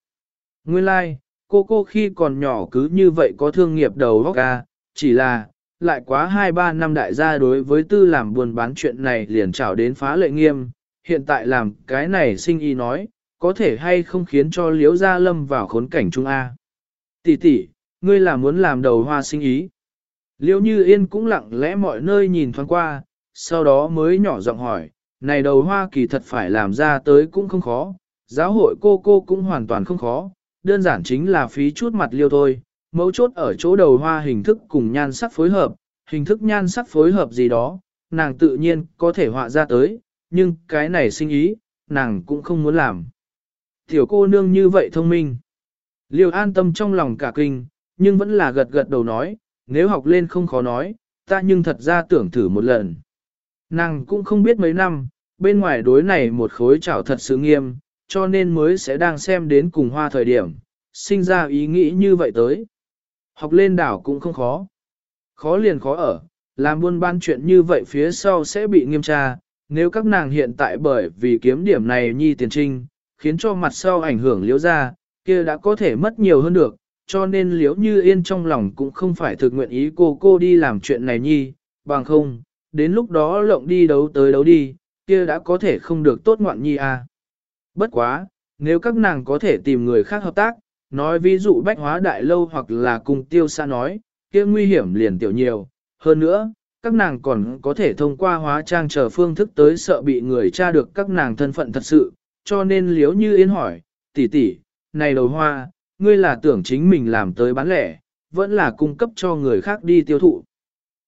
Nguyên lai, like, cô cô khi còn nhỏ cứ như vậy có thương nghiệp đầu góc ca, chỉ là, lại quá 2-3 năm đại gia đối với tư làm buôn bán chuyện này liền trảo đến phá lệ nghiêm, hiện tại làm cái này sinh ý nói, có thể hay không khiến cho liễu gia lâm vào khốn cảnh trung A. Tỷ tỷ, ngươi là muốn làm đầu hoa sinh ý. liễu như yên cũng lặng lẽ mọi nơi nhìn thoáng qua, sau đó mới nhỏ giọng hỏi, này đầu hoa kỳ thật phải làm ra tới cũng không khó, giáo hội cô cô cũng hoàn toàn không khó, đơn giản chính là phí chút mặt liêu thôi, mấu chốt ở chỗ đầu hoa hình thức cùng nhan sắc phối hợp, hình thức nhan sắc phối hợp gì đó, nàng tự nhiên có thể họa ra tới, nhưng cái này sinh ý, nàng cũng không muốn làm. Tiểu cô nương như vậy thông minh. Liêu an tâm trong lòng cả kinh, nhưng vẫn là gật gật đầu nói, nếu học lên không khó nói, ta nhưng thật ra tưởng thử một lần. Nàng cũng không biết mấy năm, bên ngoài đối này một khối trảo thật sự nghiêm, cho nên mới sẽ đang xem đến cùng hoa thời điểm, sinh ra ý nghĩ như vậy tới. Học lên đảo cũng không khó. Khó liền khó ở, làm buôn ban chuyện như vậy phía sau sẽ bị nghiêm tra, nếu các nàng hiện tại bởi vì kiếm điểm này nhi tiền trinh, khiến cho mặt sau ảnh hưởng liễu ra, kia đã có thể mất nhiều hơn được, cho nên liễu như yên trong lòng cũng không phải thực nguyện ý cô cô đi làm chuyện này nhi, bằng không, đến lúc đó lộng đi đấu tới đấu đi, kia đã có thể không được tốt ngoạn nhi à. Bất quá, nếu các nàng có thể tìm người khác hợp tác, nói ví dụ bách hóa đại lâu hoặc là cùng tiêu xa nói, kia nguy hiểm liền tiểu nhiều, hơn nữa, các nàng còn có thể thông qua hóa trang chờ phương thức tới sợ bị người tra được các nàng thân phận thật sự, cho nên liếu như yên hỏi, tỷ tỷ, này đầu hoa, ngươi là tưởng chính mình làm tới bán lẻ, vẫn là cung cấp cho người khác đi tiêu thụ.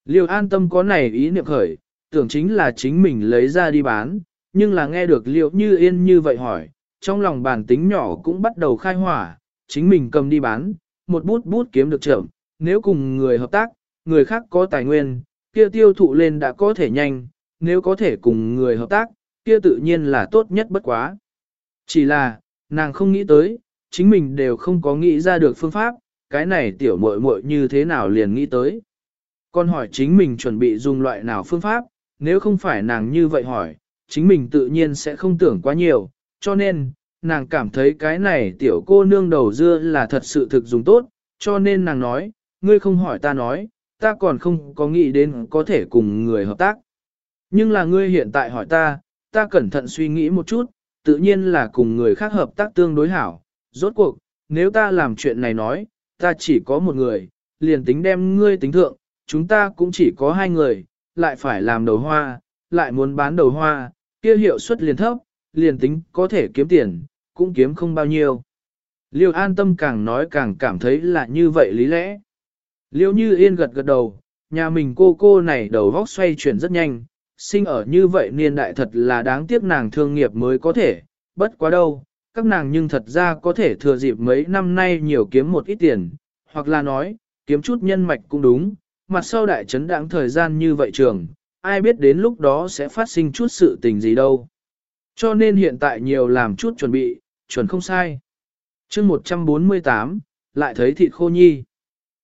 Liêu an tâm có này ý niệm khởi, tưởng chính là chính mình lấy ra đi bán, nhưng là nghe được liêu như yên như vậy hỏi, trong lòng bản tính nhỏ cũng bắt đầu khai hỏa, chính mình cầm đi bán, một bút bút kiếm được chậm, nếu cùng người hợp tác, người khác có tài nguyên, kia tiêu thụ lên đã có thể nhanh, nếu có thể cùng người hợp tác, kia tự nhiên là tốt nhất bất quá. Chỉ là, nàng không nghĩ tới, chính mình đều không có nghĩ ra được phương pháp, cái này tiểu muội muội như thế nào liền nghĩ tới. Còn hỏi chính mình chuẩn bị dùng loại nào phương pháp, nếu không phải nàng như vậy hỏi, chính mình tự nhiên sẽ không tưởng quá nhiều, cho nên, nàng cảm thấy cái này tiểu cô nương đầu dưa là thật sự thực dùng tốt, cho nên nàng nói, ngươi không hỏi ta nói, ta còn không có nghĩ đến có thể cùng người hợp tác. Nhưng là ngươi hiện tại hỏi ta, ta cẩn thận suy nghĩ một chút, tự nhiên là cùng người khác hợp tác tương đối hảo. Rốt cuộc, nếu ta làm chuyện này nói, ta chỉ có một người, liền tính đem ngươi tính thượng, chúng ta cũng chỉ có hai người, lại phải làm đầu hoa, lại muốn bán đầu hoa, kia hiệu suất liền thấp, liền tính có thể kiếm tiền, cũng kiếm không bao nhiêu. Liêu an tâm càng nói càng cảm thấy là như vậy lý lẽ. Liêu như yên gật gật đầu, nhà mình cô cô này đầu vóc xoay chuyển rất nhanh, sinh ở như vậy niên đại thật là đáng tiếc nàng thương nghiệp mới có thể, bất quá đâu, các nàng nhưng thật ra có thể thừa dịp mấy năm nay nhiều kiếm một ít tiền, hoặc là nói, kiếm chút nhân mạch cũng đúng, mặt sau đại chấn đáng thời gian như vậy trường, ai biết đến lúc đó sẽ phát sinh chút sự tình gì đâu. Cho nên hiện tại nhiều làm chút chuẩn bị, chuẩn không sai. chương 148, lại thấy thịt khô nhi.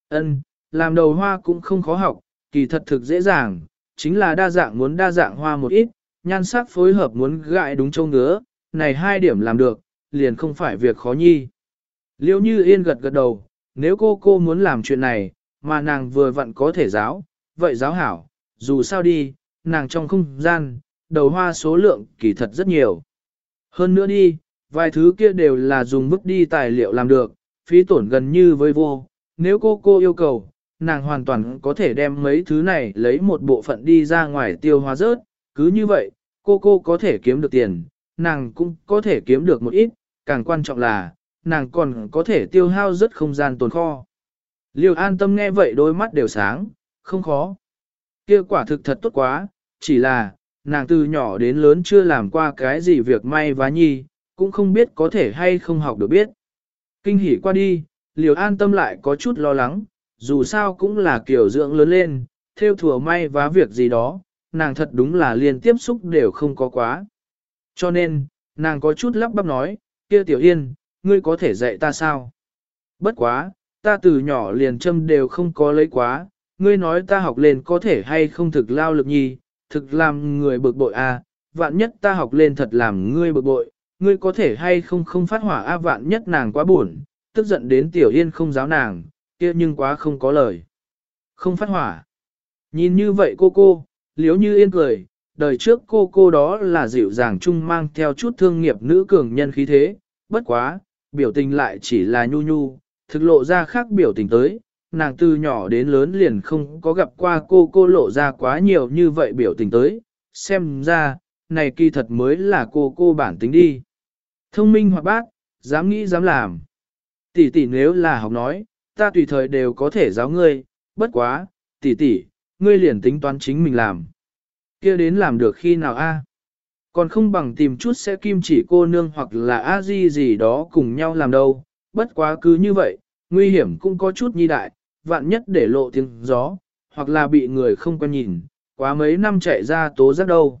ân làm đầu hoa cũng không khó học, kỳ thật thực dễ dàng, chính là đa dạng muốn đa dạng hoa một ít, nhan sắc phối hợp muốn gại đúng châu ngứa, này hai điểm làm được, liền không phải việc khó nhi. Liêu như yên gật gật đầu, nếu cô cô muốn làm chuyện này, mà nàng vừa vặn có thể giáo, vậy giáo hảo, dù sao đi, nàng trong không gian, đầu hoa số lượng kỳ thật rất nhiều. Hơn nữa đi, vài thứ kia đều là dùng vứt đi tài liệu làm được, phí tổn gần như với vô. Nếu cô cô yêu cầu, nàng hoàn toàn có thể đem mấy thứ này lấy một bộ phận đi ra ngoài tiêu hóa rớt, cứ như vậy, cô cô có thể kiếm được tiền, nàng cũng có thể kiếm được một ít, càng quan trọng là, nàng còn có thể tiêu hao rất không gian tồn kho. Liêu an tâm nghe vậy đôi mắt đều sáng, không khó. Kia quả thực thật tốt quá, chỉ là, nàng từ nhỏ đến lớn chưa làm qua cái gì việc may vá nhi, cũng không biết có thể hay không học được biết. Kinh hỉ qua đi, liều an tâm lại có chút lo lắng, dù sao cũng là kiểu dưỡng lớn lên, theo thừa may vá việc gì đó, nàng thật đúng là liên tiếp xúc đều không có quá. Cho nên, nàng có chút lắp bắp nói, kia tiểu yên, ngươi có thể dạy ta sao? Bất quá, ta từ nhỏ liền châm đều không có lấy quá, ngươi nói ta học lên có thể hay không thực lao lực nhi, thực làm người bực bội à, vạn nhất ta học lên thật làm ngươi bực bội, ngươi có thể hay không không phát hỏa a vạn nhất nàng quá buồn, tức giận đến tiểu yên không giáo nàng, kia nhưng quá không có lời. Không phát hỏa. Nhìn như vậy cô cô, liếu như yên cười, đời trước cô cô đó là dịu dàng chung mang theo chút thương nghiệp nữ cường nhân khí thế, bất quá, biểu tình lại chỉ là nhu nhu, thực lộ ra khác biểu tình tới, nàng từ nhỏ đến lớn liền không có gặp qua cô cô lộ ra quá nhiều như vậy biểu tình tới, xem ra, này kỳ thật mới là cô cô bản tính đi. Thông minh hoặc bác, dám nghĩ dám làm. Tỷ tỷ nếu là học nói, ta tùy thời đều có thể giáo ngươi, bất quá, tỷ tỷ, ngươi liền tính toán chính mình làm. kia đến làm được khi nào a? Còn không bằng tìm chút sẽ kim chỉ cô nương hoặc là a di gì đó cùng nhau làm đâu, bất quá cứ như vậy, nguy hiểm cũng có chút nhi đại, vạn nhất để lộ tiếng gió, hoặc là bị người không quan nhìn, quá mấy năm chạy ra tố giác đâu.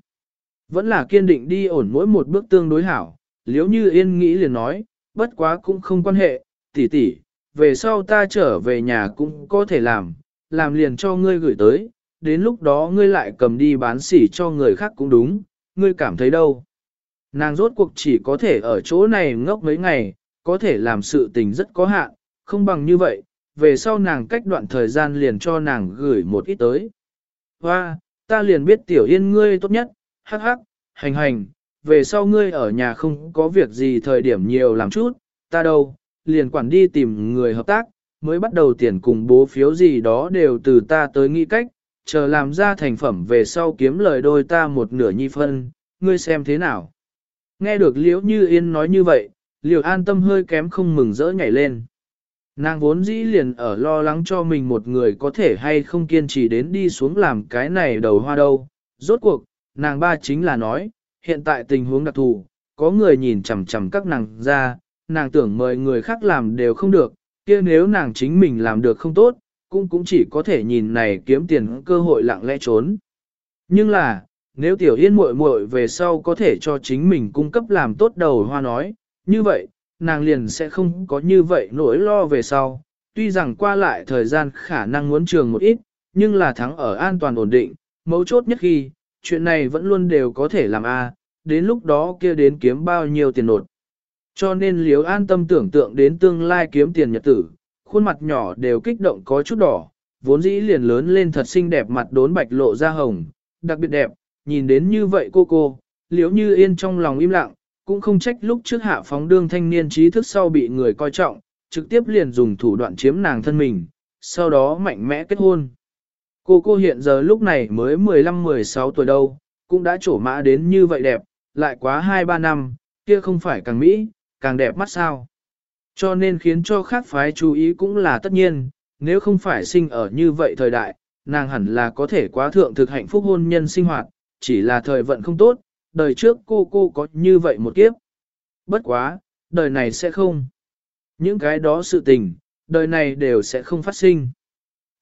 Vẫn là kiên định đi ổn mỗi một bước tương đối hảo, liếu như yên nghĩ liền nói, bất quá cũng không quan hệ, tỷ tỷ, về sau ta trở về nhà cũng có thể làm, làm liền cho ngươi gửi tới, đến lúc đó ngươi lại cầm đi bán xỉ cho người khác cũng đúng, ngươi cảm thấy đâu. Nàng rốt cuộc chỉ có thể ở chỗ này ngốc mấy ngày, có thể làm sự tình rất có hạn, không bằng như vậy, về sau nàng cách đoạn thời gian liền cho nàng gửi một ít tới. Hoa, ta liền biết tiểu yên ngươi tốt nhất, hắc hắc, hành hành, về sau ngươi ở nhà không có việc gì thời điểm nhiều làm chút, ta đâu, liền quản đi tìm người hợp tác, mới bắt đầu tiền cùng bố phiếu gì đó đều từ ta tới nghĩ cách, chờ làm ra thành phẩm về sau kiếm lời đôi ta một nửa nhi phân, ngươi xem thế nào. Nghe được liễu như yên nói như vậy, liễu an tâm hơi kém không mừng rỡ nhảy lên. Nàng vốn dĩ liền ở lo lắng cho mình một người có thể hay không kiên trì đến đi xuống làm cái này đầu hoa đâu. Rốt cuộc, nàng ba chính là nói, hiện tại tình huống đặc thù, có người nhìn chằm chằm các nàng ra, nàng tưởng mời người khác làm đều không được, kia nếu nàng chính mình làm được không tốt, cũng cũng chỉ có thể nhìn này kiếm tiền cơ hội lặng lẽ trốn. Nhưng là, nếu tiểu yên muội muội về sau có thể cho chính mình cung cấp làm tốt đầu hoa nói, như vậy, nàng liền sẽ không có như vậy nỗi lo về sau. Tuy rằng qua lại thời gian khả năng muốn trường một ít, nhưng là thắng ở an toàn ổn định, mấu chốt nhất khi, chuyện này vẫn luôn đều có thể làm a đến lúc đó kia đến kiếm bao nhiêu tiền nột. Cho nên liếu an tâm tưởng tượng đến tương lai kiếm tiền nhật tử, khuôn mặt nhỏ đều kích động có chút đỏ, vốn dĩ liền lớn lên thật xinh đẹp mặt đốn bạch lộ ra hồng, đặc biệt đẹp, nhìn đến như vậy cô cô, liếu như yên trong lòng im lặng, cũng không trách lúc trước hạ phóng đương thanh niên trí thức sau bị người coi trọng, trực tiếp liền dùng thủ đoạn chiếm nàng thân mình, sau đó mạnh mẽ kết hôn. Cô cô hiện giờ lúc này mới 15-16 tuổi đâu, cũng đã trổ mã đến như vậy đẹp, lại quá 2-3 năm, kia không phải càng mỹ, càng đẹp mắt sao. Cho nên khiến cho khác phái chú ý cũng là tất nhiên, nếu không phải sinh ở như vậy thời đại, nàng hẳn là có thể quá thượng thực hạnh phúc hôn nhân sinh hoạt, chỉ là thời vận không tốt, đời trước cô cô có như vậy một kiếp. Bất quá, đời này sẽ không. Những cái đó sự tình, đời này đều sẽ không phát sinh.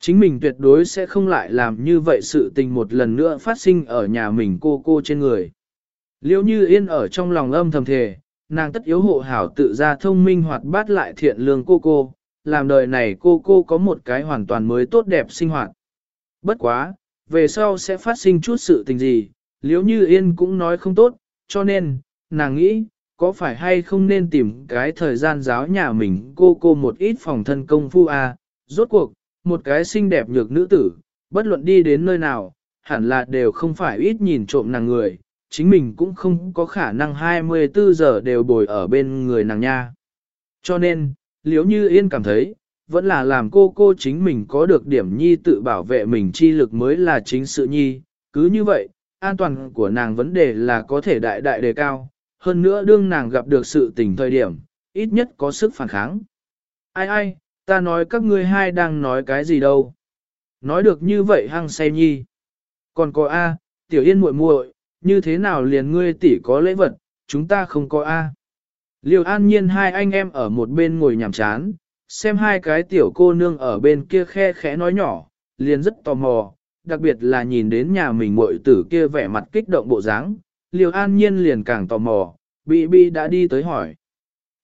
Chính mình tuyệt đối sẽ không lại làm như vậy sự tình một lần nữa phát sinh ở nhà mình cô cô trên người. Liêu như yên ở trong lòng âm thầm thề, nàng tất yếu hộ hảo tự ra thông minh hoạt bát lại thiện lương cô cô, làm đời này cô cô có một cái hoàn toàn mới tốt đẹp sinh hoạt. Bất quá, về sau sẽ phát sinh chút sự tình gì, liếu như yên cũng nói không tốt, cho nên, nàng nghĩ, có phải hay không nên tìm cái thời gian giáo nhà mình cô cô một ít phòng thân công phu à, rốt cuộc, một cái xinh đẹp nhược nữ tử, bất luận đi đến nơi nào, hẳn là đều không phải ít nhìn trộm nàng người, chính mình cũng không có khả năng 24 giờ đều bồi ở bên người nàng nha. Cho nên, liếu như yên cảm thấy, vẫn là làm cô cô chính mình có được điểm nhi tự bảo vệ mình chi lực mới là chính sự nhi, cứ như vậy, an toàn của nàng vấn đề là có thể đại đại đề cao, hơn nữa đương nàng gặp được sự tình thời điểm, ít nhất có sức phản kháng. Ai ai, ta nói các ngươi hai đang nói cái gì đâu. Nói được như vậy hăng say nhi. Còn có A, tiểu yên muội muội, như thế nào liền ngươi tỷ có lễ vật, chúng ta không có A. Liêu an nhiên hai anh em ở một bên ngồi nhảm chán, xem hai cái tiểu cô nương ở bên kia khe khẽ nói nhỏ, liền rất tò mò, đặc biệt là nhìn đến nhà mình muội tử kia vẻ mặt kích động bộ dáng, Liêu An Nhiên liền càng tò mò, bị bi đã đi tới hỏi.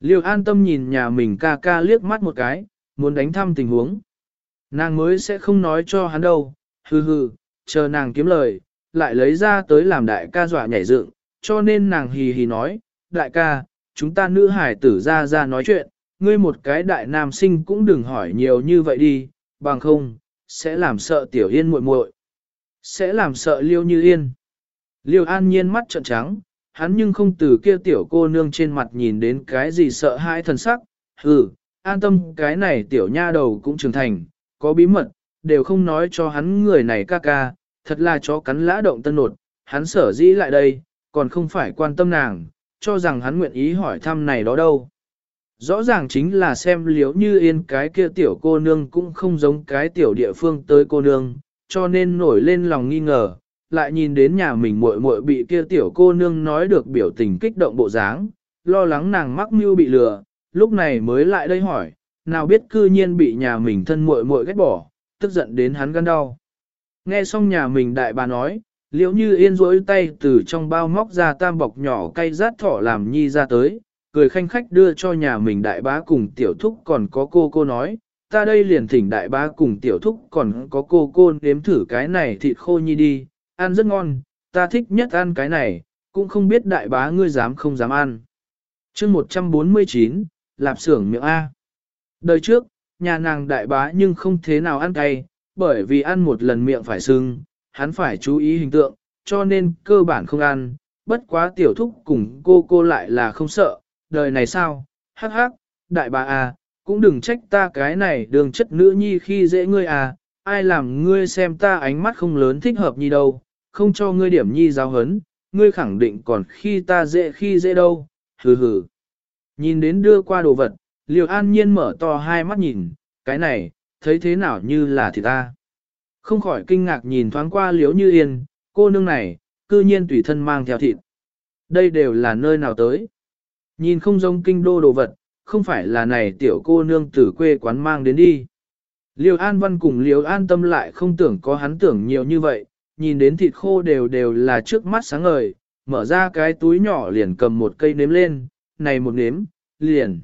Liêu An Tâm nhìn nhà mình ca ca liếc mắt một cái, muốn đánh thăm tình huống. Nàng mới sẽ không nói cho hắn đâu, hừ hừ, chờ nàng kiếm lời, lại lấy ra tới làm đại ca dọa nhảy dựng, cho nên nàng hì hì nói, đại ca, chúng ta nữ hải tử ra ra nói chuyện, ngươi một cái đại nam sinh cũng đừng hỏi nhiều như vậy đi, bằng không, sẽ làm sợ tiểu yên muội muội, sẽ làm sợ liêu như yên. Liêu an nhiên mắt trợn trắng, hắn nhưng không từ kia tiểu cô nương trên mặt nhìn đến cái gì sợ hãi thần sắc, hừ, an tâm cái này tiểu nha đầu cũng trưởng thành, có bí mật, đều không nói cho hắn người này ca ca, thật là chó cắn lã động tân nột, hắn sở dĩ lại đây, còn không phải quan tâm nàng, cho rằng hắn nguyện ý hỏi thăm này đó đâu. Rõ ràng chính là xem liếu như yên cái kia tiểu cô nương cũng không giống cái tiểu địa phương tới cô nương, cho nên nổi lên lòng nghi ngờ, lại nhìn đến nhà mình muội muội bị kia tiểu cô nương nói được biểu tình kích động bộ dáng, lo lắng nàng mắc mưu bị lừa, lúc này mới lại đây hỏi, nào biết cư nhiên bị nhà mình thân muội muội ghét bỏ, tức giận đến hắn gan đau. Nghe xong nhà mình đại bà nói, liễu như yên rỗi tay từ trong bao móc ra tam bọc nhỏ cay rát thỏ làm nhi ra tới, cười khanh khách đưa cho nhà mình đại bá cùng tiểu thúc còn có cô cô nói, ta đây liền thỉnh đại bá cùng tiểu thúc còn có cô cô nếm thử cái này thịt khô nhi đi, ăn rất ngon, ta thích nhất ăn cái này, cũng không biết đại bá ngươi dám không dám ăn. chương 149, lạp xưởng miệng A. Đời trước, nhà nàng đại bá nhưng không thế nào ăn cay, bởi vì ăn một lần miệng phải sưng, hắn phải chú ý hình tượng, cho nên cơ bản không ăn, bất quá tiểu thúc cùng cô cô lại là không sợ, đời này sao, hắc hắc, đại bà à, cũng đừng trách ta cái này đường chất nữ nhi khi dễ ngươi à, ai làm ngươi xem ta ánh mắt không lớn thích hợp nhi đâu, không cho ngươi điểm nhi giáo hấn, ngươi khẳng định còn khi ta dễ khi dễ đâu, hừ hừ. Nhìn đến đưa qua đồ vật, liều an nhiên mở to hai mắt nhìn, cái này, thấy thế nào như là thì ta. Không khỏi kinh ngạc nhìn thoáng qua liếu như yên, cô nương này, cư nhiên tùy thân mang theo thịt. Đây đều là nơi nào tới. Nhìn không giống kinh đô đồ vật, không phải là này tiểu cô nương từ quê quán mang đến đi. Liêu An Văn cùng Liêu An Tâm lại không tưởng có hắn tưởng nhiều như vậy, nhìn đến thịt khô đều đều là trước mắt sáng ngời, mở ra cái túi nhỏ liền cầm một cây nếm lên, này một nếm, liền.